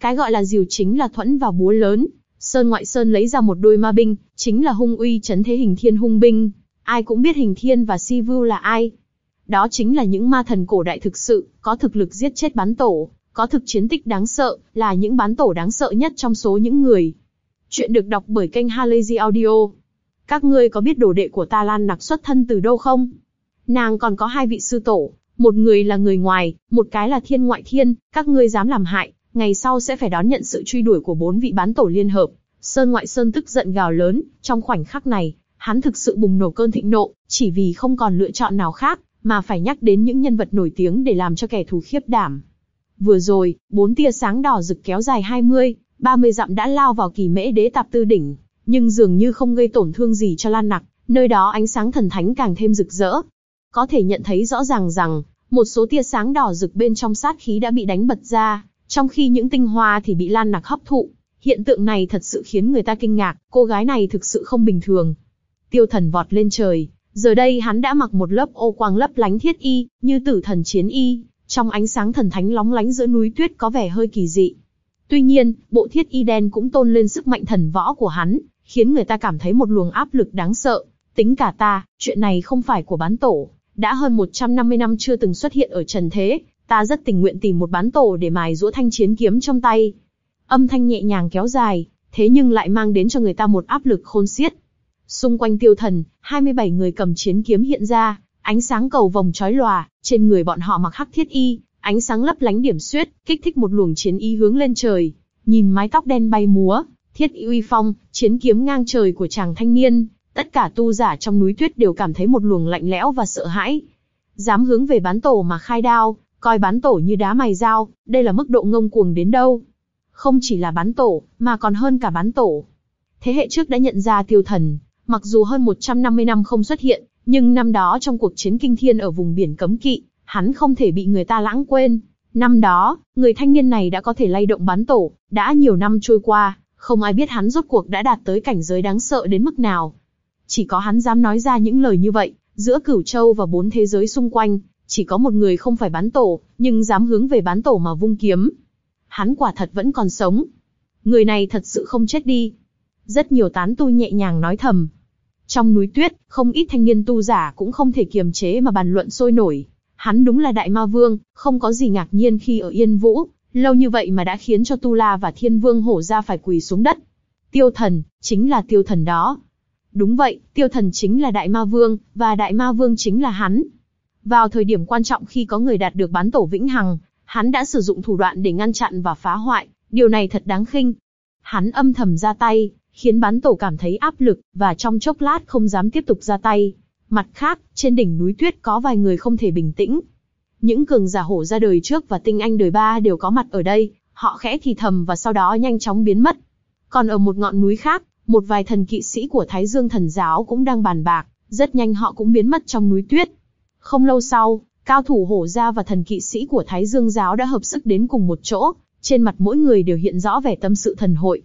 Cái gọi là diều chính là thuẫn và búa lớn, Sơn Ngoại Sơn lấy ra một đôi ma binh, chính là hung uy chấn thế hình thiên hung binh. Ai cũng biết hình thiên và si vưu là ai, đó chính là những ma thần cổ đại thực sự, có thực lực giết chết bán tổ, có thực chiến tích đáng sợ, là những bán tổ đáng sợ nhất trong số những người. Chuyện được đọc bởi kênh Halazy Audio. Các ngươi có biết đồ đệ của ta Lan Nặc xuất thân từ đâu không? Nàng còn có hai vị sư tổ, một người là người ngoài, một cái là thiên ngoại thiên, các ngươi dám làm hại, ngày sau sẽ phải đón nhận sự truy đuổi của bốn vị bán tổ liên hợp. Sơn ngoại sơn tức giận gào lớn, trong khoảnh khắc này, hắn thực sự bùng nổ cơn thịnh nộ, chỉ vì không còn lựa chọn nào khác, mà phải nhắc đến những nhân vật nổi tiếng để làm cho kẻ thù khiếp đảm. Vừa rồi, bốn tia sáng đỏ rực kéo dài 20, 30 dặm đã lao vào kỳ mễ đế tạp tư đỉnh, nhưng dường như không gây tổn thương gì cho Lan Nặc, nơi đó ánh sáng thần thánh càng thêm rực rỡ. Có thể nhận thấy rõ ràng rằng, một số tia sáng đỏ rực bên trong sát khí đã bị đánh bật ra, trong khi những tinh hoa thì bị Lan Nặc hấp thụ. Hiện tượng này thật sự khiến người ta kinh ngạc, cô gái này thực sự không bình thường. Tiêu thần vọt lên trời, giờ đây hắn đã mặc một lớp ô quang lấp lánh thiết y, như tử thần chiến y, trong ánh sáng thần thánh lóng lánh giữa núi tuyết có vẻ hơi kỳ dị. Tuy nhiên, bộ thiết y đen cũng tôn lên sức mạnh thần võ của hắn, khiến người ta cảm thấy một luồng áp lực đáng sợ. Tính cả ta, chuyện này không phải của bán tổ, đã hơn 150 năm chưa từng xuất hiện ở trần thế, ta rất tình nguyện tìm một bán tổ để mài giũa thanh chiến kiếm trong tay. Âm thanh nhẹ nhàng kéo dài, thế nhưng lại mang đến cho người ta một áp lực khôn xiết. Xung quanh tiêu thần, 27 người cầm chiến kiếm hiện ra, ánh sáng cầu vòng chói lòa, trên người bọn họ mặc hắc thiết y, ánh sáng lấp lánh điểm xuyết, kích thích một luồng chiến y hướng lên trời. Nhìn mái tóc đen bay múa, thiết y uy phong, chiến kiếm ngang trời của chàng thanh niên, tất cả tu giả trong núi tuyết đều cảm thấy một luồng lạnh lẽo và sợ hãi. Dám hướng về bán tổ mà khai đao, coi bán tổ như đá mài dao, đây là mức độ ngông cuồng đến đâu. Không chỉ là bán tổ, mà còn hơn cả bán tổ. Thế hệ trước đã nhận ra tiêu thần, mặc dù hơn 150 năm không xuất hiện, nhưng năm đó trong cuộc chiến kinh thiên ở vùng biển cấm kỵ, hắn không thể bị người ta lãng quên. Năm đó, người thanh niên này đã có thể lay động bán tổ, đã nhiều năm trôi qua, không ai biết hắn rốt cuộc đã đạt tới cảnh giới đáng sợ đến mức nào. Chỉ có hắn dám nói ra những lời như vậy, giữa cửu châu và bốn thế giới xung quanh, chỉ có một người không phải bán tổ, nhưng dám hướng về bán tổ mà vung kiếm. Hắn quả thật vẫn còn sống. Người này thật sự không chết đi. Rất nhiều tán tu nhẹ nhàng nói thầm. Trong núi tuyết, không ít thanh niên tu giả cũng không thể kiềm chế mà bàn luận sôi nổi. Hắn đúng là đại ma vương, không có gì ngạc nhiên khi ở Yên Vũ, lâu như vậy mà đã khiến cho Tu La và Thiên Vương hổ ra phải quỳ xuống đất. Tiêu thần, chính là tiêu thần đó. Đúng vậy, tiêu thần chính là đại ma vương, và đại ma vương chính là hắn. Vào thời điểm quan trọng khi có người đạt được bán tổ vĩnh hằng, hắn đã sử dụng thủ đoạn để ngăn chặn và phá hoại, điều này thật đáng khinh. Hắn âm thầm ra tay, khiến bán tổ cảm thấy áp lực, và trong chốc lát không dám tiếp tục ra tay. Mặt khác, trên đỉnh núi tuyết có vài người không thể bình tĩnh. Những cường giả hổ ra đời trước và tinh anh đời ba đều có mặt ở đây, họ khẽ thì thầm và sau đó nhanh chóng biến mất. Còn ở một ngọn núi khác, một vài thần kỵ sĩ của Thái Dương thần giáo cũng đang bàn bạc, rất nhanh họ cũng biến mất trong núi tuyết. Không lâu sau, cao thủ hổ gia và thần kỵ sĩ của Thái Dương giáo đã hợp sức đến cùng một chỗ, trên mặt mỗi người đều hiện rõ vẻ tâm sự thần hội.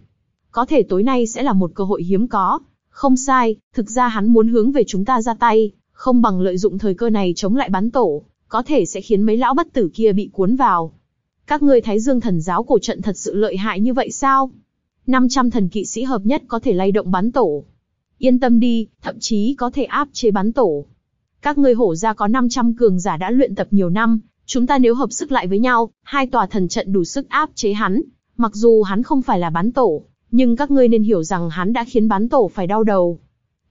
Có thể tối nay sẽ là một cơ hội hiếm có. Không sai, thực ra hắn muốn hướng về chúng ta ra tay, không bằng lợi dụng thời cơ này chống lại bán tổ, có thể sẽ khiến mấy lão bất tử kia bị cuốn vào. Các ngươi Thái Dương thần giáo cổ trận thật sự lợi hại như vậy sao? 500 thần kỵ sĩ hợp nhất có thể lay động bán tổ. Yên tâm đi, thậm chí có thể áp chế bán tổ. Các ngươi hổ ra có 500 cường giả đã luyện tập nhiều năm, chúng ta nếu hợp sức lại với nhau, hai tòa thần trận đủ sức áp chế hắn. Mặc dù hắn không phải là bán tổ, nhưng các ngươi nên hiểu rằng hắn đã khiến bán tổ phải đau đầu.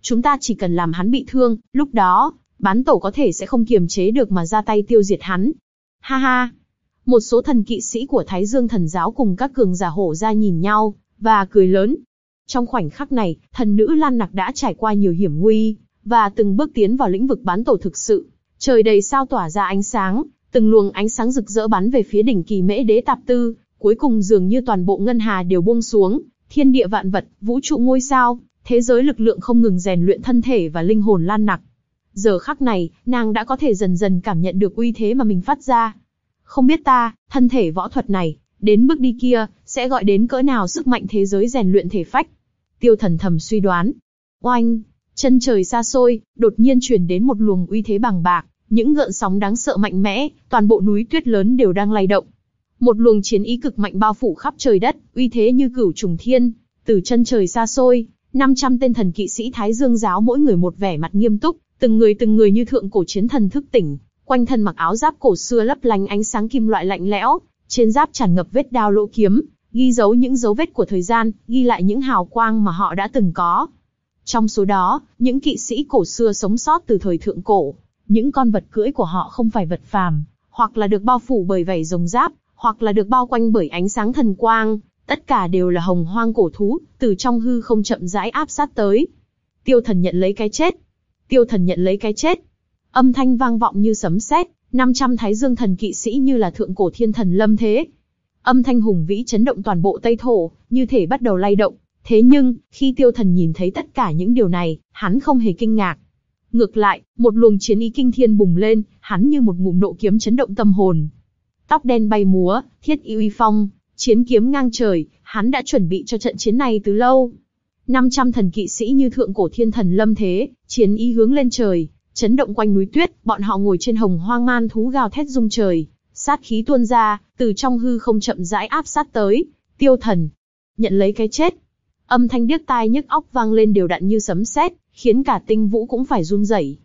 Chúng ta chỉ cần làm hắn bị thương, lúc đó, bán tổ có thể sẽ không kiềm chế được mà ra tay tiêu diệt hắn. Ha ha! Một số thần kỵ sĩ của Thái Dương thần giáo cùng các cường giả hổ ra nhìn nhau, và cười lớn. Trong khoảnh khắc này, thần nữ Lan Nặc đã trải qua nhiều hiểm nguy, và từng bước tiến vào lĩnh vực bán tổ thực sự. Trời đầy sao tỏa ra ánh sáng, từng luồng ánh sáng rực rỡ bắn về phía đỉnh kỳ mễ đế tạp tư, cuối cùng dường như toàn bộ ngân hà đều buông xuống, thiên địa vạn vật, vũ trụ ngôi sao, thế giới lực lượng không ngừng rèn luyện thân thể và linh hồn Lan Nặc. Giờ khắc này, nàng đã có thể dần dần cảm nhận được uy thế mà mình phát ra. Không biết ta, thân thể võ thuật này, đến bước đi kia, sẽ gọi đến cỡ nào sức mạnh thế giới rèn luyện thể phách. Tiêu thần thầm suy đoán. Oanh, chân trời xa xôi, đột nhiên truyền đến một luồng uy thế bằng bạc, những gợn sóng đáng sợ mạnh mẽ, toàn bộ núi tuyết lớn đều đang lay động. Một luồng chiến ý cực mạnh bao phủ khắp trời đất, uy thế như cửu trùng thiên, từ chân trời xa xôi, 500 tên thần kỵ sĩ Thái Dương giáo mỗi người một vẻ mặt nghiêm túc, từng người từng người như thượng cổ chiến thần thức tỉnh, quanh thân mặc áo giáp cổ xưa lấp lánh ánh sáng kim loại lạnh lẽo, trên giáp tràn ngập vết đao lỗ kiếm, ghi dấu những dấu vết của thời gian, ghi lại những hào quang mà họ đã từng có. Trong số đó, những kỵ sĩ cổ xưa sống sót từ thời thượng cổ, những con vật cưỡi của họ không phải vật phàm, hoặc là được bao phủ bởi vảy rồng giáp, hoặc là được bao quanh bởi ánh sáng thần quang, tất cả đều là hồng hoang cổ thú, từ trong hư không chậm rãi áp sát tới. Tiêu thần nhận lấy cái chết. Tiêu thần nhận lấy cái chết. Âm thanh vang vọng như sấm sét, 500 thái dương thần kỵ sĩ như là thượng cổ thiên thần lâm thế. Âm thanh hùng vĩ chấn động toàn bộ Tây Thổ, như thể bắt đầu lay động, Thế nhưng, khi tiêu thần nhìn thấy tất cả những điều này, hắn không hề kinh ngạc. Ngược lại, một luồng chiến ý kinh thiên bùng lên, hắn như một ngụm nộ kiếm chấn động tâm hồn. Tóc đen bay múa, thiết y uy phong, chiến kiếm ngang trời, hắn đã chuẩn bị cho trận chiến này từ lâu. 500 thần kỵ sĩ như thượng cổ thiên thần lâm thế, chiến ý hướng lên trời, chấn động quanh núi tuyết, bọn họ ngồi trên hồng hoang man thú gào thét rung trời, sát khí tuôn ra, từ trong hư không chậm rãi áp sát tới. Tiêu thần, nhận lấy cái chết. Âm thanh điếc tai nhức óc vang lên đều đặn như sấm sét, khiến cả tinh vũ cũng phải run rẩy.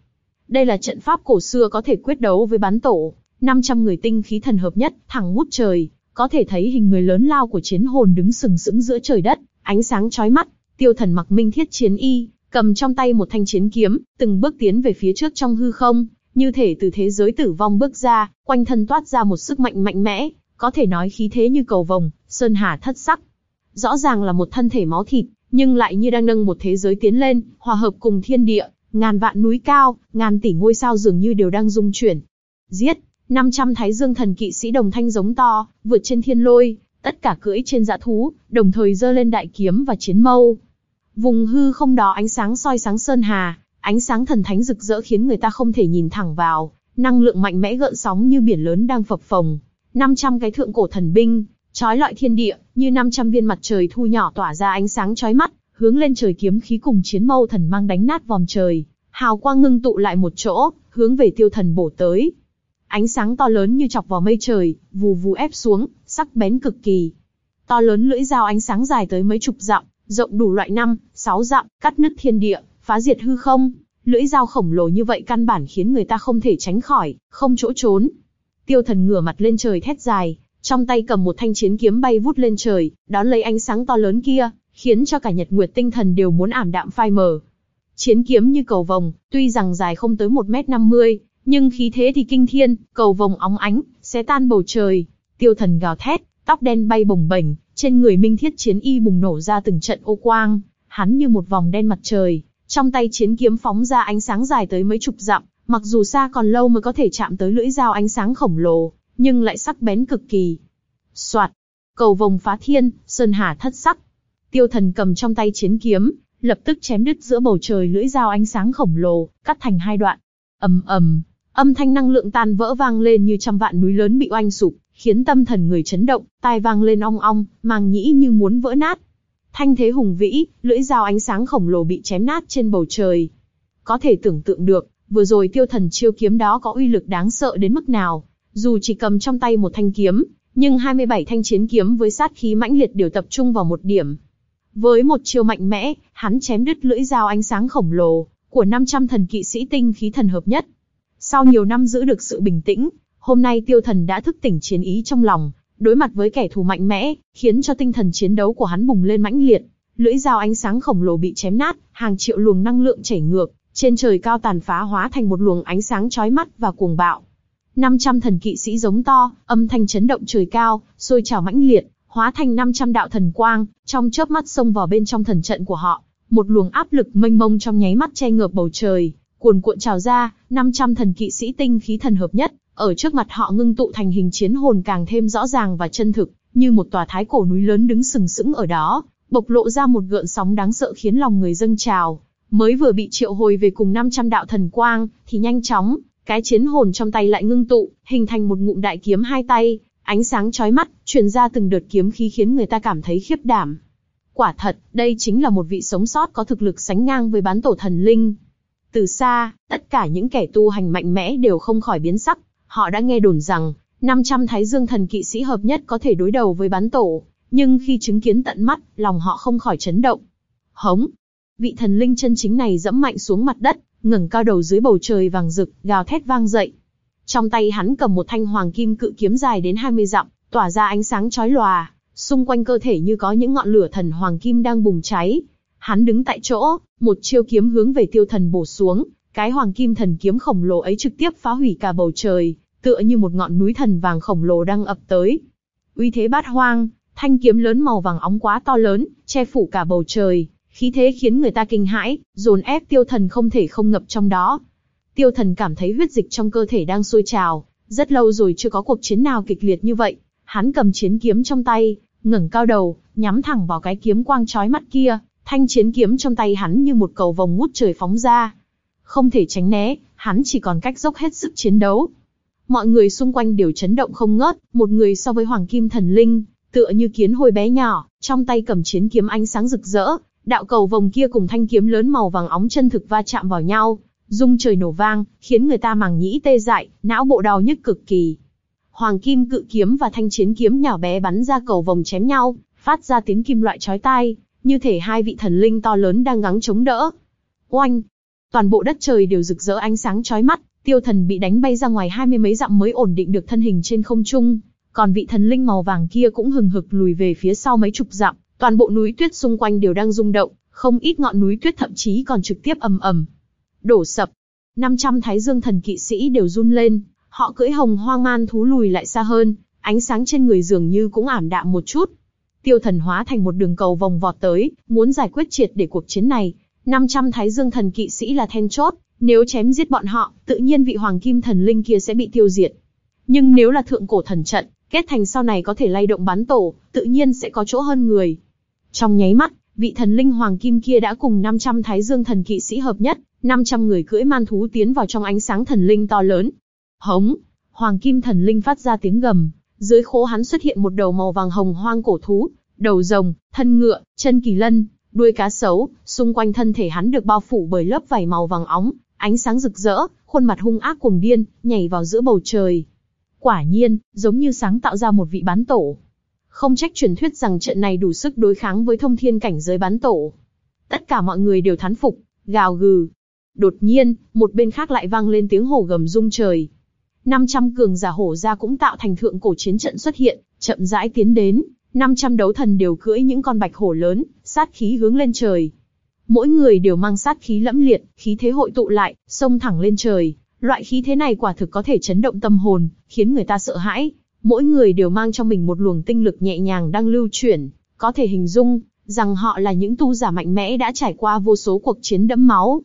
Đây là trận pháp cổ xưa có thể quyết đấu với bán tổ, 500 người tinh khí thần hợp nhất, thẳng ngút trời, có thể thấy hình người lớn lao của chiến hồn đứng sừng sững giữa trời đất, ánh sáng chói mắt, tiêu thần mặc minh thiết chiến y, cầm trong tay một thanh chiến kiếm, từng bước tiến về phía trước trong hư không, như thể từ thế giới tử vong bước ra, quanh thân toát ra một sức mạnh mạnh mẽ, có thể nói khí thế như cầu vồng, sơn hà thất sắc. Rõ ràng là một thân thể máu thịt, nhưng lại như đang nâng một thế giới tiến lên, hòa hợp cùng thiên địa, ngàn vạn núi cao, ngàn tỷ ngôi sao dường như đều đang rung chuyển. Giết, 500 thái dương thần kỵ sĩ đồng thanh giống to, vượt trên thiên lôi, tất cả cưỡi trên dã thú, đồng thời giơ lên đại kiếm và chiến mâu. Vùng hư không đó ánh sáng soi sáng sơn hà, ánh sáng thần thánh rực rỡ khiến người ta không thể nhìn thẳng vào, năng lượng mạnh mẽ gợn sóng như biển lớn đang phập phồng. 500 cái thượng cổ thần binh, trói lọi thiên địa, như 500 viên mặt trời thu nhỏ tỏa ra ánh sáng chói mắt, hướng lên trời kiếm khí cùng chiến mâu thần mang đánh nát vòm trời, hào quang ngưng tụ lại một chỗ, hướng về tiêu thần bổ tới. Ánh sáng to lớn như chọc vào mây trời, vù vù ép xuống, sắc bén cực kỳ. To lớn lưỡi dao ánh sáng dài tới mấy chục dặm, rộng đủ loại năm, sáu dặm, cắt nứt thiên địa, phá diệt hư không. Lưỡi dao khổng lồ như vậy căn bản khiến người ta không thể tránh khỏi, không chỗ trốn. Tiêu thần ngửa mặt lên trời thét dài, trong tay cầm một thanh chiến kiếm bay vút lên trời, đón lấy ánh sáng to lớn kia, khiến cho cả nhật nguyệt tinh thần đều muốn ảm đạm phai mờ. Chiến kiếm như cầu vồng, tuy rằng dài không tới 1m50, nhưng khí thế thì kinh thiên, cầu vồng óng ánh, xé tan bầu trời. Tiêu thần gào thét, tóc đen bay bồng bềnh, trên người minh thiết chiến y bùng nổ ra từng trận ô quang, hắn như một vòng đen mặt trời, trong tay chiến kiếm phóng ra ánh sáng dài tới mấy chục dặm, mặc dù xa còn lâu mới có thể chạm tới lưỡi dao ánh sáng khổng lồ, nhưng lại sắc bén cực kỳ. Soạt, cầu vồng phá thiên, sơn hà thất sắc. Tiêu thần cầm trong tay chiến kiếm, lập tức chém đứt giữa bầu trời lưỡi dao ánh sáng khổng lồ, cắt thành hai đoạn. ầm ầm, âm thanh năng lượng tan vỡ vang lên như trăm vạn núi lớn bị oanh sụp, khiến tâm thần người chấn động, tai vang lên ong ong, màng nhĩ như muốn vỡ nát. Thanh thế hùng vĩ, lưỡi dao ánh sáng khổng lồ bị chém nát trên bầu trời. Có thể tưởng tượng được, vừa rồi tiêu thần chiêu kiếm đó có uy lực đáng sợ đến mức nào. Dù chỉ cầm trong tay một thanh kiếm, nhưng 27 thanh chiến kiếm với sát khí mãnh liệt đều tập trung vào một điểm. Với một chiêu mạnh mẽ, hắn chém đứt lưỡi dao ánh sáng khổng lồ của 500 thần kỵ sĩ tinh khí thần hợp nhất. Sau nhiều năm giữ được sự bình tĩnh, hôm nay tiêu thần đã thức tỉnh chiến ý trong lòng, đối mặt với kẻ thù mạnh mẽ, khiến cho tinh thần chiến đấu của hắn bùng lên mãnh liệt. Lưỡi dao ánh sáng khổng lồ bị chém nát, hàng triệu luồng năng lượng chảy ngược, trên trời cao tàn phá hóa thành một luồng ánh sáng chói mắt và cuồng bạo. 500 thần kỵ sĩ giống to, âm thanh chấn động trời cao, sôi trào mãnh liệt, hóa thành 500 đạo thần quang, trong chớp mắt xông vào bên trong thần trận của họ. Một luồng áp lực mênh mông trong nháy mắt che ngược bầu trời, cuồn cuộn trào ra, 500 thần kỵ sĩ tinh khí thần hợp nhất, ở trước mặt họ ngưng tụ thành hình chiến hồn càng thêm rõ ràng và chân thực, như một tòa thái cổ núi lớn đứng sừng sững ở đó, bộc lộ ra một gợn sóng đáng sợ khiến lòng người dâng trào. Mới vừa bị triệu hồi về cùng 500 đạo thần quang, thì nhanh chóng, cái chiến hồn trong tay lại ngưng tụ, hình thành một ngụm đại kiếm hai tay, ánh sáng chói mắt, truyền ra từng đợt kiếm khí khiến người ta cảm thấy khiếp đảm. Quả thật, đây chính là một vị sống sót có thực lực sánh ngang với bán tổ thần linh. Từ xa, tất cả những kẻ tu hành mạnh mẽ đều không khỏi biến sắc, họ đã nghe đồn rằng, 500 thái dương thần kỵ sĩ hợp nhất có thể đối đầu với bán tổ, nhưng khi chứng kiến tận mắt, lòng họ không khỏi chấn động. Hống! Vị thần linh chân chính này dẫm mạnh xuống mặt đất, ngẩng cao đầu dưới bầu trời vàng rực, gào thét vang dậy. Trong tay hắn cầm một thanh hoàng kim cự kiếm dài đến 20 dặm, tỏa ra ánh sáng chói lòa, xung quanh cơ thể như có những ngọn lửa thần hoàng kim đang bùng cháy. Hắn đứng tại chỗ, một chiêu kiếm hướng về tiêu thần bổ xuống, cái hoàng kim thần kiếm khổng lồ ấy trực tiếp phá hủy cả bầu trời, tựa như một ngọn núi thần vàng khổng lồ đang ập tới. Uy thế bát hoang, thanh kiếm lớn màu vàng óng quá to lớn, che phủ cả bầu trời, khí thế khiến người ta kinh hãi, dồn ép tiêu thần không thể không ngập trong đó. Tiêu thần cảm thấy huyết dịch trong cơ thể đang sôi trào, rất lâu rồi chưa có cuộc chiến nào kịch liệt như vậy. Hắn cầm chiến kiếm trong tay, ngẩng cao đầu, nhắm thẳng vào cái kiếm quang chói mắt kia, thanh chiến kiếm trong tay hắn như một cầu vòng ngút trời phóng ra. Không thể tránh né, hắn chỉ còn cách dốc hết sức chiến đấu. Mọi người xung quanh đều chấn động không ngớt, một người so với Hoàng Kim Thần Linh, tựa như kiến hồi bé nhỏ, trong tay cầm chiến kiếm ánh sáng rực rỡ, đạo cầu vòng kia cùng thanh kiếm lớn màu vàng óng chân thực va chạm vào nhau, rung trời nổ vang, khiến người ta màng nhĩ tê dại, não bộ đau nhức cực kỳ. Hoàng kim cự kiếm và thanh chiến kiếm nhỏ bé bắn ra cầu vòng chém nhau, phát ra tiếng kim loại chói tai, như thể hai vị thần linh to lớn đang gắng chống đỡ. Oanh! Toàn bộ đất trời đều rực rỡ ánh sáng chói mắt, tiêu thần bị đánh bay ra ngoài hai mươi mấy dặm mới ổn định được thân hình trên không trung, còn vị thần linh màu vàng kia cũng hừng hực lùi về phía sau mấy chục dặm, toàn bộ núi tuyết xung quanh đều đang rung động, không ít ngọn núi tuyết thậm chí còn trực tiếp ầm ầm. Đổ sập. 500 Thái Dương thần kỵ sĩ đều run lên, họ cưỡi hồng hoang man thú lùi lại xa hơn, ánh sáng trên người dường như cũng ảm đạm một chút. Tiêu thần hóa thành một đường cầu vòng vọt tới, muốn giải quyết triệt để cuộc chiến này. 500 Thái Dương thần kỵ sĩ là then chốt, nếu chém giết bọn họ, tự nhiên vị hoàng kim thần linh kia sẽ bị tiêu diệt. Nhưng nếu là thượng cổ thần trận, kết thành sau này có thể lay động bán tổ, tự nhiên sẽ có chỗ hơn người. Trong nháy mắt, vị thần linh hoàng kim kia đã cùng 500 Thái Dương thần kỵ sĩ hợp nhất, 500 người cưỡi man thú tiến vào trong ánh sáng thần linh to lớn. Hống! Hoàng kim thần linh phát ra tiếng gầm, dưới khố hắn xuất hiện một đầu màu vàng hồng hoang cổ thú, đầu rồng, thân ngựa, chân kỳ lân, đuôi cá sấu, xung quanh thân thể hắn được bao phủ bởi lớp vảy màu vàng óng, ánh sáng rực rỡ, khuôn mặt hung ác cuồng điên, nhảy vào giữa bầu trời. Quả nhiên, giống như sáng tạo ra một vị bán tổ. Không trách truyền thuyết rằng trận này đủ sức đối kháng với thông thiên cảnh giới bán tổ. Tất cả mọi người đều thán phục, gào gừ, Đột nhiên, một bên khác lại vang lên tiếng hổ gầm rung trời. 500 cường giả hổ ra cũng tạo thành thượng cổ chiến trận xuất hiện, chậm rãi tiến đến. 500 đấu thần đều cưỡi những con bạch hổ lớn, sát khí hướng lên trời. Mỗi người đều mang sát khí lẫm liệt, khí thế hội tụ lại, xông thẳng lên trời. Loại khí thế này quả thực có thể chấn động tâm hồn, khiến người ta sợ hãi. Mỗi người đều mang trong mình một luồng tinh lực nhẹ nhàng đang lưu chuyển, có thể hình dung rằng họ là những tu giả mạnh mẽ đã trải qua vô số cuộc chiến đẫm máu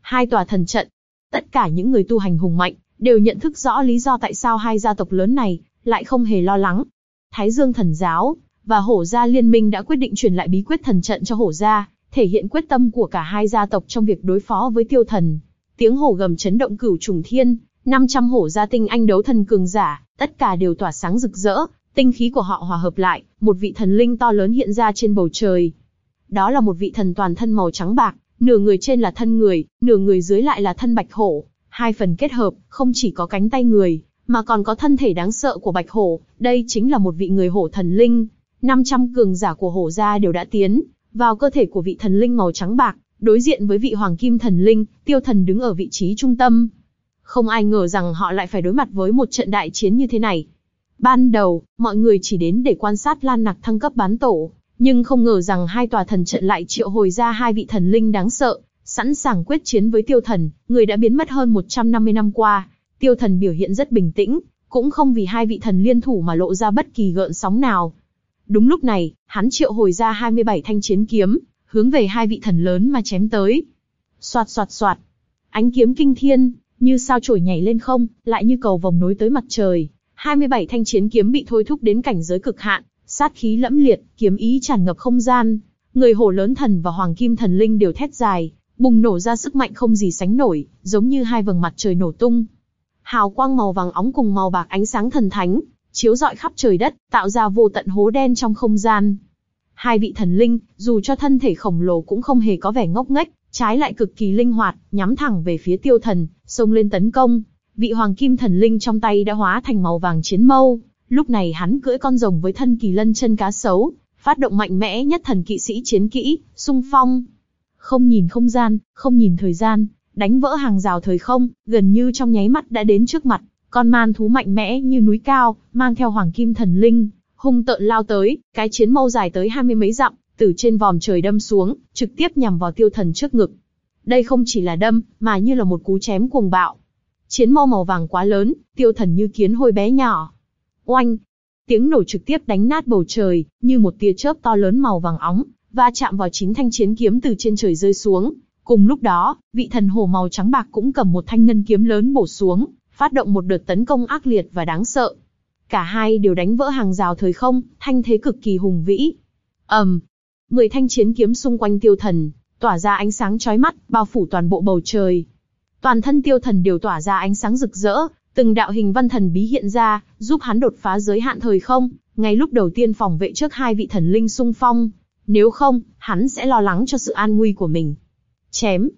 hai tòa thần trận. Tất cả những người tu hành hùng mạnh, đều nhận thức rõ lý do tại sao hai gia tộc lớn này, lại không hề lo lắng. Thái Dương thần giáo, và hổ gia liên minh đã quyết định truyền lại bí quyết thần trận cho hổ gia, thể hiện quyết tâm của cả hai gia tộc trong việc đối phó với tiêu thần. Tiếng hổ gầm chấn động cửu trùng thiên, 500 hổ gia tinh anh đấu thần cường giả, tất cả đều tỏa sáng rực rỡ, tinh khí của họ hòa hợp lại, một vị thần linh to lớn hiện ra trên bầu trời. Đó là một vị thần toàn thân màu trắng bạc, Nửa người trên là thân người, nửa người dưới lại là thân bạch hổ. Hai phần kết hợp, không chỉ có cánh tay người, mà còn có thân thể đáng sợ của bạch hổ. Đây chính là một vị người hổ thần linh. 500 cường giả của hổ gia đều đã tiến vào cơ thể của vị thần linh màu trắng bạc, đối diện với vị hoàng kim thần linh, tiêu thần đứng ở vị trí trung tâm. Không ai ngờ rằng họ lại phải đối mặt với một trận đại chiến như thế này. Ban đầu, mọi người chỉ đến để quan sát Lan Nặc thăng cấp bán tổ, nhưng không ngờ rằng hai tòa thần trận lại triệu hồi ra hai vị thần linh đáng sợ, sẵn sàng quyết chiến với tiêu thần, người đã biến mất hơn 150 năm qua. Tiêu thần biểu hiện rất bình tĩnh, cũng không vì hai vị thần liên thủ mà lộ ra bất kỳ gợn sóng nào. Đúng lúc này, hắn triệu hồi ra 27 thanh chiến kiếm, hướng về hai vị thần lớn mà chém tới. Soạt soạt soạt, ánh kiếm kinh thiên, như sao chổi nhảy lên không, lại như cầu vòng nối tới mặt trời. 27 thanh chiến kiếm bị thôi thúc đến cảnh giới cực hạn, sát khí lẫm liệt, kiếm ý tràn ngập không gian. Người hổ lớn thần và hoàng kim thần linh đều thét dài, bùng nổ ra sức mạnh không gì sánh nổi, giống như hai vầng mặt trời nổ tung. Hào quang màu vàng óng cùng màu bạc ánh sáng thần thánh, chiếu rọi khắp trời đất, tạo ra vô tận hố đen trong không gian. Hai vị thần linh, dù cho thân thể khổng lồ cũng không hề có vẻ ngốc nghếch, trái lại cực kỳ linh hoạt, nhắm thẳng về phía tiêu thần, xông lên tấn công. Vị hoàng kim thần linh trong tay đã hóa thành màu vàng chiến mâu, Lúc này hắn cưỡi con rồng với thân kỳ lân chân cá sấu, phát động mạnh mẽ nhất thần kỵ sĩ chiến kỹ, sung phong. Không nhìn không gian, không nhìn thời gian, đánh vỡ hàng rào thời không, gần như trong nháy mắt đã đến trước mặt. Con man thú mạnh mẽ như núi cao, mang theo hoàng kim thần linh, hung tợn lao tới, cái chiến mâu dài tới hai mươi mấy dặm, từ trên vòm trời đâm xuống, trực tiếp nhằm vào tiêu thần trước ngực. Đây không chỉ là đâm, mà như là một cú chém cuồng bạo. Chiến mâu màu vàng quá lớn, tiêu thần như kiến hôi bé nhỏ, Oanh! Tiếng nổ trực tiếp đánh nát bầu trời, như một tia chớp to lớn màu vàng óng, va chạm vào chín thanh chiến kiếm từ trên trời rơi xuống. Cùng lúc đó, vị thần hồ màu trắng bạc cũng cầm một thanh ngân kiếm lớn bổ xuống, phát động một đợt tấn công ác liệt và đáng sợ. cả hai đều đánh vỡ hàng rào thời không, thanh thế cực kỳ hùng vĩ. ầm, um, mười thanh chiến kiếm xung quanh tiêu thần, tỏa ra ánh sáng chói mắt, bao phủ toàn bộ bầu trời. Toàn thân tiêu thần đều tỏa ra ánh sáng rực rỡ, từng đạo hình văn thần bí hiện ra, giúp hắn đột phá giới hạn thời không, ngay lúc đầu tiên phòng vệ trước hai vị thần linh xung phong. Nếu không, hắn sẽ lo lắng cho sự an nguy của mình. Chém.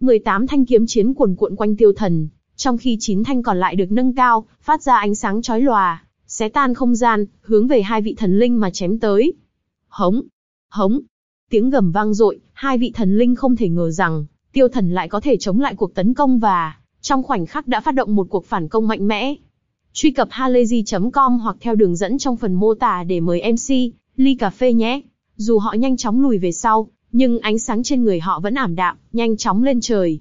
18 thanh kiếm chiến cuồn cuộn quanh tiêu thần, trong khi chín thanh còn lại được nâng cao, phát ra ánh sáng chói lòa, xé tan không gian, hướng về hai vị thần linh mà chém tới. Hống. Hống. Tiếng gầm vang dội, hai vị thần linh không thể ngờ rằng, tiêu thần lại có thể chống lại cuộc tấn công và, trong khoảnh khắc đã phát động một cuộc phản công mạnh mẽ. Truy cập halayzi.com hoặc theo đường dẫn trong phần mô tả để mời MC, ly cà phê nhé. Dù họ nhanh chóng lùi về sau, nhưng ánh sáng trên người họ vẫn ảm đạm, nhanh chóng lên trời.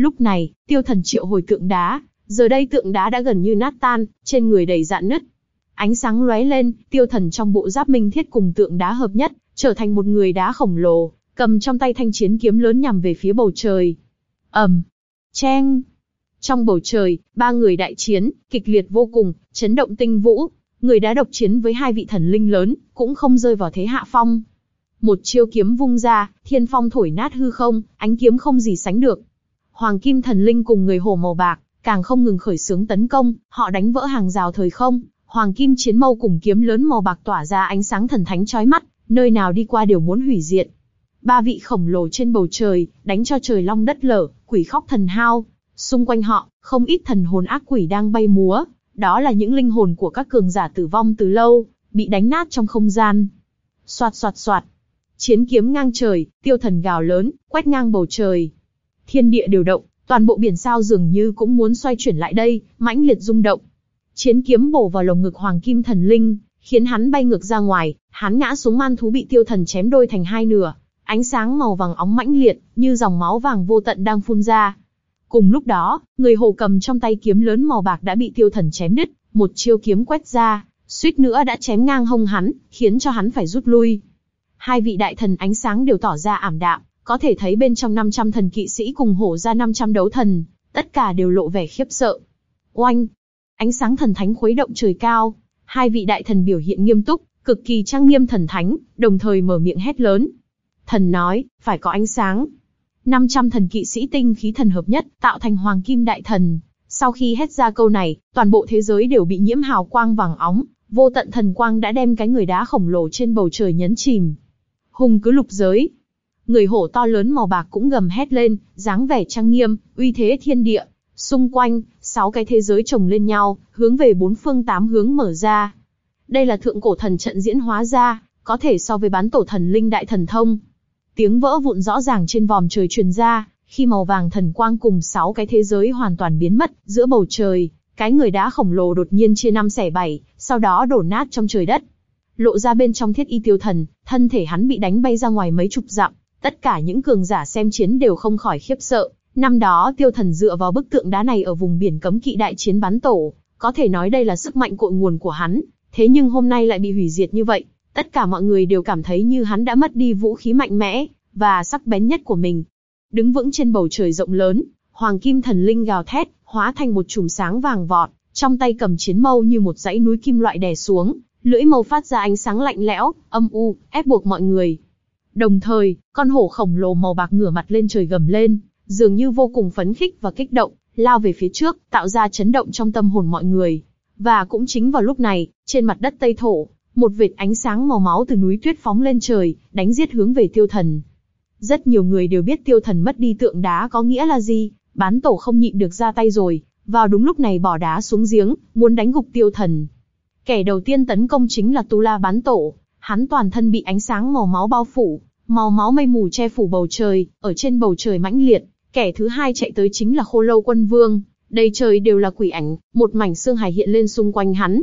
Lúc này, tiêu thần triệu hồi tượng đá, giờ đây tượng đá đã gần như nát tan, trên người đầy dạn nứt. Ánh sáng lóe lên, tiêu thần trong bộ giáp minh thiết cùng tượng đá hợp nhất, trở thành một người đá khổng lồ, cầm trong tay thanh chiến kiếm lớn nhằm về phía bầu trời. ầm, um. Trong bầu trời, ba người đại chiến, kịch liệt vô cùng, chấn động tinh vũ. Người đá độc chiến với hai vị thần linh lớn, cũng không rơi vào thế hạ phong. Một chiêu kiếm vung ra, thiên phong thổi nát hư không, ánh kiếm không gì sánh được. Hoàng kim thần linh cùng người hổ màu bạc, càng không ngừng khởi xướng tấn công, họ đánh vỡ hàng rào thời không. Hoàng kim chiến mâu cùng kiếm lớn màu bạc tỏa ra ánh sáng thần thánh chói mắt, nơi nào đi qua đều muốn hủy diệt. Ba vị khổng lồ trên bầu trời, đánh cho trời long đất lở, quỷ khóc thần hao. Xung quanh họ, không ít thần hồn ác quỷ đang bay múa, đó là những linh hồn của các cường giả tử vong từ lâu, bị đánh nát trong không gian. Soạt soạt soạt, chiến kiếm ngang trời, tiêu thần gào lớn, quét ngang bầu trời. Thiên địa điều động, toàn bộ biển sao dường như cũng muốn xoay chuyển lại đây, mãnh liệt rung động. Chiến kiếm bổ vào lồng ngực hoàng kim thần linh, khiến hắn bay ngược ra ngoài, hắn ngã xuống man thú bị tiêu thần chém đôi thành hai nửa. Ánh sáng màu vàng óng mãnh liệt, như dòng máu vàng vô tận đang phun ra. Cùng lúc đó, người hồ cầm trong tay kiếm lớn màu bạc đã bị tiêu thần chém đứt, một chiêu kiếm quét ra, suýt nữa đã chém ngang hông hắn, khiến cho hắn phải rút lui. Hai vị đại thần ánh sáng đều tỏ ra ảm đạm, có thể thấy bên trong 500 thần kỵ sĩ cùng hổ ra 500 đấu thần, tất cả đều lộ vẻ khiếp sợ. Oanh! Ánh sáng thần thánh khuấy động trời cao, hai vị đại thần biểu hiện nghiêm túc, cực kỳ trang nghiêm thần thánh, đồng thời mở miệng hét lớn. Thần nói, phải có ánh sáng. 500 thần kỵ sĩ tinh khí thần hợp nhất, tạo thành hoàng kim đại thần. Sau khi hét ra câu này, toàn bộ thế giới đều bị nhiễm hào quang vàng óng, vô tận thần quang đã đem cái người đá khổng lồ trên bầu trời nhấn chìm. Hùng cứ lục giới. Người hổ to lớn màu bạc cũng gầm hét lên, dáng vẻ trang nghiêm, uy thế thiên địa. Xung quanh, sáu cái thế giới chồng lên nhau, hướng về bốn phương tám hướng mở ra. Đây là thượng cổ thần trận diễn hóa ra, có thể so với bán tổ thần linh đại thần thông. Tiếng vỡ vụn rõ ràng trên vòm trời truyền ra, khi màu vàng thần quang cùng sáu cái thế giới hoàn toàn biến mất giữa bầu trời, cái người đá khổng lồ đột nhiên chia năm xẻ bảy, sau đó đổ nát trong trời đất. Lộ ra bên trong thiết y tiêu thần, thân thể hắn bị đánh bay ra ngoài mấy chục dặm, tất cả những cường giả xem chiến đều không khỏi khiếp sợ. Năm đó tiêu thần dựa vào bức tượng đá này ở vùng biển cấm kỵ đại chiến bắn tổ, có thể nói đây là sức mạnh cội nguồn của hắn, thế nhưng hôm nay lại bị hủy diệt như vậy, tất cả mọi người đều cảm thấy như hắn đã mất đi vũ khí mạnh mẽ và sắc bén nhất của mình. Đứng vững trên bầu trời rộng lớn, Hoàng Kim Thần Linh gào thét, hóa thành một chùm sáng vàng vọt, trong tay cầm chiến mâu như một dãy núi kim loại đè xuống, lưỡi mâu phát ra ánh sáng lạnh lẽo, âm u, ép buộc mọi người. Đồng thời, con hổ khổng lồ màu bạc ngửa mặt lên trời gầm lên, dường như vô cùng phấn khích và kích động, lao về phía trước, tạo ra chấn động trong tâm hồn mọi người. Và cũng chính vào lúc này, trên mặt đất Tây Thổ, một vệt ánh sáng màu máu từ núi tuyết phóng lên trời, đánh giết hướng về tiêu thần. Rất nhiều người đều biết tiêu thần mất đi tượng đá có nghĩa là gì, bán tổ không nhịn được ra tay rồi, vào đúng lúc này bỏ đá xuống giếng, muốn đánh gục tiêu thần. Kẻ đầu tiên tấn công chính là Tu La bán tổ, hắn toàn thân bị ánh sáng màu máu bao phủ, màu máu mây mù che phủ bầu trời, ở trên bầu trời mãnh liệt, kẻ thứ hai chạy tới chính là Khô Lâu Quân Vương, đầy trời đều là quỷ ảnh, một mảnh xương hài hiện lên xung quanh hắn.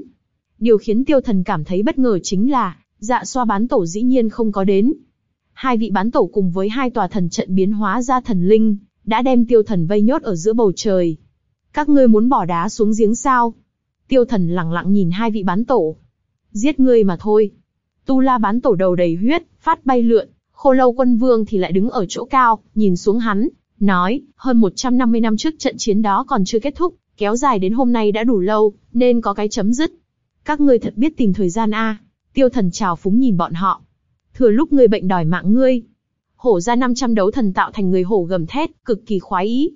Điều khiến tiêu thần cảm thấy bất ngờ chính là, dạ xoa bán tổ dĩ nhiên không có đến. Hai vị bán tổ cùng với hai tòa thần trận biến hóa ra thần linh, đã đem tiêu thần vây nhốt ở giữa bầu trời. Các ngươi muốn bỏ đá xuống giếng sao? Tiêu thần lặng lặng nhìn hai vị bán tổ. Giết ngươi mà thôi. Tu la bán tổ đầu đầy huyết, phát bay lượn, khô lâu quân vương thì lại đứng ở chỗ cao, nhìn xuống hắn, nói, hơn 150 năm trước trận chiến đó còn chưa kết thúc, kéo dài đến hôm nay đã đủ lâu, nên có cái chấm dứt. Các ngươi thật biết tìm thời gian a. Tiêu thần chào phúng nhìn bọn họ. Thừa lúc ngươi bệnh đòi mạng ngươi. Hổ ra 500 đấu thần tạo thành người hổ gầm thét, cực kỳ khoái ý.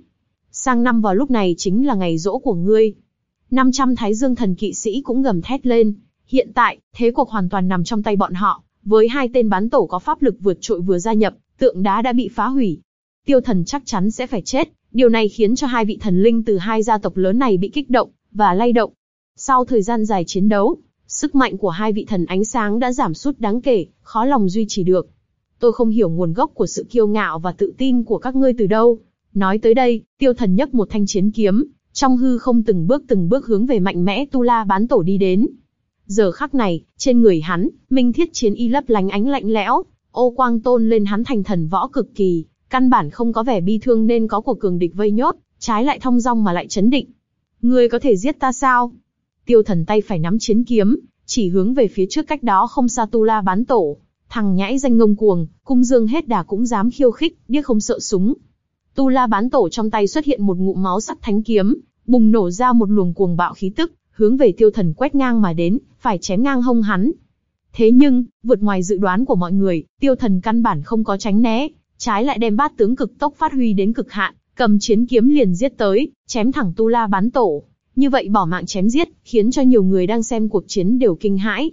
Sang năm vào lúc này chính là ngày rỗ của ngươi. 500 thái dương thần kỵ sĩ cũng gầm thét lên. Hiện tại, thế cuộc hoàn toàn nằm trong tay bọn họ. Với hai tên bán tổ có pháp lực vượt trội vừa gia nhập, tượng đá đã bị phá hủy. Tiêu thần chắc chắn sẽ phải chết. Điều này khiến cho hai vị thần linh từ hai gia tộc lớn này bị kích động, và lay động. Sau thời gian dài chiến đấu, sức mạnh của hai vị thần ánh sáng đã giảm sút đáng kể, khó lòng duy trì được. Tôi không hiểu nguồn gốc của sự kiêu ngạo và tự tin của các ngươi từ đâu. Nói tới đây, tiêu thần nhấc một thanh chiến kiếm, trong hư không từng bước từng bước hướng về mạnh mẽ Tu La bán tổ đi đến. Giờ khắc này, trên người hắn, minh thiết chiến y lấp lánh ánh lạnh lẽo, ô quang tôn lên hắn thành thần võ cực kỳ, căn bản không có vẻ bi thương nên có của cường địch vây nhốt, trái lại thong dong mà lại chấn định. Ngươi có thể giết ta sao? Tiêu thần tay phải nắm chiến kiếm, chỉ hướng về phía trước cách đó không xa Tu La bán tổ. Thằng nhãi danh ngông cuồng, cung dương hết đà cũng dám khiêu khích, điếc không sợ súng. Tu La bán tổ trong tay xuất hiện một ngụm máu sắc thánh kiếm, bùng nổ ra một luồng cuồng bạo khí tức, hướng về tiêu thần quét ngang mà đến, phải chém ngang hông hắn. Thế nhưng, vượt ngoài dự đoán của mọi người, tiêu thần căn bản không có tránh né, trái lại đem bát tướng cực tốc phát huy đến cực hạn, cầm chiến kiếm liền giết tới, chém thẳng Tu La bán tổ. Như vậy bỏ mạng chém giết, khiến cho nhiều người đang xem cuộc chiến đều kinh hãi.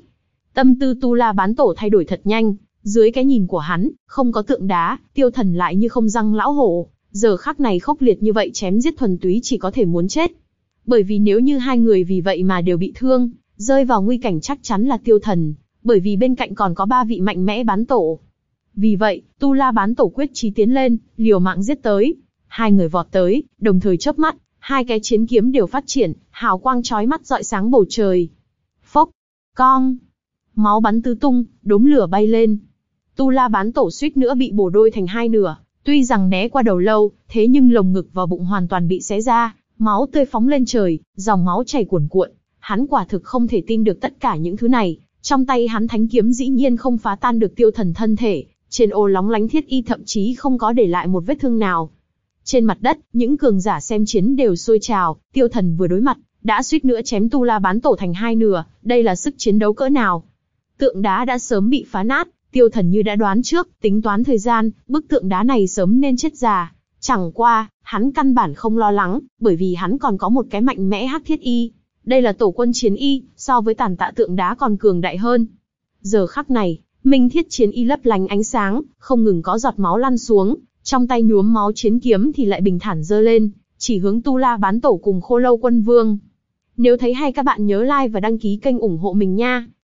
Tâm tư Tu La bán tổ thay đổi thật nhanh, dưới cái nhìn của hắn, không có tượng đá, tiêu thần lại như không răng lão hổ, giờ khắc này khốc liệt như vậy chém giết thuần túy chỉ có thể muốn chết. Bởi vì nếu như hai người vì vậy mà đều bị thương, rơi vào nguy cảnh chắc chắn là tiêu thần, bởi vì bên cạnh còn có ba vị mạnh mẽ bán tổ. Vì vậy, Tu La bán tổ quyết chí tiến lên, liều mạng giết tới. Hai người vọt tới, đồng thời chớp mắt, hai cái chiến kiếm đều phát triển, hào quang chói mắt rọi sáng bầu trời. Phốc, cong, máu bắn tứ tung, đốm lửa bay lên. Tu La bán tổ suýt nữa bị bổ đôi thành hai nửa, tuy rằng né qua đầu lâu, thế nhưng lồng ngực và bụng hoàn toàn bị xé ra, máu tươi phóng lên trời, dòng máu chảy cuồn cuộn. Hắn quả thực không thể tin được tất cả những thứ này, trong tay hắn thánh kiếm dĩ nhiên không phá tan được tiêu thần thân thể, trên ô lóng lánh thiết y thậm chí không có để lại một vết thương nào. Trên mặt đất, những cường giả xem chiến đều sôi trào, tiêu thần vừa đối mặt, đã suýt nữa chém tu la bán tổ thành hai nửa, đây là sức chiến đấu cỡ nào. Tượng đá đã sớm bị phá nát, tiêu thần như đã đoán trước, tính toán thời gian, bức tượng đá này sớm nên chết già. Chẳng qua, hắn căn bản không lo lắng, bởi vì hắn còn có một cái mạnh mẽ hắc thiết y. Đây là tổ quân chiến y, so với tàn tạ tượng đá còn cường đại hơn. Giờ khắc này, Minh thiết chiến y lấp lánh ánh sáng, không ngừng có giọt máu lăn xuống, trong tay nhuốm máu chiến kiếm thì lại bình thản dơ lên, chỉ hướng Tu La bán tổ cùng Khô Lâu Quân Vương. Nếu thấy hay các bạn nhớ like và đăng ký kênh ủng hộ mình nha.